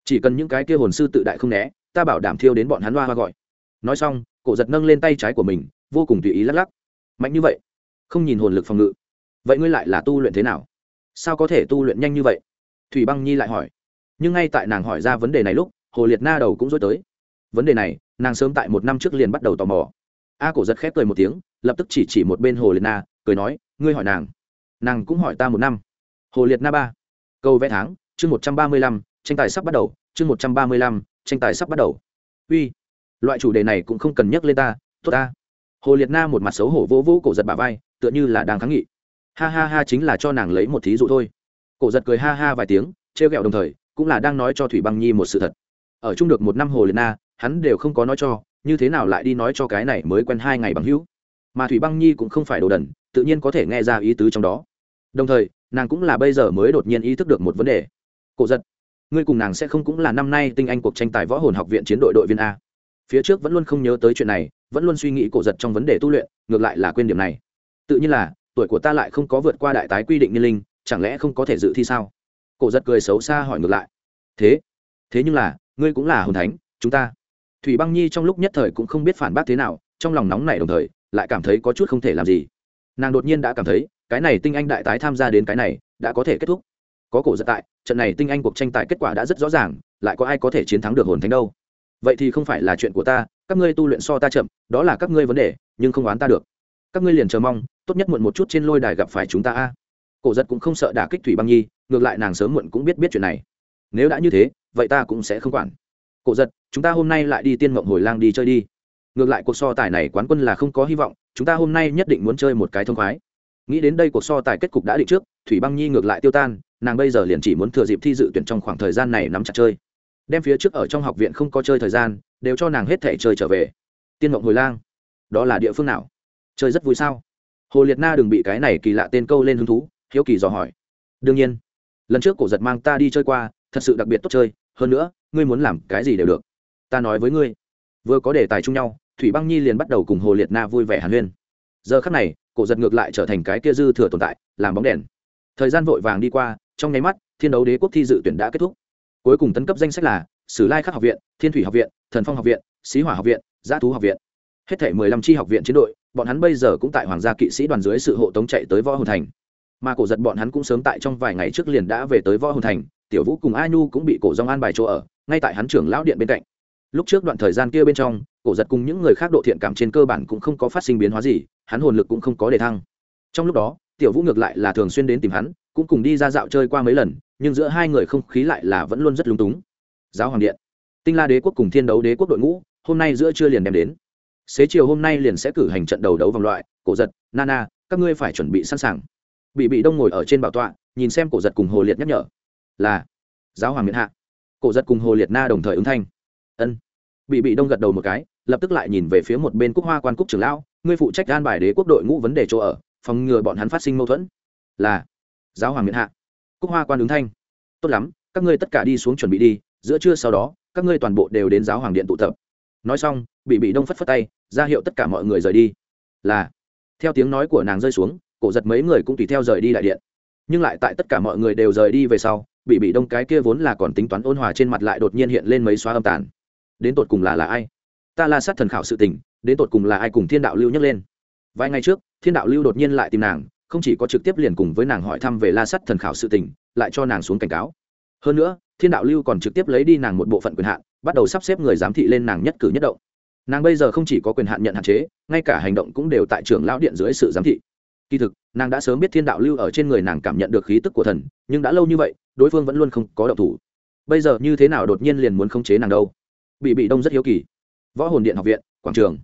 Chỉ cần những cái kia hồn sư tự đại không né, ta bảo đảm thiêu đến bọn hắn hoa hoa gọi. Nói xong, cổ giật nâng lên tay trái của mình, vô cùng tùy ý lắc lắc. Mạnh như vậy, không nhìn hồn lực phòng ngự. Vậy ngươi lại là tu luyện thế nào? Sao có thể tu luyện nhanh như vậy? Thủy băng nhi lại hỏi. Nhưng ngay tại nàng hỏi ra vấn đề này lúc, hồ liệt na đầu cũng dối tới. Vấn đề này, nàng sớm tại một năm trước liền bắt đầu tò mò a cổ giật khép cười một tiếng, lập tức chỉ chỉ một bên hồ liệt na, cười nói, ngươi hỏi nàng nàng cũng hỏi ta một năm. Hồ liệt na ba, câu vẽ tháng, chương một trăm ba mươi lăm, tranh tài sắp bắt đầu, chương một trăm ba mươi lăm, tranh tài sắp bắt đầu. Uy, loại chủ đề này cũng không cần nhắc lên ta, tốt ta. Hồ liệt na một mặt xấu hổ vỗ vỗ cổ giật bà vai, tựa như là đang kháng nghị. Ha ha ha, chính là cho nàng lấy một thí dụ thôi. Cổ giật cười ha ha vài tiếng, trêu ghẹo đồng thời, cũng là đang nói cho thủy băng nhi một sự thật. Ở chung được một năm hồ liệt na, hắn đều không có nói cho như thế nào lại đi nói cho cái này mới quen hai ngày bằng hữu? Mà thủy băng nhi cũng không phải đồ đần, tự nhiên có thể nghe ra ý tứ trong đó. Đồng thời, nàng cũng là bây giờ mới đột nhiên ý thức được một vấn đề. Cổ giật, ngươi cùng nàng sẽ không cũng là năm nay tinh anh cuộc tranh tài võ hồn học viện chiến đội đội viên a. Phía trước vẫn luôn không nhớ tới chuyện này, vẫn luôn suy nghĩ cổ giật trong vấn đề tu luyện, ngược lại là quên điểm này. Tự nhiên là, tuổi của ta lại không có vượt qua đại tái quy định niên linh, chẳng lẽ không có thể dự thi sao? Cổ giật cười xấu xa hỏi ngược lại. Thế thế nhưng là, ngươi cũng là hồn thánh, chúng ta thủy băng nhi trong lúc nhất thời cũng không biết phản bác thế nào, trong lòng nóng này đồng thời, lại cảm thấy có chút không thể làm gì. Nàng đột nhiên đã cảm thấy, cái này tinh anh đại tái tham gia đến cái này, đã có thể kết thúc. Có cổ giật tại, trận này tinh anh cuộc tranh tài kết quả đã rất rõ ràng, lại có ai có thể chiến thắng được hồn thánh đâu. Vậy thì không phải là chuyện của ta, các ngươi tu luyện so ta chậm, đó là các ngươi vấn đề, nhưng không oán ta được. Các ngươi liền chờ mong, tốt nhất muộn một chút trên lôi đài gặp phải chúng ta a. Cổ giật cũng không sợ đả kích thủy băng nhi, ngược lại nàng sớm muộn cũng biết biết chuyện này. Nếu đã như thế, vậy ta cũng sẽ không quản cổ giật, chúng ta hôm nay lại đi tiên mộng hồi lang đi chơi đi. Ngược lại cuộc so tài này quán quân là không có hy vọng, chúng ta hôm nay nhất định muốn chơi một cái thông khoái. Nghĩ đến đây cuộc so tài kết cục đã định trước, thủy băng nhi ngược lại tiêu tan, nàng bây giờ liền chỉ muốn thừa dịp thi dự tuyển trong khoảng thời gian này nắm chặt chơi. Đem phía trước ở trong học viện không có chơi thời gian, đều cho nàng hết thể chơi trở về. Tiên mộng hồi lang, đó là địa phương nào? Chơi rất vui sao? Hồ liệt na đừng bị cái này kỳ lạ tên câu lên hứng thú, hiếu kỳ dò hỏi. Đương nhiên, lần trước cổ giật mang ta đi chơi qua, thật sự đặc biệt tốt chơi hơn nữa, ngươi muốn làm cái gì đều được. Ta nói với ngươi, vừa có đề tài chung nhau, thủy băng nhi liền bắt đầu cùng hồ liệt na vui vẻ hàn huyên. Giờ khắc này, cổ giật ngược lại trở thành cái kia dư thừa tồn tại, làm bóng đèn. Thời gian vội vàng đi qua, trong nháy mắt, thiên đấu đế quốc thi dự tuyển đã kết thúc. Cuối cùng tấn cấp danh sách là sử lai khắc học viện, thiên thủy học viện, thần phong học viện sĩ hỏa học viện, giã thú học viện. Hết thể mười lăm tri học viện chiến đội, bọn hắn bây giờ cũng tại hoàng gia kỵ sĩ đoàn dưới sự hộ tống chạy tới võ hồn thành mà cổ giật bọn hắn cũng sớm tại trong vài ngày trước liền đã về tới võ hồn thành, tiểu vũ cùng a nhu cũng bị cổ dòng an bài chỗ ở, ngay tại hắn trưởng lão điện bên cạnh. Lúc trước đoạn thời gian kia bên trong, cổ giật cùng những người khác độ thiện cảm trên cơ bản cũng không có phát sinh biến hóa gì, hắn hồn lực cũng không có đề thăng. Trong lúc đó, tiểu vũ ngược lại là thường xuyên đến tìm hắn, cũng cùng đi ra dạo chơi qua mấy lần, nhưng giữa hai người không khí lại là vẫn luôn rất lung túng. Giáo hoàng điện, tinh la đế quốc cùng thiên đấu đế quốc đội ngũ, hôm nay giữa trưa liền đem đến. Xế chiều hôm nay liền sẽ cử hành trận đầu đấu vòng loại, cổ giật, nana, các ngươi phải chuẩn bị sẵn sàng bị bị đông ngồi ở trên bảo tọa, nhìn xem cổ giật cùng hồ liệt nhắc nhở. Là, giáo hoàng miễn hạ. Cổ giật cùng hồ liệt na đồng thời ứng thanh. Ân. Bị bị đông gật đầu một cái, lập tức lại nhìn về phía một bên cúc hoa quan cúc trưởng lão, ngươi phụ trách gan bài đế quốc đội ngũ vấn đề chỗ ở, phòng ngừa bọn hắn phát sinh mâu thuẫn. Là. Giáo hoàng miễn hạ. Cúc hoa quan ứng thanh. Tốt lắm, các ngươi tất cả đi xuống chuẩn bị đi, giữa trưa sau đó, các ngươi toàn bộ đều đến giáo hoàng điện tụ tập. Nói xong bị bị đông phất phất tay, ra hiệu tất cả mọi người rời đi. Là. Theo tiếng nói của nàng rơi xuống cổ giật mấy người cũng tùy theo rời đi đại điện. Nhưng lại tại tất cả mọi người đều rời đi về sau, bị bị đông cái kia vốn là còn tính toán ôn hòa trên mặt lại đột nhiên hiện lên mấy xóa âm tàn. Đến tột cùng là là ai? Ta là sát thần khảo sự tình, đến tột cùng là ai cùng thiên đạo lưu nhắc lên? Vài ngày trước, thiên đạo lưu đột nhiên lại tìm nàng, không chỉ có trực tiếp liền cùng với nàng hỏi thăm về la sắt thần khảo sự tình, lại cho nàng xuống cảnh cáo. Hơn nữa, thiên đạo lưu còn trực tiếp lấy đi nàng một bộ phận quyền hạn, bắt đầu sắp xếp người giám thị lên nàng nhất cử nhất động. Nàng bây giờ không chỉ có quyền hạn nhận hạn chế, ngay cả hành động cũng đều tại trường lão điện dưới sự giám thị kỳ thực, nàng đã sớm biết thiên đạo lưu ở trên người nàng cảm nhận được khí tức của thần, nhưng đã lâu như vậy, đối phương vẫn luôn không có động thủ. Bây giờ như thế nào đột nhiên liền muốn khống chế nàng đâu? Bị bị đông rất hiếu kỳ. Võ hồn điện học viện, quảng trường.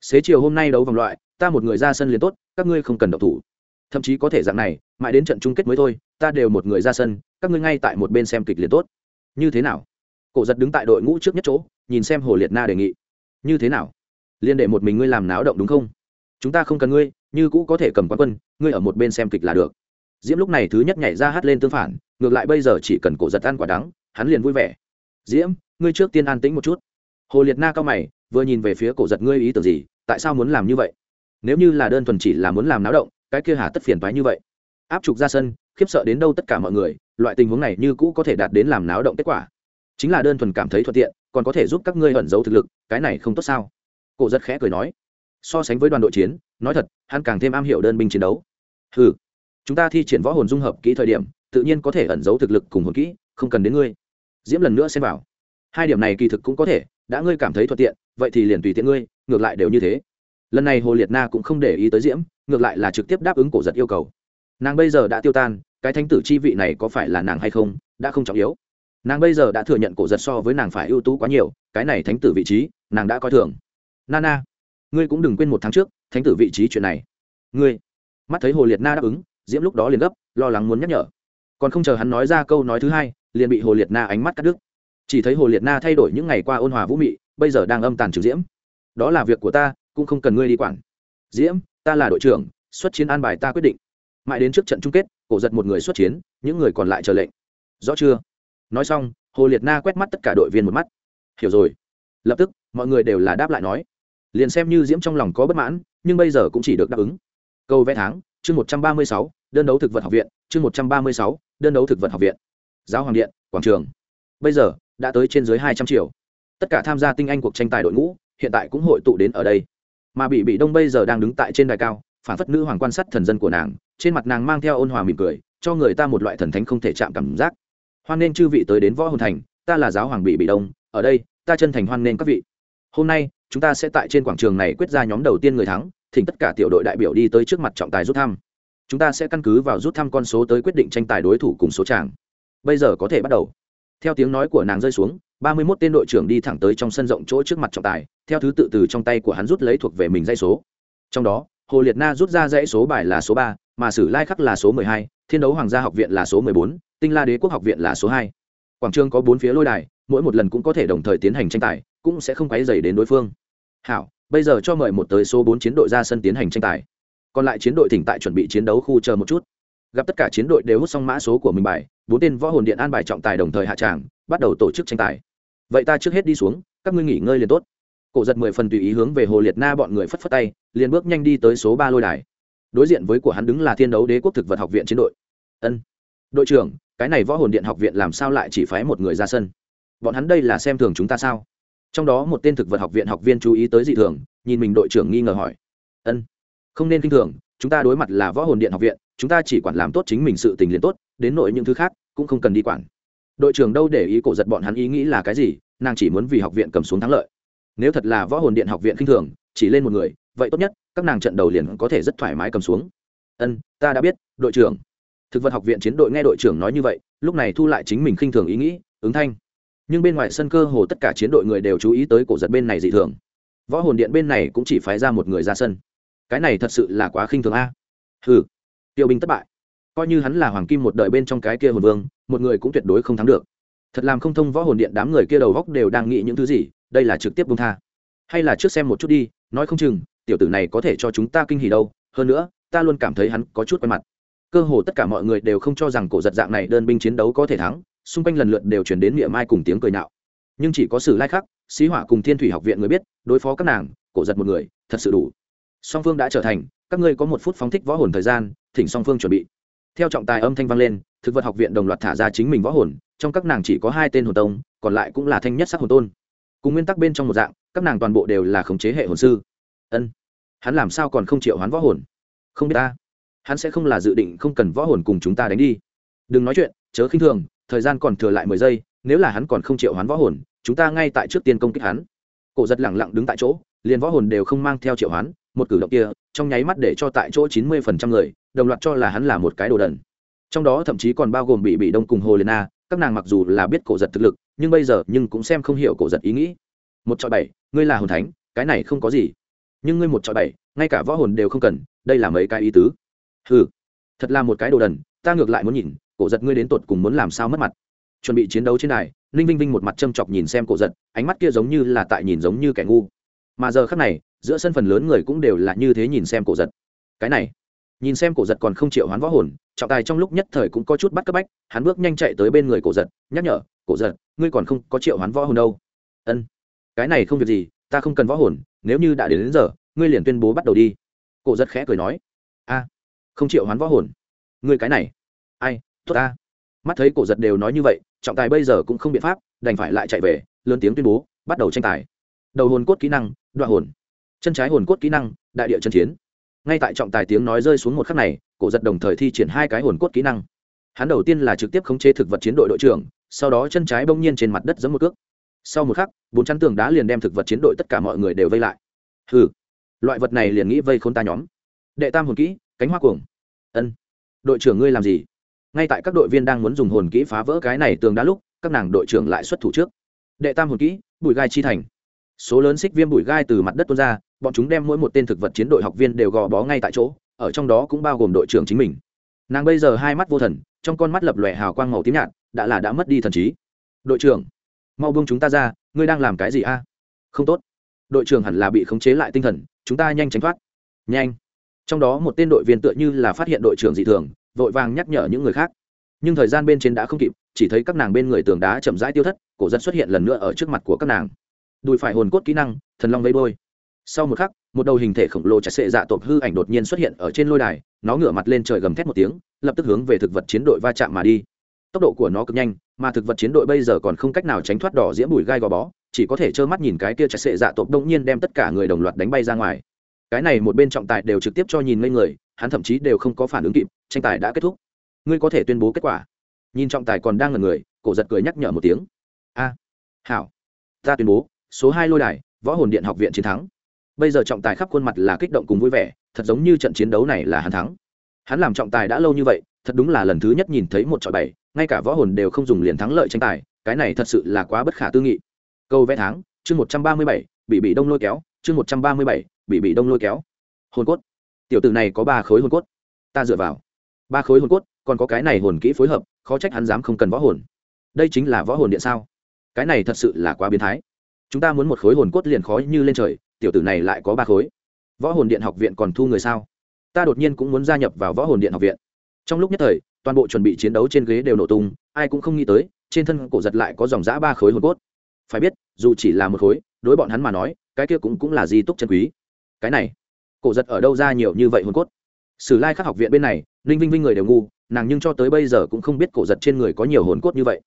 Xế chiều hôm nay đấu vòng loại, ta một người ra sân liền tốt, các ngươi không cần động thủ. Thậm chí có thể dạng này, mãi đến trận chung kết mới thôi, ta đều một người ra sân, các ngươi ngay tại một bên xem kịch liền tốt. Như thế nào? Cổ giật đứng tại đội ngũ trước nhất chỗ, nhìn xem hồ liệt na đề nghị. Như thế nào? Liên đệ một mình ngươi làm náo động đúng không? Chúng ta không cần ngươi như cũ có thể cầm quán quân, ngươi ở một bên xem kịch là được. Diễm lúc này thứ nhất nhảy ra hát lên tương phản, ngược lại bây giờ chỉ cần cổ giật ăn quả đắng, hắn liền vui vẻ. Diễm, ngươi trước tiên an tĩnh một chút. Hồ liệt na cao mày, vừa nhìn về phía cổ giật ngươi ý tưởng gì, tại sao muốn làm như vậy? Nếu như là đơn thuần chỉ là muốn làm náo động, cái kia hà tất phiền toái như vậy. Áp trục ra sân, khiếp sợ đến đâu tất cả mọi người, loại tình huống này như cũ có thể đạt đến làm náo động kết quả. Chính là đơn thuần cảm thấy thuận tiện, còn có thể giúp các ngươi ẩn giấu thực lực, cái này không tốt sao? Cổ giật khẽ cười nói. So sánh với đoàn đội chiến nói thật, hắn càng thêm am hiểu đơn binh chiến đấu. Ừ chúng ta thi triển võ hồn dung hợp kỹ thời điểm, tự nhiên có thể ẩn giấu thực lực cùng hồn kỹ, không cần đến ngươi. Diễm lần nữa xem vào. Hai điểm này kỳ thực cũng có thể, đã ngươi cảm thấy thuận tiện, vậy thì liền tùy tiện ngươi, ngược lại đều như thế. Lần này hồ liệt na cũng không để ý tới diễm, ngược lại là trực tiếp đáp ứng cổ giật yêu cầu. Nàng bây giờ đã tiêu tan, cái thánh tử chi vị này có phải là nàng hay không, đã không trọng yếu. Nàng bây giờ đã thừa nhận cổ giật so với nàng phải ưu tú quá nhiều, cái này thánh tử vị trí, nàng đã coi thường. Nana ngươi cũng đừng quên một tháng trước thánh tử vị trí chuyện này. Ngươi, mắt thấy hồ liệt na đáp ứng, diễm lúc đó liền gấp, lo lắng muốn nhắc nhở. Còn không chờ hắn nói ra câu nói thứ hai, liền bị hồ liệt na ánh mắt cắt đứt. Chỉ thấy hồ liệt na thay đổi những ngày qua ôn hòa vũ mị, bây giờ đang âm tàn trừ diễm. Đó là việc của ta, cũng không cần ngươi đi quản. Diễm, ta là đội trưởng, xuất chiến an bài ta quyết định. Mãi đến trước trận chung kết, cổ giật một người xuất chiến, những người còn lại chờ lệnh. Rõ chưa? Nói xong, hồ liệt na quét mắt tất cả đội viên một mắt. Hiểu rồi. Lập tức, mọi người đều là đáp lại nói liền xem như diễm trong lòng có bất mãn, nhưng bây giờ cũng chỉ được đáp ứng. Câu vẽ tháng, chương một trăm ba mươi sáu, đơn đấu thực vật học viện, chương một trăm ba mươi sáu, đơn đấu thực vật học viện. Giáo hoàng điện, quảng trường. Bây giờ, đã tới trên dưới hai trăm triệu. Tất cả tham gia tinh anh cuộc tranh tài đội ngũ, hiện tại cũng hội tụ đến ở đây. Mà bị bị đông bây giờ đang đứng tại trên đài cao, phản phất nữ hoàng quan sát thần dân của nàng, trên mặt nàng mang theo ôn hòa mỉm cười, cho người ta một loại thần thánh không thể chạm cảm giác. Hoan nên chư vị tới đến võ hồn thành, ta là giáo hoàng bị bị đông, ở đây, ta chân thành hoan nên các vị. Hôm nay chúng ta sẽ tại trên quảng trường này quyết ra nhóm đầu tiên người thắng, thỉnh tất cả tiểu đội đại biểu đi tới trước mặt trọng tài rút thăm. Chúng ta sẽ căn cứ vào rút thăm con số tới quyết định tranh tài đối thủ cùng số tràng. Bây giờ có thể bắt đầu. Theo tiếng nói của nàng rơi xuống, ba mươi 31 tên đội trưởng đi thẳng tới trong sân rộng chỗ trước mặt trọng tài, theo thứ tự từ trong tay của hắn rút lấy thuộc về mình dãy số. Trong đó, hồ liệt na rút ra dãy số bài là số ba, mà sử lai khắc là số mười hai, thiên đấu hoàng gia học viện là số mười bốn, tinh la đế quốc học viện là số hai. Quảng trường có bốn phía lôi đài, mỗi một lần cũng có thể đồng thời tiến hành tranh tài, cũng sẽ không quấy dày đến đối phương hảo, bây giờ cho mời một tới số bốn chiến đội ra sân tiến hành tranh tài. Còn lại chiến đội thỉnh tại chuẩn bị chiến đấu khu chờ một chút. Gặp tất cả chiến đội đều hút xong mã số của mình bài, bốn tên võ hồn điện an bài trọng tài đồng thời hạ tràng, bắt đầu tổ chức tranh tài. Vậy ta trước hết đi xuống, các ngươi nghỉ ngơi liền tốt. Cổ giật mười phần tùy ý hướng về hồ liệt na bọn người phất phất tay, liền bước nhanh đi tới số ba lôi đài. Đối diện với của hắn đứng là thiên đấu đế quốc thực vật học viện chiến đội. Ân. Đội trưởng, cái này võ hồn điện học viện làm sao lại chỉ phái một người ra sân? Bọn hắn đây là xem thường chúng ta sao? Trong đó một tên thực vật học viện học viên chú ý tới dị thường, nhìn mình đội trưởng nghi ngờ hỏi. Ân, không nên k i n h thường, chúng ta đối mặt là võ hồn điện học viện, chúng ta chỉ quản làm tốt chính mình sự tình liền tốt, đến nội những thứ khác cũng không cần đi quản. Đội trưởng đâu để ý cổ giật bọn hắn ý nghĩ là cái gì, nàng chỉ muốn vì học viện cầm xuống thắng lợi. Nếu thật là võ hồn điện học viện k i n h thường, chỉ lên một người, vậy tốt nhất, các nàng trận đầu liền có thể rất thoải mái cầm xuống. Ân, ta đã biết, đội trưởng. Thực vật học viện chiến đội nghe đội trưởng nói như vậy, lúc này thu lại chính mình khinh thường ý nghĩ, ứng thanh nhưng bên ngoài sân cơ hồ tất cả chiến đội người đều chú ý tới cổ giật bên này dị thường. Võ hồn điện bên này cũng chỉ phái ra một người ra sân. Cái này thật sự là quá khinh thường a. Hừ, tiêu binh thất bại. Coi như hắn là hoàng kim một đời bên trong cái kia hồn vương, một người cũng tuyệt đối không thắng được. Thật làm không thông võ hồn điện đám người kia đầu góc đều đang nghĩ những thứ gì, đây là trực tiếp bông tha. Hay là trước xem một chút đi, nói không chừng, tiểu tử này có thể cho chúng ta kinh hỉ đâu, hơn nữa, ta luôn cảm thấy hắn có chút quen mặt. Cơ hồ tất cả mọi người đều không cho rằng cổ giật dạng này đơn binh chiến đấu có thể thắng xung quanh lần lượt đều chuyển đến miệng mai cùng tiếng cười nạo. Nhưng chỉ có sử lai khắc, xí hỏa cùng thiên thủy học viện người biết, đối phó các nàng, cổ giật một người, thật sự đủ. Song phương đã trở thành, các ngươi có một phút phóng thích võ hồn thời gian, thỉnh song phương chuẩn bị. Theo trọng tài âm thanh vang lên, thực vật học viện đồng loạt thả ra chính mình võ hồn, trong các nàng chỉ có hai tên hồn tông, còn lại cũng là thanh nhất sắc hồn tôn. Cùng nguyên tắc bên trong một dạng, các nàng toàn bộ đều là khống chế hệ hồn sư. Ân, hắn làm sao còn không chịu hoán võ hồn? Không biết ta. Hắn sẽ không là dự định không cần võ hồn cùng chúng ta đánh đi. Đừng nói chuyện, chớ khinh thường thời gian còn thừa lại mười giây, nếu là hắn còn không chịu hoán võ hồn, chúng ta ngay tại trước tiên công kích hắn. Cổ giật lẳng lặng đứng tại chỗ, liền võ hồn đều không mang theo triệu hoán, một cử động kia, trong nháy mắt để cho tại chỗ chín mươi phần trăm người, đồng loạt cho là hắn là một cái đồ đần. Trong đó thậm chí còn bao gồm bị bị đông cùng hồ liền a các nàng mặc dù là biết cổ giật thực lực, nhưng bây giờ nhưng cũng xem không hiểu cổ giật ý nghĩ. Một chọi bảy, ngươi là hồn thánh, cái này không có gì. Nhưng ngươi một chọi bảy, ngay cả võ hồn đều không cần, đây là mấy cái ý tứ. Ừ thật là một cái đồ đần, ta ngược lại muốn nhìn cổ giật ngươi đến tột cùng muốn làm sao mất mặt. Chuẩn bị chiến đấu trên đài ninh vinh vinh một mặt châm chọc nhìn xem cổ giật ánh mắt kia giống như là tại nhìn giống như kẻ ngu. Mà giờ khác này giữa sân phần lớn người cũng đều là như thế nhìn xem cổ giật. Cái này nhìn xem cổ giật còn không chịu hoán võ hồn trọng tài trong lúc nhất thời cũng có chút bắt cấp bách hắn bước nhanh chạy tới bên người cổ giật nhắc nhở cổ giật ngươi còn không có triệu hoán võ hồn đâu. Ân cái này không việc gì ta không cần võ hồn nếu như đã đến, đến giờ ngươi liền tuyên bố bắt đầu đi. Cổ giật khẽ cười nói a không chịu hoán võ hồn. Ngươi cái này ai tốt ta. Mắt thấy cổ giật đều nói như vậy, trọng tài bây giờ cũng không biện pháp, đành phải lại chạy về, lớn tiếng tuyên bố, bắt đầu tranh tài. Đầu hồn cốt kỹ năng, đoạn hồn. Chân trái hồn cốt kỹ năng, đại địa chân chiến. Ngay tại trọng tài tiếng nói rơi xuống một khắc này, cổ giật đồng thời thi triển hai cái hồn cốt kỹ năng. Hắn đầu tiên là trực tiếp khống chế thực vật chiến đội đội trưởng, sau đó chân trái bỗng nhiên trên mặt đất giấm một cước. Sau một khắc, bốn chắn tường đá liền đem thực vật chiến đội tất cả mọi người đều vây lại. Hừ, loại vật này liền nghĩ vây k h ô n ta nhóm. Đệ tam hồn kỹ, cánh hoa cuồng. Ân. Đội trưởng ngươi làm gì? Ngay tại các đội viên đang muốn dùng hồn kỹ phá vỡ cái này tường đá lúc, các nàng đội trưởng lại xuất thủ trước. Đệ tam hồn kỹ bụi gai chi thành. Số lớn xích viêm bụi gai từ mặt đất tuôn ra, bọn chúng đem mỗi một tên thực vật chiến đội học viên đều gò bó ngay tại chỗ, ở trong đó cũng bao gồm đội trưởng chính mình. Nàng bây giờ hai mắt vô thần, trong con mắt lập lòe hào quang màu tím nhạt, đã là đã mất đi thần trí. Đội trưởng, mau buông chúng ta ra, ngươi đang làm cái gì a? Không tốt. Đội trưởng hẳn là bị khống chế lại tinh thần, chúng ta nhanh tránh thoát. Nhanh. Trong đó một tên đội viên tựa như là phát hiện đội trưởng dị thường vội vàng nhắc nhở những người khác. Nhưng thời gian bên trên đã không kịp, chỉ thấy các nàng bên người tường đá chậm rãi tiêu thất, cổ giật xuất hiện lần nữa ở trước mặt của các nàng. Đùi phải hồn cốt kỹ năng, thần long vây bôi. Sau một khắc, một đầu hình thể khổng lồ chặt sệ dạ tộp hư ảnh đột nhiên xuất hiện ở trên lôi đài, nó ngửa mặt lên trời gầm thét một tiếng, lập tức hướng về thực vật chiến đội va chạm mà đi. Tốc độ của nó cực nhanh, mà thực vật chiến đội bây giờ còn không cách nào tránh thoát đỏ diễm bùi gai gò bó, chỉ có thể trơ mắt nhìn cái kia chặt sệ dạ tộp đông nhiên đem tất cả người đồng loạt đánh bay ra ngoài cái này một bên trọng tài đều trực tiếp cho nhìn ngây người, hắn thậm chí đều không có phản ứng kịp, tranh tài đã kết thúc. Ngươi có thể tuyên bố kết quả. Nhìn trọng tài còn đang ngần người, cổ giật cười nhắc nhở một tiếng. A, hảo, ta tuyên bố, số hai lôi đài, võ hồn điện học viện chiến thắng. Bây giờ trọng tài khắp khuôn mặt là kích động cùng vui vẻ, thật giống như trận chiến đấu này là hắn thắng. Hắn làm trọng tài đã lâu như vậy, thật đúng là lần thứ nhất nhìn thấy một trọi bảy ngay cả võ hồn đều không dùng liền thắng lợi tranh tài, cái này thật sự là quá bất khả tư nghị. Câu vẽ tháng, chương một trăm ba mươi bảy, bị bị đông lôi kéo, chương một trăm ba mươi bảy bị bị đông lôi kéo. Hồn cốt. Tiểu tử này có ba khối hồn cốt. Ta dựa vào. Ba khối hồn cốt, còn có cái này hồn kỹ phối hợp, khó trách hắn dám không cần võ hồn. Đây chính là võ hồn điện sao? Cái này thật sự là quá biến thái. Chúng ta muốn một khối hồn cốt liền khó như lên trời, tiểu tử này lại có ba khối. Võ hồn điện học viện còn thu người sao? Ta đột nhiên cũng muốn gia nhập vào võ hồn điện học viện. Trong lúc nhất thời, toàn bộ chuẩn bị chiến đấu trên ghế đều nổ tung, ai cũng không nghĩ tới, trên thân cổ giật lại có dòng giã ba khối hồn cốt. Phải biết, dù chỉ là một khối, đối bọn hắn mà nói, cái kia cũng cũng là di túc chân quý cái này, cổ giật ở đâu ra nhiều như vậy hồn cốt? Sử lai khắc học viện bên này, ninh vinh vinh người đều ngu, nàng nhưng cho tới bây giờ cũng không biết cổ giật trên người có nhiều hồn cốt như vậy.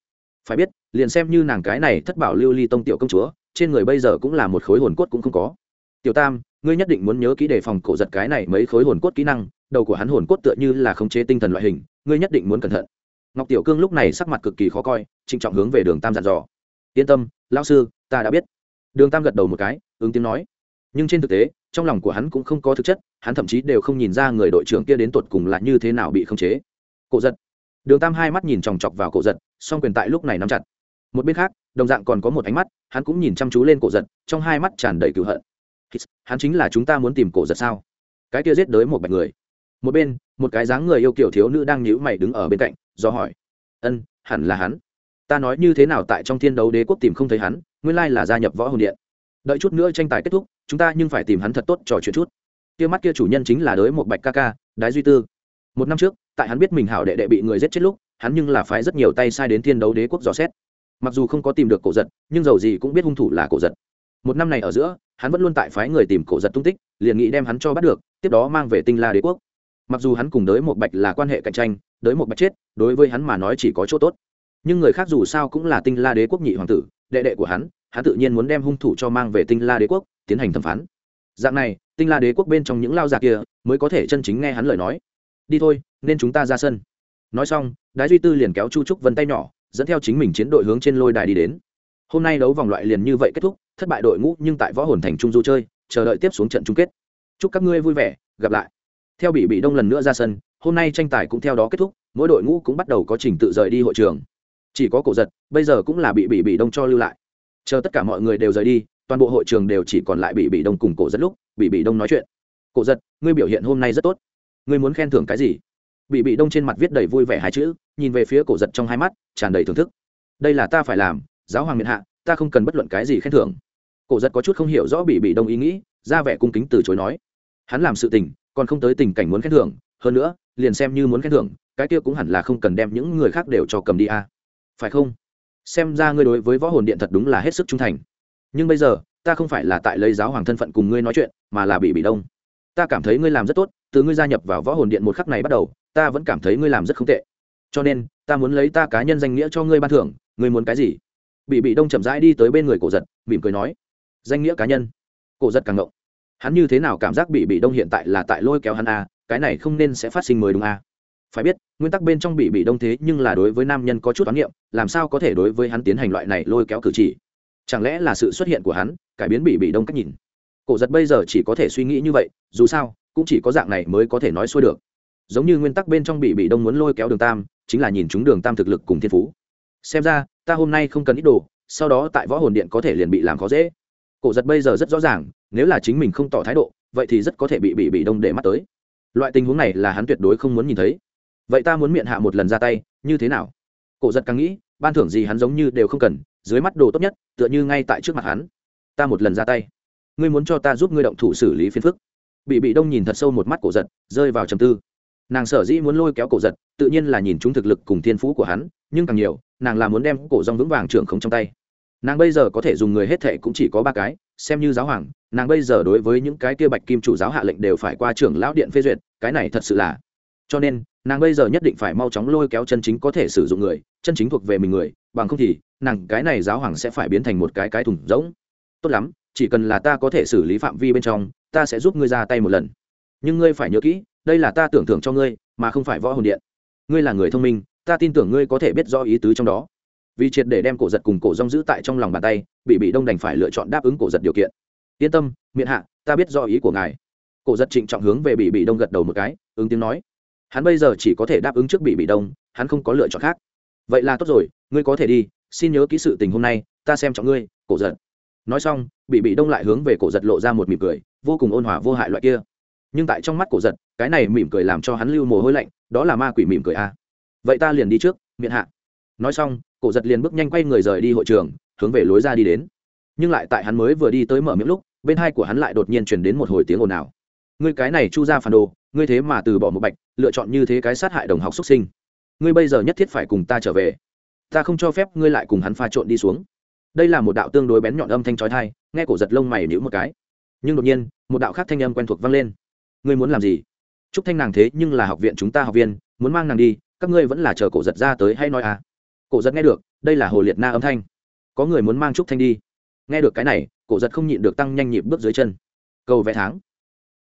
Phải biết, liền xem như nàng cái này thất bảo lưu ly tông tiểu công chúa, trên người bây giờ cũng là một khối hồn cốt cũng không có. Tiểu tam, ngươi nhất định muốn nhớ kỹ đề phòng cổ giật cái này mấy khối hồn cốt kỹ năng, đầu của hắn hồn cốt tựa như là khống chế tinh thần loại hình, ngươi nhất định muốn cẩn thận. Ngọc tiểu cương lúc này sắc mặt cực kỳ khó coi, trịnh trọng hướng về đường tam dặn dò. Yên tâm lao sư, ta đã biết. Đường tam gật đầu một cái, ứng tiếng nói. Nhưng trên thực tế trong lòng của hắn cũng không có thực chất, hắn thậm chí đều không nhìn ra người đội trưởng kia đến tột cùng là như thế nào bị khống chế. Cổ giật. Đường tam hai mắt nhìn chòng chọc vào cổ giật, song quyền tại lúc này nắm chặt. Một bên khác, đồng dạng còn có một ánh mắt, hắn cũng nhìn chăm chú lên cổ giật, trong hai mắt tràn đầy cựu hận. Hắn chính là chúng ta muốn tìm cổ giật sao? Cái kia giết đới một bạch người. Một bên, một cái dáng người yêu kiểu thiếu nữ đang nhíu mày đứng ở bên cạnh, do hỏi. Ân, hẳn là hắn. Ta nói như thế nào tại trong thiên đấu đế quốc tìm không thấy hắn, nguyên lai là gia nhập võ hồn điện. Đợi chút nữa tranh tài kết thúc chúng ta nhưng phải tìm hắn thật tốt trò chuyện chút. Kia mắt kia chủ nhân chính là đới một bạch ca ca, đái duy tư. Một năm trước, tại hắn biết mình hảo đệ đệ bị người giết chết lúc, hắn nhưng là phái rất nhiều tay sai đến thiên đấu đế quốc dò xét. Mặc dù không có tìm được cổ giật, nhưng dầu gì cũng biết hung thủ là cổ giật. Một năm này ở giữa, hắn vẫn luôn tại phái người tìm cổ giật tung tích, liền nghĩ đem hắn cho bắt được, tiếp đó mang về tinh la đế quốc. Mặc dù hắn cùng đới một bạch là quan hệ cạnh tranh, đới một bạch chết, đối với hắn mà nói chỉ có chỗ tốt. Nhưng người khác dù sao cũng là tinh la đế quốc nhị hoàng tử, đệ đệ của hắn hắn tự nhiên muốn đem hung thủ cho mang về tinh la đế quốc tiến hành thẩm phán. Dạng này, tinh la đế quốc bên trong những lao già kia mới có thể chân chính nghe hắn lời nói. Đi thôi, nên chúng ta ra sân. Nói xong, đái duy tư liền kéo chu trúc vân tay nhỏ, dẫn theo chính mình chiến đội hướng trên lôi đài đi đến. Hôm nay đấu vòng loại liền như vậy kết thúc, thất bại đội ngũ nhưng tại võ hồn thành trung du chơi, chờ đợi tiếp xuống trận chung kết. Chúc các ngươi vui vẻ, gặp lại. Theo bị bị đông lần nữa ra sân, hôm nay tranh tài cũng theo đó kết thúc, mỗi đội ngũ cũng bắt đầu có trình tự rời đi hội trường. Chỉ có cổ giật, bây giờ cũng là bị bị bị đông cho lưu lại. Chờ tất cả mọi người đều rời đi toàn bộ hội trường đều chỉ còn lại bị bị đông cùng cổ giật lúc, bị bị đông nói chuyện. Cổ giật, ngươi biểu hiện hôm nay rất tốt. Ngươi muốn khen thưởng cái gì? Bị bị đông trên mặt viết đầy vui vẻ hai chữ, nhìn về phía cổ giật trong hai mắt, tràn đầy thưởng thức. Đây là ta phải làm, giáo hoàng miền hạ, ta không cần bất luận cái gì khen thưởng. Cổ giật có chút không hiểu rõ bị bị đông ý nghĩ, ra vẻ cung kính từ chối nói. Hắn làm sự tình, còn không tới tình cảnh muốn khen thưởng, hơn nữa, liền xem như muốn khen thưởng, cái kia cũng hẳn là không cần đem những người khác đều cho cầm đi a. À. phải không? Xem ra ngươi đối với võ hồn điện thật đúng là hết sức trung thành nhưng bây giờ ta không phải là tại lấy giáo hoàng thân phận cùng ngươi nói chuyện mà là bị bị đông. Ta cảm thấy ngươi làm rất tốt từ ngươi gia nhập vào võ hồn điện một khắc này bắt đầu ta vẫn cảm thấy ngươi làm rất không tệ. Cho nên ta muốn lấy ta cá nhân danh nghĩa cho ngươi ban thưởng ngươi muốn cái gì? Bị bị đông chậm rãi đi tới bên người cổ giật mỉm cười nói danh nghĩa cá nhân. Cổ giật càng ngộng. Hắn như thế nào cảm giác bị bị đông hiện tại là tại lôi kéo hắn a à, cái này không nên sẽ phát sinh mới đúng a. À. phải biết nguyên tắc bên trong bị bị đông thế nhưng là đối với nam nhân có chút toán niệm làm sao có thể đối với hắn tiến hành loại này lôi kéo cử chỉ? Chẳng lẽ là sự xuất hiện của hắn, cải biến bị bị đông cách nhìn? Cổ giật bây giờ chỉ có thể suy nghĩ như vậy, dù sao, cũng chỉ có dạng này mới có thể nói xuôi được. Giống như nguyên tắc bên trong bị bị đông muốn lôi kéo đường tam, chính là nhìn chúng đường tam thực lực cùng thiên phú. Xem ra, ta hôm nay không cần ít đồ, sau đó tại võ hồn điện có thể liền bị làm khó dễ. Cổ giật bây giờ rất rõ ràng, nếu là chính mình không tỏ thái độ, vậy thì rất có thể bị bị bị đông để mắt tới. Loại tình huống này là hắn tuyệt đối không muốn nhìn thấy. Vậy ta muốn miệng hạ một lần ra tay, như thế nào? Cổ giật càng nghĩ, ban thưởng gì hắn giống như đều không cần dưới mắt đồ tốt nhất, tựa như ngay tại trước mặt hắn. Ta một lần ra tay. Ngươi muốn cho ta giúp ngươi động thủ xử lý phiền phức. Bị bị đông nhìn thật sâu một mắt cổ giật, rơi vào trầm tư. Nàng sở dĩ muốn lôi kéo cổ giật, tự nhiên là nhìn chúng thực lực cùng thiên phú của hắn, nhưng càng nhiều, nàng là muốn đem cổ rong vững vàng trưởng không trong tay. Nàng bây giờ có thể dùng người hết thệ cũng chỉ có ba cái, xem như giáo hoàng, nàng bây giờ đối với những cái kia bạch kim chủ giáo hạ lệnh đều phải qua trưởng lão điện phê duyệt, cái này thật sự là cho nên, nàng bây giờ nhất định phải mau chóng lôi kéo chân chính có thể sử dụng người, chân chính thuộc về mình người, bằng không thì, nàng cái này giáo hoàng sẽ phải biến thành một cái cái thùng rỗng. Tốt lắm, chỉ cần là ta có thể xử lý phạm vi bên trong, ta sẽ giúp ngươi ra tay một lần. Nhưng ngươi phải nhớ kỹ, đây là ta tưởng thưởng cho ngươi, mà không phải võ hồn điện. Ngươi là người thông minh, ta tin tưởng ngươi có thể biết rõ ý tứ trong đó. Vì triệt để đem cổ giật cùng cổ rong giữ tại trong lòng bàn tay, bị bị đông đành phải lựa chọn đáp ứng cổ giật điều kiện. Yên tâm miệng hạ, ta biết rõ ý của ngài. Cổ giật trịnh trọng hướng về bị bị đông gật đầu một cái, ứng tiếng nói hắn bây giờ chỉ có thể đáp ứng trước bị bị đông, hắn không có lựa chọn khác. Vậy là tốt rồi, ngươi có thể đi, xin nhớ kỹ sự tình hôm nay, ta xem trọng ngươi, cổ giật. Nói xong, bị bị đông lại hướng về cổ giật lộ ra một mỉm cười, vô cùng ôn hòa vô hại loại kia. Nhưng tại trong mắt cổ giật, cái này mỉm cười làm cho hắn lưu mồ hôi lạnh, đó là ma quỷ mỉm cười a. À. vậy ta liền đi trước, miệng hạ. Nói xong, cổ giật liền bước nhanh quay người rời đi hội trường, hướng về lối ra đi đến. Nhưng lại tại hắn mới vừa đi tới mở miệng lúc, bên hai của hắn lại đột nhiên chuyển đến một hồi tiếng ồn ào ngươi cái này chu ra phản đồ, ngươi thế mà từ bỏ một bạch, lựa chọn như thế cái sát hại đồng học xuất sinh. Ngươi bây giờ nhất thiết phải cùng ta trở về. Ta không cho phép ngươi lại cùng hắn pha trộn đi xuống. Đây là một đạo tương đối bén nhọn âm thanh trói thai nghe cổ giật lông mày nhữ một cái. Nhưng đột nhiên, một đạo khác thanh âm quen thuộc vang lên. Ngươi muốn làm gì? T thanh nàng thế nhưng là học viện chúng ta học viên, muốn mang nàng đi, các ngươi vẫn là chờ cổ giật ra tới hay nói à? Cổ giật nghe được, đây là hồ liệt na âm thanh. Có người muốn mang trúc thanh đi. Nghe được cái này, cổ giật không nhịn được tăng nhanh nhịp bước dưới chân. Cầu vẽ tháng.